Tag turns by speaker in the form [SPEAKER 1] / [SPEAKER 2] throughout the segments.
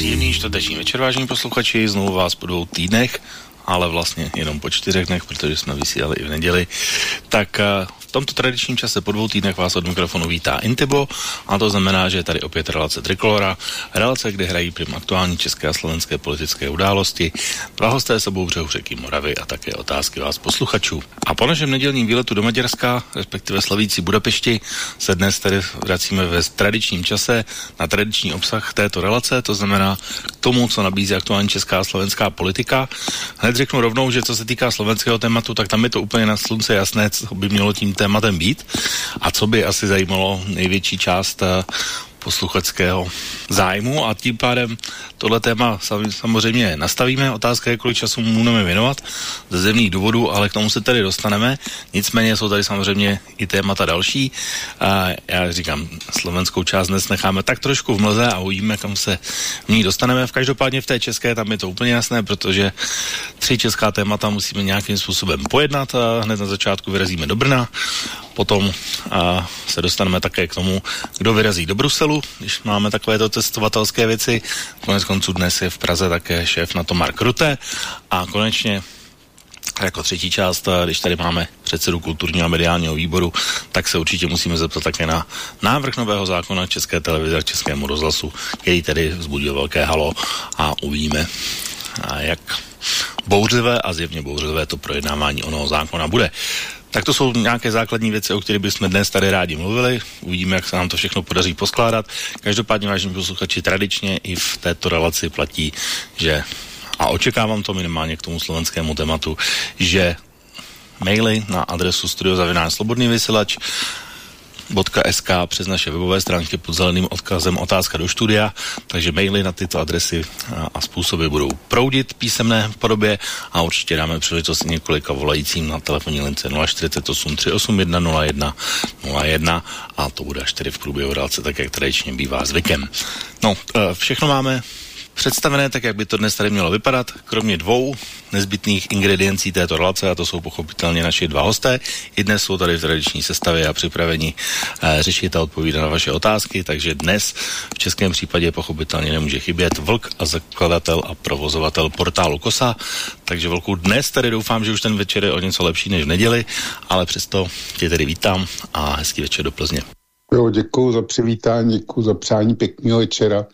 [SPEAKER 1] Příjemný čtvrteční večer, vážení posluchači, znovu vás po dvou týdnech, ale vlastně jenom po čtyřech dnech, protože jsme vysílali i v neděli. Tak eh, v tomto tradičním čase po dvou týdnech vás od mikrofonu vítá Intibo a to znamená, že je tady opět relace Trikolora, relace, kde hrají prim aktuální české a slovenské politické události, blahosté sebou břehu řeky Moravy a také otázky vás posluchačů. A po našem nedělním výletu do Maďarska, respektive slavící Budapešti, se dnes tedy vracíme ve tradičním čase na tradiční obsah této relace, to znamená k tomu, co nabízí aktuální česká a slovenská politika. Hned řeknu rovnou, že co se týká slovenského tématu, tak tam je to úplně na slunce jasné, co by mělo tím tématem být. A co by asi zajímalo největší část eh, posluchačského zájmu a tím pádem tohle téma samozřejmě nastavíme. Otázka je, kolik času mu budeme věnovat ze zemních důvodů, ale k tomu se tady dostaneme. Nicméně jsou tady samozřejmě i témata další. A já říkám, slovenskou část dnes necháme tak trošku v mlze a uvidíme, kam se v ní dostaneme. V každopádně v té české tam je to úplně jasné, protože tři česká témata musíme nějakým způsobem pojednat a hned na začátku vyrazíme do Brna potom a, se dostaneme také k tomu, kdo vyrazí do Bruselu, když máme takovéto cestovatelské věci. Konec konců dnes je v Praze také šéf na to Mark Rutte a konečně jako třetí část, když tady máme předsedu kulturního a mediálního výboru, tak se určitě musíme zeptat také na návrh nového zákona České televize a Českému rozhlasu, který tedy vzbudil velké halo a uvidíme, jak bouřlivé a zjevně bouřlivé to projednávání onoho zákona bude. Tak to jsou nějaké základní věci, o kterých bychom dnes tady rádi mluvili. Uvidíme, jak se nám to všechno podaří poskládat. Každopádně, vážení posluchači, tradičně i v této relaci platí, že a očekávám to minimálně k tomu slovenskému tématu, že maily na adresu studiozavinář slobodný vysílač .sk přes naše webové stránky pod zeleným odkazem otázka do studia, takže maily na tyto adresy a, a způsoby budou proudit písemné podobě a určitě dáme příležitost několika volajícím na telefonní lince 048 381 01 01 a to bude až tedy v průběhu relace, tak jak tradičně bývá zvykem. No, e, všechno máme představené tak, jak by to dnes tady mělo vypadat, kromě dvou nezbytných ingrediencí této relace, a to jsou pochopitelně naši dva hosté. I dnes jsou tady v tradiční sestavě a připraveni e, řešit a odpovídat na vaše otázky, takže dnes v českém případě pochopitelně nemůže chybět Vlk a zakladatel a provozovatel portálu Kosa. Takže Vlku, dnes tady doufám, že už ten večer je o něco lepší než v neděli, ale přesto tě tedy vítám a hezký večer do Plzně.
[SPEAKER 2] Jo, děkuji za přivítání, děkuji za přání pěkného večera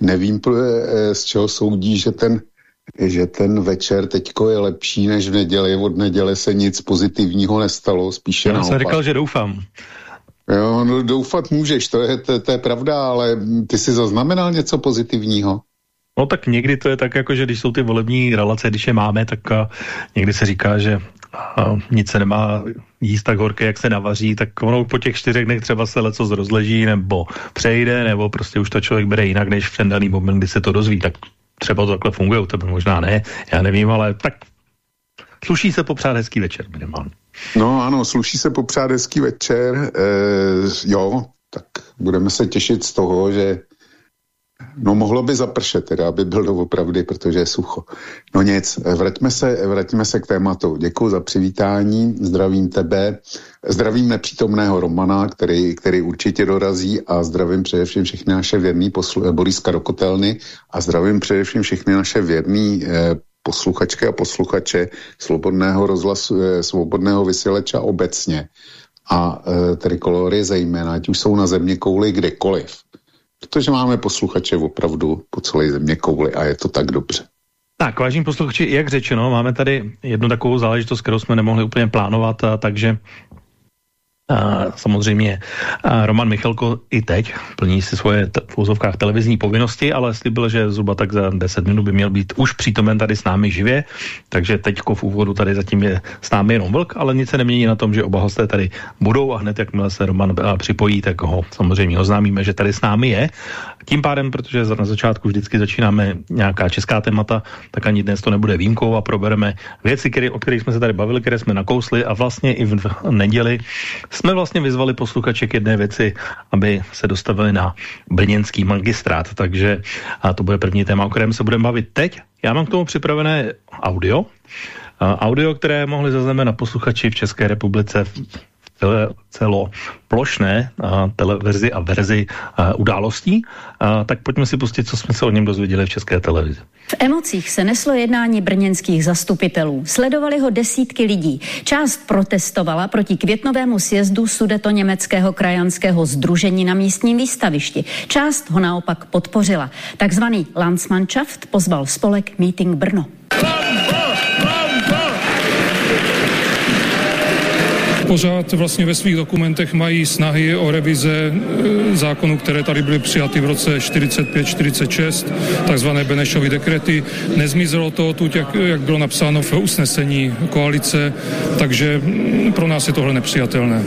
[SPEAKER 2] nevím, eh, z čeho soudí, že ten, že ten večer teďko je lepší než v neděli. Od neděle se nic pozitivního nestalo, spíše Já
[SPEAKER 3] jsem říkal, že doufám.
[SPEAKER 2] Jo, no, doufat můžeš, to je, to, to je pravda, ale ty jsi zaznamenal něco pozitivního?
[SPEAKER 3] No tak někdy to je tak, jako že když jsou ty volební relace, když je máme, tak uh, někdy se říká, že uh, nic se nemá jíst tak horké, jak se navaří, tak ono po těch čtyřech dnech třeba se leco rozleží, nebo přejde, nebo prostě už to člověk bere jinak, než v ten daný moment, kdy se to dozví. Tak třeba to takhle funguje, u tebe možná ne, já nevím, ale tak sluší se popřát hezký večer minimálně.
[SPEAKER 2] No ano, sluší se popřát hezký večer, e, jo, tak budeme se těšit z toho, že No mohlo by zapršet, teda, aby byl doopravdy, protože je sucho. No nic, vraťme se, vraťme se k tématu. Děkuji za přivítání, zdravím tebe, zdravím nepřítomného Romana, který, který určitě dorazí a zdravím především všechny naše věrný poslu, Boriska Rokotelny a zdravím především všechny naše věrný eh, posluchačky a posluchače svobodného rozhlasu, eh, svobodného vysíleča obecně a eh, trikolory zejména, ať už jsou na země kouli kdekoliv protože máme posluchače opravdu po celé země kouli a je to tak dobře.
[SPEAKER 3] Tak, vážení posluchači, jak řečeno, máme tady jednu takovou záležitost, kterou jsme nemohli úplně plánovat, a, takže A samozřejmě a Roman Michalko i teď plní si svoje v úzovkách televizní povinnosti, ale slíbil, že zhruba tak za 10 minut by měl být už přítomen tady s námi živě, takže teď v úvodu tady zatím je s námi jenom vlk, ale nic se nemění na tom, že oba hosté tady budou a hned jakmile se Roman připojí, tak ho samozřejmě oznámíme, že tady s námi je. Tím pádem, protože na začátku vždycky začínáme nějaká česká témata, tak ani dnes to nebude výjimkou a probereme věci, které, o kterých jsme se tady bavili, které jsme nakousli a vlastně i v neděli jsme vlastně vyzvali posluchače k jedné věci, aby se dostavili na brněnský magistrát, takže a to bude první téma, o kterém se budeme bavit teď. Já mám k tomu připravené audio, audio, které mohli zaznamenat posluchači v České republice celo plošné televizi a verzi událostí, tak pojďme si pustit, co jsme se o něm dozvěděli v České televizi.
[SPEAKER 4] V emocích se neslo jednání brněnských zastupitelů. Sledovali ho desítky lidí. Část protestovala proti květnovému sjezdu sudeto německého krajanského združení na místním výstavišti. Část ho naopak podpořila. Takzvaný Landsmannschaft pozval spolek Meeting Brno.
[SPEAKER 5] Pořád vlastně ve svých dokumentech mají snahy o revize e, zákonů, které tady byly přijaty v roce 45-46, takzvané Benešovy dekrety. Nezmizelo to tu, jak, jak bylo napsáno v usnesení koalice, takže pro nás je tohle nepřijatelné.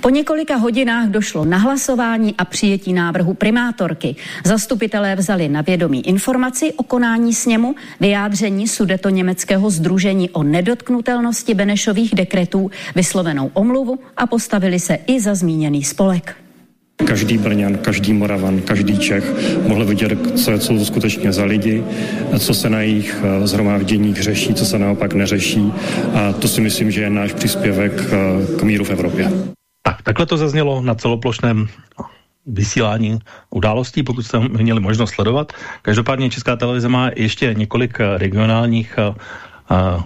[SPEAKER 4] Po několika hodinách došlo na hlasování a přijetí návrhu primátorky. Zastupitelé vzali na vědomí informaci o konání sněmu, vyjádření sudeto německého združení o nedotknutelnosti Benešových dekretů, vyslovenou omluvu a postavili se i za zmíněný spolek.
[SPEAKER 6] Každý Brňan, každý Moravan, každý Čech mohl vidět, co jsou to skutečně za lidi, co se na jejich eh, zhromážděních řeší, co se naopak neřeší. A to si myslím, že je náš příspěvek eh, k míru v Evropě.
[SPEAKER 3] Tak, takhle to zaznělo na celoplošném vysílání událostí, pokud jste měli možnost sledovat. Každopádně Česká televize má ještě několik regionálních uh,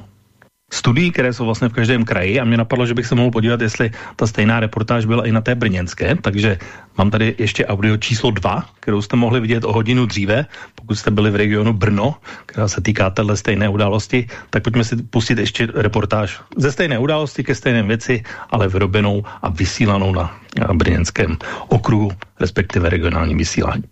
[SPEAKER 3] studií, které jsou vlastně v každém kraji a mě napadlo, že bych se mohl podívat, jestli ta stejná reportáž byla i na té brněnské, takže mám tady ještě audio číslo 2, kterou jste mohli vidět o hodinu dříve, pokud jste byli v regionu Brno, která se týká téhle stejné události, tak pojďme si pustit ještě reportáž ze stejné události ke stejné věci, ale vyrobenou a vysílanou na brněnském okruhu, respektive regionálním vysílání.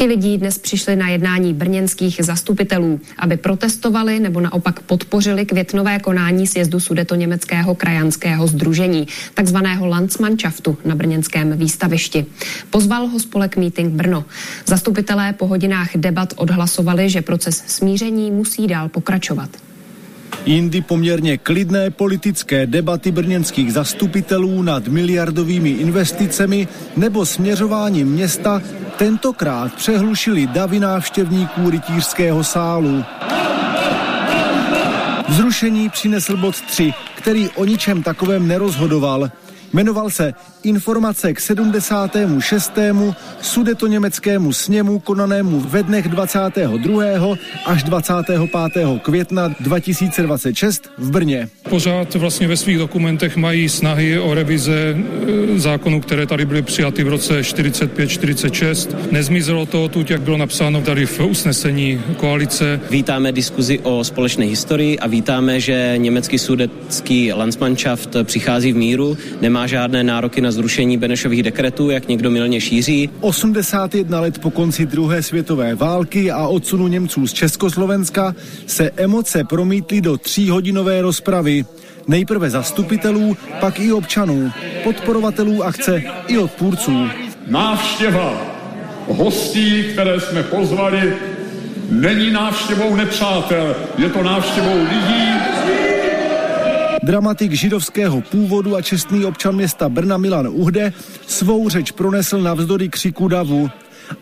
[SPEAKER 7] I lidí dnes přišli na jednání brněnských zastupitelů, aby protestovali nebo naopak podpořili květnové konání sjezdu sudeto německého krajanského združení, takzvaného Landsmannschaftu na brněnském výstavišti. Pozval ho spolek Meeting Brno. Zastupitelé po hodinách debat odhlasovali, že proces smíření musí dál pokračovat.
[SPEAKER 8] Jindy poměrně klidné politické debaty brněnských zastupitelů nad miliardovými investicemi nebo směřováním města tentokrát přehlušili davy návštěvníků rytířského sálu. Zrušení přinesl bod 3, který o ničem takovém nerozhodoval. Jmenoval se Informace k 76. sudeto německému sněmu konanému ve dnech 22. až 25. května 2026 v Brně.
[SPEAKER 5] Pořád vlastně ve svých dokumentech mají snahy o revize e, zákonů, které tady byly přijaty v roce 45-46. Nezmizelo to tu, jak bylo napsáno tady v usnesení koalice.
[SPEAKER 9] Vítáme diskuzi o společné historii a vítáme, že německý sudecký Landsmannschaft přichází v míru, nemá žádné nároky na zrušení Benešových dekretů, jak někdo milně šíří.
[SPEAKER 8] 81 let po konci druhé světové války a odsunu Němců z Československa se emoce promítly do tříhodinové rozpravy. Nejprve zastupitelů, pak i občanů, podporovatelů akce i odpůrců.
[SPEAKER 10] Návštěva hostí, které jsme pozvali, není návštěvou nepřátel, je to návštěvou lidí,
[SPEAKER 8] Dramatik židovského původu a čestný občan města Brna Milan Uhde svou řeč pronesl navzdory křiku davu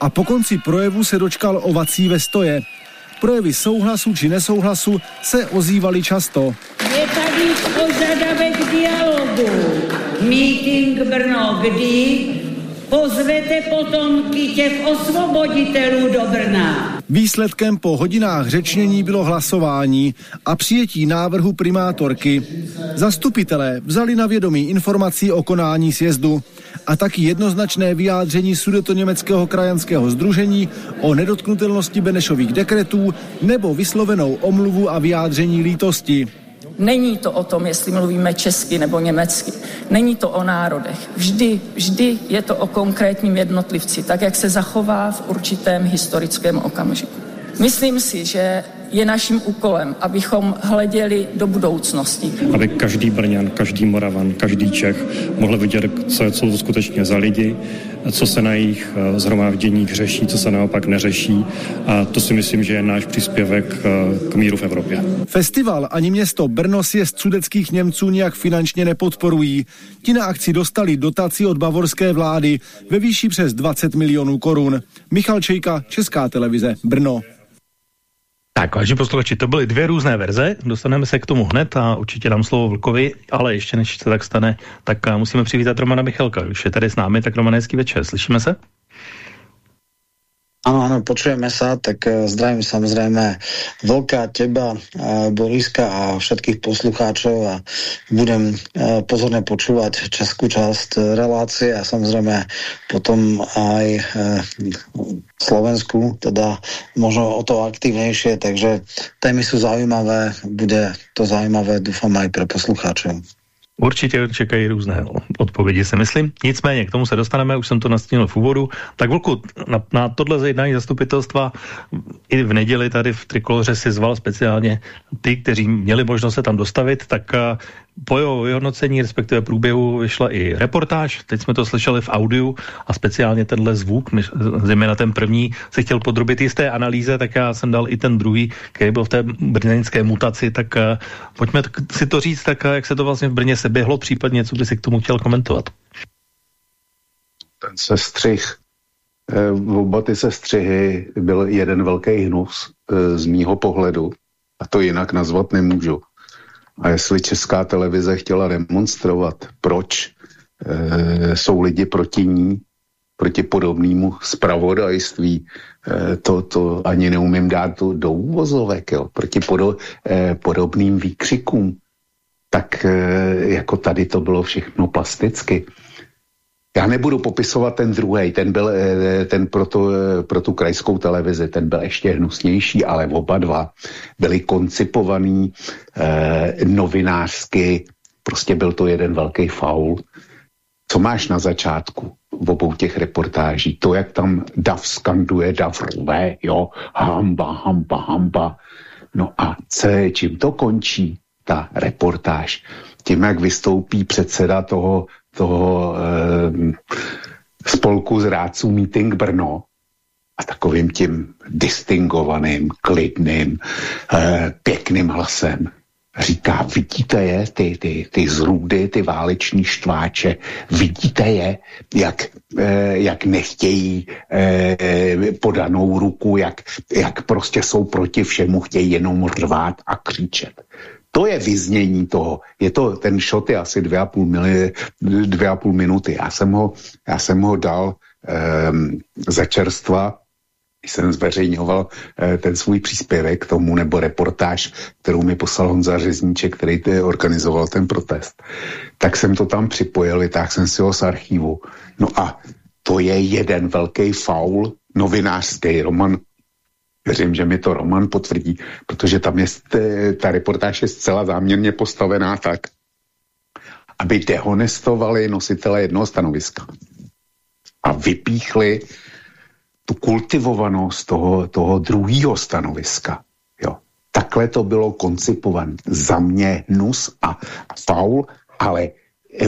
[SPEAKER 8] a po konci projevu se dočkal ovací ve stoje. Projevy souhlasu či nesouhlasu se ozývaly často.
[SPEAKER 11] Je tady požadavek dialogu. Meeting Brno, kdy pozvete potomky těch osvoboditelů do Brna.
[SPEAKER 8] Výsledkem po hodinách řečnění bylo hlasování a přijetí návrhu primátorky. Zastupitelé vzali na vědomí informací o konání sjezdu a taky jednoznačné vyjádření sudeto německého krajanského združení o nedotknutelnosti Benešových dekretů nebo vyslovenou omluvu a vyjádření lítosti.
[SPEAKER 12] Není to o tom, jestli mluvíme česky nebo německy. Není to o národech. Vždy, vždy je to o konkrétním jednotlivci, tak jak se zachová v určitém historickém okamžiku. Myslím si, že je naším úkolem, abychom hleděli do budoucnosti.
[SPEAKER 6] Aby každý Brňan, každý Moravan, každý Čech mohl vidět, co jsou to skutečně za lidi, co se na jejich eh, zhromážděních řeší, co se naopak neřeší. A to si myslím, že je náš příspěvek eh, k míru v Evropě.
[SPEAKER 8] Festival ani město Brno si z sudeckých Němců nějak finančně nepodporují. Ti na akci dostali dotaci od bavorské vlády ve výši přes 20 milionů korun. Michal Čejka, Česká televize, Brno.
[SPEAKER 3] Tak, vážení posluchači, to byly dvě různé verze, dostaneme se k tomu hned a určitě dám slovo Vlkovi, ale ještě než se tak stane, tak musíme přivítat Romana Michalka, když je tady s námi, tak Romanecký večer, slyšíme se?
[SPEAKER 13] Áno, áno, počujeme sa, tak uh, zdravím samozrejme Vlka, teba, uh, Boriska a všetkých poslucháčov a budem uh, pozorne počúvať časť uh, relácie a samozrejme potom aj Slovensku, teda možno o to aktívnejšie, takže témy sú zaujímavé, bude to zaujímavé, dúfam aj pre poslucháčov.
[SPEAKER 3] Určitě čekají různé odpovědi, si myslím. Nicméně, k tomu se dostaneme, už jsem to nastínil v úvodu. Tak Vlku, na, na tohle zajednání zastupitelstva i v neděli tady v Trikoloře si zval speciálně ty, kteří měli možnost se tam dostavit, tak po jeho vyhodnocení, respektive průběhu, vyšla i reportáž. Teď jsme to slyšeli v audiu a speciálně tenhle zvuk, zejména ten první, se chtěl podrobit jisté analýze, tak já jsem dal i ten druhý, který byl v té brněnské mutaci, tak uh, pojďme si to říct, tak uh, jak se to vlastně v Brně se běhlo, případně co by si k tomu chtěl komentovat.
[SPEAKER 2] Ten sestřih, eh, oba ty sestřihy byl jeden velký hnus eh, z mýho pohledu a to jinak nazvat nemůžu. A jestli česká televize chtěla demonstrovat, proč e, jsou lidi proti ní, proti podobnému spravodajství, e, to, to ani neumím dát do, do úvozovek, jo, proti podo, e, podobným výkřikům, tak e, jako tady to bylo všechno plasticky. Já nebudu popisovat ten druhý, ten byl eh, ten pro, to, eh, pro tu krajskou televizi, ten byl ještě hnusnější, ale oba dva byli koncipovaný eh, novinářsky, prostě byl to jeden velký faul. Co máš na začátku v obou těch reportáží? To, jak tam Dav skanduje, Dav rve, jo, hamba, hamba, hamba. No a co, čím to končí, ta reportáž? Tím, jak vystoupí předseda toho toho eh, spolku zrádců Meeting Brno a takovým tím distingovaným, klidným, eh, pěkným hlasem říká, vidíte je, ty, ty, ty zrůdy, ty váleční štváče, vidíte je, jak, eh, jak nechtějí eh, podanou ruku, jak, jak prostě jsou proti všemu, chtějí jenom rvát a křičet. To je vyznění toho. Je to, ten shot je asi dvě a půl, mili, dvě a půl minuty. Já jsem ho, já jsem ho dal um, za čerstva, jsem zveřejňoval eh, ten svůj příspěvek k tomu, nebo reportáž, kterou mi poslal Honza Řezníček, který ty organizoval ten protest. Tak jsem to tam připojil, vytáhl jsem si ho z archivu. No a to je jeden velký faul novinářský. Roman Věřím, že mi to Roman potvrdí, protože tam je ta reportáž je zcela záměrně postavená tak, aby dehonestovali nositele jednoho stanoviska a vypíchli tu kultivovanost toho, toho druhého stanoviska. Jo. Takhle to bylo koncipované. Za mě nus a, faul, ale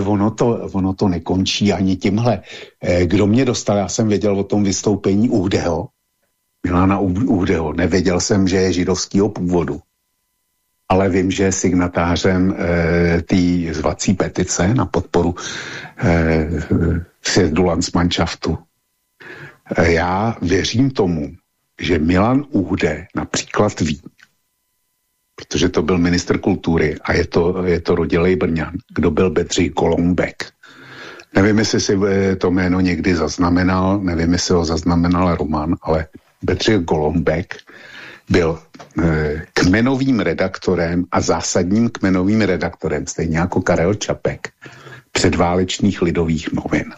[SPEAKER 2] ono to, ono to nekončí ani tímhle. Eh, kdo mě dostal, já jsem věděl o tom vystoupení Údeho, Milana Údeho. Nevěděl jsem, že je židovského původu. Ale vím, že je signatářem e, té zvací petice na podporu e, sjezdu Landsmannschaftu. E, já věřím tomu, že Milan Úhde například ví, protože to byl minister kultury a je to, je to rodilej Brňan, kdo byl Bedřich Kolombek. Nevím, jestli si to jméno někdy zaznamenal, nevím, jestli ho zaznamenal Roman, ale Bedřich Golombek byl e, kmenovým redaktorem a zásadním kmenovým redaktorem, stejně jako Karel Čapek, předválečných lidových novin.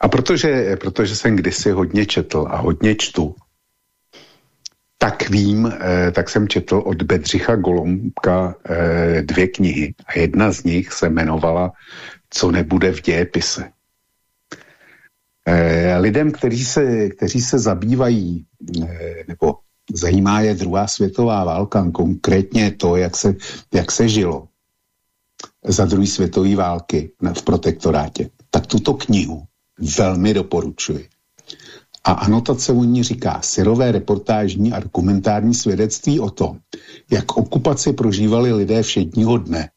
[SPEAKER 2] A protože, protože jsem kdysi hodně četl a hodně čtu, tak vím, eh, tak jsem četl od Bedřicha Golomka eh, dvě knihy a jedna z nich se jmenovala Co nebude v dějepise. Eh, lidem, kteří se, kteří se zabývají nebo zajímá je druhá světová válka, konkrétně to, jak se, jak se žilo za druhé světové války v protektorátě, tak tuto knihu velmi doporučuji. A anotace o ní říká syrové reportážní a dokumentární svědectví o tom, jak okupaci prožívali lidé všedního dne.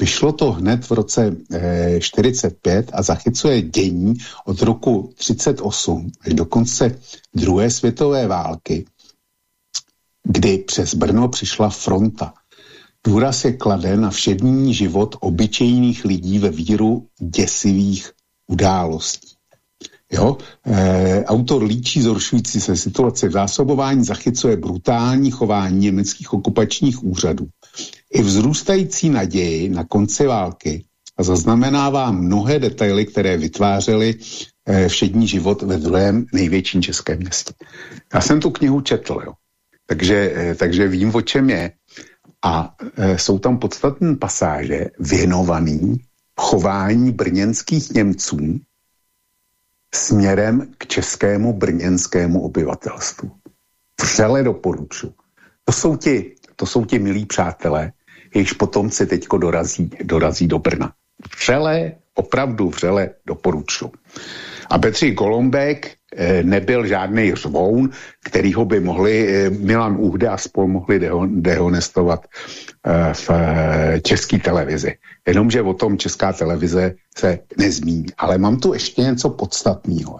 [SPEAKER 2] Vyšlo to hned v roce eh, 45 a zachycuje dění od roku 38 až do konce druhé světové války, kdy přes Brno přišla fronta. Důraz je kladen na všední život obyčejných lidí ve víru děsivých událostí. Jo? E, autor líčí zhoršující se situace v zásobování, zachycuje brutální chování německých okupačních úřadů. I vzrůstající naději na konci války a zaznamenává mnohé detaily, které vytvářely e, všední život ve druhém největším českém městě. Já jsem tu knihu četl, jo? Takže, e, takže vím, o čem je. A e, jsou tam podstatné pasáže věnované chování brněnských Němců směrem k českému brněnskému obyvatelstvu. Vřele doporučuji. To jsou ti, to jsou ti milí přátelé, jejichž potomci teďko dorazí, dorazí do Brna. Vřele, opravdu vřele doporučuji. A Petři Golombek eh, nebyl žádný řvoun, kterýho by mohli eh, Milan Uhde a spol mohli dehonestovat eh, v české televizi. Jenomže o tom česká televize se nezmíní. Ale mám tu ještě něco podstatného.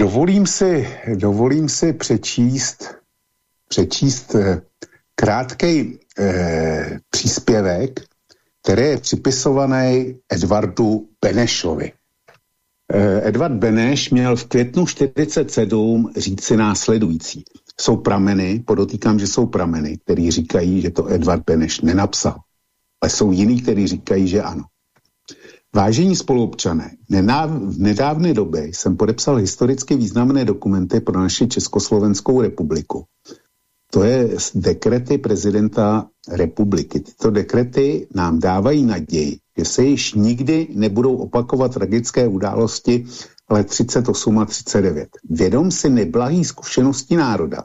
[SPEAKER 2] Dovolím si, dovolím si přečíst, přečíst krátký eh, příspěvek, který je připisovaný Edvardu Benešovi. Eh, Edvard Beneš měl v květnu 47 říci následující. Jsou prameny, podotýkám, že jsou prameny, který říkají, že to Edvard Beneš nenapsal. Ale jsou jiní, kteří říkají, že ano. Vážení spoluobčané, v nedávné době jsem podepsal historicky významné dokumenty pro naši Československou republiku. To je dekrety prezidenta republiky. Tyto dekrety nám dávají naději, že se již nikdy nebudou opakovat tragické události let 38 a 39. Vědom si neblahý zkušenosti národa,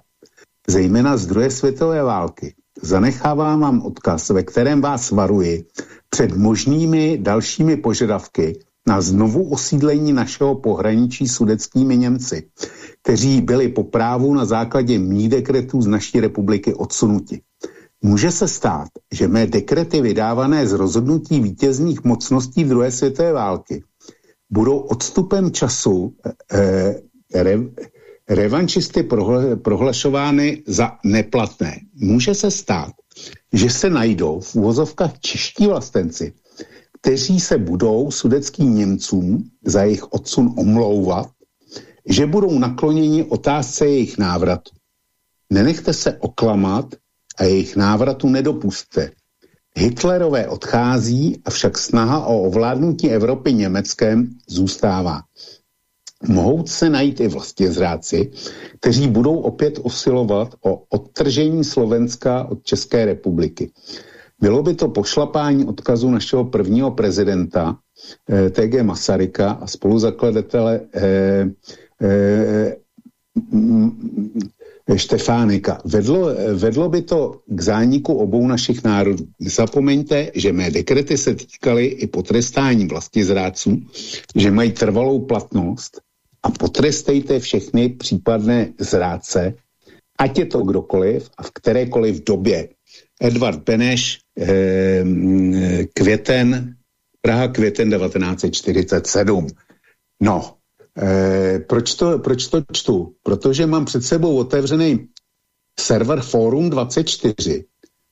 [SPEAKER 2] zejména z druhé světové války, zanechávám vám odkaz, ve kterém vás varuji před možnými dalšími požadavky na znovu osídlení našeho pohraničí sudeckými Němci, kteří byli po právu na základě mý dekretů z naší republiky odsunuti. Může se stát, že mé dekrety vydávané z rozhodnutí vítězných mocností druhé světové války budou odstupem času eh, re, revanšisty prohla, prohlašovány za neplatné. Může se stát, že se najdou v úvozovkách čeští vlastenci, kteří se budou sudeckým Němcům za jejich odsun omlouvat, že budou nakloněni otázce jejich návratu. Nenechte se oklamat a jejich návratu nedopuste. Hitlerové odchází, avšak snaha o ovládnutí Evropy Německem zůstává. Mohou se najít i zráci, kteří budou opět usilovat o odtržení Slovenska od České republiky. Bylo by to pošlapání odkazu našeho prvního prezidenta eh, TG Masaryka a spoluzakladatele eh, eh, Štefánika. Vedlo, vedlo by to k zániku obou našich národů. Nezapomeňte, že mé dekrety se týkaly i potrestání zrádců, že mají trvalou platnost a potrestejte všechny případné zrádce, ať je to kdokoliv a v kterékoliv době. Edvard Beneš, eh, květen, Praha květen 1947. No, eh, proč, to, proč to čtu? Protože mám před sebou otevřený server Forum 24,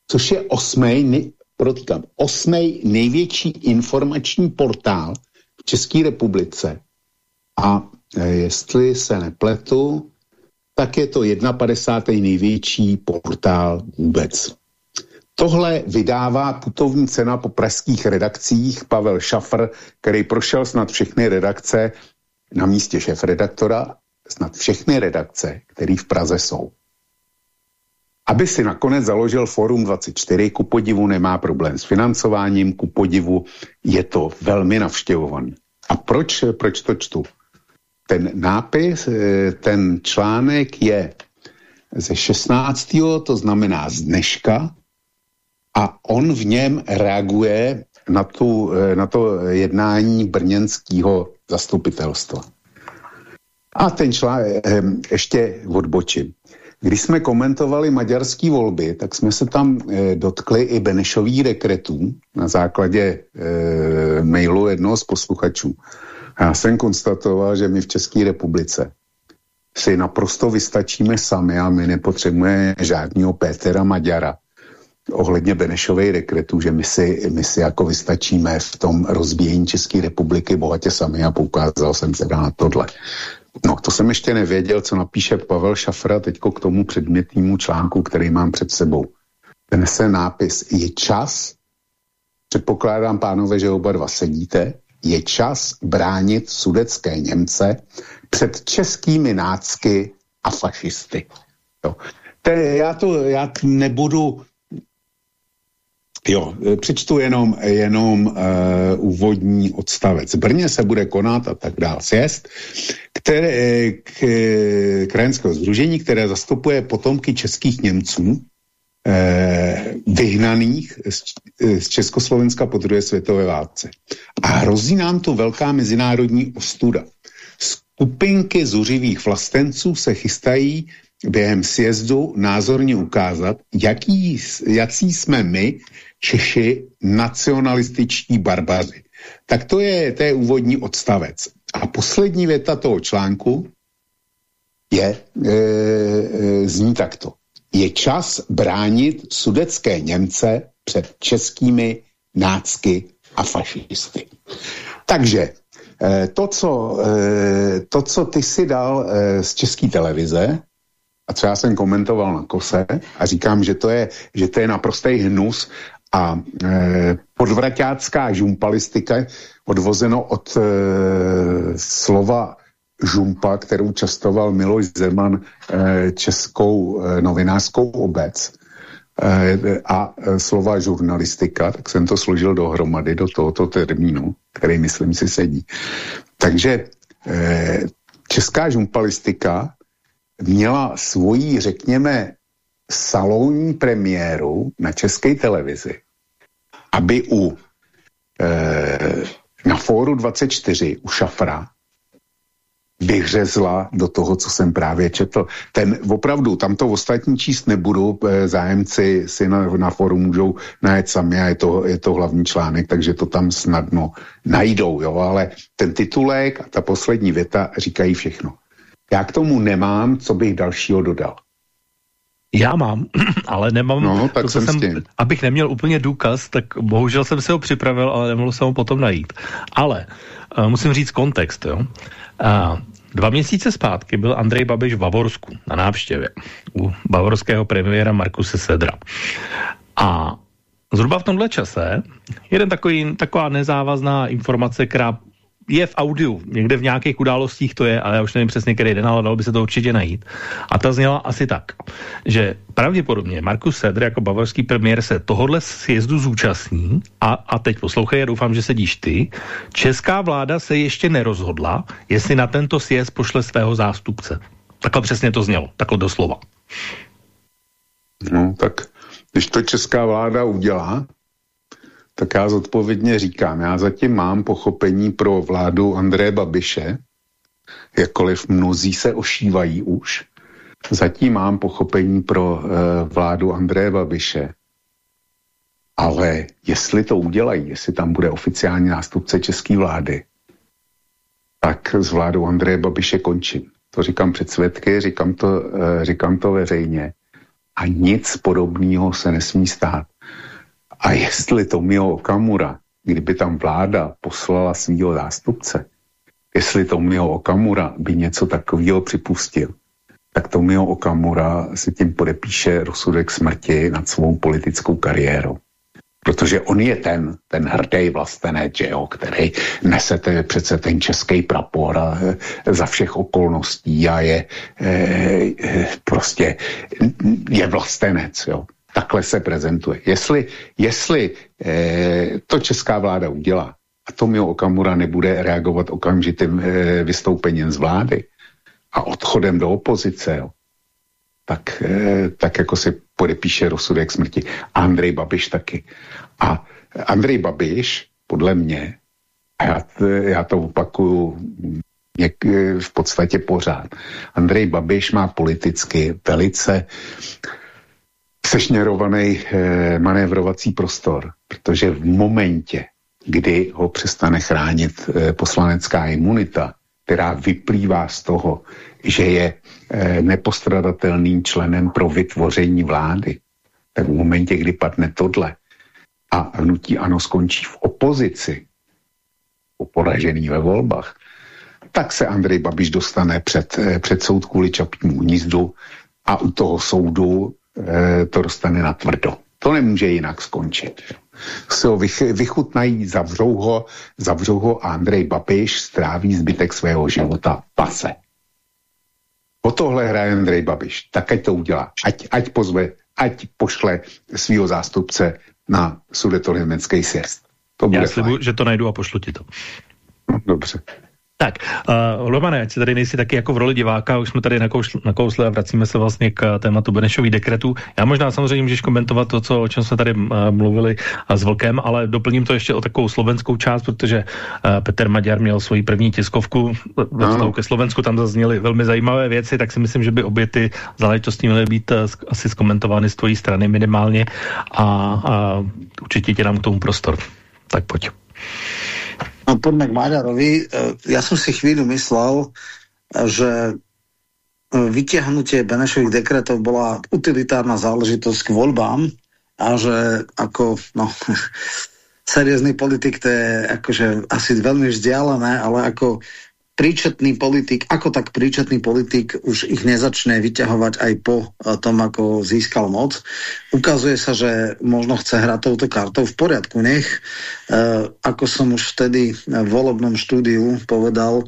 [SPEAKER 2] což je osmý, protýkám, osmý největší informační portál v České republice. A Eh, jestli se nepletu, tak je to 51. největší portál vůbec. Tohle vydává putovní cena po pražských redakcích Pavel Šafr, který prošel snad všechny redakce na místě šéf redaktora, snad všechny redakce, které v Praze jsou. aby si nakonec založil Forum 24, ku podivu nemá problém s financováním, ku podivu je to velmi navštěvovaný. A proč, proč to čtu? Ten nápis, eh, ten článek je ze 16. to znamená z dneška a on v něm reaguje na, tu, eh, na to jednání brněnského zastupitelstva. A ten článek, eh, ještě odbočím. Když jsme komentovali maďarské volby, tak jsme se tam e, dotkli i Benešových dekretů na základě e, mailu jednoho z posluchačů. A já jsem konstatoval, že my v České republice si naprosto vystačíme sami a my nepotřebujeme žádného Pétera Maďara ohledně Benešových dekretů, že my si, my si jako vystačíme v tom rozbíjení České republiky bohatě sami a poukázal jsem se na tohle. No, to jsem ještě nevěděl, co napíše Pavel Šafra teďko k tomu předmětnému článku, který mám před sebou. Ten se nápis je čas, předpokládám, pánové, že oba dva sedíte, je čas bránit sudecké Němce před českými nácky a fašisty. Jo. Te, já to já nebudu Jo, přečtu jenom, jenom uh, úvodní odstavec. Brně se bude konat a tak dál sjezd, které, k, krajenského združení, které zastupuje potomky českých Němců, vyhnaných z, z Československa po druhé světové válce. A hrozí nám tu velká mezinárodní ostuda. Skupinky zuřivých vlastenců se chystají během sjezdu názorně ukázat, jaký, jací jsme my, Češi, nacionalističtí barbaři. Tak to je, to je úvodní odstavec. A poslední věta toho článku je, e, e, zní takto. Je čas bránit sudecké Němce před českými nácky a fašisty. Takže e, to, co, e, to, co ty si dal e, z české televize, a co já jsem komentoval na kose a říkám, že to je, že to je naprostý hnus a e, podvraťácká žumpalistika odvozeno od e, slova žumpa, kterou častoval Miloš Zeman e, českou e, novinářskou obec e, a e, slova žurnalistika, tak jsem to složil dohromady do tohoto termínu, který myslím si sedí. Takže e, česká žumpalistika měla svoji, řekněme, salonní premiéru na české televizi, aby u e, na fóru 24 u Šafra vyhřezla do toho, co jsem právě četl. Ten opravdu, tam to ostatní číst nebudu, e, zájemci si na, na fóru můžou najet sami a je to, je to hlavní článek, takže to tam snadno najdou, jo, ale ten titulek a ta poslední věta říkají všechno. Já k tomu nemám, co bych dalšího dodal.
[SPEAKER 3] Já mám, ale nemám,
[SPEAKER 2] no, tak to, jsem, jsem
[SPEAKER 3] abych neměl úplně důkaz, tak bohužel jsem se ho připravil, ale nemohl jsem ho potom najít. Ale uh, musím říct kontext, jo. Uh, dva měsíce zpátky byl Andrej Babiš v Bavorsku na návštěvě u bavorského premiéra Markuse Sedra. A zhruba v tomhle čase jeden takový, taková nezávazná informace, která je v audiu, někde v nějakých událostích to je, ale já už nevím přesně, který den, ale dalo by se to určitě najít. A ta zněla asi tak, že pravděpodobně Markus Sedr jako bavorský premiér se tohohle sjezdu zúčastní a, a teď poslouchej, já doufám, že sedíš ty. Česká vláda se ještě nerozhodla, jestli na tento sjezd pošle svého zástupce. Takhle přesně to znělo, takhle doslova.
[SPEAKER 2] No, tak když to česká vláda udělá, tak já zodpovědně říkám, já zatím mám pochopení pro vládu Andreje Babiše, jakkoliv mnozí se ošívají už, zatím mám pochopení pro uh, vládu Andreje Babiše, ale jestli to udělají, jestli tam bude oficiální nástupce české vlády, tak s vládou Andreje Babiše končím. To říkám před svědky, říkám to, uh, říkám to veřejně. A nic podobného se nesmí stát. A jestli Tomio Okamura, kdyby tam vláda poslala svého zástupce, jestli Tomio Okamura by něco takového připustil, tak Tomio Okamura si tím podepíše rozsudek smrti nad svou politickou kariérou. Protože on je ten, ten hrdý vlastenec, jo, který nese te, přece ten český prapor a, e, za všech okolností a je e, prostě je vlastenec, jo. Takhle se prezentuje. Jestli, jestli e, to česká vláda udělá a Tomio Okamura nebude reagovat okamžitým e, vystoupením z vlády a odchodem do opozice, jo, tak, e, tak jako si podepíše rozsudek smrti. A Andrej Babiš taky. A Andrej Babiš, podle mě, a já, já to opakuju něk, v podstatě pořád, Andrej Babiš má politicky velice sešněrovaný eh, manévrovací prostor, protože v momentě, kdy ho přestane chránit eh, poslanecká imunita, která vyplývá z toho, že je eh, nepostradatelným členem pro vytvoření vlády, tak v momentě, kdy padne tohle a hnutí ano skončí v opozici, po poražený ve volbách, tak se Andrej Babiš dostane před, eh, před soud kvůli čapnímu hnízdu a u toho soudu to dostane na tvrdo. To nemůže jinak skončit. Se ho vych, vychutnají, zavřou ho, zavřou ho a Andrej Babiš stráví zbytek svého života v pase. O tohle hraje Andrej Babiš. Tak ať to udělá. Ať, ať pozve, ať pošle svého zástupce na německý sjezd.
[SPEAKER 3] To bude Já slibuji, že to najdu a pošlu ti to.
[SPEAKER 2] Dobře.
[SPEAKER 3] Tak, uh, Lomane, ať si tady nejsi taky jako v roli diváka, už jsme tady nakousli, nakousli a vracíme se vlastně k tématu Benešových dekretů. Já možná samozřejmě můžeš komentovat to, co, o čem jsme tady uh, mluvili uh, s Vlkem, ale doplním to ještě o takovou slovenskou část, protože uh, Petr Maďar měl svoji první tiskovku ve vztahu ke Slovensku, tam zazněly velmi zajímavé věci, tak si myslím, že by obě ty záležitosti měly být uh, asi zkomentovány z tvojí strany minimálně a, a určitě tě dám k tomu prostor. Tak pojď.
[SPEAKER 13] No poďme k Maďarovi. E, ja som si chvíľu myslel, že e, vytiahnutie Benešových dekretov bola utilitárna záležitosť k voľbám a že ako, no, seriózny politik to je akože asi veľmi vzdialené, ale ako príčetný politik, ako tak príčetný politik už ich nezačne vyťahovať aj po eh, tom, ako získal moc. Ukazuje sa, že možno chce hrať touto kartou v poriadku. Nech, e, ako som už vtedy v volebnom štúdiu povedal, e,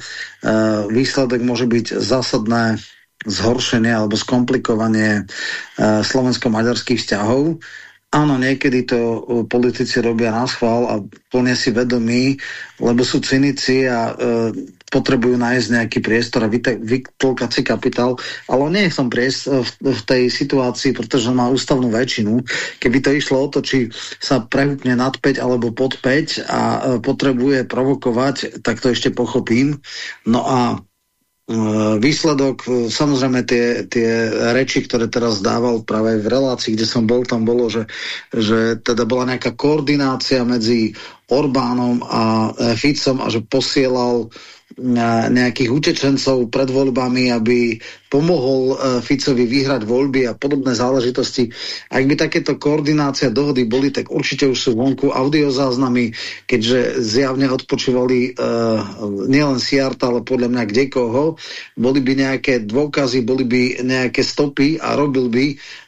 [SPEAKER 13] výsledek môže byť zásadné zhoršenie alebo skomplikovanie e, slovensko-maďarských vzťahov Áno, niekedy to politici robia na schvál a plne si vedomí, lebo sú cynici a e, potrebujú nájsť nejaký priestor a vytlkať si kapitál, ale nie som pries v, v tej situácii, pretože má ústavnú väčšinu. Keby to išlo o to, či sa prehúpne nad 5 alebo pod 5 a e, potrebuje provokovať, tak to ešte pochopím. No a Eh, výsledok, eh, samozrejme tie, tie reči, ktoré teraz dával práve v relácii, kde som bol, tam bolo, že, že teda bola nejaká koordinácia medzi Orbánom a eh, Ficom a že posielal nejakých utečencov pred voľbami, aby pomohol e, Ficovi vyhrať voľby a podobné záležitosti. Ak by takéto koordinácia dohody boli, tak určite už sú vonku audiozáznamy, keďže zjavne odpočívali uh, nielen Siarta, ale podľa mňa kde koho. Boli by nejaké dôkazy, boli by nejaké stopy a robil by,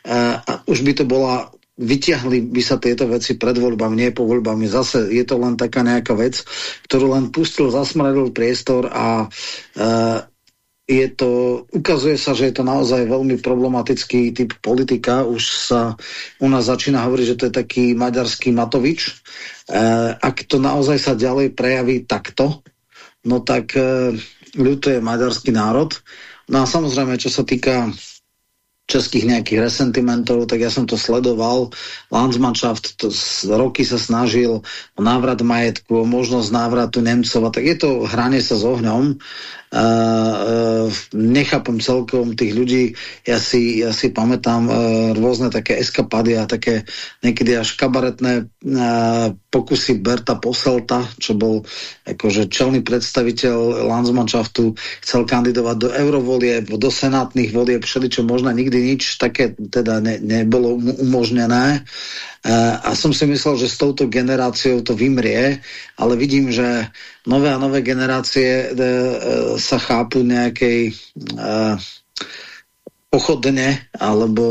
[SPEAKER 13] uh, a už by to bola vyťahli by sa tieto veci pred voľbami, nie po voľbami. Zase je to len taká nejaká vec, ktorú len pustil, zasmradil priestor a uh, je to, ukazuje sa, že je to naozaj veľmi problematický typ politika. Už sa u nás začína hovoriť, že to je taký maďarský Matovič. Uh, ak to naozaj sa ďalej prejaví takto, no tak uh, ľutuje maďarský národ. No a samozrejme, čo sa týka českých nejakých resentimentov, tak ja som to sledoval. Landsmannschaft to roky sa snažil o návrat majetku, o možnosť návratu Nemcov a tak je to hranie sa s ohňom Uh, nechápem celkom tých ľudí. Ja si, ja si pamätám uh, rôzne také eskapady a také niekedy až kabaretné uh, pokusy Berta Poselta, čo bol akože čelný predstaviteľ Landsmannschaftu, chcel kandidovať do eurovolieb, do senátnych volieb, všeličo možno nikdy nič také teda ne, nebolo umožnené. A som si myslel, že s touto generáciou to vymrie, ale vidím, že nové a nové generácie e, e, sa chápu nejakej e, pochodne, alebo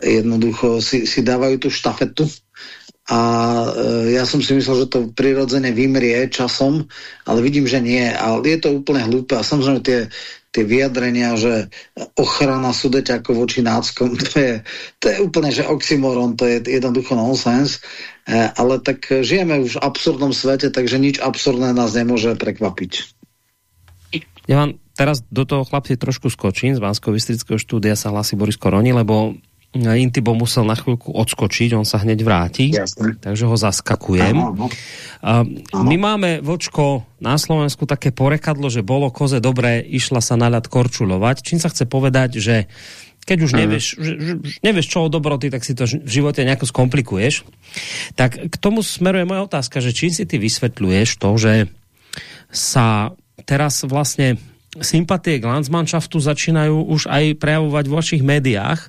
[SPEAKER 13] jednoducho si, si dávajú tú štafetu a e, ja som si myslel, že to prirodzene vymrie časom, ale vidím, že nie. Ale je to úplne hlúpe a samozrejme tie, tie vyjadrenia, že ochrana sudeťakov voči náckom, to je, to je úplne, že oxymoron, to je jednoducho nonsens. E, ale tak žijeme už v absurdnom svete, takže nič absurdné nás nemôže prekvapiť.
[SPEAKER 14] Ja vám teraz do toho chlapci trošku skočím. Z bansko štúdia sa hlasí Boris Koroni, lebo Intibo musel na chvíľku odskočiť, on sa hneď vráti, Jasne. takže ho zaskakujem. Ano, ano. My máme, Vočko, na Slovensku také porekadlo, že bolo koze dobré, išla sa na ľad korčulovať. Čím sa chce povedať, že keď už nevieš, že, že nevieš čo o dobroty, tak si to v živote nejako skomplikuješ. Tak k tomu smeruje moja otázka, že čím si ty vysvetľuješ to, že sa teraz vlastne sympatie k Landsmannschaftu začínajú už aj prejavovať v vašich médiách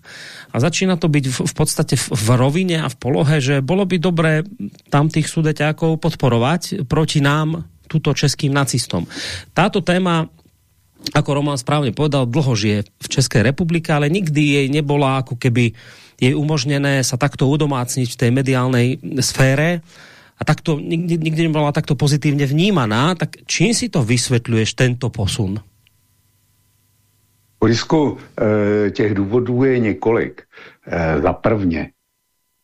[SPEAKER 14] a začína to byť v, v podstate v, v rovine a v polohe, že bolo by dobré tam tých sudeťákov podporovať proti nám, tuto českým nacistom. Táto téma ako Roman správne povedal, dlho žije v Českej republike, ale nikdy jej nebola ako keby jej umožnené sa takto udomácniť v tej mediálnej sfére a takto, nikdy, nikdy nebola takto pozitívne vnímaná, tak čím si to vysvetľuješ, tento posun?
[SPEAKER 2] Borisku, eh, těch důvodů je několik. Eh, za prvně,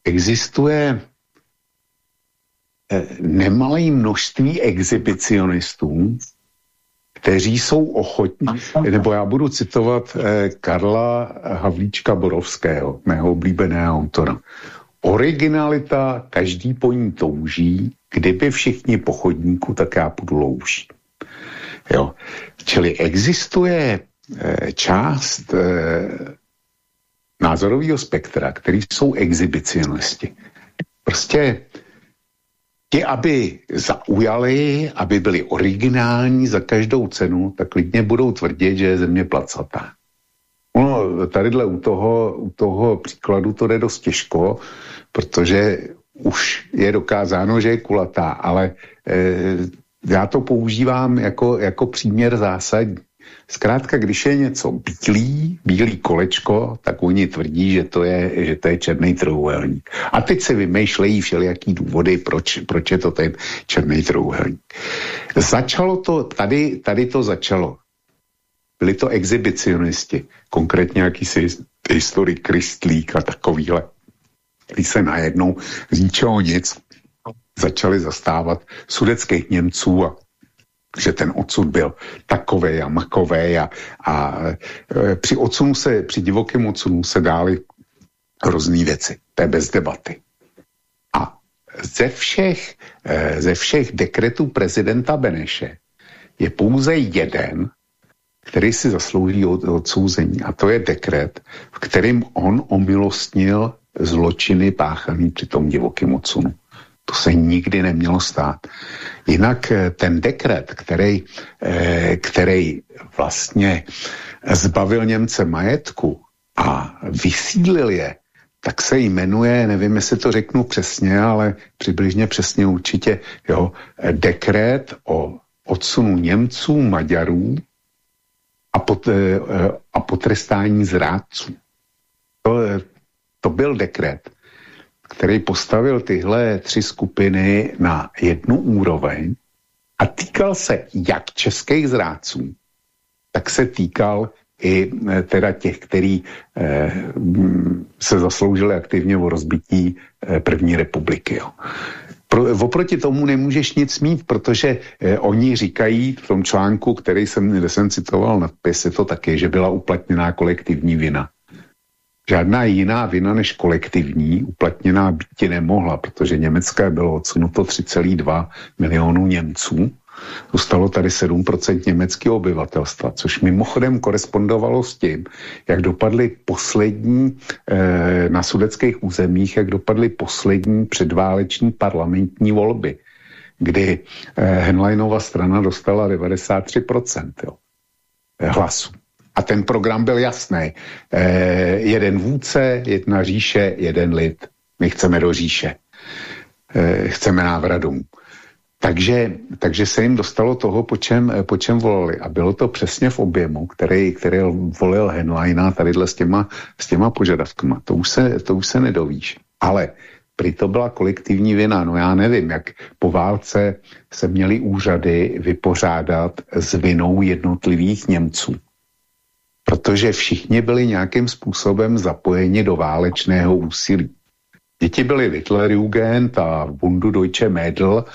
[SPEAKER 2] existuje eh, nemalé množství exhibicionistů, kteří jsou ochotní, nebo já budu citovat Karla Havlíčka Borovského, mého oblíbeného autora. Originalita, každý po ní touží, kdyby všichni pochodníku, tak já půjdu louží. Jo. Čili existuje část eh, názorového spektra, který jsou exhibicionisti. Prostě ti, aby zaujali, aby byli originální za každou cenu, tak klidně budou tvrdit, že je země placatá. No, tadyhle u toho, u toho příkladu to jde dost těžko, protože už je dokázáno, že je kulatá, ale e, já to používám jako, jako příměr zásadní. Zkrátka, když je něco bílý, bílý kolečko, tak oni tvrdí, že to je, že to je černý trojuhelník. A teď se vymýšlejí všelijaký důvody, proč, proč je to ten černý trojuhelník. Začalo to, tady, tady to začalo. Byli to exhibicionisti, konkrétně jakýsi historik Kristlík a takovýhle, kteří se najednou z ničeho nic začali zastávat sudeckých Němců a že ten odsud byl takový a makový a, a e, při odsunu se, při divokém odsunu se dály hrozný věci. To je bez debaty. A ze všech, e, ze všech dekretů prezidenta Beneše je pouze jeden, který si zaslouží od, odsouzení. A to je dekret, v kterým on omilostnil zločiny páchaný při tom divokém odsunu. To se nikdy nemělo stát. Jinak eh, ten dekret, který, eh, který vlastně zbavil Němce majetku a vysídlil je, tak se jmenuje, nevím, jestli to řeknu přesně, ale přibližně přesně určitě, jo, dekret o odsunu Němců, Maďarů a, pot, eh, a potrestání zrádců. To, to byl dekret, který postavil tyhle tři skupiny na jednu úroveň a týkal se jak českých zrádců, tak se týkal i e, teda těch, který eh, se zasloužili aktivně o rozbití eh, první republiky. Jo. Pro, oproti tomu nemůžeš nic mít, protože eh, oni říkají v tom článku, který jsem, kde jsem citoval nadpis, je to taky, že byla uplatněná kolektivní vina žádná jiná vina než kolektivní uplatněná býti nemohla, protože Německé bylo odsunuto 3,2 milionů Němců, Zůstalo tady 7% německého obyvatelstva, což mimochodem korespondovalo s tím, jak dopadly poslední eh, na sudeckých územích, jak dopadly poslední předváleční parlamentní volby, kdy eh, Henleinova strana dostala 93% jo, hlasů. A ten program byl jasný. Eh, jeden vůdce, jedna říše, jeden lid. My chceme do říše. Eh, chceme návrat domů. Takže, takže se jim dostalo toho, po čem, po čem volali. A bylo to přesně v objemu, který, který volil Henleina tadyhle s těma, s těma požadavkama. To už, se, to už se nedovíš. Ale prý to byla kolektivní vina. No já nevím, jak po válce se měly úřady vypořádat s vinou jednotlivých Němců. Protože všichni byli nějakým způsobem zapojeni do válečného úsilí. Děti byly Hitlerjugend a Bundu Deutsche Mädel,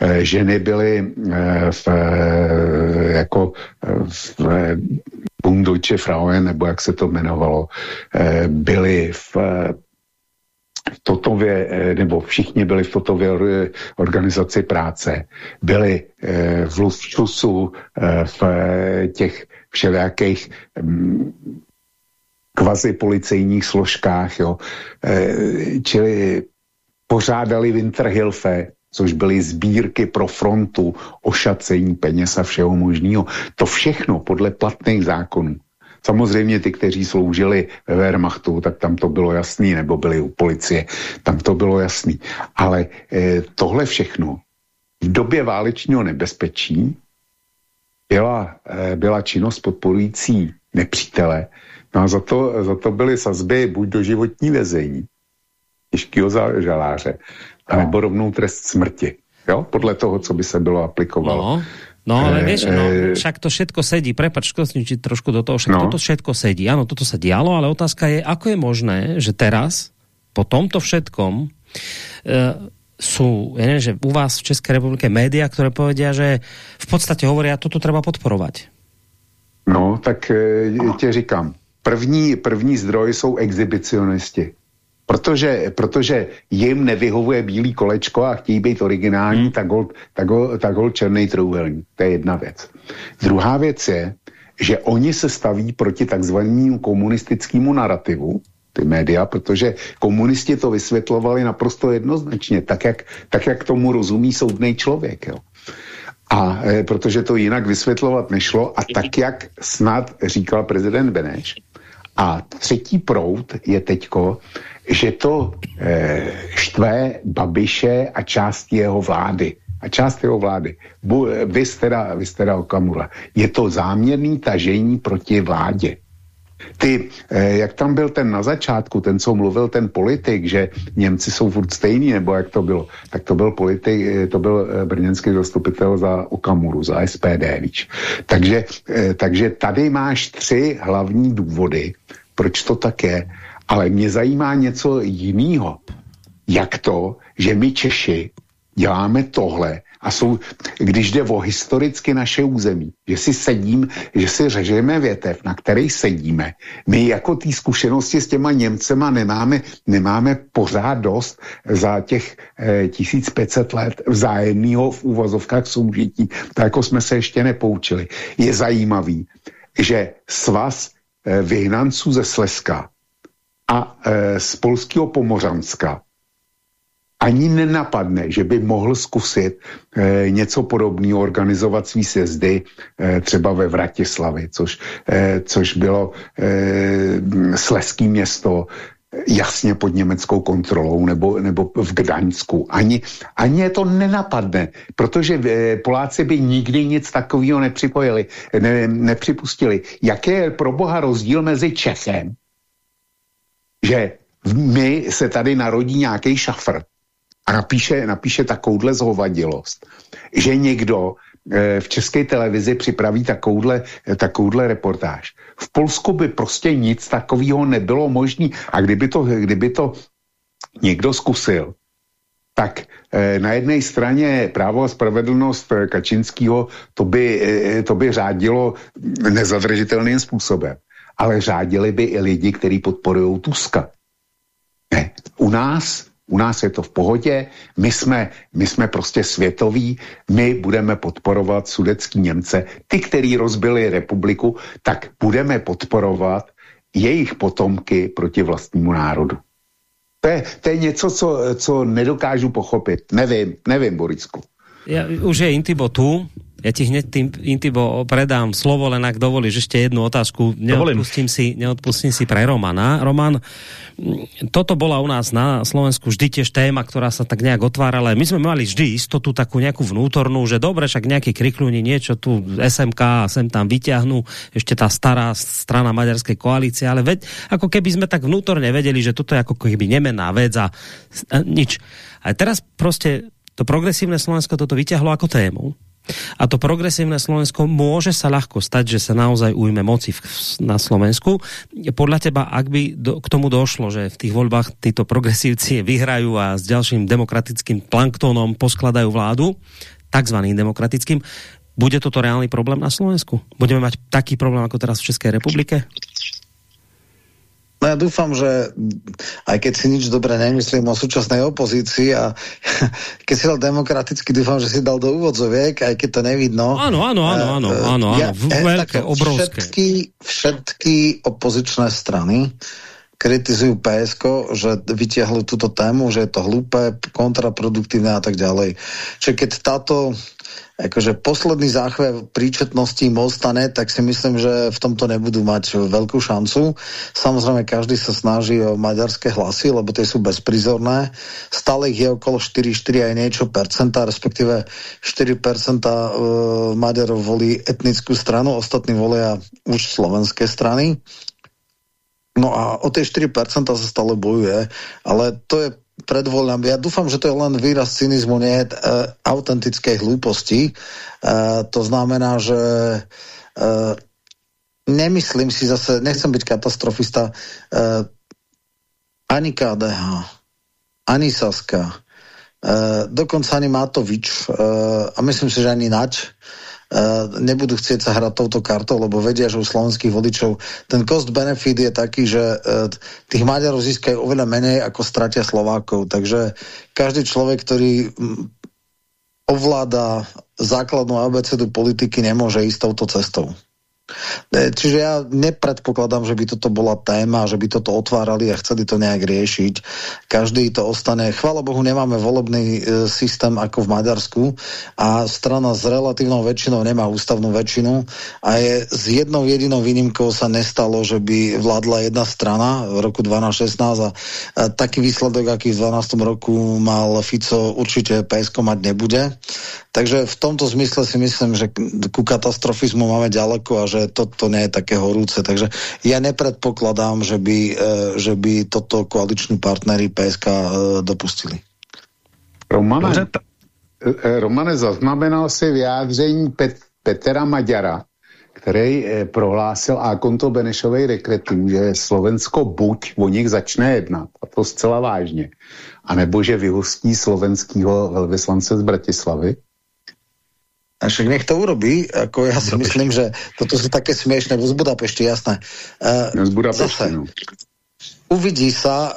[SPEAKER 2] eh, ženy byly eh, v, eh, jako v Bund Deutsche Frauen, nebo jak se to jmenovalo, byly v Totově, nebo všichni byli v Totově organizaci práce, byli v Luftschussu, v těch všelijakých mm, kvazi policejních složkách, jo. E, čili pořádali Winterhilfe, což byly sbírky pro frontu, ošacení peněz a všeho možného. To všechno podle platných zákonů. Samozřejmě ty, kteří sloužili ve Wehrmachtu, tak tam to bylo jasný, nebo byli u policie, tam to bylo jasný. Ale e, tohle všechno v době válečního nebezpečí byla, e, byla činnost podporující nepřítele, No a za to, za to byly sazby buď do životní vězení, těžkého žaláře, no. nebo rovnou trest smrti. Jo? Podle toho, co by se bylo aplikovalo.
[SPEAKER 14] No. No, ale vieš, no, eh, však to všetko sedí, prepač, skočím trošku do toho, však no. toto všetko sedí, áno, toto sa dialo, ale otázka je, ako je možné, že teraz, po tomto všetkom, sú, ja neviem, že u vás v Českej republike média, ktoré povedia, že v podstate hovoria, toto treba podporovať.
[SPEAKER 2] No, tak e, tě říkám, První, první zdroj jsou exhibicionisti. Protože, protože jim nevyhovuje bílý kolečko a chtějí být originální, hmm. tak hol, tak hol, tak hol černý trouhelník. To je jedna věc. Druhá věc je, že oni se staví proti takzvanému komunistickému narrativu, ty média, protože komunisti to vysvětlovali naprosto jednoznačně, tak jak, tak jak tomu rozumí soudný člověk. Jo. A e, protože to jinak vysvětlovat nešlo a tak, jak snad říkal prezident Beneš, a třetí proud je teďko, že to e, štve Babiše a část jeho vlády. A část jeho vlády. Bu, vy teda, vy teda Okamura. Je to záměrný tažení proti vládě. Ty, eh, jak tam byl ten na začátku, ten, co mluvil ten politik, že Němci jsou furt stejný, nebo jak to bylo, tak to byl politik, eh, to byl eh, brněnský zastupitel za Okamuru, za SPD, víš. Takže, takže tady máš tři hlavní důvody, proč to tak je, ale mě zajímá něco jiného. Jak to, že my Češi děláme tohle a jsou, když jde o historicky naše území, že si sedím, že si řežeme větev, na který sedíme. My jako té zkušenosti s těma Němcema nemáme, nemáme pořád dost za těch eh, 1500 let vzájemného v úvozovkách soužití, tak jako jsme se ještě nepoučili. Je zajímavý, že svaz eh, vyhnanců ze Slezska a eh, z polského Pomořanska ani nenapadne, že by mohl zkusit e, něco podobného organizovat svý sjezdy e, třeba ve Vratislavi, což, e, což bylo e, sleský město, jasně pod německou kontrolou nebo, nebo v Gdaňsku. Ani, ani je to nenapadne, protože Poláci by nikdy nic takového nepřipojili, ne, nepřipustili. Jaký je pro boha rozdíl mezi Čechem, že my se tady narodí nějaký šafr a napíše, napíše takovouhle zhovadilost, že někdo e, v české televizi připraví takovouhle, takovouhle reportáž. V Polsku by prostě nic takového nebylo možné. A kdyby to, kdyby to někdo zkusil, tak e, na jedné straně právo a spravedlnost Kačinského to by, to by řádilo nezadržitelným způsobem. Ale řádili by i lidi, kteří podporují Tuska. Ne. U nás u nás je to v pohodě, my jsme, my jsme prostě světoví, my budeme podporovat sudecký Němce, ty, který rozbili republiku, tak budeme podporovat jejich potomky proti vlastnímu národu. To je, to je něco, co, co nedokážu pochopit. Nevím, nevím, Borisku.
[SPEAKER 14] Ja, už je Intibo tu, ja ti hneď tým, Intibo, predám slovo, len ak dovolíš ešte jednu otázku. Neodpustím si, neodpustím si pre Romana. Roman, toto bola u nás na Slovensku vždy tiež téma, ktorá sa tak nejak otvárala. My sme mali vždy istotu takú nejakú vnútornú, že dobre, však nejaký krikľúni niečo tu SMK sem tam vyťahnú, ešte tá stará strana maďarskej koalície, ale veď, ako keby sme tak vnútorne vedeli, že toto je ako keby nemená vec a, a nič. A teraz prostě to progresívne Slovensko toto vyťahlo ako tému a to progresívne Slovensko môže sa ľahko stať, že sa naozaj ujme moci v, na Slovensku. Podľa teba, ak by do, k tomu došlo, že v tých voľbách títo progresívci vyhrajú a s ďalším demokratickým planktónom poskladajú vládu, takzvaným demokratickým, bude toto reálny problém na Slovensku? Budeme mať taký problém ako teraz v Českej republike?
[SPEAKER 13] No ja dúfam, že aj keď si nič dobré nemyslím o súčasnej opozícii a keď si dal demokraticky, dúfam, že si dal do úvodzoviek, aj keď to nevidno.
[SPEAKER 14] Áno, áno, áno, áno, eh, áno,
[SPEAKER 13] ja,
[SPEAKER 14] áno. veľké, obrovské.
[SPEAKER 13] Všetky, všetky opozičné strany kritizujú PSK, že vytiahli túto tému, že je to hlúpe, kontraproduktívne a tak ďalej. Čiže keď táto akože posledný záchve príčetnosti im ostane, tak si myslím, že v tomto nebudú mať veľkú šancu. Samozrejme, každý sa snaží o maďarské hlasy, lebo tie sú bezprizorné. Stále ich je okolo 4-4 aj niečo percenta, respektíve 4 percenta e, Maďarov volí etnickú stranu, ostatní volia už slovenské strany. No a o tie 4% sa stále bojuje, ale to je predvoľám. Ja dúfam, že to je len výraz cynizmu, nie uh, autentickej hlúposti. Uh, to znamená, že uh, nemyslím si zase, nechcem byť katastrofista, uh, ani KDH, ani Saska, uh, dokonca ani Matovič uh, a myslím si, že ani Nač nebudú chcieť sa hrať touto kartou, lebo vedia, že u slovenských vodičov ten cost benefit je taký, že eh, tých Maďarov získajú oveľa menej ako stratia Slovákov. Takže každý človek, ktorý mm, ovláda základnú abecedu politiky, nemôže ísť touto cestou. E, čiže ja nepredpokladám, že by toto bola téma, že by toto otvárali a chceli to nejak riešiť. Každý to ostane. Chvala Bohu, nemáme volebný e, systém ako v Maďarsku a strana s relatívnou väčšinou nemá ústavnú väčšinu a je s jednou jedinou výnimkou sa nestalo, že by vládla jedna strana v roku 12-16 a, a taký výsledok, aký v 12. roku mal Fico, určite PSK mať nebude. Takže v tomto zmysle si myslím, že ku katastrofizmu máme ďaleko a že toto nie je také horúce. Takže ja nepredpokladám, že by, e, že by toto koaliční partnery PSK e, dopustili.
[SPEAKER 2] Romane, e, Romane, zaznamenal si vyjádření Pet, Petra Maďara, který prohlásil a konto Benešovej rekretů, že Slovensko buď o nich začne jednat, a to zcela vážně, anebo že vyhostí slovenského velvyslance z Bratislavy,
[SPEAKER 13] a však nech to urobí, ako ja si myslím, že toto sú také smiešné, z Budapešti, jasné. Uh,
[SPEAKER 2] z Budapešti, no.
[SPEAKER 13] Uvidí sa, uh,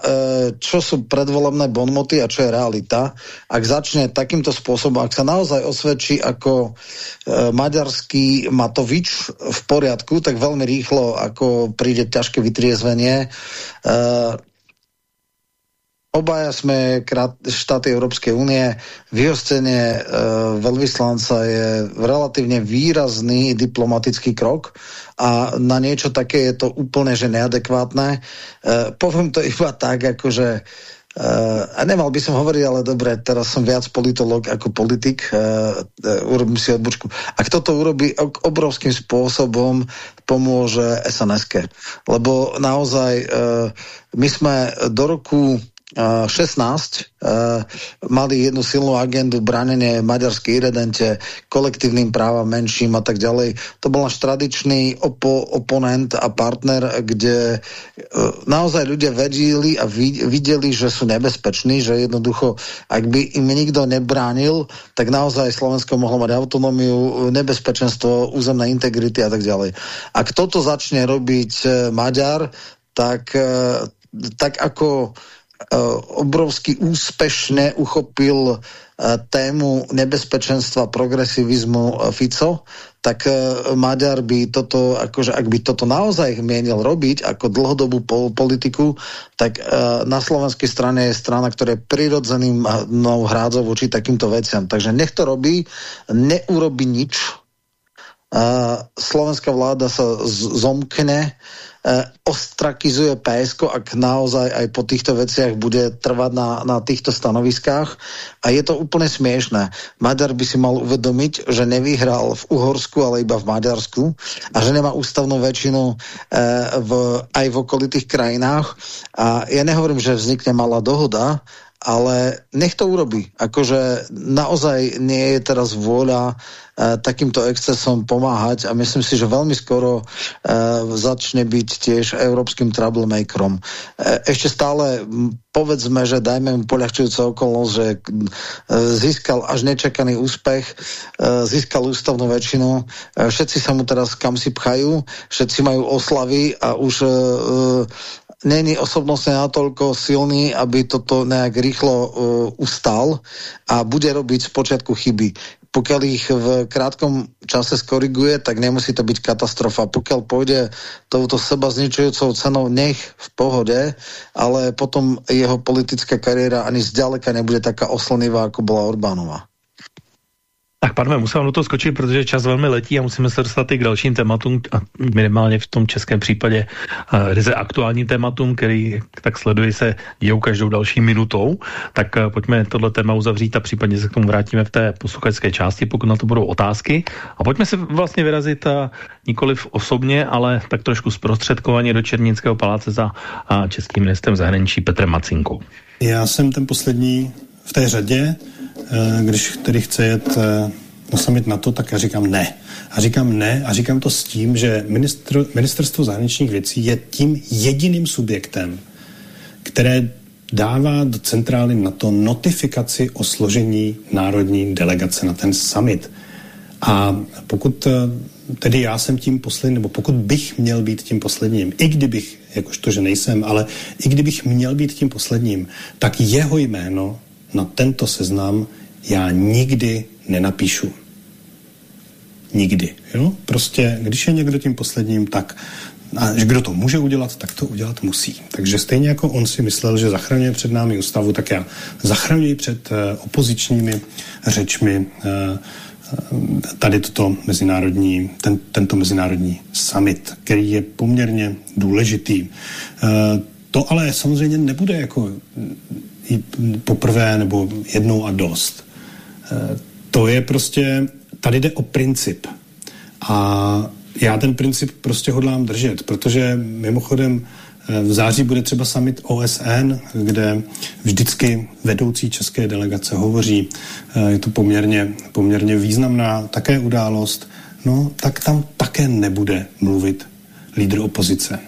[SPEAKER 13] čo sú predvolebné bonmoty a čo je realita. Ak začne takýmto spôsobom, ak sa naozaj osvedčí ako uh, maďarský Matovič v poriadku, tak veľmi rýchlo, ako príde ťažké vytriezvenie, Obaja sme krát, štáty Európskej únie. Vyhostenie e, veľvyslanca je relatívne výrazný diplomatický krok a na niečo také je to úplne že neadekvátne. E, poviem to iba tak, akože Uh, a nemal by som hovoriť, ale dobre, teraz som viac politolog ako politik, uh, uh, urobím si odbočku. Ak toto urobí obrovským spôsobom, pomôže sns Lebo naozaj uh, my sme do roku 16 uh, mali jednu silnú agendu bránenie maďarskej irredente, kolektívnym právam menším a tak ďalej. To bol náš tradičný opo oponent a partner, kde uh, naozaj ľudia vedeli a videli, že sú nebezpeční, že jednoducho, ak by im nikto nebránil, tak naozaj Slovensko mohlo mať autonómiu, nebezpečenstvo, územné integrity a tak ďalej. Ak toto začne robiť uh, Maďar, tak, uh, tak ako Eh, obrovsky úspešne uchopil eh, tému nebezpečenstva progresivizmu eh, Fico, tak Maďar by toto, akože ak by toto naozaj mienil robiť ako dlhodobú politiku, tak na slovenskej strane je strana, ktorá je prirodzeným hrádzov voči takýmto veciam. Takže nech to robí, neurobi nič, slovenská vláda sa zomkne, ostrakizuje PSK, ak naozaj aj po týchto veciach bude trvať na, na týchto stanoviskách. A je to úplne smiešné. Maďar by si mal uvedomiť, že nevyhral v Uhorsku, ale iba v Maďarsku a že nemá ústavnú väčšinu uh, v, aj v okolitých krajinách. A ja nehovorím, že vznikne malá dohoda, ale nech to urobí. Akože naozaj nie je teraz vôľa uh, takýmto excesom pomáhať a myslím si, že veľmi skoro uh, začne byť tiež európskym troublemakerom. Uh, ešte stále povedzme, že dajme mu poľahčujúcu okolnosť, že uh, získal až nečakaný úspech, uh, získal ústavnú väčšinu, uh, všetci sa mu teraz kam si pchajú, všetci majú oslavy a už uh, není osobnostne natoľko silný, aby toto nejak rýchlo uh, ustal a bude robiť z počiatku chyby. Pokiaľ ich v krátkom čase skoriguje, tak nemusí to byť katastrofa. Pokiaľ pôjde touto seba zničujúcou cenou, nech v pohode, ale potom jeho politická kariéra ani zďaleka nebude taká oslnivá, ako bola Orbánova.
[SPEAKER 3] Tak pánové, musím do toho skočit, protože čas velmi letí a musíme se dostat i k dalším tématům, a minimálně v tom českém případě ryze aktuálním tématům, který tak sleduji se dějou každou další minutou. Tak pojďme tohle téma uzavřít a případně se k tomu vrátíme v té posluchačské části, pokud na to budou otázky. A pojďme se vlastně vyrazit uh, nikoliv osobně, ale tak trošku zprostředkovaně do Černínského paláce za českým ministrem zahraničí Petrem Macinkou.
[SPEAKER 15] Já jsem ten poslední v té řadě když který chce jet eh, na summit NATO, tak já říkám ne. A říkám ne a říkám to s tím, že ministr, ministerstvo zahraničních věcí je tím jediným subjektem, které dává do centrály na to notifikaci o složení národní delegace na ten summit. A pokud eh, tedy já jsem tím posledním, nebo pokud bych měl být tím posledním, i kdybych, jakožto, že nejsem, ale i kdybych měl být tím posledním, tak jeho jméno na tento seznam já nikdy nenapíšu. Nikdy. Jo? Prostě, když je někdo tím posledním, tak a kdo to může udělat, tak to udělat musí. Takže stejně jako on si myslel, že zachraňuje před námi ústavu, tak já zachraňuji před uh, opozičními řečmi uh, tady toto mezinárodní, ten, tento mezinárodní summit, který je poměrně důležitý. To ale samozřejmě nebude jako poprvé nebo jednou a dost. E, to je prostě, tady jde o princip. A já ten princip prostě hodlám držet, protože mimochodem e, v září bude třeba summit OSN, kde vždycky vedoucí české delegace hovoří, e, je to poměrně, poměrně významná také událost, no tak tam také nebude mluvit lídr opozice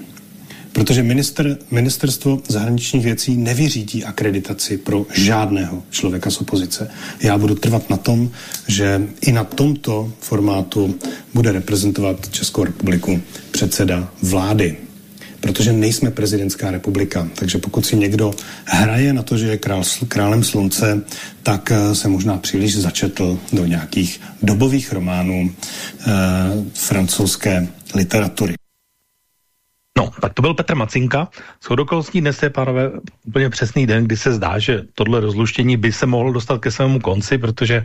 [SPEAKER 15] protože minister, ministerstvo zahraničních věcí nevyřídí akreditaci pro žádného člověka z opozice. Já budu trvat na tom, že i na tomto formátu bude reprezentovat Českou republiku předseda vlády protože nejsme prezidentská republika. Takže pokud si někdo hraje na to, že je král, králem slunce, tak eh, se možná příliš začetl do nějakých dobových románů eh, francouzské literatury.
[SPEAKER 3] No, tak to byl Petr Macinka. S okolností dnes je, pánové, úplně přesný den, kdy se zdá, že tohle rozluštění by se mohlo dostat ke svému konci, protože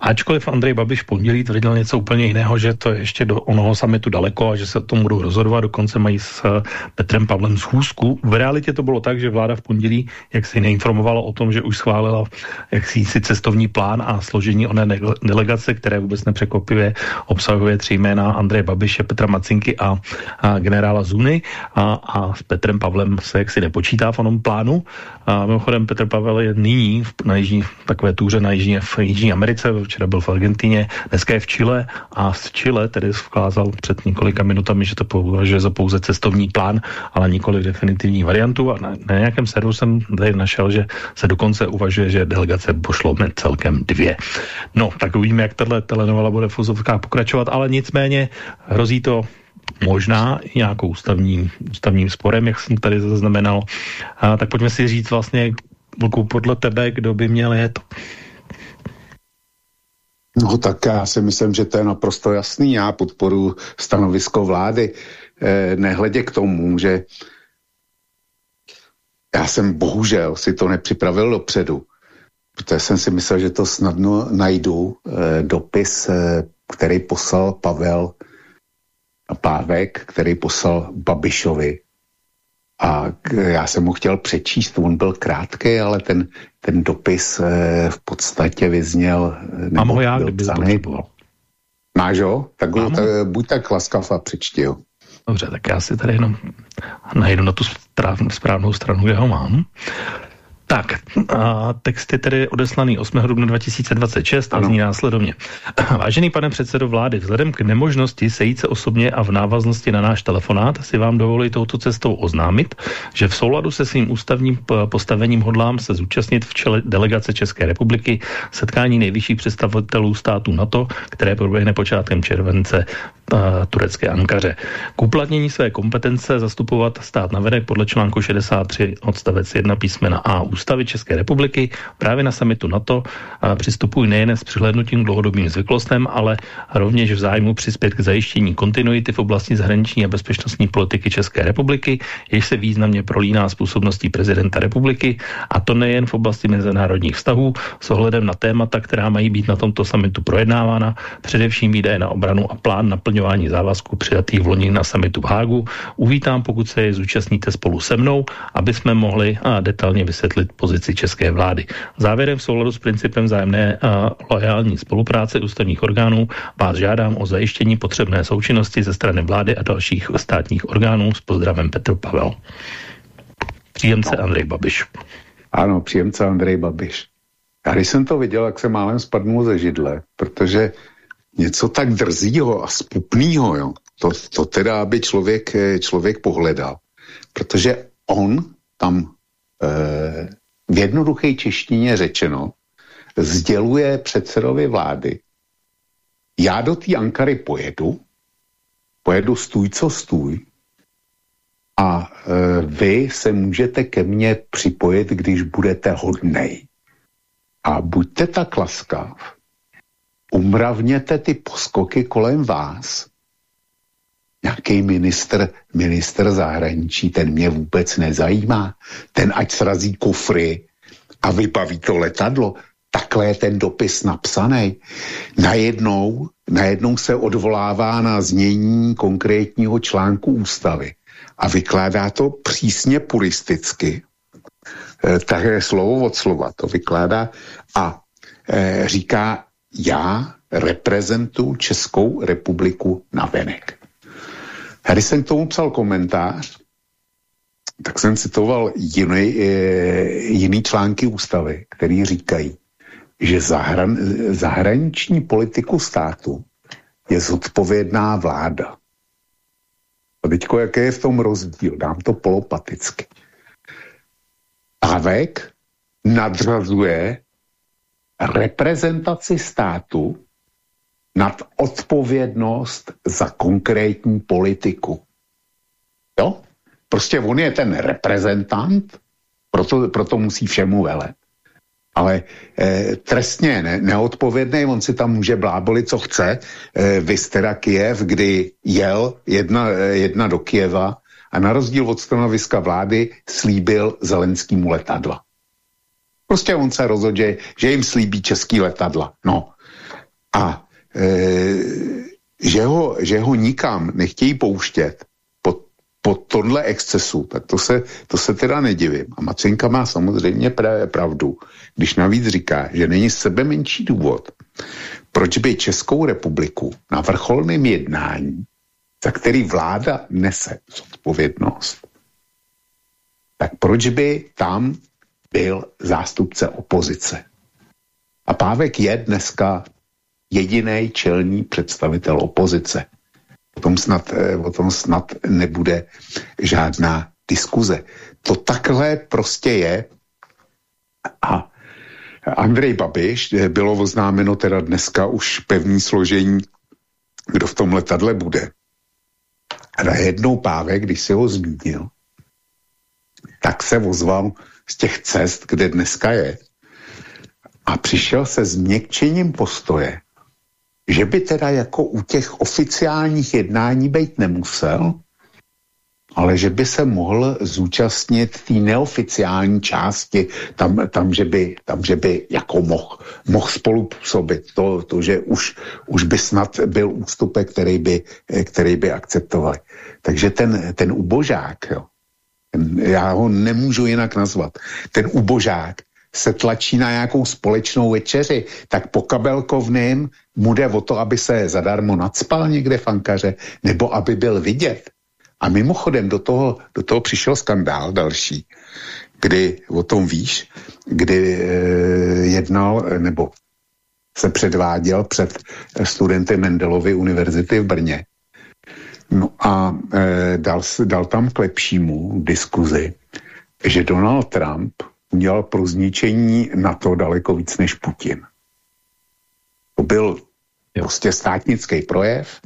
[SPEAKER 3] ačkoliv Andrej Babiš v pondělí tvrdil něco úplně jiného, že to je ještě do onoho samitu daleko a že se o tom budou rozhodovat, dokonce mají s eh, Petrem Pavlem schůzku. V realitě to bylo tak, že vláda v pondělí, jak si neinformovala o tom, že už schválila jaksi si cestovní plán a složení oné delegace, které vůbec nepřekvapivě obsahuje tři jména Andreje Babiše, Petra Macinky a, a generála Zuny a, a s Petrem Pavlem se jaksi nepočítá v onom plánu. A mimochodem Petr Pavel je nyní na jižní, takové túře na jižní, v Jižní Americe, včera byl v Argentině, dneska je v Chile a z Chile tedy vkázal před několika minutami, že to považuje za pouze cestovní plán, ale nikoli definitivní variantu a na, na nějakém serveru jsem tady našel, že se dokonce uvažuje, že delegace pošlo celkem dvě. No, tak uvidíme, jak tato telenovela bude v pokračovat, ale nicméně hrozí to možná i nějakou ústavní, ústavním sporem, jak jsem tady zaznamenal. A, tak pojďme si říct vlastně, Vlku, podle tebe, kdo by měl jet?
[SPEAKER 2] No tak já si myslím, že to je naprosto jasný. Já podporu stanovisko vlády. Eh, nehledě k tomu, že já jsem bohužel si to nepřipravil dopředu, protože jsem si myslel, že to snadno najdu. Eh, dopis eh, který poslal Pavel Pávek, který poslal Babišovi. A já jsem mu chtěl přečíst, on byl krátký, ale ten, ten dopis eh, v podstatě vyzněl...
[SPEAKER 3] Mám ho já, kdyby potřeboval.
[SPEAKER 2] Máš ho? Tak, ho, tak buď tak laskav a přečti ho.
[SPEAKER 3] Dobře, tak já si tady jenom najdu na tu správnou stranu, kde ho mám. Tak, a text je tedy odeslaný 8. dubna 2026 ano. a zní následovně. Vážený pane předsedo vlády, vzhledem k nemožnosti sejít se osobně a v návaznosti na náš telefonát si vám dovoluji touto cestou oznámit, že v souladu se svým ústavním postavením hodlám se zúčastnit v čele delegace České republiky setkání nejvyšších představitelů států NATO, které proběhne počátkem července turecké Ankaře. K uplatnění své kompetence zastupovat stát na vedek podle článku 63 odstavec 1 písmena A ústavy České republiky právě na samitu NATO přistupují nejen s přihlednutím dlouhodobým zvyklostem, ale rovněž v zájmu přispět k zajištění kontinuity v oblasti zahraniční a bezpečnostní politiky České republiky, jež se významně prolíná způsobností prezidenta republiky, a to nejen v oblasti mezinárodních vztahů s ohledem na témata, která mají být na tomto samitu projednávána, především výdaje na obranu a plán naplňování závazků přijatých v loni na samitu v Hágu. Uvítám, pokud se je zúčastníte spolu se mnou, aby jsme mohli detailně vysvětlit pozici české vlády. Závěrem v souladu s principem vzájemné a loajální spolupráce ústavních orgánů vás žádám o zajištění potřebné součinnosti ze strany vlády a dalších státních orgánů. S pozdravem Petr Pavel. Příjemce no. Andrej Babiš.
[SPEAKER 2] Ano, příjemce Andrej Babiš. Já když jsem to viděl, jak se málem spadnul ze židle, protože něco tak drzího a spupného, jo, to, to teda, aby člověk, člověk pohledal. Protože on tam e, v jednoduché češtině řečeno, sděluje předsedovi vlády, já do té Ankary pojedu, pojedu stůj co stůj a e, vy se můžete ke mně připojit, když budete hodnej. A buďte tak laskav, umravněte ty poskoky kolem vás nějaký minister, minister zahraničí, ten mě vůbec nezajímá. Ten ať srazí kufry a vybaví to letadlo. Takhle je ten dopis napsaný. Najednou, najednou se odvolává na znění konkrétního článku ústavy a vykládá to přísně puristicky. E, tak slovo od slova to vykládá a e, říká, já reprezentuju Českou republiku na venek. Když jsem k tomu psal komentář, tak jsem citoval jiný, eh, jiný články ústavy, které říkají, že zahran, zahraniční politiku státu je zodpovědná vláda. A teďko, jaký je v tom rozdíl? Dám to polopaticky. Pávek nadřazuje reprezentaci státu nad odpovědnost za konkrétní politiku. Jo? Prostě on je ten reprezentant, proto, proto musí všemu velet. Ale e, trestně ne, neodpovědný, on si tam může blábolit, co chce. E, vys teda Kiev, kdy jel jedna, e, jedna do Kieva a na rozdíl od stanoviska vlády slíbil Zelenskýmu letadla. Prostě on se rozhodl, že, že jim slíbí český letadla. No. A Eh, že ho, že ho nikam nechtějí pouštět pod, pod tohle excesu, tak to se, to se teda nedivím. A Macinka má samozřejmě pravdu, když navíc říká, že není sebe menší důvod, proč by Českou republiku na vrcholném jednání, za který vláda nese zodpovědnost, tak proč by tam byl zástupce opozice? A Pávek je dneska jediný čelní představitel opozice. O tom, snad, eh, o tom snad nebude žádná diskuze. To takhle prostě je a Andrej Babiš, eh, bylo oznámeno teda dneska už pevný složení, kdo v tom letadle bude. A najednou Pávek, když se ho zmínil, tak se ozval z těch cest, kde dneska je a přišel se změkčením postoje že by teda jako u těch oficiálních jednání být nemusel, ale že by se mohl zúčastnit té neoficiální části, tam, tam, že by, tam, že by jako mohl, mohl spolupůsobit. To, to, že už, už by snad byl ústupek, který by, který by akceptovali. Takže ten, ten ubožák, jo, já ho nemůžu jinak nazvat, ten ubožák se tlačí na nějakou společnou večeři, tak po kabelkovným mu jde o to, aby se zadarmo nadspal někde v Ankaře, nebo aby byl vidět. A mimochodem do toho, do toho přišel skandál další, kdy o tom víš, kdy e, jednal, nebo se předváděl před studenty Mendelovy univerzity v Brně. No a e, dal, dal tam k lepšímu diskuzi, že Donald Trump udělal pro zničení NATO daleko víc než Putin. To byl prostě státnický projev,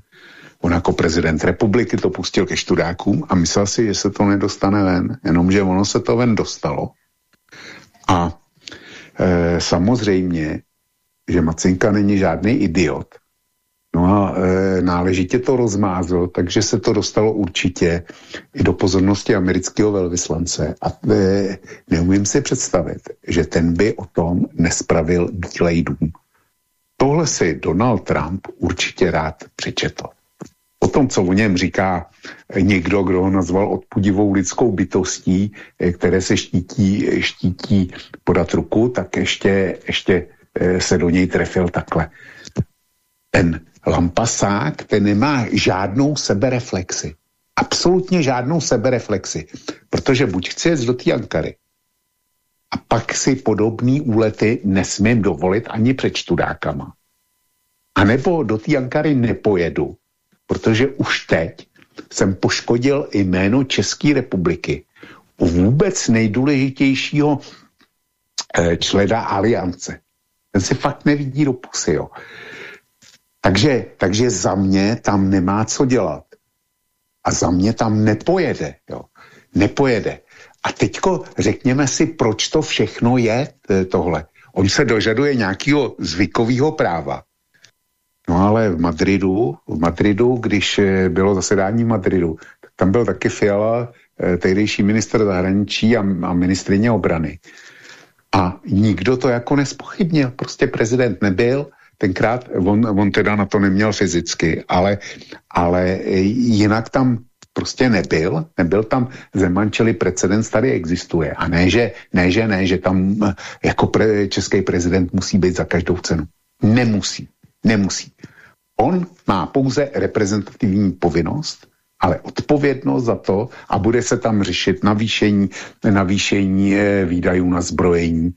[SPEAKER 2] On jako prezident republiky to pustil ke študákům a myslel si, že se to nedostane ven, jenomže ono se to ven dostalo. A e, samozřejmě, že Macinka není žádný idiot. No a e, náležitě to rozmázl, takže se to dostalo určitě i do pozornosti amerického velvyslance. A e, neumím si představit, že ten by o tom nespravil Bílej dům. Tohle si Donald Trump určitě rád přečetl o tom, co o něm říká někdo, kdo ho nazval odpudivou lidskou bytostí, eh, které se štítí, štítí podat ruku, tak ještě, ještě eh, se do něj trefil takhle. Ten lampasák, ten nemá žádnou sebereflexi. Absolutně žádnou sebereflexi. Protože buď chci jet do té Ankary, a pak si podobný úlety nesmím dovolit ani před čtudákama. A nebo do té Ankary nepojedu, protože už teď jsem poškodil jméno České republiky u vůbec nejdůležitějšího eh, člena aliance. Ten si fakt nevidí do pusy, jo. Takže, takže za mě tam nemá co dělat. A za mě tam nepojede, jo. Nepojede. A teďko řekněme si, proč to všechno je eh, tohle. On se dožaduje nějakého zvykového práva. No ale v Madridu, v Madridu, když eh, bylo zasedání v Madridu, tam byl taky Fiala, eh, tehdejší minister zahraničí a, a ministrině obrany. A nikdo to jako nespochybnil. Prostě prezident nebyl, tenkrát on, on teda na to neměl fyzicky, ale, ale jinak tam prostě nebyl, nebyl tam Zeman, čili precedens tady existuje. A ne, že ne, že, ne, že tam eh, jako pre, český prezident musí být za každou cenu. Nemusí. Nemusí. On má pouze reprezentativní povinnost, ale odpovědnost za to a bude se tam řešit navýšení, navýšení e, výdajů na zbrojení.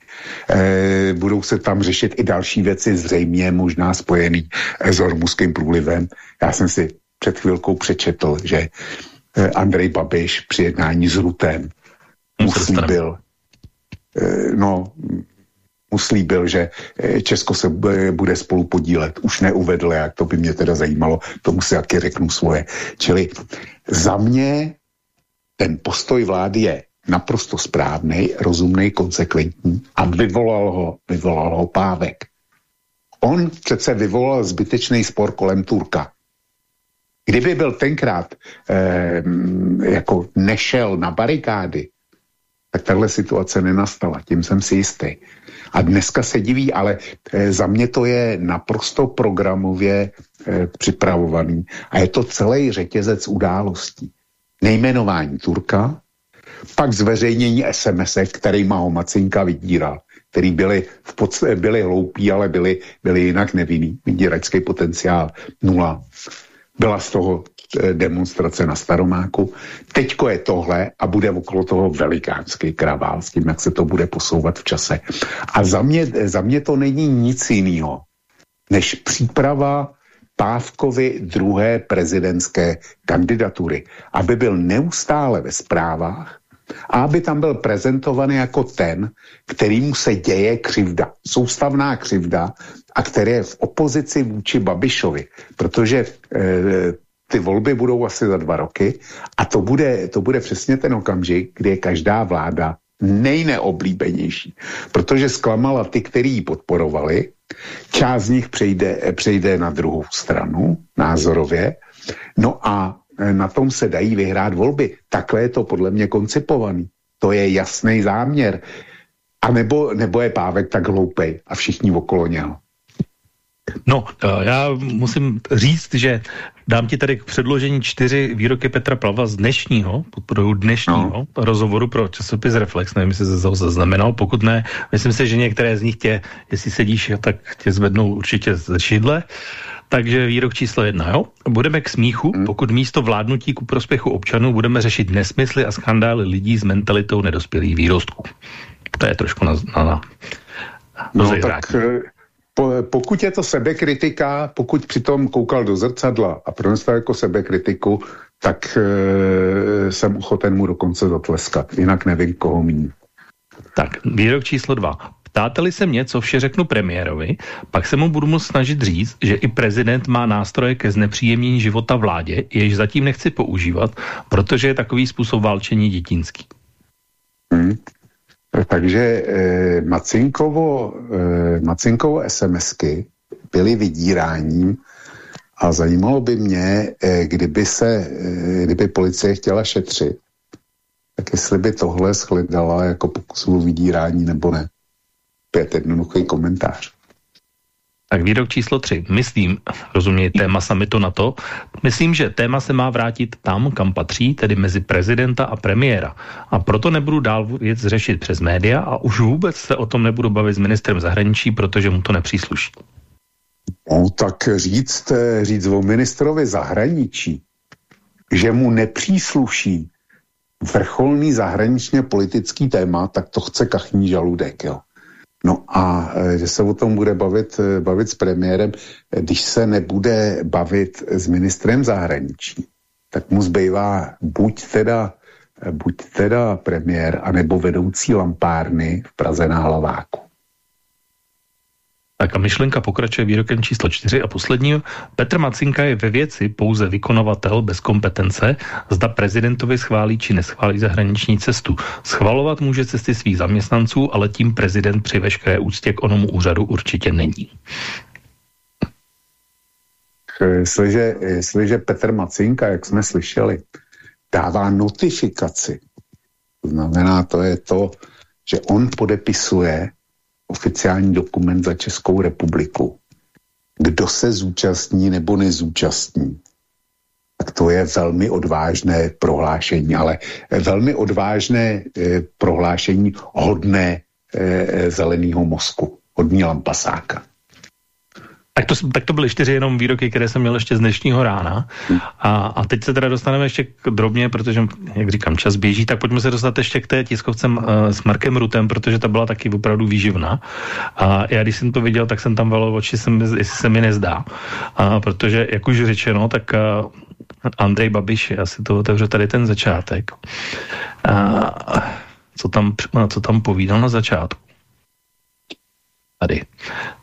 [SPEAKER 2] E, budou se tam řešit i další věci, zřejmě možná spojený e, s hormuským průlivem. Já jsem si před chvilkou přečetl, že Andrej Babiš při jednání s Rutem byl, no, mu slíbil, že eh, Česko se bude spolu podílet. Už neuvedl, jak to by mě teda zajímalo, tomu si jaký řeknu svoje. Čili za mě ten postoj vlády je naprosto správný, rozumný, konsekventní a vyvolal ho, vyvolal ho Pávek. On přece vyvolal zbytečný spor kolem Turka. Kdyby byl tenkrát eh, jako nešel na barikády, tak tahle situace nenastala, tím jsem si jistý. A dneska se diví, ale e, za mě to je naprosto programově e, připravovaný. A je to celý řetězec událostí. Nejmenování Turka, pak zveřejnění SMS, má ho Macinka vydíral, který byli, v podstatě byli hloupí, ale byli, byli jinak nevinný. Vydíračský potenciál nula. Byla z toho Eh, demonstrace na Staromáku. Teďko je tohle a bude okolo toho velikánský kravál s tím, jak se to bude posouvat v čase. A za mě, za mě to není nic jiného, než příprava Pávkovi druhé prezidentské kandidatury, aby byl neustále ve zprávách a aby tam byl prezentovaný jako ten, kterýmu se děje křivda, soustavná křivda a který je v opozici vůči Babišovi, protože e, ty volby budou asi za dva roky a to bude, to bude přesně ten okamžik, kdy je každá vláda nejneoblíbenější, protože zklamala ty, který ji podporovali, část z nich přejde, přejde na druhou stranu názorově, no a eh, na tom se dají vyhrát volby. Takhle je to podle mě koncipovaný. To je jasný záměr. A nebo, nebo je Pávek tak hloupej a všichni okolo něho.
[SPEAKER 3] No, eh, já musím říct, že dám ti tady k předložení čtyři výroky Petra Plava z dnešního, podporu dnešního no. rozhovoru pro časopis Reflex, nevím, jestli se to zaznamenal, pokud ne, myslím si, že některé z nich tě, jestli sedíš, tak tě zvednou určitě z šidle. Takže výrok číslo jedna, jo? Budeme k smíchu, hmm. pokud místo vládnutí ku prospěchu občanů budeme řešit nesmysly a skandály lidí s mentalitou nedospělých výrostků. To je trošku na, na, na
[SPEAKER 2] no, tak po, pokud je to sebekritika, pokud přitom koukal do zrcadla a pronesl jako sebekritiku, tak e, jsem ochoten mu dokonce zatleskat. Jinak nevím, koho mít.
[SPEAKER 3] Tak, výrok číslo dva. Ptáte-li se mě, co vše řeknu premiérovi, pak se mu budu mu snažit říct, že i prezident má nástroje ke znepříjemnění života vládě, jež zatím nechci používat, protože je takový způsob válčení dětinský.
[SPEAKER 2] Hmm. Takže eh, Macinkovo, eh, Macinkovo SMSky byly vydíráním a zajímalo by mě, eh, kdyby se, eh, kdyby policie chtěla šetřit, tak jestli by tohle shledala jako pokus o vydírání nebo ne. Pět jednoduchý komentář.
[SPEAKER 3] Tak výrok číslo 3. Myslím, rozuměj téma samitu na to, myslím, že téma se má vrátit tam, kam patří, tedy mezi prezidenta a premiéra. A proto nebudu dál věc řešit přes média a už vůbec se o tom nebudu bavit s ministrem zahraničí, protože mu to nepřísluší.
[SPEAKER 2] No tak říct, říct o ministrovi zahraničí, že mu nepřísluší vrcholný zahraničně politický téma, tak to chce kachní žaludek, jo. No a e, že se o tom bude bavit, e, bavit s premiérem, e, když se nebude bavit s ministrem zahraničí, tak mu zbývá buď teda, buď teda premiér, anebo vedoucí lampárny v Praze na Hlaváku.
[SPEAKER 3] Tak a myšlenka pokračuje výrokem číslo čtyři a poslední. Petr Macinka je ve věci pouze vykonovatel bez kompetence, zda prezidentovi schválí či neschválí zahraniční cestu. Schvalovat může cesty svých zaměstnanců, ale tím prezident při veškeré úctě k onomu úřadu určitě není.
[SPEAKER 2] Jestliže, jestliže Petr Macinka, jak jsme slyšeli, dává notifikaci, to znamená, to je to, že on podepisuje oficiální dokument za Českou republiku. Kdo se zúčastní nebo nezúčastní, tak to je velmi odvážné prohlášení, ale velmi odvážné eh, prohlášení hodné eh, zeleného mozku, hodní lampasáka.
[SPEAKER 3] Tak to, tak to byly čtyři jenom výroky, které jsem měl ještě z dnešního rána. A, a teď se teda dostaneme ještě k drobně, protože, jak říkám, čas běží, tak pojďme se dostat ještě k té tiskovcem uh, s Markem Rutem, protože ta byla taky opravdu výživná. A já, když jsem to viděl, tak jsem tam velo oči, jsem, jestli se mi nezdá. A, protože, jak už řečeno, tak uh, Andrej Babiš, já si to otevřu tady ten začátek. A, co tam, co tam povídal na začátku tady.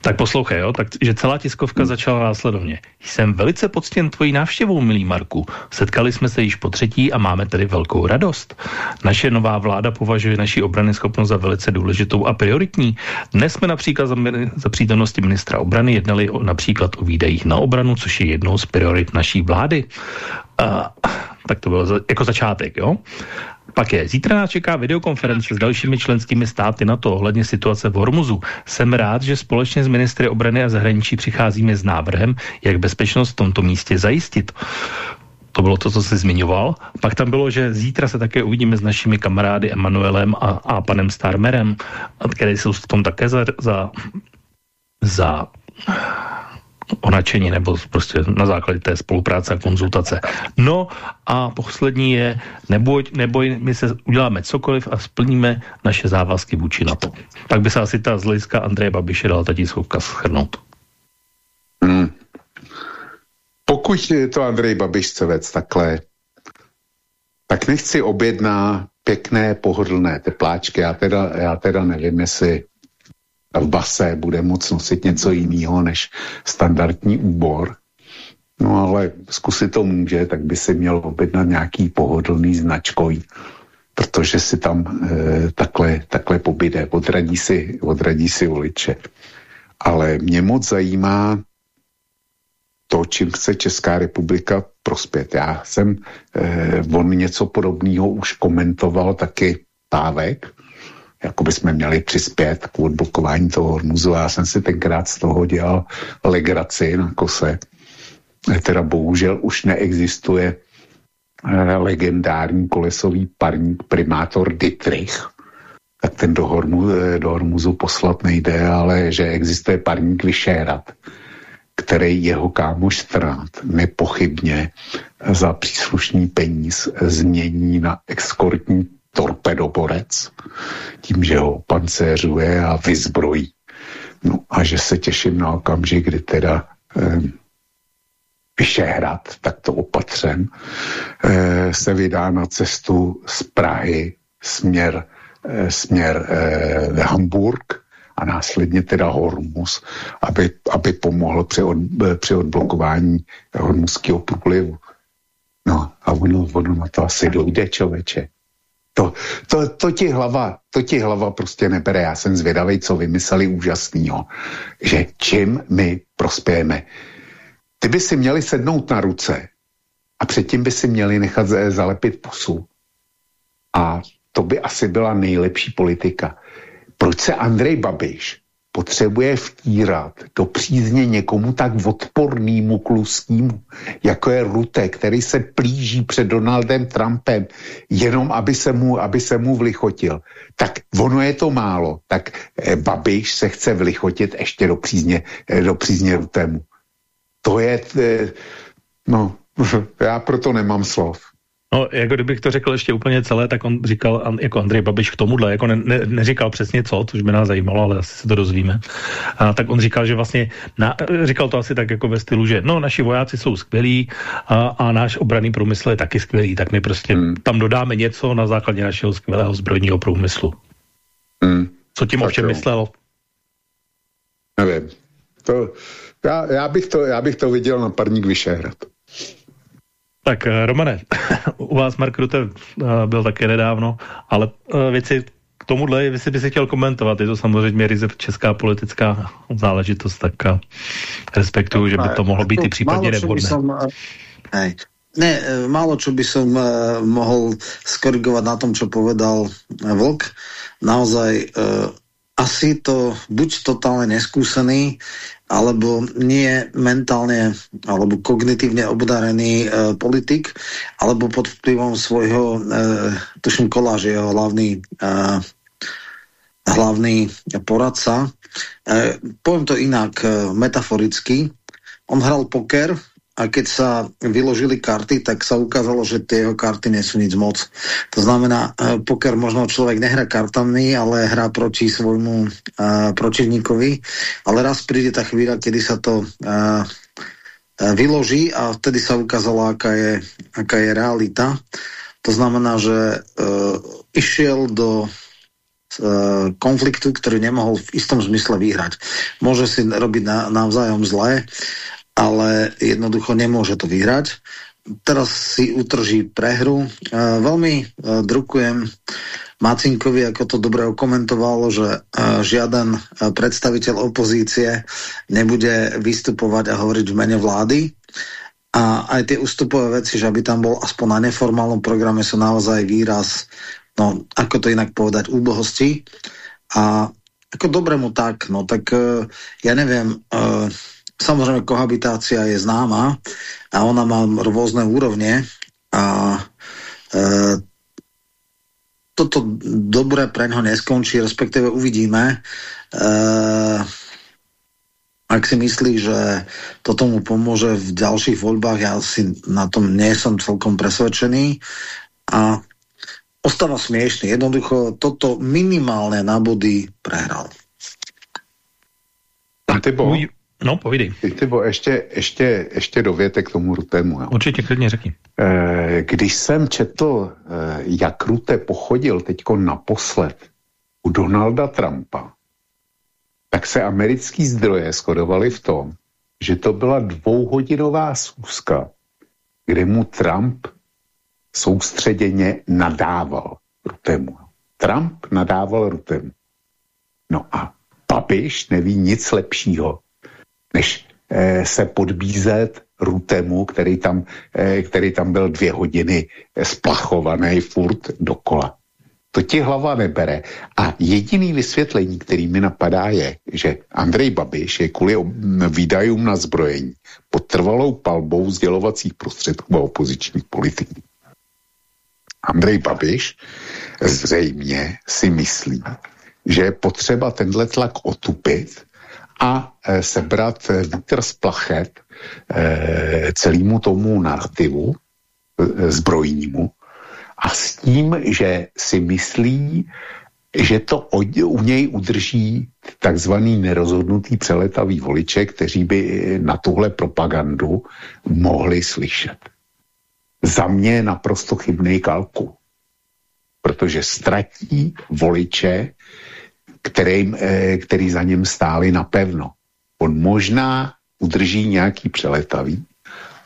[SPEAKER 3] Tak poslouchej, jo, tak, že celá tiskovka začala následovně. Jsem velice poctěn tvojí návštěvou, milý Marku. Setkali jsme se již po třetí a máme tedy velkou radost. Naše nová vláda považuje naši obrany schopnost za velice důležitou a prioritní. Dnes jsme například za, za přítomnosti ministra obrany jednali o, například o výdajích na obranu, což je jednou z priorit naší vlády. A, tak to bylo za, jako začátek, jo. Pak je, zítra nás čeká videokonference s dalšími členskými státy na to ohledně situace v Hormuzu. Jsem rád, že společně s ministry obrany a zahraničí přicházíme s návrhem, jak bezpečnost v tomto místě zajistit. To bylo to, co jsi zmiňoval. Pak tam bylo, že zítra se také uvidíme s našimi kamarády Emanuelem a, a panem Starmerem, které jsou v tom také za, za, za o nadšení nebo prostě na základě té spolupráce a konzultace. No a poslední je, neboj, neboj, my se uděláme cokoliv a splníme naše závazky vůči NATO. Tak by se asi ta z hlediska Andreje Babiše dala ta tiskovka schrnout.
[SPEAKER 2] Hmm. Pokud je to Andrej Babiš cevec takhle, tak nechci objedná pěkné, pohodlné tepláčky. Já teda, já teda nevím, jestli v base bude moc nosit něco jiného než standardní úbor. No ale zkusit to může, tak by si měl objednat nějaký pohodlný značkový, protože si tam e, takhle, takhle pobyde, odradí si, odradí si voliče. Ale mě moc zajímá to, čím chce Česká republika prospět. Já jsem, eh, on něco podobného už komentoval taky Pávek, jako bychom měli přispět k odblokování toho hormuzu. Já jsem si tenkrát z toho dělal legraci na kose. Teda bohužel už neexistuje eh, legendární kolesový parník primátor Dietrich, tak ten do, hormu, eh, do hormuzu poslat nejde, ale že existuje parník Vyšérat, který jeho kámoš Strát nepochybně za příslušný peníz změní na exkortní torpedoborec, tím, že ho pancéřuje a vyzbrojí. No a že se těším na okamžik, kdy teda eh, Vyšehrad, takto opatřen, eh, se vydá na cestu z Prahy směr, eh, směr eh, Hamburg a následně teda Hormus, aby, aby pomohl při, od, při odblokování hormuského průlivu. No a ono, ono na to asi dojde, člověče. To, to, to, ti hlava, to ti hlava prostě nebere. Já jsem zvědavý, co vymysleli úžasného. Že čím my prospějeme. Ty by si měli sednout na ruce a předtím by si měli nechat zalepit pusu. A to by asi byla nejlepší politika. Proč se Andrej Babiš potřebuje vtírat do přízně někomu tak odpornému kluskýmu, jako je Rute, který se plíží před Donaldem Trumpem, jenom aby se mu, aby se mu vlichotil. Tak ono je to málo, tak eh, Babiš se chce vlichotit ještě do přízně, eh, do přízně Rutemu. To je, eh, no, já proto nemám slov.
[SPEAKER 3] No, jako kdybych to řekl ještě úplně celé, tak on říkal, jako Andrej Babiš k tomuhle, jako ne, ne, neříkal přesně co, což by nás zajímalo, ale asi se to dozvíme. A, tak on říkal, že vlastně, na, říkal to asi tak jako ve stylu, že no, naši vojáci jsou skvělí a, a náš obraný průmysl je taky skvělý, tak my prostě hmm. tam dodáme něco na základě našeho skvělého zbrojního průmyslu. Hmm. Co tím ovšem myslel?
[SPEAKER 2] Nevím. To, já, já, bych to, já bych to viděl na parník Vyšehrad.
[SPEAKER 3] Tak eh, Romane, u vás Mark Rutte uh, byl také nedávno, ale uh, věci k tomuhle, vy si by si chtěl komentovat, je to samozřejmě ryze česká politická záležitost, tak uh, respektuju, že by to mohlo být i případně nevhodné.
[SPEAKER 13] Ne, málo čo by som mohol skorigovat na tom, čo povedal Vlk. Naozaj asi to buď totálne neskúsený, alebo nie mentálne alebo kognitívne obdarený e, politik, alebo pod vplyvom svojho, e, tuším Koláž, jeho hlavný, e, hlavný poradca. E, poviem to inak, e, metaforicky. On hral poker, a keď sa vyložili karty, tak sa ukázalo, že tie jeho karty nie sú nič moc. To znamená, e, poker možno človek nehrá kartami, ale hrá proti svojmu uh, protivníkovi, ale raz príde tá chvíľa, kedy sa to uh, vyloží a vtedy sa ukázalo, aká je, aká je realita. To znamená, že uh, išiel do konfliktu, ktorý nemohol v istom zmysle vyhrať. Môže si robiť na, navzájom zlé, ale jednoducho nemôže to vyhrať. Teraz si utrží prehru. E, veľmi e, drukujem Macinkovi, ako to dobre okomentoval, že e, žiaden predstaviteľ opozície nebude vystupovať a hovoriť v mene vlády. A aj tie ústupové veci, že aby tam bol aspoň na neformálnom programe, sú naozaj výraz, no ako to inak povedať, úbohosti. A ako dobrému tak, no tak ja neviem, uh, Samozrejme, kohabitácia je známa a ona má rôzne úrovne a e, toto dobré pre ňo neskončí, respektíve uvidíme. E, ak si myslí, že toto mu pomôže v ďalších voľbách, ja si na tom nie som celkom presvedčený a ostáva smiešný. Jednoducho toto minimálne na body prehral.
[SPEAKER 2] A ty?
[SPEAKER 3] No, povídej.
[SPEAKER 2] Tybo, ještě, ještě, ještě dovětek k tomu Rutému. Jo.
[SPEAKER 3] Určitě, klidně řekni.
[SPEAKER 2] E, když jsem četl, e, jak Rute pochodil teďko naposled u Donalda Trumpa, tak se americký zdroje shodovaly v tom, že to byla dvouhodinová schůzka, kde mu Trump soustředěně nadával Rutemu. Trump nadával Rutemu. No a Babiš neví nic lepšího, než eh, se podbízet Rutemu, který tam, eh, který tam byl dvě hodiny splachovaný furt dokola. To ti hlava nebere. A jediný vysvětlení, který mi napadá, je, že Andrej Babiš je kvůli výdajům na zbrojení pod trvalou palbou sdělovacích prostředků a opozičních politiků. Andrej Babiš zřejmě si myslí, že je potřeba tenhle tlak otupit a e, sebrat vítr z plachet e, celému tomu narrativu zbrojnímu a s tím, že si myslí, že to u něj udrží takzvaný nerozhodnutý přeletavý voliče, kteří by na tuhle propagandu mohli slyšet. Za mě naprosto chybný kalku, protože ztratí voliče, který, eh, který za něm stáli napevno. On možná udrží nějaký přeletavý,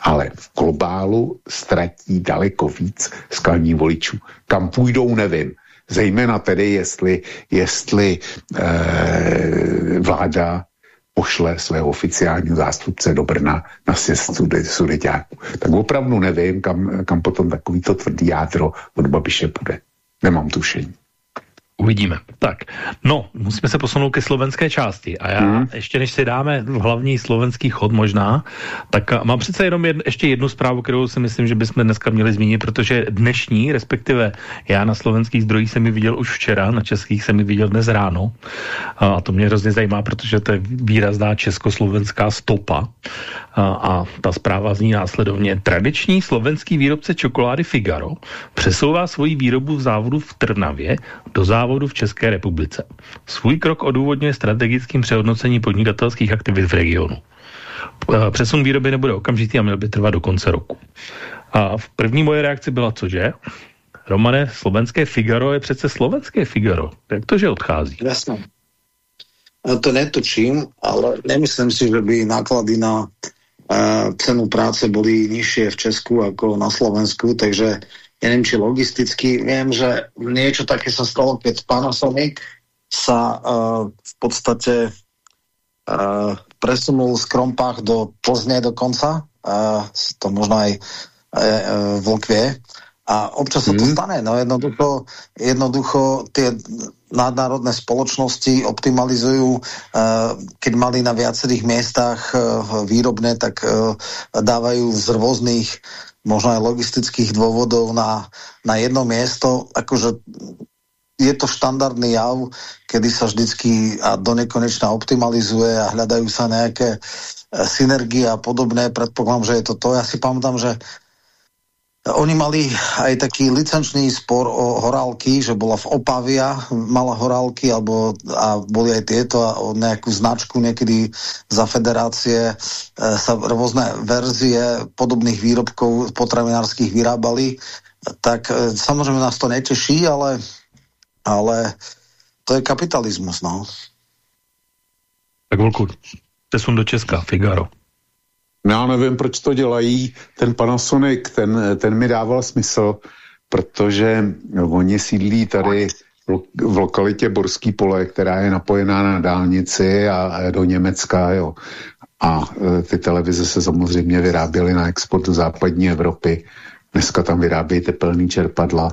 [SPEAKER 2] ale v globálu ztratí daleko víc skalní voličů. Kam půjdou, nevím. Zejména tedy, jestli, jestli eh, vláda pošle svého oficiálního zástupce do Brna na sjezd sudeťáků. Tak opravdu nevím, kam, kam potom takovýto tvrdý jádro od Babiše bude. Nemám tušení.
[SPEAKER 3] Uvidíme. Tak, no, musíme se posunout ke slovenské části. A já hmm. ještě než si dáme hlavní slovenský chod možná, tak mám přece jenom jedn, ještě jednu zprávu, kterou si myslím, že bychom dneska měli zmínit, protože dnešní, respektive já na slovenských zdrojích jsem mi viděl už včera, na českých jsem mi viděl dnes ráno. A to mě hrozně zajímá, protože to je výrazná československá stopa. A, a ta zpráva zní následovně. Tradiční slovenský výrobce čokolády Figaro přesouvá svoji výrobu v závodu v Trnavě do závodu v České republice. Svůj krok odůvodňuje strategickým přehodnocením podnikatelských aktivit v regionu. Přesun výroby nebude okamžitý a měl by trvat do konce roku. A v první moje reakce byla cože? Romane, slovenské Figaro je přece slovenské Figaro. Jak to, že odchází?
[SPEAKER 13] Jasně. To netučím, ale nemyslím si, že by náklady na cenu práce boli nižšie v Česku ako na Slovensku, takže ja neviem, či logisticky, viem, že niečo také sa stalo, keď Panasonic sa uh, v podstate uh, presunul z Krompách do Plzne dokonca, uh, to možno aj uh, Vlk vie, a občas sa to mm. stane, no jednoducho, jednoducho tie nadnárodné spoločnosti optimalizujú, keď mali na viacerých miestach výrobné, tak dávajú z rôznych možno aj logistických dôvodov na, na jedno miesto. Akože je to štandardný jav, kedy sa vždycky a do nekonečna optimalizuje a hľadajú sa nejaké synergie a podobné. Predpokladám, že je to to. Ja si pamätám, že oni mali aj taký licenčný spor o horálky, že bola v Opavia, mala horálky, alebo, a boli aj tieto a o nejakú značku niekedy za federácie e, sa rôzne verzie podobných výrobkov potravinárskych vyrábali. Tak e, samozrejme nás to neteší, ale, ale to je kapitalismus, no.
[SPEAKER 3] Tak volku, presun do Česka, Figaro.
[SPEAKER 2] No, já nevím, proč to dělají. Ten Panasonic, ten, ten mi dával smysl, protože oni sídlí tady v lokalitě Borský pole, která je napojená na dálnici a do Německa, jo. A e, ty televize se samozřejmě vyráběly na export do západní Evropy. Dneska tam vyrábějí tepelný čerpadla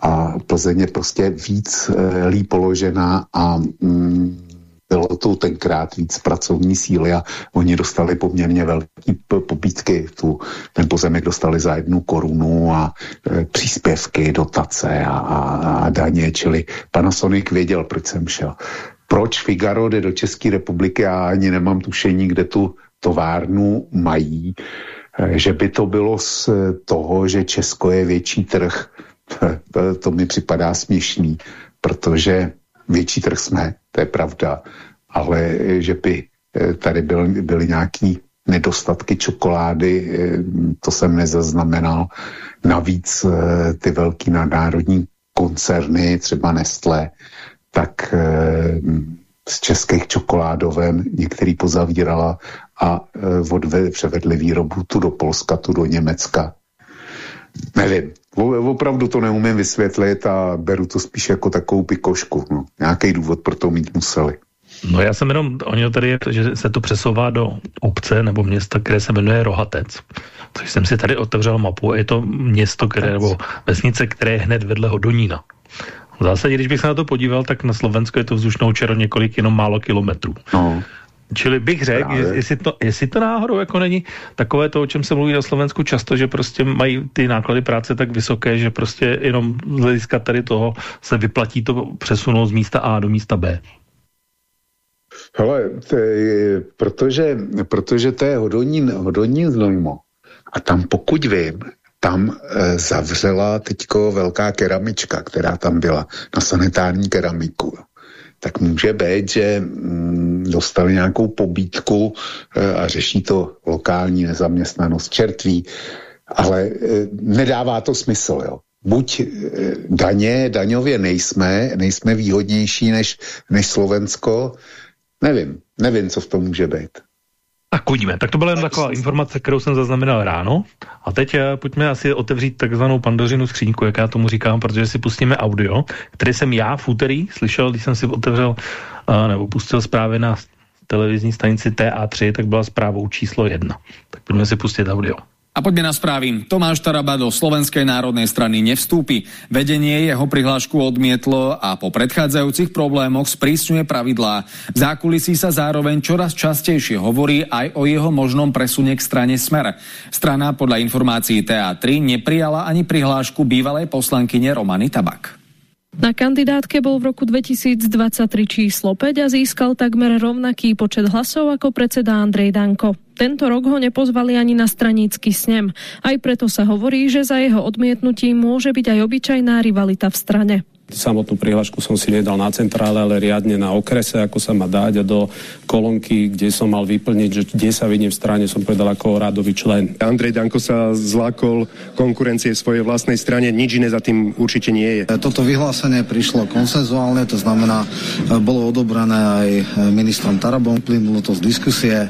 [SPEAKER 2] a Plzeň je prostě víc e, líp položená a mm, bylo to tenkrát víc pracovní síly a oni dostali poměrně velký pobítky. Tu, ten pozemek dostali za jednu korunu a e, příspěvky, dotace a, a, a daně, čili Panasonic věděl, proč jsem šel. Proč Figaro jde do České republiky a ani nemám tušení, kde tu továrnu mají, e, že by to bylo z toho, že Česko je větší trh, to, to mi připadá směšný, protože větší trh jsme, to je pravda, ale že by eh, tady byl, byly nějaký nedostatky čokolády, eh, to jsem nezaznamenal. Navíc eh, ty velký nadnárodní koncerny, třeba Nestlé, tak z českých čokoládoven některý pozavírala a odve, převedli výrobu tu do Polska, tu do Německa. Nevím, opravdu to neumím vysvětlit a beru to spíš jako takovou pikošku. No. Nějaký důvod pro to mít museli.
[SPEAKER 3] No já jsem jenom, oni tady je, že se to přesouvá do obce nebo města, které se jmenuje Rohatec. Takže jsem si tady otevřel mapu a je to město, které, nebo vesnice, které je hned vedle Hodonína. V zásadě, když bych se na to podíval, tak na Slovensku je to vzdušnou čero několik jenom málo kilometrů.
[SPEAKER 2] No.
[SPEAKER 3] Čili bych řekl, jestli to, jestli to náhodou jako není takové to, o čem se mluví na Slovensku často, že prostě mají ty náklady práce tak vysoké, že prostě jenom z hlediska tady toho se vyplatí to přesunout z místa A do místa B.
[SPEAKER 2] Hele, je, protože, protože to je hodonín, hodonín znojmo. A tam pokud vím, tam e, zavřela teďko velká keramička, která tam byla na sanitární keramiku tak může být, že mm, dostali nějakou pobítku e, a řeší to lokální nezaměstnanost čertví, ale e, nedává to smysl, jo. Buď e, daně, daňově nejsme, nejsme výhodnější než, než Slovensko, nevím, nevím, co v tom může být.
[SPEAKER 3] Tak uvidíme. Tak to byla jen taková informace, kterou jsem zaznamenal ráno. A teď eh, pojďme asi otevřít takzvanou pandořinu skříňku, jak já tomu říkám, protože si pustíme audio, který jsem já v úterý slyšel, když jsem si otevřel uh, nebo pustil zprávy na televizní stanici TA3, tak byla zprávou číslo jedna. Tak pojďme si pustit audio.
[SPEAKER 16] A poďme na správy. Tomáš Taraba do Slovenskej národnej strany nevstúpi. Vedenie jeho prihlášku odmietlo a po predchádzajúcich problémoch sprísňuje pravidlá. V zákulisí sa zároveň čoraz častejšie hovorí aj o jeho možnom presune k strane Smer. Strana podľa informácií TA3 neprijala ani prihlášku bývalej poslankyne Romany Tabak.
[SPEAKER 17] Na kandidátke bol v roku 2023 číslo 5 a získal takmer rovnaký počet hlasov ako predseda Andrej Danko. Tento rok ho nepozvali ani na stranícky snem. Aj preto sa hovorí, že za jeho odmietnutím môže byť aj obyčajná rivalita v strane.
[SPEAKER 18] Samotnú prihlášku som si nedal na centrále, ale riadne na okrese, ako sa má dať a do kolónky, kde som mal vyplniť, že kde sa vidím v strane, som povedal ako rádový člen.
[SPEAKER 19] Andrej Danko sa zlákol konkurencie v svojej vlastnej strane, nič iné za tým určite nie je.
[SPEAKER 13] Toto vyhlásenie prišlo konsenzuálne, to znamená, bolo odobrané aj ministrom Tarabom, plynulo to z diskusie e,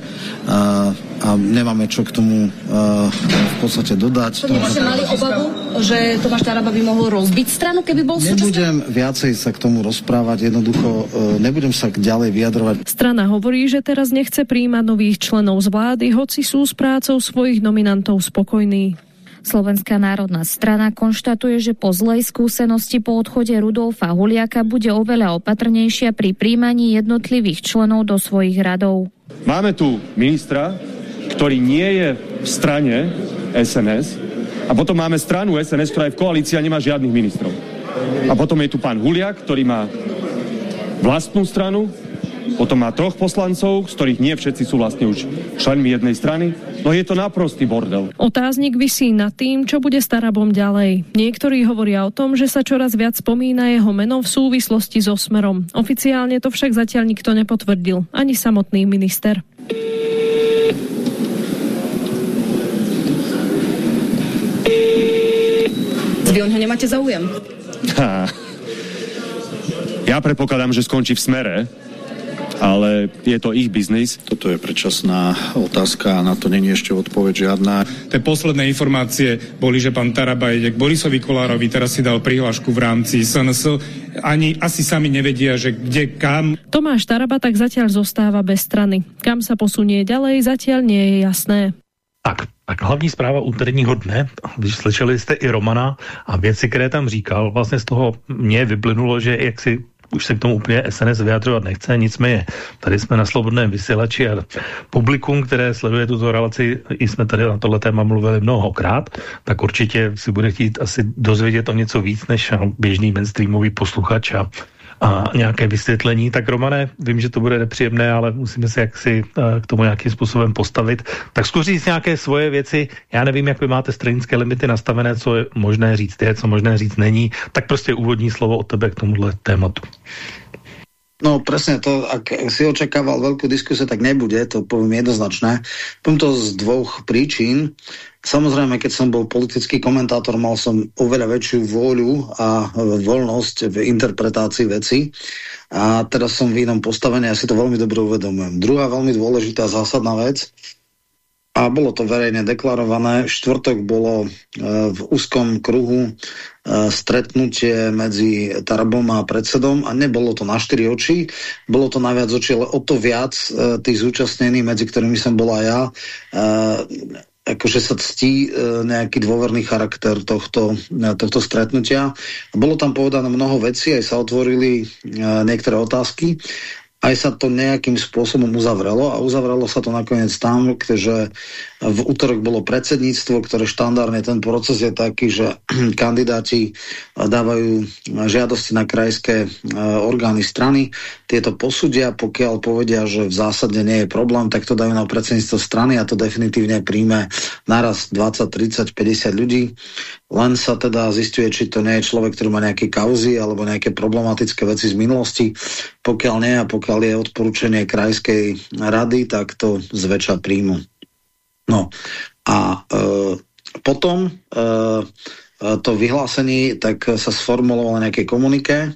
[SPEAKER 13] a nemáme čo k tomu v podstate dodať.
[SPEAKER 17] To ste mali obavu, že Tomáš Taraba by mohol rozbiť stranu, keby bol
[SPEAKER 13] súčasný? nebudem viacej sa k tomu rozprávať, jednoducho e, nebudem sa ďalej vyjadrovať.
[SPEAKER 17] Strana hovorí, že teraz nechce príjmať nových členov z vlády, hoci sú s prácou svojich nominantov spokojní.
[SPEAKER 20] Slovenská národná strana konštatuje, že po zlej skúsenosti po odchode Rudolfa Huliaka bude oveľa opatrnejšia pri príjmaní jednotlivých členov do svojich radov.
[SPEAKER 18] Máme tu ministra, ktorý nie je v strane SNS a potom máme stranu SNS, ktorá je v koalícii a nemá žiadnych ministrov. A potom je tu pán Huliak, ktorý má vlastnú stranu, potom má troch poslancov, z ktorých nie všetci sú vlastne už členmi jednej strany. No je to naprostý bordel.
[SPEAKER 17] Otáznik vysí nad tým, čo bude s Tarabom ďalej. Niektorí hovoria o tom, že sa čoraz viac spomína jeho meno v súvislosti so Smerom. Oficiálne to však zatiaľ nikto nepotvrdil, ani samotný minister. Vy o ňo nemáte záujem?
[SPEAKER 18] Ja predpokladám, že skončí v smere, ale je to ich biznis.
[SPEAKER 21] Toto je predčasná otázka a na to není ešte odpoveď žiadna.
[SPEAKER 22] Tie posledné informácie boli, že pán Taraba ide k Borisovi Kolárovi, teraz si dal prihlášku v rámci SNS. Ani asi sami nevedia, že kde, kam.
[SPEAKER 17] Tomáš Taraba tak zatiaľ zostáva bez strany. Kam sa posunie ďalej, zatiaľ nie je jasné.
[SPEAKER 3] Tak, tak hlavní zpráva úterního dne, když slyšeli jste i Romana a věci, které tam říkal, vlastně z toho mě vyplynulo, že jak si už se k tomu úplně SNS vyjadřovat nechce, nicméně tady jsme na slobodném vysílači a publikum, které sleduje tuto relaci, i jsme tady na tohle téma mluvili mnohokrát, tak určitě si bude chtít asi dozvědět o něco víc než běžný mainstreamový posluchač a a nějaké vysvětlení. Tak Romane, vím, že to bude nepříjemné, ale musíme se jaksi eh, k tomu nějakým způsobem postavit. Tak zkus říct nějaké svoje věci. Já nevím, jak vy máte stranické limity nastavené, co je možné říct je, co možné říct není. Tak prostě úvodní slovo od tebe k tomuhle tématu.
[SPEAKER 13] No presne to, ak si očakával veľkú diskusiu, tak nebude, to poviem jednoznačné. Poviem to z dvoch príčin. Samozrejme, keď som bol politický komentátor, mal som oveľa väčšiu vôľu a voľnosť v interpretácii veci. A teraz som v inom postavení, ja si to veľmi dobre uvedomujem. Druhá veľmi dôležitá zásadná vec, a bolo to verejne deklarované. Štvrtok bolo e, v úzkom kruhu e, stretnutie medzi Tarabom a predsedom a nebolo to na štyri oči, bolo to na viac ale o to viac e, tých zúčastnených, medzi ktorými som bola ja, akože sa ctí nejaký dôverný charakter tohto, tohto stretnutia. Bolo tam povedané mnoho vecí, aj sa otvorili niektoré otázky aj sa to nejakým spôsobom uzavrelo a uzavrelo sa to nakoniec tam, že v útorok bolo predsedníctvo, ktoré štandardne ten proces je taký, že kandidáti dávajú žiadosti na krajské e, orgány strany, tieto posudia, pokiaľ povedia, že v zásade nie je problém, tak to dajú na predsedníctvo strany a to definitívne príjme naraz 20, 30, 50 ľudí. Len sa teda zistuje, či to nie je človek, ktorý má nejaké kauzy alebo nejaké problematické veci z minulosti. Pokiaľ nie a pokiaľ je odporúčanie krajskej rady, tak to zväčša príjmu. No. A e, potom e, e, to vyhlásení tak sa sformulovalo nejaké komuniké,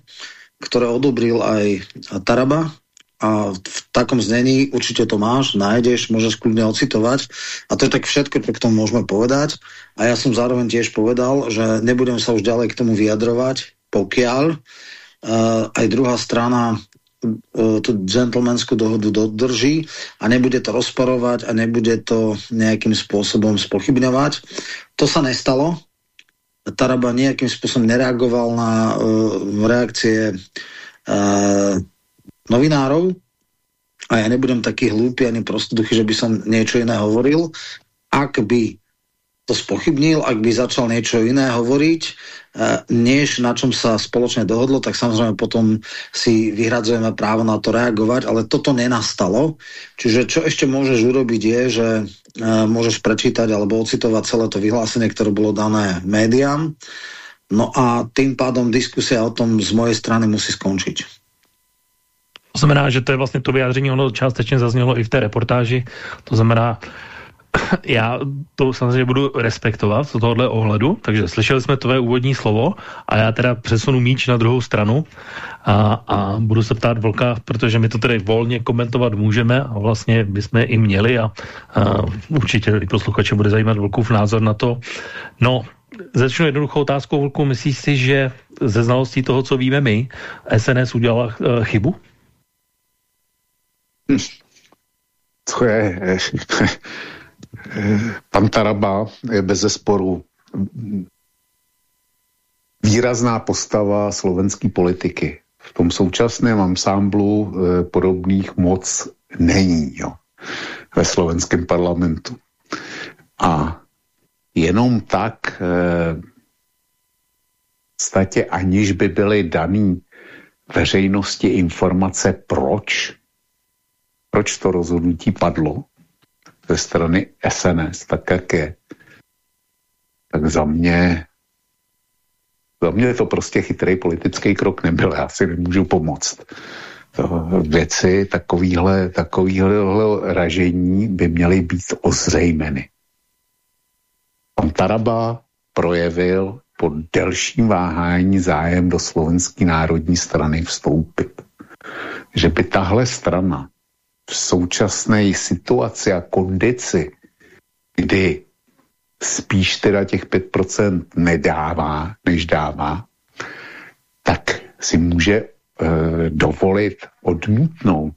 [SPEAKER 13] ktoré odobril aj Taraba. A v takom znení určite to máš, nájdeš, môžeš kľudne ocitovať a to je tak všetko, čo k tomu môžeme povedať a ja som zároveň tiež povedal, že nebudem sa už ďalej k tomu vyjadrovať, pokiaľ uh, aj druhá strana E, tú dohodu dodrží a nebude to rozporovať a nebude to nejakým spôsobom spochybňovať. To sa nestalo. Taraba nejakým spôsobom nereagoval na uh, reakcie uh, novinárov a ja nebudem taký hlúpy ani prostoduchy, že by som niečo iné hovoril. Ak by to spochybnil, ak by začal niečo iné hovoriť, než na čom sa spoločne dohodlo, tak samozrejme potom si vyhradzujeme právo na to reagovať, ale toto nenastalo. Čiže čo ešte môžeš urobiť je, že e, môžeš prečítať alebo ocitovať celé to vyhlásenie, ktoré bolo dané médiám. No a tým pádom diskusia o tom z mojej strany musí skončiť.
[SPEAKER 3] To znamená, že to je vlastně to vyjádření, ono částečně zaznělo i v té reportáži, to znamená, já to samozřejmě budu respektovat z tohohle ohledu, takže slyšeli jsme tvoje úvodní slovo a já teda přesunu míč na druhou stranu a, a budu se ptát Vlka, protože my to tedy volně komentovat můžeme a vlastně bychom i měli a, a určitě i posluchače bude zajímat Vlkův názor na to. No, začnu jednoduchou otázkou, Vlku, myslíš si, že ze znalostí toho, co víme my, SNS udělala uh, chybu?
[SPEAKER 2] Hm. Co je pan Taraba je bez zesporu výrazná postava slovenské politiky. V tom současném ansámblu eh, podobných moc není jo, ve slovenském parlamentu. A jenom tak eh, v statě aniž by byly daný veřejnosti informace, proč, proč to rozhodnutí padlo, ze strany SNS, tak jak je, tak za mě za mě to prostě chytrý politický krok nebyl, já si nemůžu pomoct. To věci takovýhle, takovýhle ražení by měly být ozřejmeny. Pan Taraba projevil po delším váhání zájem do slovenské národní strany vstoupit. Že by tahle strana v současné situaci a kondici, kdy spíš teda těch 5% nedává, než dává, tak si může e, dovolit odmítnout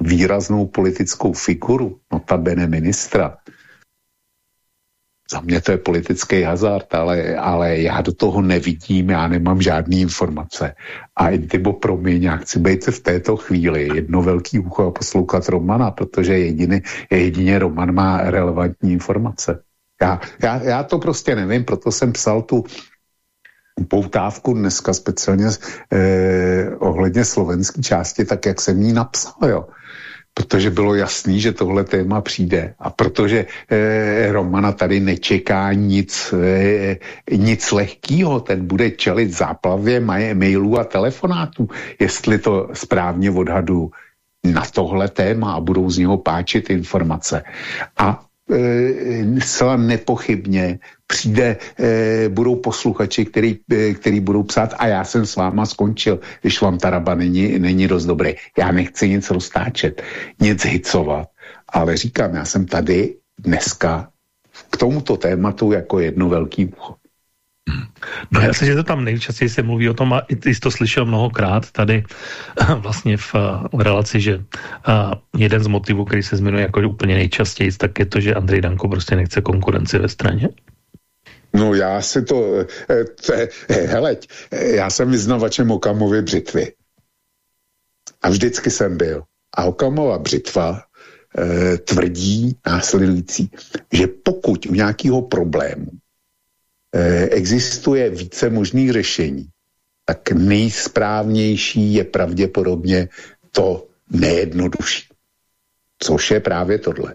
[SPEAKER 2] výraznou politickou figuru, notabene ministra, za mě to je politický hazard, ale, ale já do toho nevidím, já nemám žádné informace. A Intibo, promiň, já chci být v této chvíli jedno velký ucho a poslouchat Romana, protože jediný, jedině Roman má relevantní informace. Já, já, já to prostě nevím, proto jsem psal tu poutávku dneska speciálně eh, ohledně slovenské části, tak jak jsem jí napsal, jo protože bylo jasný, že tohle téma přijde a protože eh, Romana tady nečeká nic, eh, nic lehkýho, ten bude čelit záplavě mailů a telefonátů, jestli to správně odhadu na tohle téma a budou z něho páčit informace. A zcela nepochybně přijde, e, budou posluchači, který, který budou psát a já jsem s váma skončil, když vám Taraba není, není dost dobrý. Já nechci nic roztáčet, nic hicovat, ale říkám, já jsem tady dneska k tomuto tématu jako jedno velký ucho.
[SPEAKER 3] No já si, že to tam nejčastěji se mluví o tom, a ty jsi to slyšel mnohokrát tady vlastně v, v relaci, že jeden z motivů, který se zmiňuje jako úplně nejčastěji, tak je to, že Andrej Danko prostě nechce konkurenci ve straně.
[SPEAKER 2] No já si to, eh, to heleď, já jsem vyznavačem Okamovy břitvy. A vždycky jsem byl. A Okamova břitva e, tvrdí následující, že pokud u nějakého problému existuje více možných řešení, tak nejsprávnější je pravděpodobně to nejjednodušší. Což je právě tohle.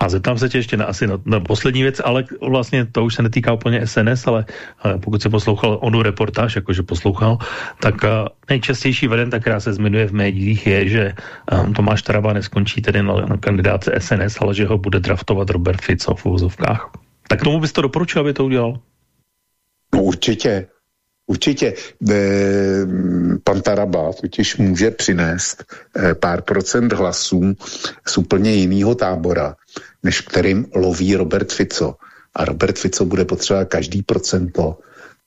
[SPEAKER 3] A zeptám se tě ještě na, asi na, na poslední věc, ale vlastně to už se netýká úplně SNS, ale, ale pokud se poslouchal onu reportáž, jakože poslouchal, tak uh, nejčastější varianta, která se zmiňuje v médiích, je, že um, Tomáš Taraba neskončí tedy na, na kandidáce SNS, ale že ho bude draftovat Robert Fico v úzovkách. Tak tomu bys to doporučil, aby to udělal?
[SPEAKER 2] No určitě. Určitě e, pan Taraba totiž může přinést e, pár procent hlasů z úplně jiného tábora, než kterým loví Robert Fico. A Robert Fico bude potřebovat každý procento,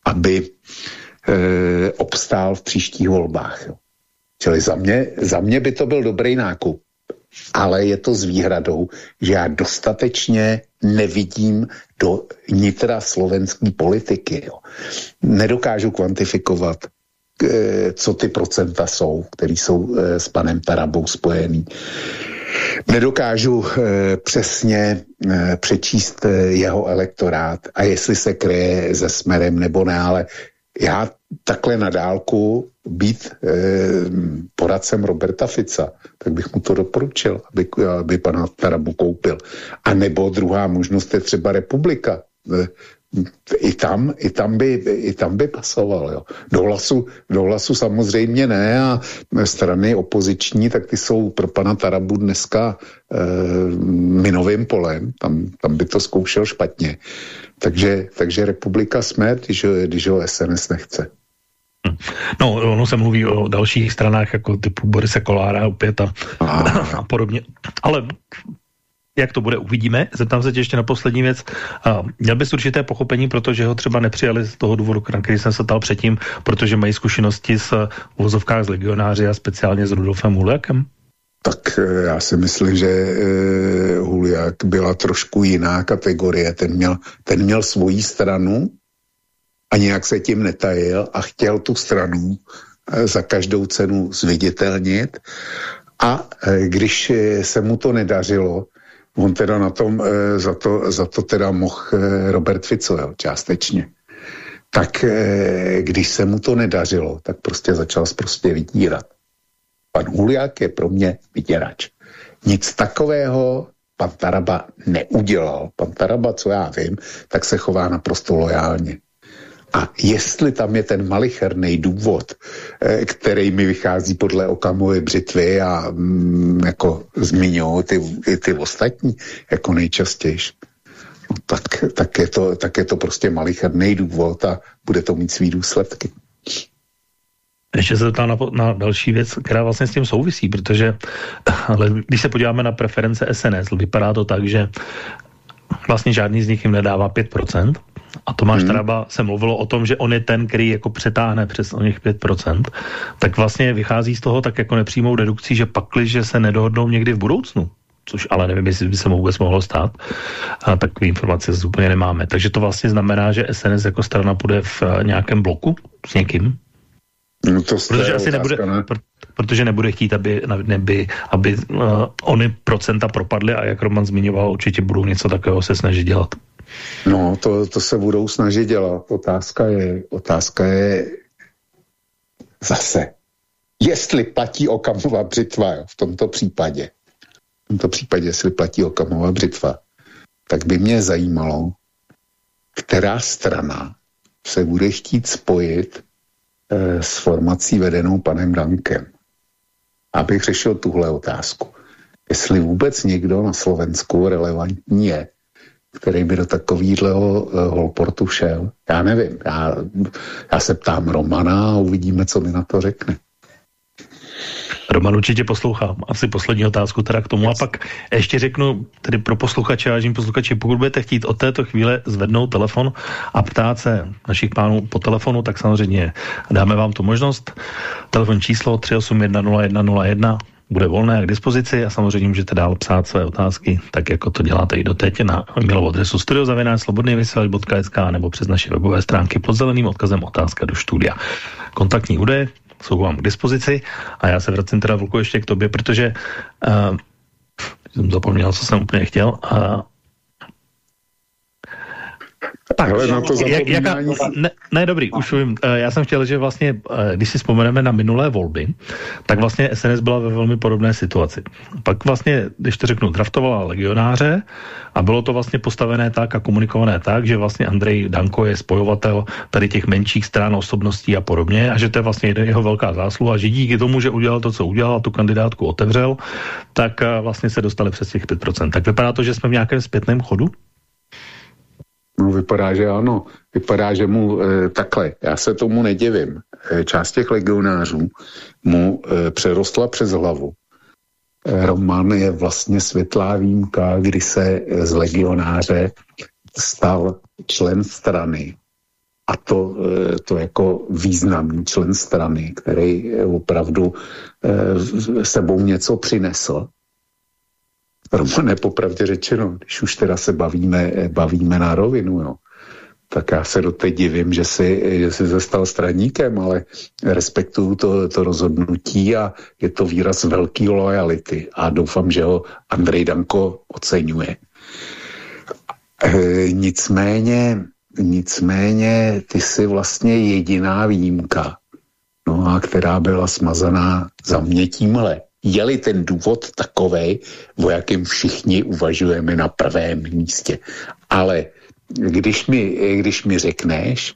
[SPEAKER 2] aby e, obstál v příštích volbách. Jo. Čili za mě, za mě by to byl dobrý nákup ale je to s výhradou, že já dostatečně nevidím do nitra slovenské politiky. Jo. Nedokážu kvantifikovat, eh, co ty procenta jsou, které jsou eh, s panem Tarabou spojený. Nedokážu e, přesně přečíst jeho elektorát a jestli se kryje se smerem nebo ne, ale já takhle na dálku být e, poradcem Roberta Fica, tak bych mu to doporučil, aby, aby pana Tarabu koupil. A nebo druhá možnost je třeba republika. E, i tam, i tam, by, i tam by pasoval. Jo. Do, hlasu, do hlasu samozřejmě ne a strany opoziční, tak ty jsou pro pana Tarabu dneska e, minovým polem, tam, tam by to zkoušel špatně. Takže, takže republika jsme, když, když ho SNS nechce.
[SPEAKER 3] Hm. No, ono se mluví o dalších stranách, jako typu Borise Kolára opět a, a, a podobně. Ale jak to bude, uvidíme. Zeptám se tě ještě na poslední věc. Uh, měl bys určité pochopení, protože ho třeba nepřijali z toho důvodu, na který jsem se ptal předtím, protože mají zkušenosti s uvozovkách z legionáři a speciálně s Rudolfem Huliakem?
[SPEAKER 2] Tak eh, já si myslím, že e, Huliak byla trošku jiná kategorie. Ten měl, ten měl svoji stranu a nějak se tím netajil a chtěl tu stranu e, za každou cenu zviditelnit. A e, když se mu to nedařilo, on teda na tom e, za, to, za to teda mohl e, Robert Fico, jo, částečně. Tak e, když se mu to nedařilo, tak prostě začal prostě vydírat. Pan Huliak je pro mě vyděrač. Nic takového pan Taraba neudělal. Pan Taraba, co já vím, tak se chová naprosto lojálně. A jestli tam je ten malicherný důvod, eh, který mi vychází podle Okamovy břitvy a mm, jako zmiňují ty, ty ostatní jako nejčastější, no, tak, tak, to, tak je to prostě malicherný důvod a bude to mít svý důsledky.
[SPEAKER 3] Ještě se zeptám na, na další věc, která vlastně s tím souvisí, protože ale když se podíváme na preference SNS, vypadá to tak, že vlastně žádný z nich jim nedává 5%. A Tomáš hmm. Taraba se mluvilo o tom, že on je ten, který jako přetáhne přes o něch 5%, tak vlastně vychází z toho tak jako nepřímou dedukcí, že pakli, že se nedohodnou někdy v budoucnu což ale nevím, jestli by se mu vůbec mohlo stát, a takové informace úplně nemáme. Takže to vlastně znamená, že SNS jako strana bude v nějakém bloku s někým?
[SPEAKER 2] No to
[SPEAKER 3] protože asi otázka, nebude, ne? protože nebude chtít, aby, neby, aby uh, ony procenta propadly a jak Roman zmiňoval, určitě budou něco takového se snažit dělat.
[SPEAKER 2] No, to, to se budou snažit dělat. Otázka je, otázka je zase, jestli platí Okamova břitva jo, v tomto případě. V tomto případě, jestli platí Okamova břitva, tak by mě zajímalo, která strana se bude chtít spojit s formací vedenou panem Dankem. Abych řešil tuhle otázku. Jestli vůbec někdo na Slovensku relevantní je, který by do takového uh, holportu šel. Já nevím, já, já se ptám Romana a uvidíme, co mi na to řekne.
[SPEAKER 3] Roman určitě poslouchám. Asi poslední otázku teda k tomu. A pak ještě řeknu, tedy pro posluchače, vážení posluchači, pokud budete chtít od této chvíle zvednout telefon a ptát se našich pánů po telefonu, tak samozřejmě dáme vám tu možnost. Telefon číslo 3810101 bude volné k dispozici a samozřejmě můžete dál psát své otázky, tak jako to děláte i doteď na mailovou adresu studiozavináčslobodnývysílač.sk nebo přes naše webové stránky pod zeleným odkazem otázka do studia. Kontaktní údaje jsou vám k dispozici a já se vracím teda vlku ještě k tobě, protože uh, jsem zapomněl, co jsem úplně chtěl. Uh, tak, Hele, na to jak, jaká, ne, ne, dobrý, už vím. Eh, já jsem chtěl, že vlastně, eh, když si vzpomeneme na minulé volby, tak vlastně SNS byla ve velmi podobné situaci. Pak vlastně, když to řeknu, draftovala legionáře a bylo to vlastně postavené tak a komunikované tak, že vlastně Andrej Danko je spojovatel tady těch menších stran osobností a podobně a že to je vlastně jeho velká zásluha, že díky tomu, že udělal to, co udělal, tu kandidátku otevřel, tak eh, vlastně se dostali přes těch 5%. Tak vypadá to, že jsme v nějakém zpětném chodu?
[SPEAKER 2] No vypadá, že ano. Vypadá, že mu e, takhle. Já se tomu nedivím. E, část těch legionářů mu e, přerostla přes hlavu. E, Roman je vlastně světlá výjimka, kdy se z legionáře stal člen strany. A to, e, to jako významný člen strany, který opravdu e, sebou něco přinesl Romane, popravdě řečeno, když už teda se bavíme, bavíme na rovinu, jo, tak já se do té divím, že si, že si se stal straníkem, ale respektuju to, to rozhodnutí a je to výraz velký lojality a doufám, že ho Andrej Danko oceňuje. E, nicméně, nicméně ty jsi vlastně jediná výjimka, no a která byla smazaná za mě tímhle je-li ten důvod takový, o jakém všichni uvažujeme na prvém místě. Ale když mi, když mi řekneš,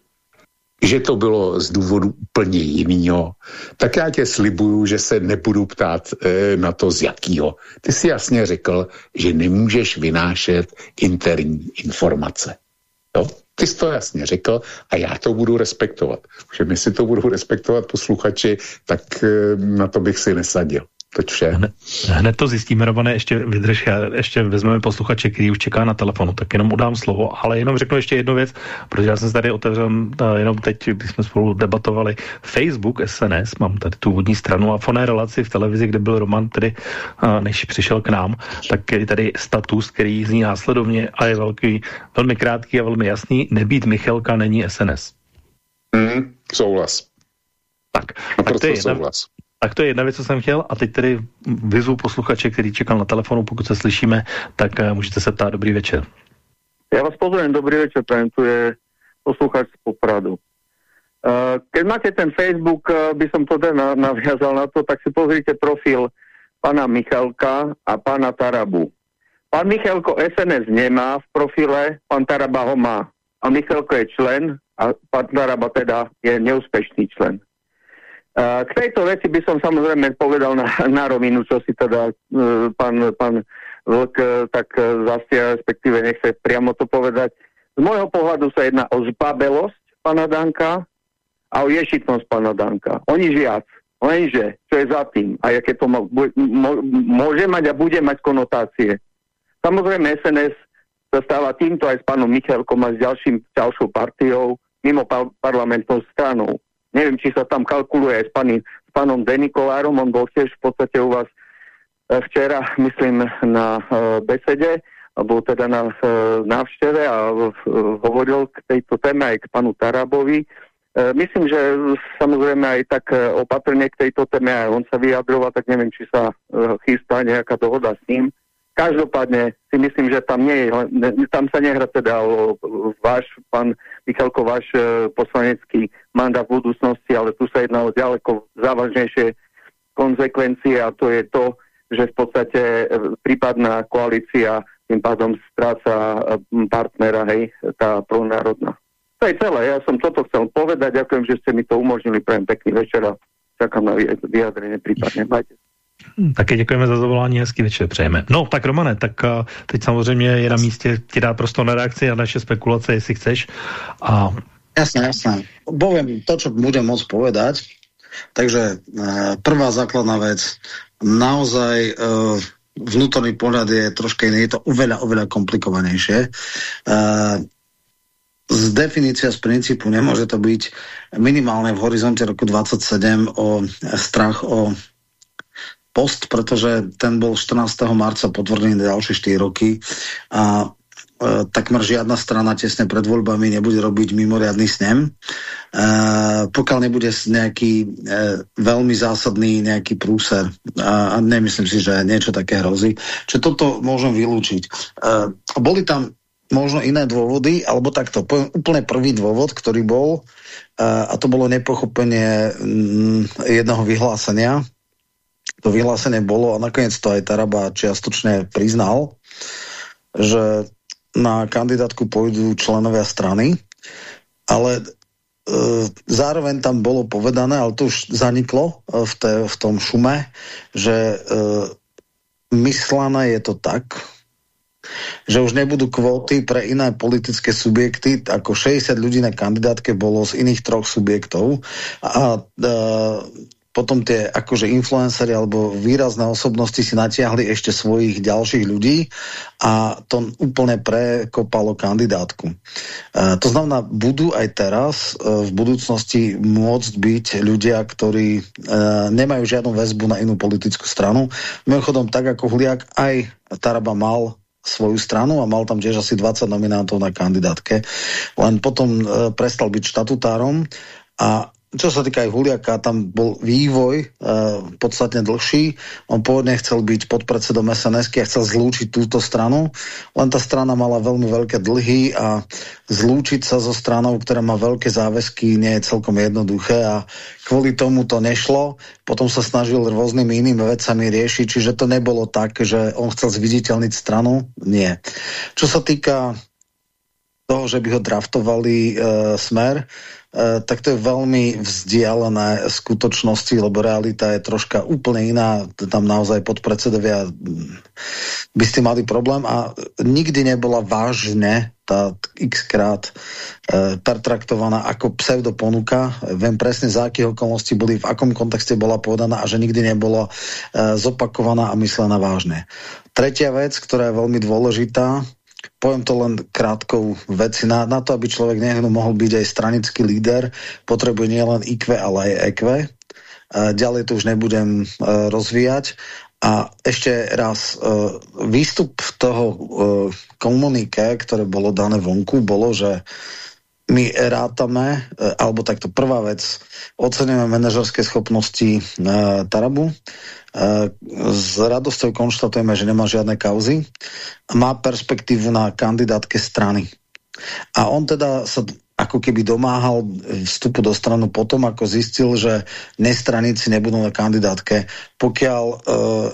[SPEAKER 2] že to bylo z důvodu úplně jinýho, tak já tě slibuju, že se nebudu ptát e, na to z jakýho. Ty jsi jasně řekl, že nemůžeš vynášet interní informace. Jo? Ty jsi to jasně řekl a já to budu respektovat. Že my si to budou respektovat posluchači, tak e, na to bych si nesadil. Toť vše.
[SPEAKER 3] Hned, hned to zjistíme, Robane, ještě vydrž, já ještě vezmeme posluchače, který už čeká na telefonu, tak jenom udám slovo, ale jenom řeknu ještě jednu věc, protože já jsem tady otevřel jenom teď, když jsme spolu debatovali, Facebook, SNS, mám tady tu vodní stranu a foné relaci v televizi, kde byl Roman, tedy než přišel k nám, tak je tady status, který zní následovně a je velký, velmi krátký a velmi jasný, nebýt Michalka není SNS.
[SPEAKER 2] Mm, souhlas.
[SPEAKER 3] Tak, tak to je jedna, souhlas. Tak to je jedna věc, co jsem chtěl. A teď tedy vyzvu posluchače, který čekal na telefonu, pokud se slyšíme, tak uh, můžete se ptát. Dobrý večer.
[SPEAKER 23] Já vás pozdravím, dobrý večer, prajem, tu je posluchač z Popradu. Uh, keď máte ten Facebook, uh, by som to teda naviazal na to, tak si pozrite profil pana Michalka a pana Tarabu. Pán Michalko SNS nemá v profile, pán Taraba ho má. A Michalko je člen a pán Taraba teda je neúspešný člen. K tejto veci by som samozrejme povedal na, na rovinu, čo si teda uh, pán, pán Vlk uh, tak uh, zastia, respektíve nechce priamo to povedať. Z môjho pohľadu sa jedná o zbabelosť pana Danka a o ješitnosť pana Danka. O nič viac. Lenže, čo je za tým a aké to môže mať a bude mať konotácie. Samozrejme SNS sa stáva týmto aj s pánom Michalkom a s ďalším, ďalšou partiou mimo par parlamentnou stranou neviem, či sa tam kalkuluje aj s, pani, s pánom Denikolárom, on bol tiež v podstate u vás e, včera, myslím, na uh, besede, bol teda na uh, návšteve a hovoril k tejto téme aj k panu Tarabovi. Myslím, že samozrejme aj tak opatrne k tejto téme aj on sa vyjadroval, tak neviem, či sa chystá nejaká dohoda s ním. Každopádne si myslím, že tam, nie tam sa nehra teda o, váš, pán Michalko, váš e, poslanecký mandát v budúcnosti, ale tu sa jedná o ďaleko závažnejšie konsekvencie a to je to, že v podstate e, prípadná koalícia tým pádom stráca e, partnera, hej, tá pronárodná. To je celé, ja som toto chcel povedať, ďakujem, že ste mi to umožnili, prajem pekný večer a čakám na vyjadrenie prípadne. Majte
[SPEAKER 3] Také děkujeme za zavolání, hezký večer přejeme. No, tak Romane, tak uh, teď samozřejmě je na místě ti dát prostor na reakci a naše spekulace, jestli chceš. A...
[SPEAKER 13] Jasné, jasné. Poviem to, čo budem môcť povedať. Takže prvá základná vec, naozaj vnútorný pohľad je troška iný, je to oveľa, oveľa komplikovanejšie. Z definícia, z princípu nemôže to byť minimálne v horizonte roku 27 o strach o post, pretože ten bol 14. marca potvrdený na ďalšie 4 roky a e, takmer žiadna strana tesne pred voľbami nebude robiť mimoriadný snem. E, pokiaľ nebude nejaký e, veľmi zásadný nejaký prúser a, a nemyslím si, že niečo také hrozí. Čiže toto môžem vylúčiť. E, boli tam možno iné dôvody, alebo takto, úplne prvý dôvod, ktorý bol, e, a to bolo nepochopenie mm, jednoho vyhlásenia, to vyhlásenie bolo a nakoniec to aj Taraba čiastočne priznal, že na kandidátku pôjdu členovia strany, ale e, zároveň tam bolo povedané, ale to už zaniklo e, v, te, v tom šume, že e, myslené je to tak, že už nebudú kvóty pre iné politické subjekty, ako 60 ľudí na kandidátke bolo z iných troch subjektov. A, a potom tie akože influencery alebo výrazné osobnosti si natiahli ešte svojich ďalších ľudí a to úplne prekopalo kandidátku. E, to znamená, budú aj teraz e, v budúcnosti môcť byť ľudia, ktorí e, nemajú žiadnu väzbu na inú politickú stranu. Mimochodom, tak ako Huliak, aj Taraba mal svoju stranu a mal tam tiež asi 20 nominantov na kandidátke. Len potom e, prestal byť štatutárom a čo sa týka aj Huliaka, tam bol vývoj uh, podstatne dlhší. On pôvodne chcel byť podpredsedom SNS a chcel zlúčiť túto stranu, len tá strana mala veľmi veľké dlhy a zlúčiť sa so stranou, ktorá má veľké záväzky, nie je celkom jednoduché a kvôli tomu to nešlo. Potom sa snažil rôznymi inými vecami riešiť, čiže to nebolo tak, že on chcel zviditeľniť stranu. Nie. Čo sa týka toho, že by ho draftovali uh, smer, tak to je veľmi vzdialené skutočnosti, lebo realita je troška úplne iná. Tam naozaj podpredsedovia hm, by ste mali problém a nikdy nebola vážne tá x krát e, pertraktovaná ako pseudoponuka. Viem presne, za akých okolností boli, v akom kontexte bola povedaná a že nikdy nebola e, zopakovaná a myslená vážne. Tretia vec, ktorá je veľmi dôležitá, poviem to len krátkou veci. Na, na to, aby človek nehnú mohol byť aj stranický líder, potrebuje nielen IQ, ale aj EQ. Ďalej to už nebudem e, rozvíjať. A ešte raz, e, výstup toho e, komunike, ktoré bolo dané vonku, bolo, že my rátame, alebo takto prvá vec, ocenujeme manažerské schopnosti Tarabu, s radosťou konštatujeme, že nemá žiadne kauzy má perspektívu na kandidátke strany. A on teda sa ako keby domáhal vstupu do stranu potom, ako zistil, že nestraníci nebudú na kandidátke. Pokiaľ e,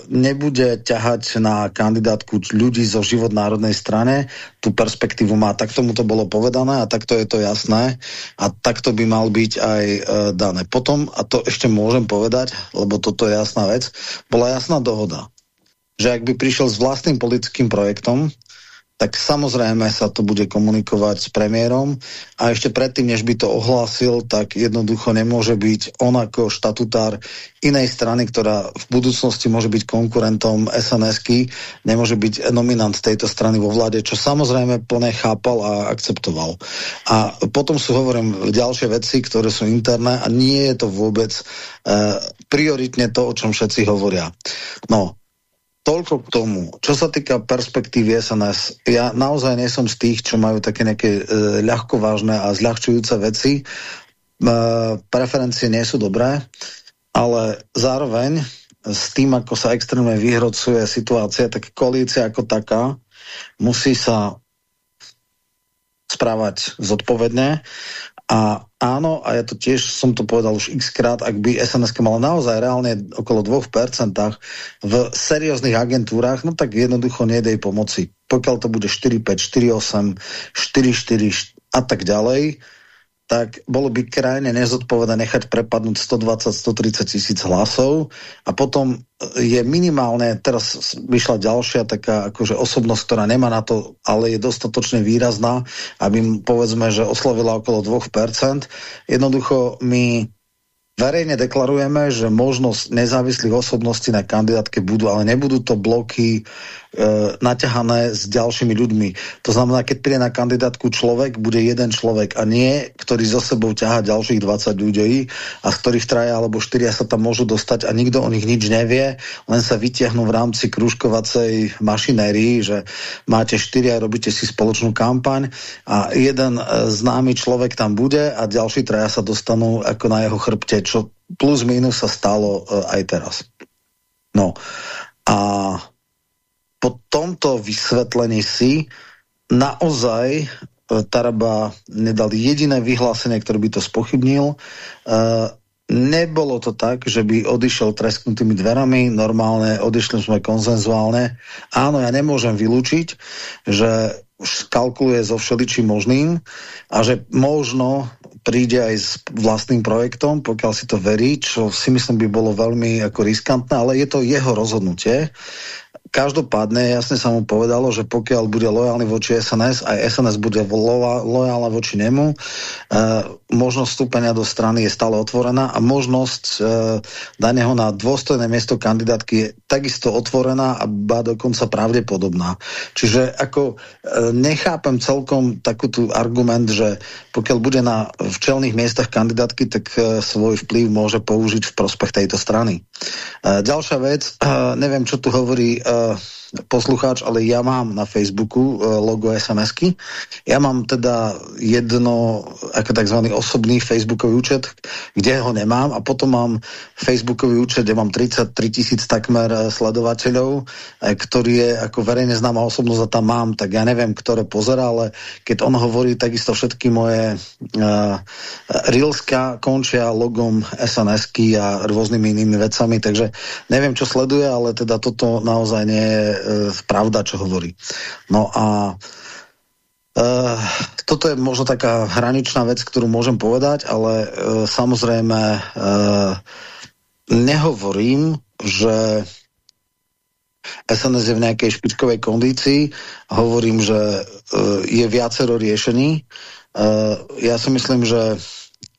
[SPEAKER 13] nebude ťahať na kandidátku ľudí zo život národnej strane, tú perspektívu má. Tak tomu to bolo povedané a takto je to jasné a takto by mal byť aj e, dané. Potom, a to ešte môžem povedať, lebo toto je jasná vec, bola jasná dohoda že ak by prišiel s vlastným politickým projektom, tak samozrejme sa to bude komunikovať s premiérom a ešte predtým, než by to ohlásil, tak jednoducho nemôže byť on ako štatutár inej strany, ktorá v budúcnosti môže byť konkurentom SNSky, nemôže byť nominant tejto strany vo vláde, čo samozrejme plne chápal a akceptoval. A potom sú, hovorím, ďalšie veci, ktoré sú interné a nie je to vôbec uh, prioritne to, o čom všetci hovoria. No, toľko k tomu. Čo sa týka perspektívy SNS, ja naozaj nie z tých, čo majú také nejaké e, ľahkovážne a zľahčujúce veci. E, preferencie nie sú dobré, ale zároveň s tým, ako sa extrémne vyhrocuje situácia, tak koalícia ako taká musí sa správať zodpovedne a áno, a ja to tiež som to povedal už x krát, ak by SNS mala naozaj reálne okolo 2% v serióznych agentúrach, no tak jednoducho nejde jej pomoci. Pokiaľ to bude 4, 5, 4, 8, 4, 4 a tak ďalej, tak bolo by krajne nezodpovedné nechať prepadnúť 120-130 tisíc hlasov a potom je minimálne, teraz vyšla ďalšia taká akože osobnosť, ktorá nemá na to, ale je dostatočne výrazná, aby povedzme, že oslovila okolo 2%. Jednoducho my verejne deklarujeme, že možnosť nezávislých osobností na kandidátke budú, ale nebudú to bloky naťahané s ďalšími ľuďmi. To znamená, keď príde na kandidátku človek, bude jeden človek a nie, ktorý zo sebou ťaha ďalších 20 ľudí a z ktorých traja alebo štyria sa tam môžu dostať a nikto o nich nič nevie, len sa vytiahnu v rámci kružkovacej mašinérii, že máte štyria, robíte si spoločnú kampaň a jeden e, známy človek tam bude a ďalší traja sa dostanú ako na jeho chrbte čo plus minus sa stalo uh, aj teraz. No a po tomto vysvetlení si naozaj uh, Taraba nedal jediné vyhlásenie, ktoré by to spochybnil. Uh, nebolo to tak, že by odišiel tresknutými dverami, normálne odišli sme konzenzuálne. Áno, ja nemôžem vylúčiť, že už kalkuluje so všeličím možným a že možno príde aj s vlastným projektom, pokiaľ si to verí, čo si myslím by bolo veľmi ako riskantné, ale je to jeho rozhodnutie. Každopádne jasne sa mu povedalo, že pokiaľ bude lojálny voči SNS, aj SNS bude lojálna voči nemu, e, možnosť vstúpenia do strany je stále otvorená a možnosť e, daného na dôstojné miesto kandidátky je takisto otvorená a ba dokonca pravdepodobná. Čiže ako e, nechápem celkom takú tu argument, že pokiaľ bude na včelných miestach kandidátky, tak e, svoj vplyv môže použiť v prospech tejto strany. E, ďalšia vec, e, neviem, čo tu hovorí e, uh, poslucháč, ale ja mám na Facebooku e, logo SMS-ky. Ja mám teda jedno, ako tzv. osobný Facebookový účet, kde ho nemám a potom mám Facebookový účet, kde mám 33 tisíc takmer e, sledovateľov, e, ktorý je ako verejne známa osobnosť a tam mám, tak ja neviem, ktoré pozera, ale keď on hovorí, takisto všetky moje uh, Reelska končia logom SNS-ky a rôznymi inými vecami, takže neviem, čo sleduje, ale teda toto naozaj nie je pravda, čo hovorí. No a e, toto je možno taká hraničná vec, ktorú môžem povedať, ale e, samozrejme e, nehovorím, že SNS je v nejakej špičkovej kondícii. Hovorím, že e, je viacero riešení. E, ja si myslím, že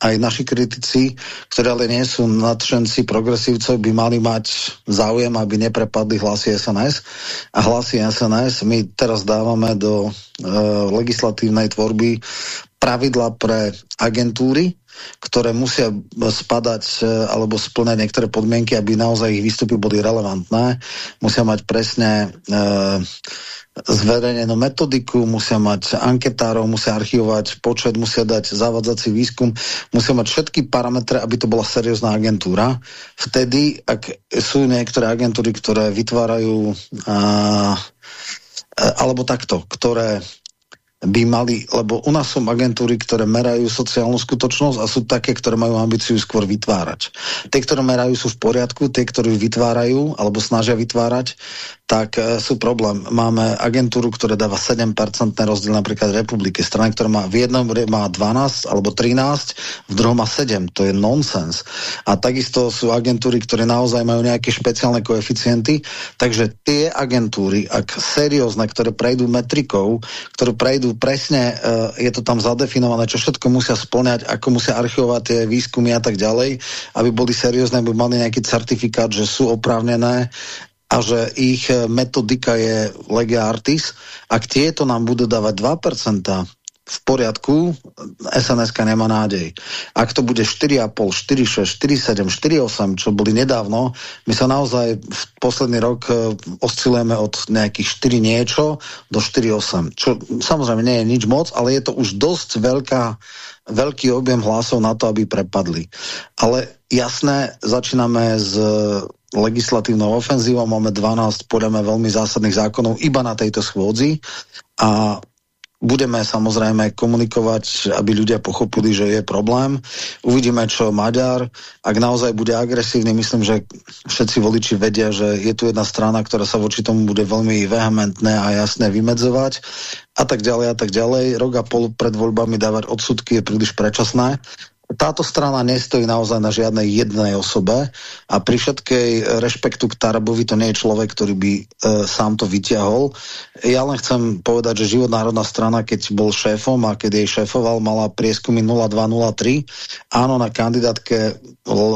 [SPEAKER 13] aj naši kritici, ktorí ale nie sú nadšenci progresívcov, by mali mať záujem, aby neprepadli hlasy SNS. A hlasy SNS my teraz dávame do e, legislatívnej tvorby pravidla pre agentúry, ktoré musia spadať e, alebo splňať niektoré podmienky, aby naozaj ich výstupy boli relevantné. Musia mať presne e, zverejnenú metodiku, musia mať anketárov, musia archivovať počet, musia dať zavadzací výskum, musia mať všetky parametre, aby to bola seriózna agentúra. Vtedy, ak sú niektoré agentúry, ktoré vytvárajú a, alebo takto, ktoré by mali, lebo u nás sú agentúry, ktoré merajú sociálnu skutočnosť a sú také, ktoré majú ambíciu skôr vytvárať. Tie, ktoré merajú, sú v poriadku, tie, ktoré vytvárajú alebo snažia vytvárať, tak e, sú problém. Máme agentúru, ktorá dáva 7% rozdiel napríklad republiky. Strana, ktorá má v jednom má 12 alebo 13, v druhom má 7. To je nonsens. A takisto sú agentúry, ktoré naozaj majú nejaké špeciálne koeficienty. Takže tie agentúry, ak seriózne, ktoré prejdú metrikou, ktoré prejdú presne, e, je to tam zadefinované, čo všetko musia splňať, ako musia archivovať tie výskumy a tak ďalej, aby boli seriózne, aby mali nejaký certifikát, že sú oprávnené a že ich eh, metodika je lege artis, ak tieto nám budú dávať 2%, v poriadku, sns nemá nádej. Ak to bude 4,5, 4,6, 4,7, 4,8, čo boli nedávno, my sa naozaj v posledný rok eh, oscilujeme od nejakých 4 niečo do 4,8, čo samozrejme nie je nič moc, ale je to už dosť veľká, veľký objem hlasov na to, aby prepadli. Ale jasné, začíname s legislatívnou ofenzívou, máme 12 podľa veľmi zásadných zákonov iba na tejto schôdzi a budeme samozrejme komunikovať, aby ľudia pochopili, že je problém. Uvidíme, čo Maďar. Ak naozaj bude agresívny, myslím, že všetci voliči vedia, že je tu jedna strana, ktorá sa voči tomu bude veľmi vehementné a jasne vymedzovať a tak ďalej a tak ďalej. Rok a pol pred voľbami dávať odsudky je príliš predčasné táto strana nestojí naozaj na žiadnej jednej osobe a pri všetkej rešpektu k Tarabovi to nie je človek, ktorý by e, sám to vyťahol. Ja len chcem povedať, že Život národná strana, keď bol šéfom a keď jej šéfoval, mala prieskumy 0203. Áno, na kandidátke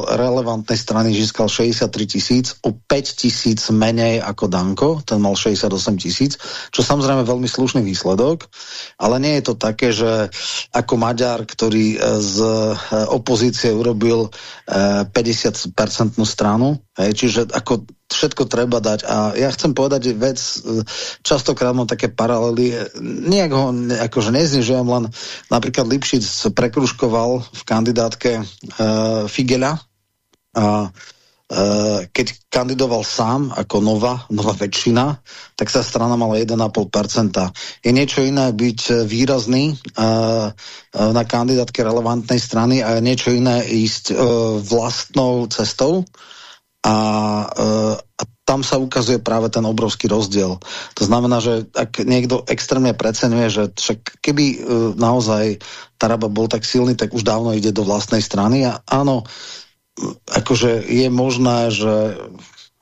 [SPEAKER 13] relevantnej strany získal 63 tisíc, o 5 tisíc menej ako Danko, ten mal 68 tisíc, čo samozrejme veľmi slušný výsledok, ale nie je to také, že ako Maďar, ktorý e, z Eh, opozície urobil 50% eh, stranu, hej, čiže ako všetko treba dať. A ja chcem povedať, vec, eh, častokrát mám také paralely, nejak ho akože neznižujem, len napríklad Lipšic prekruškoval v kandidátke uh, Figela. A Eh, keď kandidoval sám ako nová, nová väčšina, tak sa strana mala 1,5%. Je niečo iné byť výrazný uh, na kandidátke relevantnej strany a niečo iné ísť vlastnou cestou a, a tam sa ukazuje práve ten obrovský rozdiel. To znamená, že ak niekto extrémne preceňuje, že však keby naozaj Taraba bol tak silný, tak už dávno ide do vlastnej strany a áno, akože je možné, že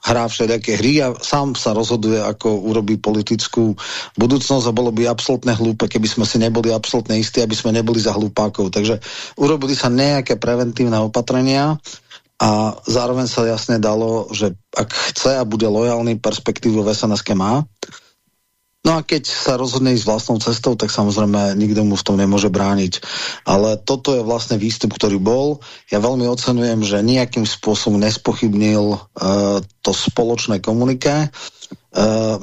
[SPEAKER 13] hrá všelijaké hry a sám sa rozhoduje, ako urobí politickú budúcnosť a bolo by absolútne hlúpe, keby sme si neboli absolútne istí, aby sme neboli za hlupákov. Takže urobili sa nejaké preventívne opatrenia a zároveň sa jasne dalo, že ak chce a bude lojálny, perspektívu v sns má, No a keď sa rozhodne ísť vlastnou cestou, tak samozrejme nikto mu v tom nemôže brániť. Ale toto je vlastne výstup, ktorý bol. Ja veľmi ocenujem, že nejakým spôsobom nespochybnil uh, to spoločné komuniké. Uh,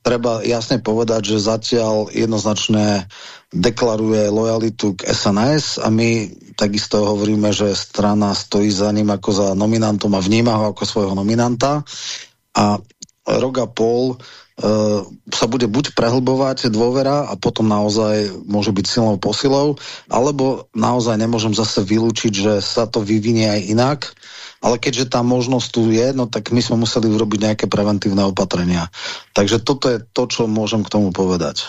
[SPEAKER 13] treba jasne povedať, že zatiaľ jednoznačne deklaruje lojalitu k SNS a my takisto hovoríme, že strana stojí za ním ako za nominantom a vníma ho ako svojho nominanta. A rok a pol uh, sa bude buď prehlbovať dôvera a potom naozaj môže byť silnou posilou, alebo naozaj nemôžem zase vylúčiť, že sa to vyvinie aj inak, ale keďže tá možnosť tu je, no tak my sme museli urobiť nejaké preventívne opatrenia. Takže toto je to, čo môžem k tomu povedať.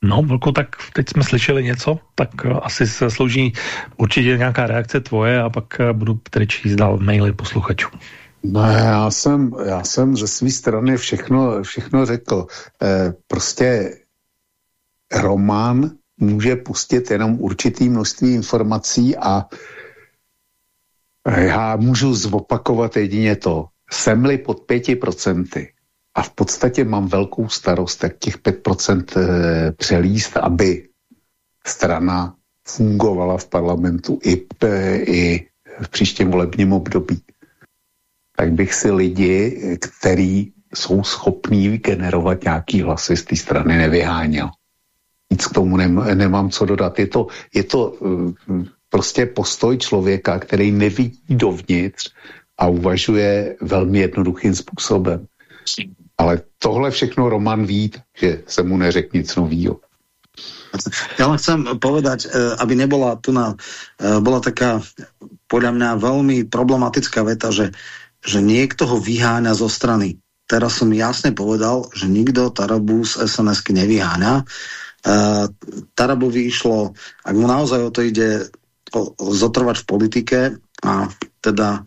[SPEAKER 3] No, Vlku, tak teď jsme slyšeli něco, tak uh, asi se slouží určitě nějaká reakce tvoje a pak uh, budu tedy číst dál maily posluchačů.
[SPEAKER 2] No já jsem, já jsem ze své strany všechno, všechno řekl. E, prostě román může pustit jenom určitý množství informací a já můžu zopakovat jedině to. Jsem-li pod pěti procenty a v podstatě mám velkou starost, jak těch 5% e, přelíst, aby strana fungovala v parlamentu i, e, i v příštím volebním období tak bych si lidi, který jsou schopní generovat nějaký hlasy z té strany, nevyháněl. Nic k tomu nem, nemám co dodat. Je to, je to uh, prostě postoj člověka, který nevidí dovnitř a uvažuje velmi jednoduchým způsobem. Ale tohle všechno Roman ví, že se mu neřekne nic novýho.
[SPEAKER 13] Ja len chcem povedať, eh, aby nebola tu na, eh, bola taká podľa mňa veľmi problematická veta, že že niekto ho vyháňa zo strany. Teraz som jasne povedal, že nikto Tarabu z sns nevyháňa. Uh, Tarabovi išlo, ak mu naozaj o to ide o, o zotrvať v politike a teda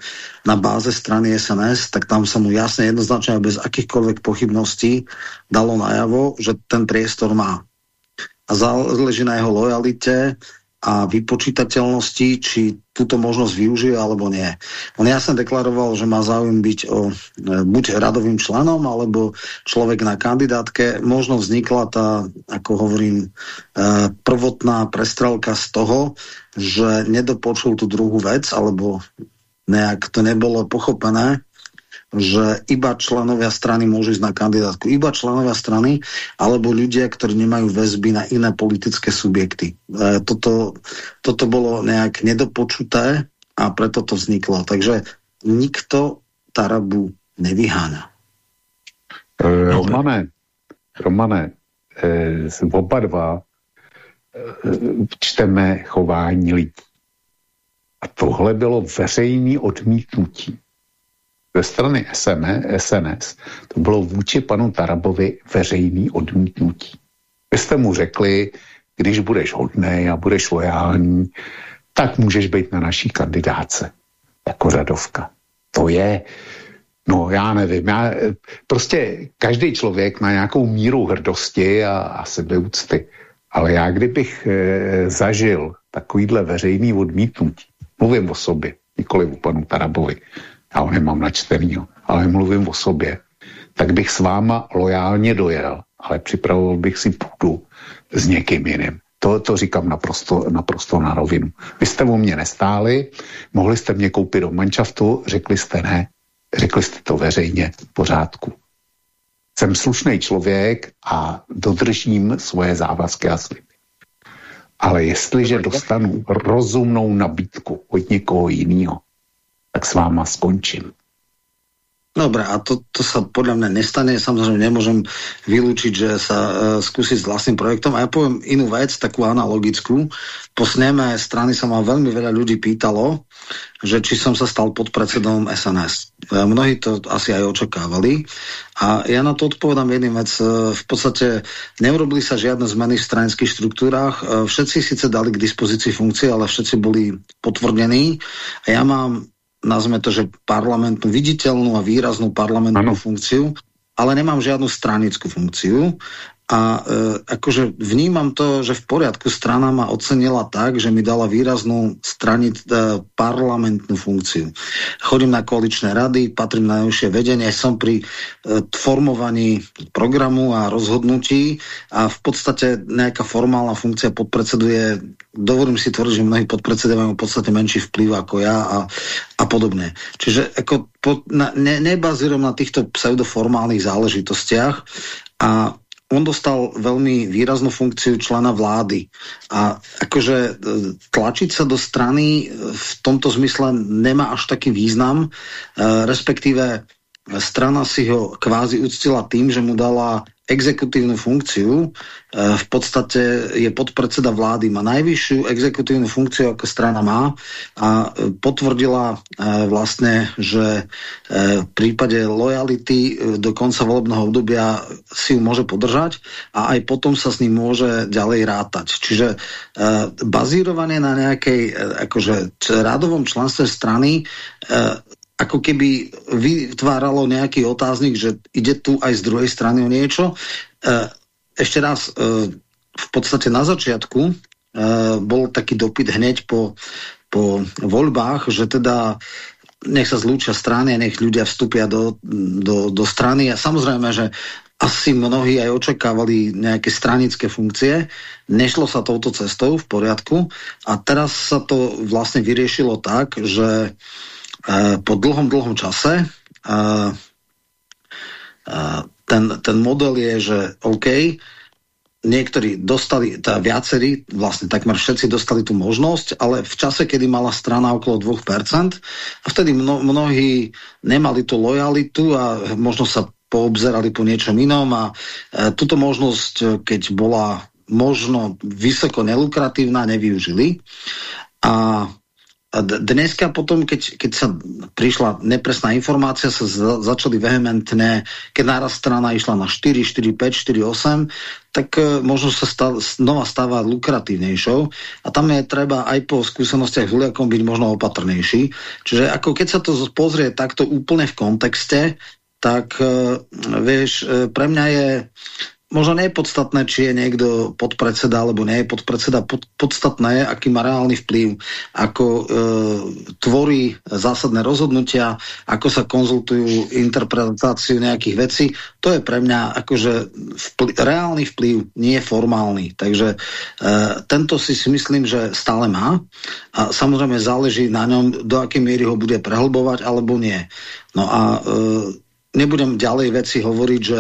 [SPEAKER 13] na báze strany SNS, tak tam sa mu jasne jednoznačne bez akýchkoľvek pochybností dalo najavo, že ten priestor má. A záleží na jeho lojalite, a vypočítateľnosti, či túto možnosť využije alebo nie. On jasne deklaroval, že má záujem byť o, e, buď radovým členom, alebo človek na kandidátke. Možno vznikla tá, ako hovorím, e, prvotná prestrelka z toho, že nedopočul tú druhú vec, alebo nejak to nebolo pochopené, že iba členovia strany môžu ísť na kandidátku. Iba členovia strany alebo ľudia, ktorí nemajú väzby na iné politické subjekty. E, toto, toto bolo nejak nedopočuté a preto to vzniklo. Takže nikto Tarabu nevyháňa.
[SPEAKER 2] E, Romane, Romane, e, oba dva e, čteme chování lidí. A tohle bylo veřejný odmítnutí ze strany SNS to bylo vůči panu Tarabovi veřejný odmítnutí. Vy jste mu řekli, když budeš hodný a budeš lojální, tak můžeš být na naší kandidáce jako radovka. To je, no já nevím, já, prostě každý člověk má nějakou míru hrdosti a, a sebeúcty, ale já kdybych e, zažil takovýhle veřejný odmítnutí, mluvím o sobě, nikoli o panu Tarabovi, já ho nemám načtenýho, ale mluvím o sobě, tak bych s váma lojálně dojel, ale připravoval bych si půdu s někým jiným. To, to říkám naprosto, naprosto na rovinu. Vy jste o mě nestáli, mohli jste mě koupit do manšaftu, řekli jste ne, řekli jste to veřejně v pořádku. Jsem slušný člověk a dodržím svoje závazky a sliby. Ale jestliže dostanu rozumnou nabídku od někoho jiného, tak s váma skončím.
[SPEAKER 13] Dobre, a to, to sa podľa mňa nestane. Samozrejme, nemôžem vylúčiť, že sa uh, skúsi s vlastným projektom. A ja poviem inú vec, takú analogickú. Po sneme strany sa ma veľmi veľa ľudí pýtalo, že či som sa stal podpredsedom SNS. Uh, mnohí to asi aj očakávali. A ja na to odpovedám jedným vec. Uh, v podstate neurobili sa žiadne zmeny v stranických štruktúrách. Uh, všetci síce dali k dispozícii funkcie, ale všetci boli potvrdení. A ja mám nazme to, že parlamentnú, viditeľnú a výraznú parlamentnú ano. funkciu, ale nemám žiadnu stranickú funkciu a e, akože vnímam to, že v poriadku strana ma ocenila tak, že mi dala výraznú stranic, e, parlamentnú funkciu. Chodím na koaličné rady, patrím na najvyššie vedenie, som pri e, formovaní programu a rozhodnutí a v podstate nejaká formálna funkcia podpredsedu je, dovolím si tvrdiť, že mnohí podpredsedy majú v podstate menší vplyv ako ja a, a podobne. Čiže ako po, na, ne, nebazírom na týchto pseudoformálnych záležitostiach a on dostal veľmi výraznú funkciu člena vlády. A akože e, tlačiť sa do strany v tomto zmysle nemá až taký význam, e, respektíve strana si ho kvázi uctila tým, že mu dala exekutívnu funkciu, eh, v podstate je podpredseda vlády, má najvyššiu exekutívnu funkciu, ako strana má a eh, potvrdila eh, vlastne, že v prípade lojality do konca volebného obdobia si ju môže podržať a aj potom sa s ním môže ďalej rátať. Čiže bazírovanie na nejakej akože radovom členstve strany ako keby vytváralo nejaký otáznik, že ide tu aj z druhej strany o niečo. E, ešte raz, e, v podstate na začiatku e, bol taký dopyt hneď po, po voľbách, že teda nech sa zlúčia strany a nech ľudia vstúpia do, do, do strany. A samozrejme, že asi mnohí aj očakávali nejaké stranické funkcie. Nešlo sa touto cestou v poriadku. A teraz sa to vlastne vyriešilo tak, že uh, po dlhom, dlhom čase eh, eh, ten, ten model je, že OK, niektorí dostali, teda viacerí, vlastne takmer všetci dostali tú možnosť, ale v čase, kedy mala strana okolo 2%, a vtedy mno, mnohí nemali tú lojalitu a možno sa poobzerali po niečom inom a e, túto možnosť, keď bola možno vysoko nelukratívna, nevyužili. A dneska potom, keď, keď sa prišla nepresná informácia, sa za, začali vehementne, keď náraz strana išla na 4, 4, 5, 4, 8, tak e, možno sa stav, znova stáva lukratívnejšou a tam je treba aj po skúsenostiach Huliakom byť možno opatrnejší. Čiže ako keď sa to pozrie takto úplne v kontexte, tak uh, vieš, uh, pre mňa je možno nie je podstatné, či je niekto podpredseda alebo nie je podpredseda. Pod, podstatné je, aký má reálny vplyv, ako e, tvorí zásadné rozhodnutia, ako sa konzultujú interpretáciu nejakých vecí. To je pre mňa akože vplyv, reálny vplyv, nie formálny. Takže e, tento si si myslím, že stále má. A samozrejme záleží na ňom, do akej miery ho bude prehlbovať alebo nie. No a e, nebudem ďalej veci hovoriť, že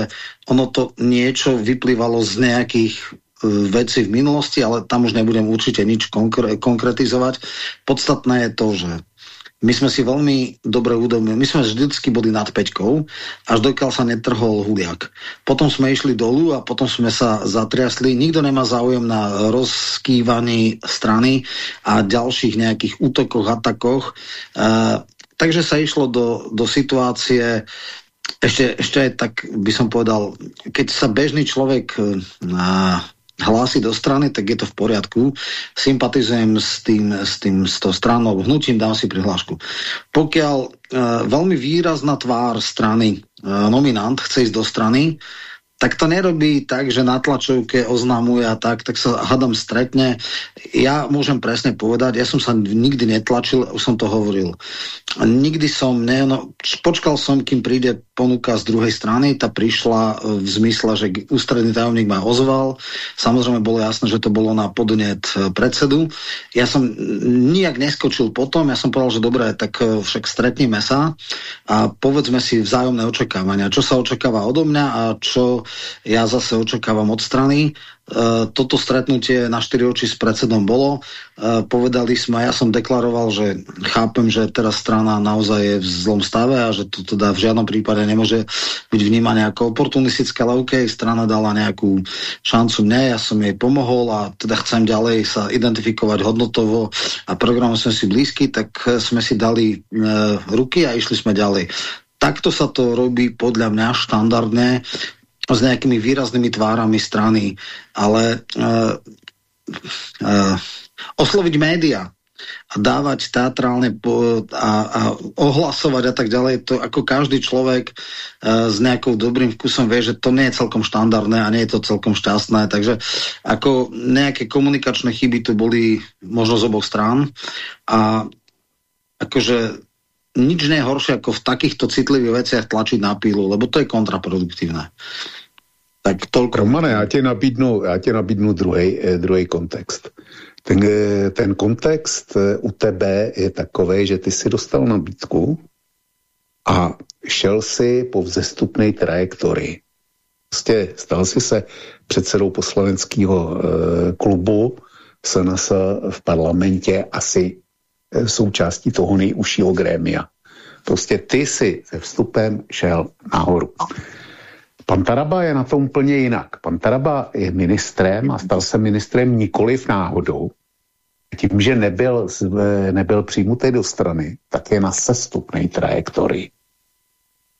[SPEAKER 13] ono to niečo vyplývalo z nejakých e, veci v minulosti, ale tam už nebudem určite nič konkre konkretizovať. Podstatné je to, že my sme si veľmi dobre uvedomili, my sme vždycky boli nad peťkou, až dokiaľ sa netrhol huliak. Potom sme išli dolu a potom sme sa zatriasli. Nikto nemá záujem na rozkývaní strany a ďalších nejakých útokoch, atakoch. E, takže sa išlo do, do situácie, ešte, ešte tak by som povedal, keď sa bežný človek na, hlási do strany, tak je to v poriadku. Sympatizujem s tým, s tým, s tou stranou, hnutím, dám si prihlášku. Pokiaľ uh, veľmi výrazná tvár strany, uh, nominant chce ísť do strany, tak to nerobí tak, že na tlačovke oznamuje a tak, tak sa hadam stretne. Ja môžem presne povedať, ja som sa nikdy netlačil, už som to hovoril. Nikdy som, ne, no, počkal som, kým príde ponuka z druhej strany, tá prišla v zmysle, že ústredný tajomník ma ozval. Samozrejme bolo jasné, že to bolo na podnet predsedu. Ja som nijak neskočil potom, ja som povedal, že dobre, tak však stretníme sa a povedzme si vzájomné očakávania. Čo sa očakáva odo mňa a čo ja zase očakávam od strany. E, toto stretnutie na štyri oči s predsedom bolo. E, povedali sme, ja som deklaroval, že chápem, že teraz strana naozaj je v zlom stave a že to teda v žiadnom prípade nemôže byť vnímané ako oportunistické, ale OK, strana dala nejakú šancu mne, ja som jej pomohol a teda chcem ďalej sa identifikovať hodnotovo a programom sme si blízky, tak sme si dali e, ruky a išli sme ďalej. Takto sa to robí podľa mňa štandardne s nejakými výraznými tvárami strany, ale uh, uh, osloviť média a dávať teatrálne a, a ohlasovať a tak ďalej, to ako každý človek uh, s nejakou dobrým vkusom vie, že to nie je celkom štandardné a nie je to celkom šťastné, takže ako nejaké komunikačné chyby tu boli možno z oboch strán a akože nič nie je horšie ako v takýchto citlivých veciach tlačiť na pílu, lebo to je kontraproduktívne.
[SPEAKER 2] Tak tolko. Romane, já tě nabídnu, já tě nabídnu druhý, eh, druhý kontext. Ten, eh, ten kontext eh, u tebe je takový, že ty si dostal nabídku a šel si po vzestupné trajektorii. Prostě stal si se předsedou poslaneckého e, klubu SNS v parlamentě asi součástí toho nejužšího grémia. Prostě ty si se vstupem šel nahoru. Pan Taraba je na tom úplně jinak. Pan Taraba je ministrem a stal se ministrem nikoliv náhodou. Tím, že nebyl, nebyl přijmutý do strany, tak je na sestupné trajektorii.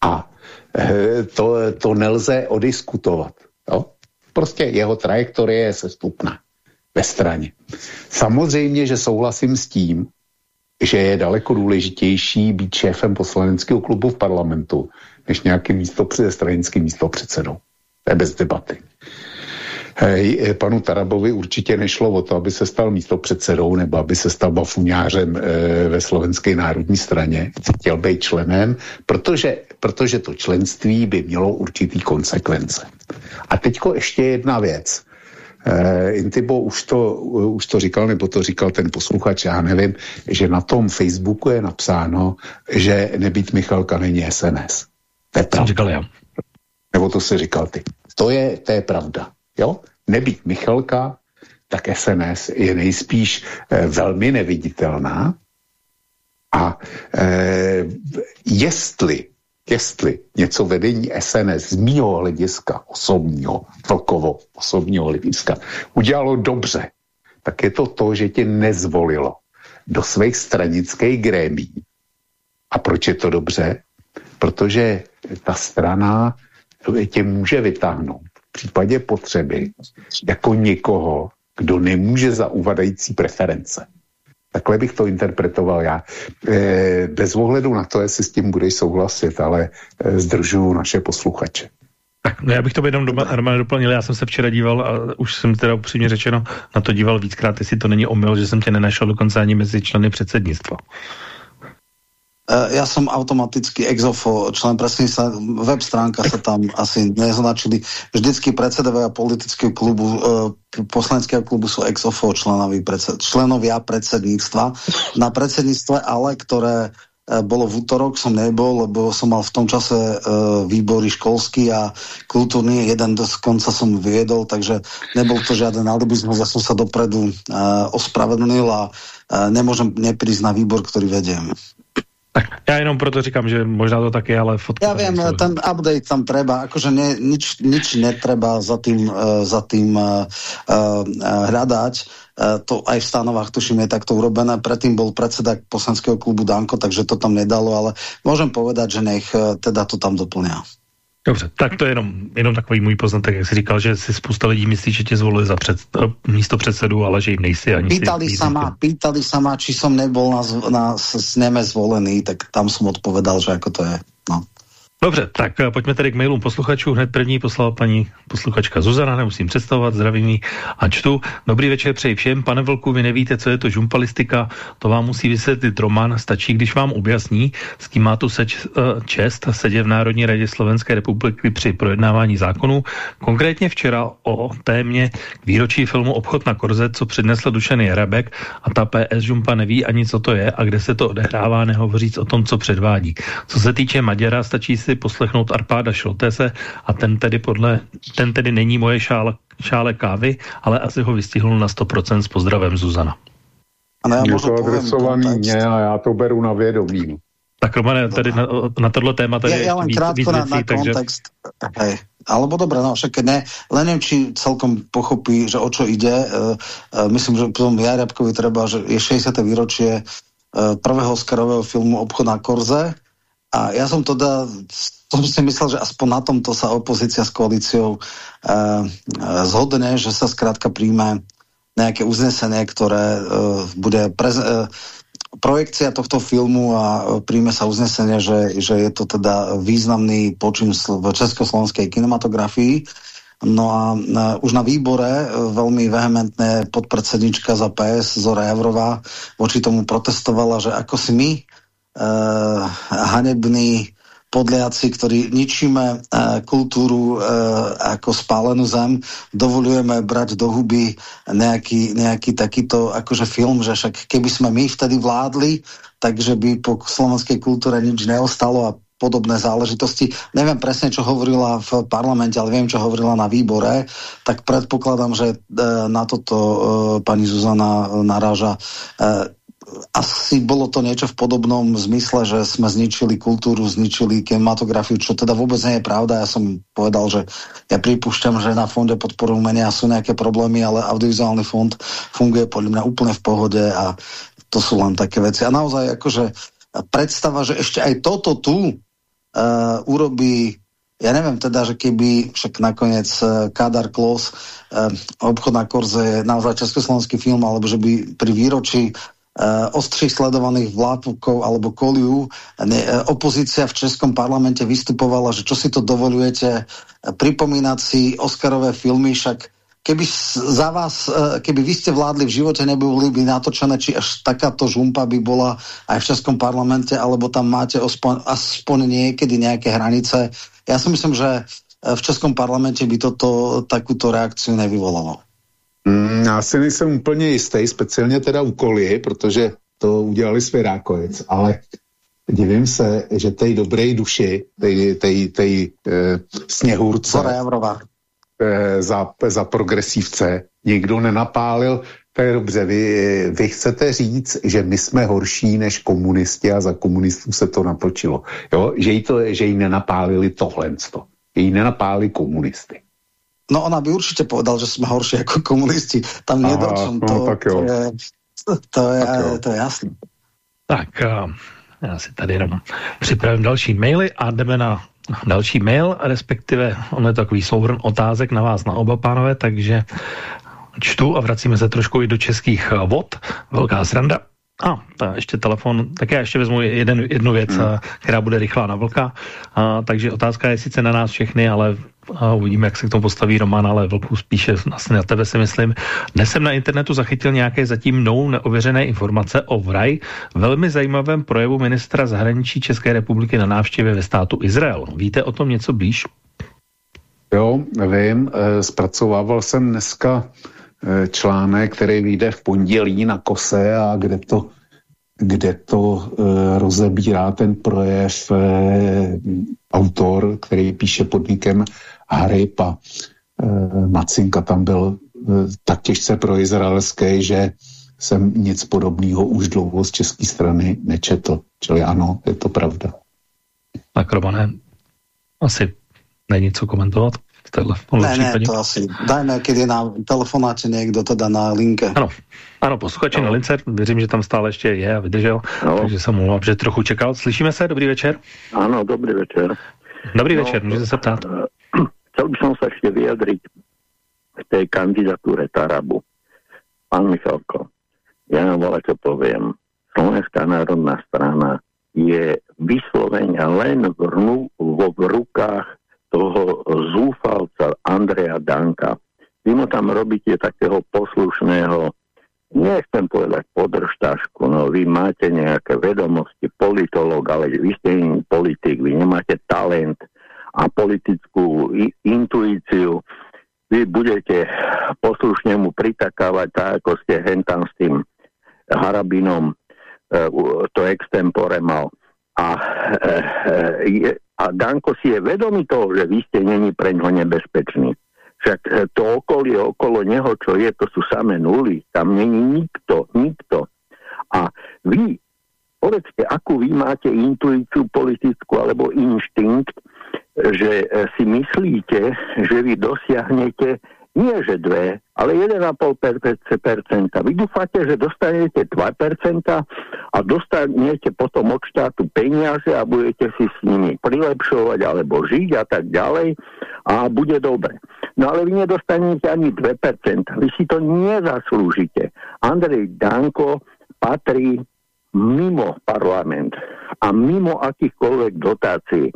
[SPEAKER 2] A eh, to, to nelze odiskutovat. Jo? Prostě jeho trajektorie je sestupná ve straně. Samozřejmě, že souhlasím s tím, že je daleko důležitější být šéfem poslaneckého klubu v parlamentu, než nějaký místo, stranický místo předsedou. To je bez debaty. Hej, eh, panu Tarabovi určitě nešlo o to, aby se stal místo předsedou nebo aby se stal bafuňářem e, ve slovenské národní straně. Chtěl být členem, protože, protože to členství by mělo určitý konsekvence. A teďko ještě jedna věc. Uh, Intibo už to, uh, už to říkal, nebo to říkal ten posluchač, já nevím, že na tom Facebooku je napsáno, že nebýt Michalka není SNS. To je pravda.
[SPEAKER 3] Říkal já.
[SPEAKER 2] Nebo to si říkal ty. To je, to je pravda. Jo? Nebýt Michalka, tak SNS je nejspíš eh, velmi neviditelná. A eh, jestli jestli něco vedení SNS z mýho hlediska osobního, celkovo osobního hlediska, udělalo dobře, tak je to to, že tě nezvolilo do svých stranických grémí. A proč je to dobře? Protože ta strana tě může vytáhnout v případě potřeby jako někoho, kdo nemůže za uvadající preference. Takhle bych to interpretoval já. E, bez ohledu na to, jestli s tím budeš souhlasit, ale e, zdržuju naše posluchače.
[SPEAKER 3] Tak, no já bych to jenom doma, doplnil, já jsem se včera díval a už jsem teda upřímně řečeno na to díval víckrát, jestli to není omyl, že jsem tě nenašel dokonce ani mezi členy předsednictva.
[SPEAKER 13] Eh, ja som automaticky exofo, člen sa, web stránka sa tam asi neznačili. Vždycky predsedovia politického klubu, eh, poslaneckého klubu sú exofo členovi predsed, členovia predsedníctva. Na predsedníctve ale, ktoré eh, bolo v útorok, som nebol, lebo som mal v tom čase výbory školský a kultúrny, jeden konca som viedol, takže nebol to žiaden alibizmus, ja som sa dopredu ospravedlnil a nemôžem neprísť na výbor, ktorý vediem.
[SPEAKER 3] Tak já jenom proto říkám, že možná to taky, ale fotky...
[SPEAKER 13] Já vím, ten update tam treba, akože ne, nič, nič netreba za tým, uh, za tým uh, uh, hľadať. Uh, to aj v stanovách, tuším, je takto urobené. Predtým bol predseda poslanského klubu Danko, takže to tam nedalo, ale môžem povedať, že nech uh, teda to tam doplňa.
[SPEAKER 3] Dobře, tak to je jenom, jenom takový můj poznatek, jak jsi říkal, že si spousta lidí myslí, že tě zvolili za před, místo předsedu, ale že jim nejsi ani
[SPEAKER 13] pýtali
[SPEAKER 3] si,
[SPEAKER 13] sa ma, pýtali sa ma, či som nebol na, na sneme zvolený, tak tam som odpovedal, že ako to je. No.
[SPEAKER 3] Dobře, tak eh, pojďme tedy k mailům posluchačů. Hned první poslala paní posluchačka Zuzana, nemusím představovat, zdravím a čtu. Dobrý večer přeji všem. Pane Vlku, vy nevíte, co je to žumpalistika, to vám musí vysvětlit Roman. Stačí, když vám objasní, s kým má tu seč, eh, čest sedět v Národní radě Slovenské republiky při projednávání zákonů. Konkrétně včera o témě k výročí filmu Obchod na korze, co přednesl Dušan Jarabek a ta PS Žumpa neví ani, co to je a kde se to odehrává, nehovoříc o tom, co předvádí. Co se týče Maďara, stačí si si poslechnout Arpáda Šoltese a ten tedy podle, ten tedy není moje šále, šále kávy, ale asi ho vystihnul na 100% s pozdravem Zuzana.
[SPEAKER 2] A já je to adresovaný mě a já to beru na vědomí.
[SPEAKER 3] Tak Romane, tady na, na tohle téma tady
[SPEAKER 13] ja, ja len
[SPEAKER 3] víc,
[SPEAKER 13] krátko
[SPEAKER 3] víc
[SPEAKER 13] na,
[SPEAKER 3] věcí,
[SPEAKER 13] na
[SPEAKER 3] takže...
[SPEAKER 13] kontext. Hej. Alebo dobré, no však ne, len neviem, či celkom pochopí, že o čo ide. Uh, uh, myslím, že potom Jarabkovi treba, že je 60. výročie uh, prvého Oscarového filmu Obchod na Korze a ja som teda, som si myslel, že aspoň na tomto sa opozícia s koalíciou uh, uh, zhodne, že sa skrátka príjme nejaké uznesenie, ktoré uh, bude prez, uh, projekcia tohto filmu a príjme sa uznesenie, že, že je to teda významný počin v československej kinematografii. No a už na výbore veľmi vehementné podpredsednička za PS Zora Javrová voči tomu protestovala, že ako si my uh, hanební podliaci, ktorí ničíme uh, kultúru uh, ako spálenú zem, dovolujeme brať do huby nejaký, nejaký takýto akože film, že však keby sme my vtedy vládli, takže by po slovenskej kultúre nič neostalo a podobné záležitosti. Neviem presne, čo hovorila v parlamente, ale viem, čo hovorila na výbore, tak predpokladám, že na toto pani Zuzana naráža asi bolo to niečo v podobnom zmysle, že sme zničili kultúru, zničili kinematografiu, čo teda vôbec nie je pravda. Ja som povedal, že ja pripúšťam, že na fonde podporu umenia sú nejaké problémy, ale audiovizuálny fond funguje podľa mňa úplne v pohode a to sú len také veci. A naozaj akože predstava, že ešte aj toto tu uh, urobí ja neviem teda, že keby však nakoniec uh, Kadar Klos uh, obchod na Korze je naozaj československý film, alebo že by pri výročí uh, ostřih sledovaných vlápkov alebo koliu. Ne, uh, opozícia v Českom parlamente vystupovala, že čo si to dovolujete uh, pripomínať si Oscarové filmy, však keby za vás, keby vy ste vládli v živote, neboli by natočené, či až takáto žumpa by bola aj v Českom parlamente, alebo tam máte aspoň, aspoň niekedy nejaké hranice. Ja si myslím, že v Českom parlamente by toto takúto reakciu nevyvolalo.
[SPEAKER 2] Mm, já si nejsem úplně jistý, speciálně teda u Kolie, protože to udělali Svěrákovec, ale divím se, že tej dobré duši, tej, tej, tej e, sněhurce e, za, za progresívce nikdo nenapálil, to je dobře, vy, vy chcete říct, že my jsme horší než komunisti a za komunistů se to natočilo. Jo? Že, jí to, že jí nenapálili tohle. Že jí nenapálili komunisty.
[SPEAKER 13] No ona by určite povedal, že sme horší ako komunisti. Tam nie do čom. To,
[SPEAKER 2] no, tak jo.
[SPEAKER 13] to, je, to, je,
[SPEAKER 2] tak jo.
[SPEAKER 13] to je jasné.
[SPEAKER 3] Tak uh, já si tady jenom připravím další maily a jdeme na další mail, respektive on je takový souhrn otázek na vás, na oba pánové, takže čtu a vracíme se trošku i do českých vod. Velká sranda. A, ta ještě telefon, tak já ještě vezmu jeden, jednu věc, hmm. která bude rychlá na vlka. A, takže otázka je sice na nás všechny, ale a uvidíme, jak se k tomu postaví Roman, ale Vlku spíše asi na tebe si myslím. Dnes jsem na internetu zachytil nějaké zatím mnou neověřené informace o vraj velmi zajímavém projevu ministra zahraničí České republiky na návštěvě ve státu Izrael. Víte o tom něco blíž?
[SPEAKER 2] Jo, vím, e, zpracovával jsem dneska článek, který vyjde v pondělí na kose a kde to kde to e, rozebírá ten projev e, autor, který píše podnikem Harip a e, Macinka tam byl tak těžce pro izraelské, že jsem nic podobného už dlouho z české strany nečetl. Čili ano, je to pravda.
[SPEAKER 3] Tak Romane, asi není co komentovat v téhle
[SPEAKER 13] ne, ne, to asi. Dajme, keď je na telefonáte někdo teda na linke.
[SPEAKER 3] Ano, ano posluchači no. na lince, věřím, že tam stále ještě je a vydržel, no. takže jsem mu že trochu čekal. Slyšíme se, dobrý večer.
[SPEAKER 24] Ano, dobrý večer.
[SPEAKER 3] Dobrý no, večer, můžete se ptát.
[SPEAKER 24] Chcel by som sa ešte vyjadriť k tej kandidatúre Tarabu. Pán Michalko, ja vám voľa čo poviem. Slovenská národná strana je vyslovene len v, rnu, vo v rukách toho zúfalca Andreja Danka. Vy mu tam robíte takého poslušného nechcem povedať podržtašku, no vy máte nejaké vedomosti, politolog, ale vy ste iný politik, vy nemáte talent a politickú intuíciu. Vy budete poslušne mu pritakávať tak, ako ste hentam s tým Harabinom e, to extempore mal. A, e, e, a Danko si je vedomý toho, že vy ste není pre ňo nebezpečný. Však e, to okolie okolo neho, čo je, to sú samé nuly. Tam není nikto, nikto. A vy, povedzte, akú vy máte intuíciu politickú alebo inštinkt, že si myslíte, že vy dosiahnete nie že 2, ale 1,5%. Vy dúfate, že dostanete 2% a dostanete potom od štátu peniaze a budete si s nimi prilepšovať alebo žiť a tak ďalej a bude dobre. No ale vy nedostanete ani 2%. Vy si to nezaslúžite. Andrej Danko patrí mimo parlament a mimo akýchkoľvek dotácií.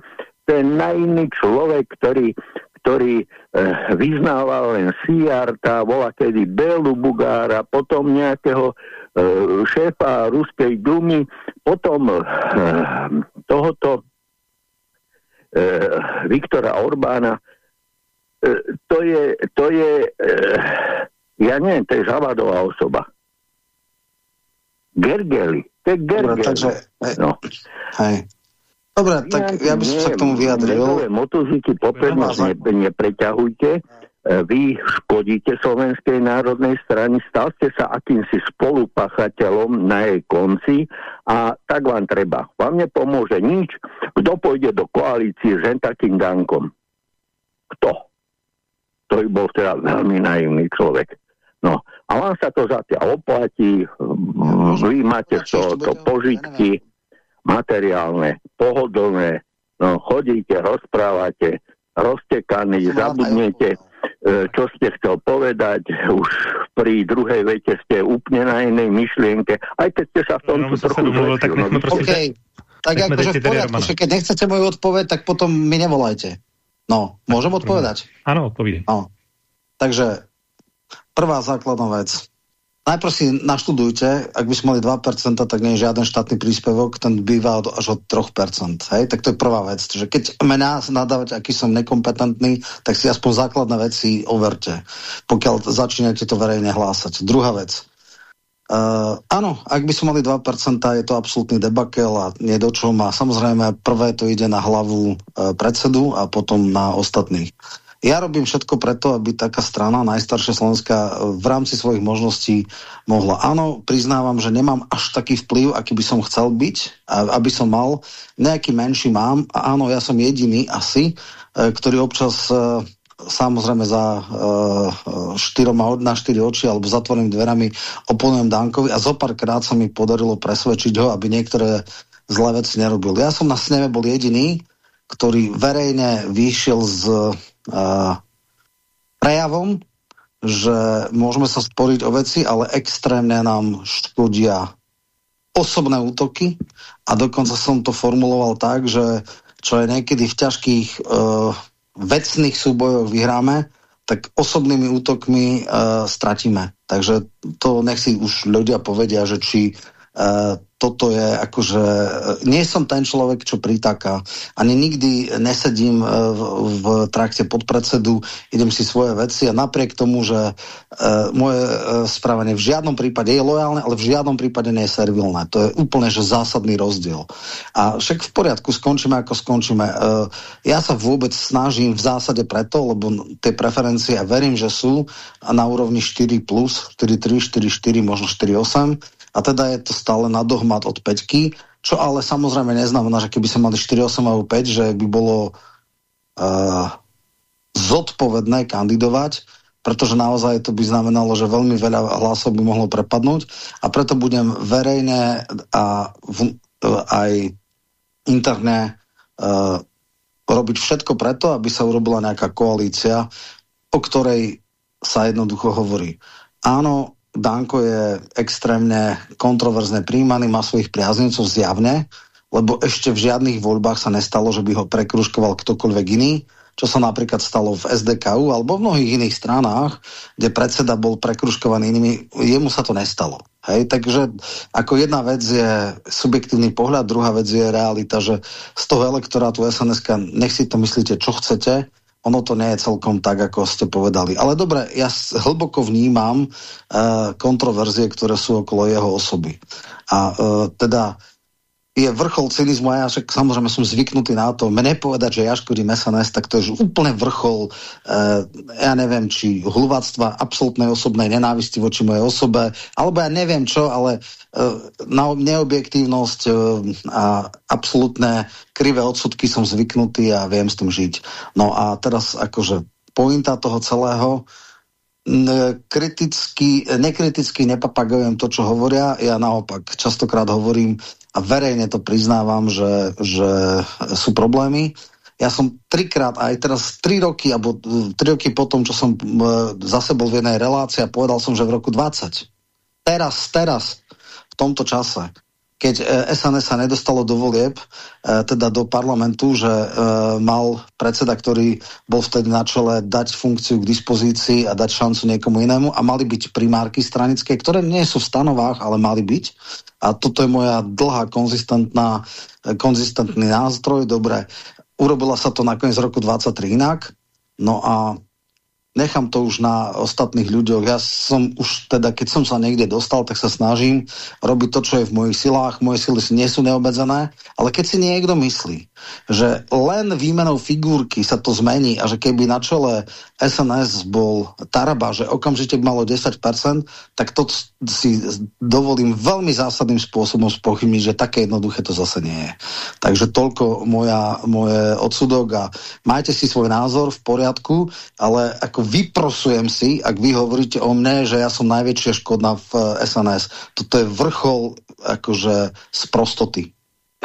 [SPEAKER 24] To je najný človek, ktorý ktorý e, vyznával len Siarta, bola kedy Bélu Bugára, potom nejakého e, šéfa Ruskej dumy, potom e, tohoto e, Viktora Orbána. E, to je, to je e, ja neviem, to je zavadová osoba. Gergely, to je Gergely.
[SPEAKER 13] No, takže, no. Hej. Dobre, tak ja by som sa k tomu vyjadril.
[SPEAKER 24] Motozíky poprednosť ne, nepreťahujte. E, vy škodíte Slovenskej národnej strany, stal ste sa akýmsi spolupachateľom na jej konci a tak vám treba. Vám nepomôže nič. Kto pôjde do koalície s takým Dankom? Kto? To by bol teda veľmi naivný človek. No, a vám sa to zatiaľ oplatí, vy máte to, to požitky, materiálne, pohodlné, no chodíte, rozprávate, roztekaní, zabudnete, e, čo ste chcel povedať, už pri druhej vete ste úplne na inej myšlienke, aj keď ste sa v tom no, trochu
[SPEAKER 13] zlepšil. Tak, no, okay. tak akože v poriadku, že keď nechcete moju odpoveď, tak potom mi nevolajte. No, môžem odpovedať?
[SPEAKER 3] Áno, odpovídej.
[SPEAKER 13] No. Takže prvá základná vec. Najprv si naštudujte, ak by sme mali 2%, tak nie je žiaden štátny príspevok, ten býva od, až od 3%. Hej? Tak to je prvá vec. Že keď mená nadávať, aký som nekompetentný, tak si aspoň základné veci overte, pokiaľ začínate to verejne hlásať. Druhá vec. Uh, áno, ak by sme mali 2%, je to absolútny debakel a nie do čom. A samozrejme, prvé to ide na hlavu uh, predsedu a potom na ostatných. Ja robím všetko preto, aby taká strana, najstaršia Slovenska, v rámci svojich možností mohla. Áno, priznávam, že nemám až taký vplyv, aký by som chcel byť, aby som mal. Nejaký menší mám a áno, ja som jediný asi, e, ktorý občas e, samozrejme za štyroma na štyri oči alebo zatvorenými dverami oponujem Dankovi a zopárkrát sa mi podarilo presvedčiť ho, aby niektoré zlé veci nerobil. Ja som na sneme bol jediný, ktorý verejne vyšiel z prejavom, že môžeme sa sporiť o veci, ale extrémne nám škodia osobné útoky a dokonca som to formuloval tak, že čo je niekedy v ťažkých uh, vecných súbojoch vyhráme, tak osobnými útokmi uh, stratíme. Takže to nech si už ľudia povedia, že či uh, toto je akože, nie som ten človek, čo pritáka. Ani nikdy nesedím e, v, v trakte podpredsedu, idem si svoje veci a napriek tomu, že uh, moje správanie v žiadnom prípade je lojálne, ale v žiadnom prípade nie je servilné. To je úplne že zásadný rozdiel. A však v poriadku, skončíme ako skončíme. Ja sa vôbec snažím v zásade preto, lebo tie preferencie, ja verím, že sú na úrovni 4+, 4-3, 4-4, možno 4-8 a teda je to stále na dohmat od 5 čo ale samozrejme neznamená, že keby sme mali 4, 8 alebo 5, že by bolo uh, zodpovedné kandidovať, pretože naozaj to by znamenalo, že veľmi veľa hlasov by mohlo prepadnúť a preto budem verejne a v, uh, aj interne uh, robiť všetko preto, aby sa urobila nejaká koalícia, o ktorej sa jednoducho hovorí. Áno, Danko je extrémne kontroverzne príjmaný, má svojich priaznicov zjavne, lebo ešte v žiadnych voľbách sa nestalo, že by ho prekruškoval ktokoľvek iný, čo sa napríklad stalo v SDKU alebo v mnohých iných stranách, kde predseda bol prekruškovaný inými, jemu sa to nestalo. Hej, takže ako jedna vec je subjektívny pohľad, druhá vec je realita, že z toho elektorátu sns nech si to myslíte, čo chcete, ono to nie je celkom tak, ako ste povedali. Ale dobre, ja hlboko vnímam uh, kontroverzie, ktoré sú okolo jeho osoby. A uh, teda je vrchol cynizmu a ja však samozrejme som zvyknutý na to. Mne povedať, že ja škodím SNS, tak to je úplne vrchol, uh, ja neviem, či hluvactva, absolútnej osobnej nenávisti voči mojej osobe, alebo ja neviem čo, ale uh, na neobjektívnosť uh, a absolútne krivé odsudky som zvyknutý a viem s tým žiť. No a teraz akože pointa toho celého, kriticky, nekriticky nepapagujem to, čo hovoria. Ja naopak častokrát hovorím a verejne to priznávam, že, že sú problémy. Ja som trikrát, aj teraz tri roky, alebo tri roky potom, čo som zase bol v jednej relácii a povedal som, že v roku 20. Teraz, teraz, v tomto čase, keď SNS e, sa nedostalo do volieb, e, teda do parlamentu, že e, mal predseda, ktorý bol vtedy na čele, dať funkciu k dispozícii a dať šancu niekomu inému a mali byť primárky stranické, ktoré nie sú v stanovách, ale mali byť. A toto je moja dlhá, konzistentná, konzistentný nástroj. Dobre, urobila sa to nakoniec roku 23 inak. No a nechám to už na ostatných ľuďoch. Ja som už teda, keď som sa niekde dostal, tak sa snažím robiť to, čo je v mojich silách. Moje sily nie sú neobmedzené, ale keď si niekto myslí, že len výmenou figurky sa to zmení a že keby na čele SNS bol Taraba, že okamžite by malo 10%, tak to si dovolím veľmi zásadným spôsobom spochybniť, že také jednoduché to zase nie je. Takže toľko moja, moje odsudok a majte si svoj názor v poriadku, ale ako vyprosujem si, ak vy hovoríte o mne, že ja som najväčšia škodná v SNS. Toto je vrchol akože z prostoty.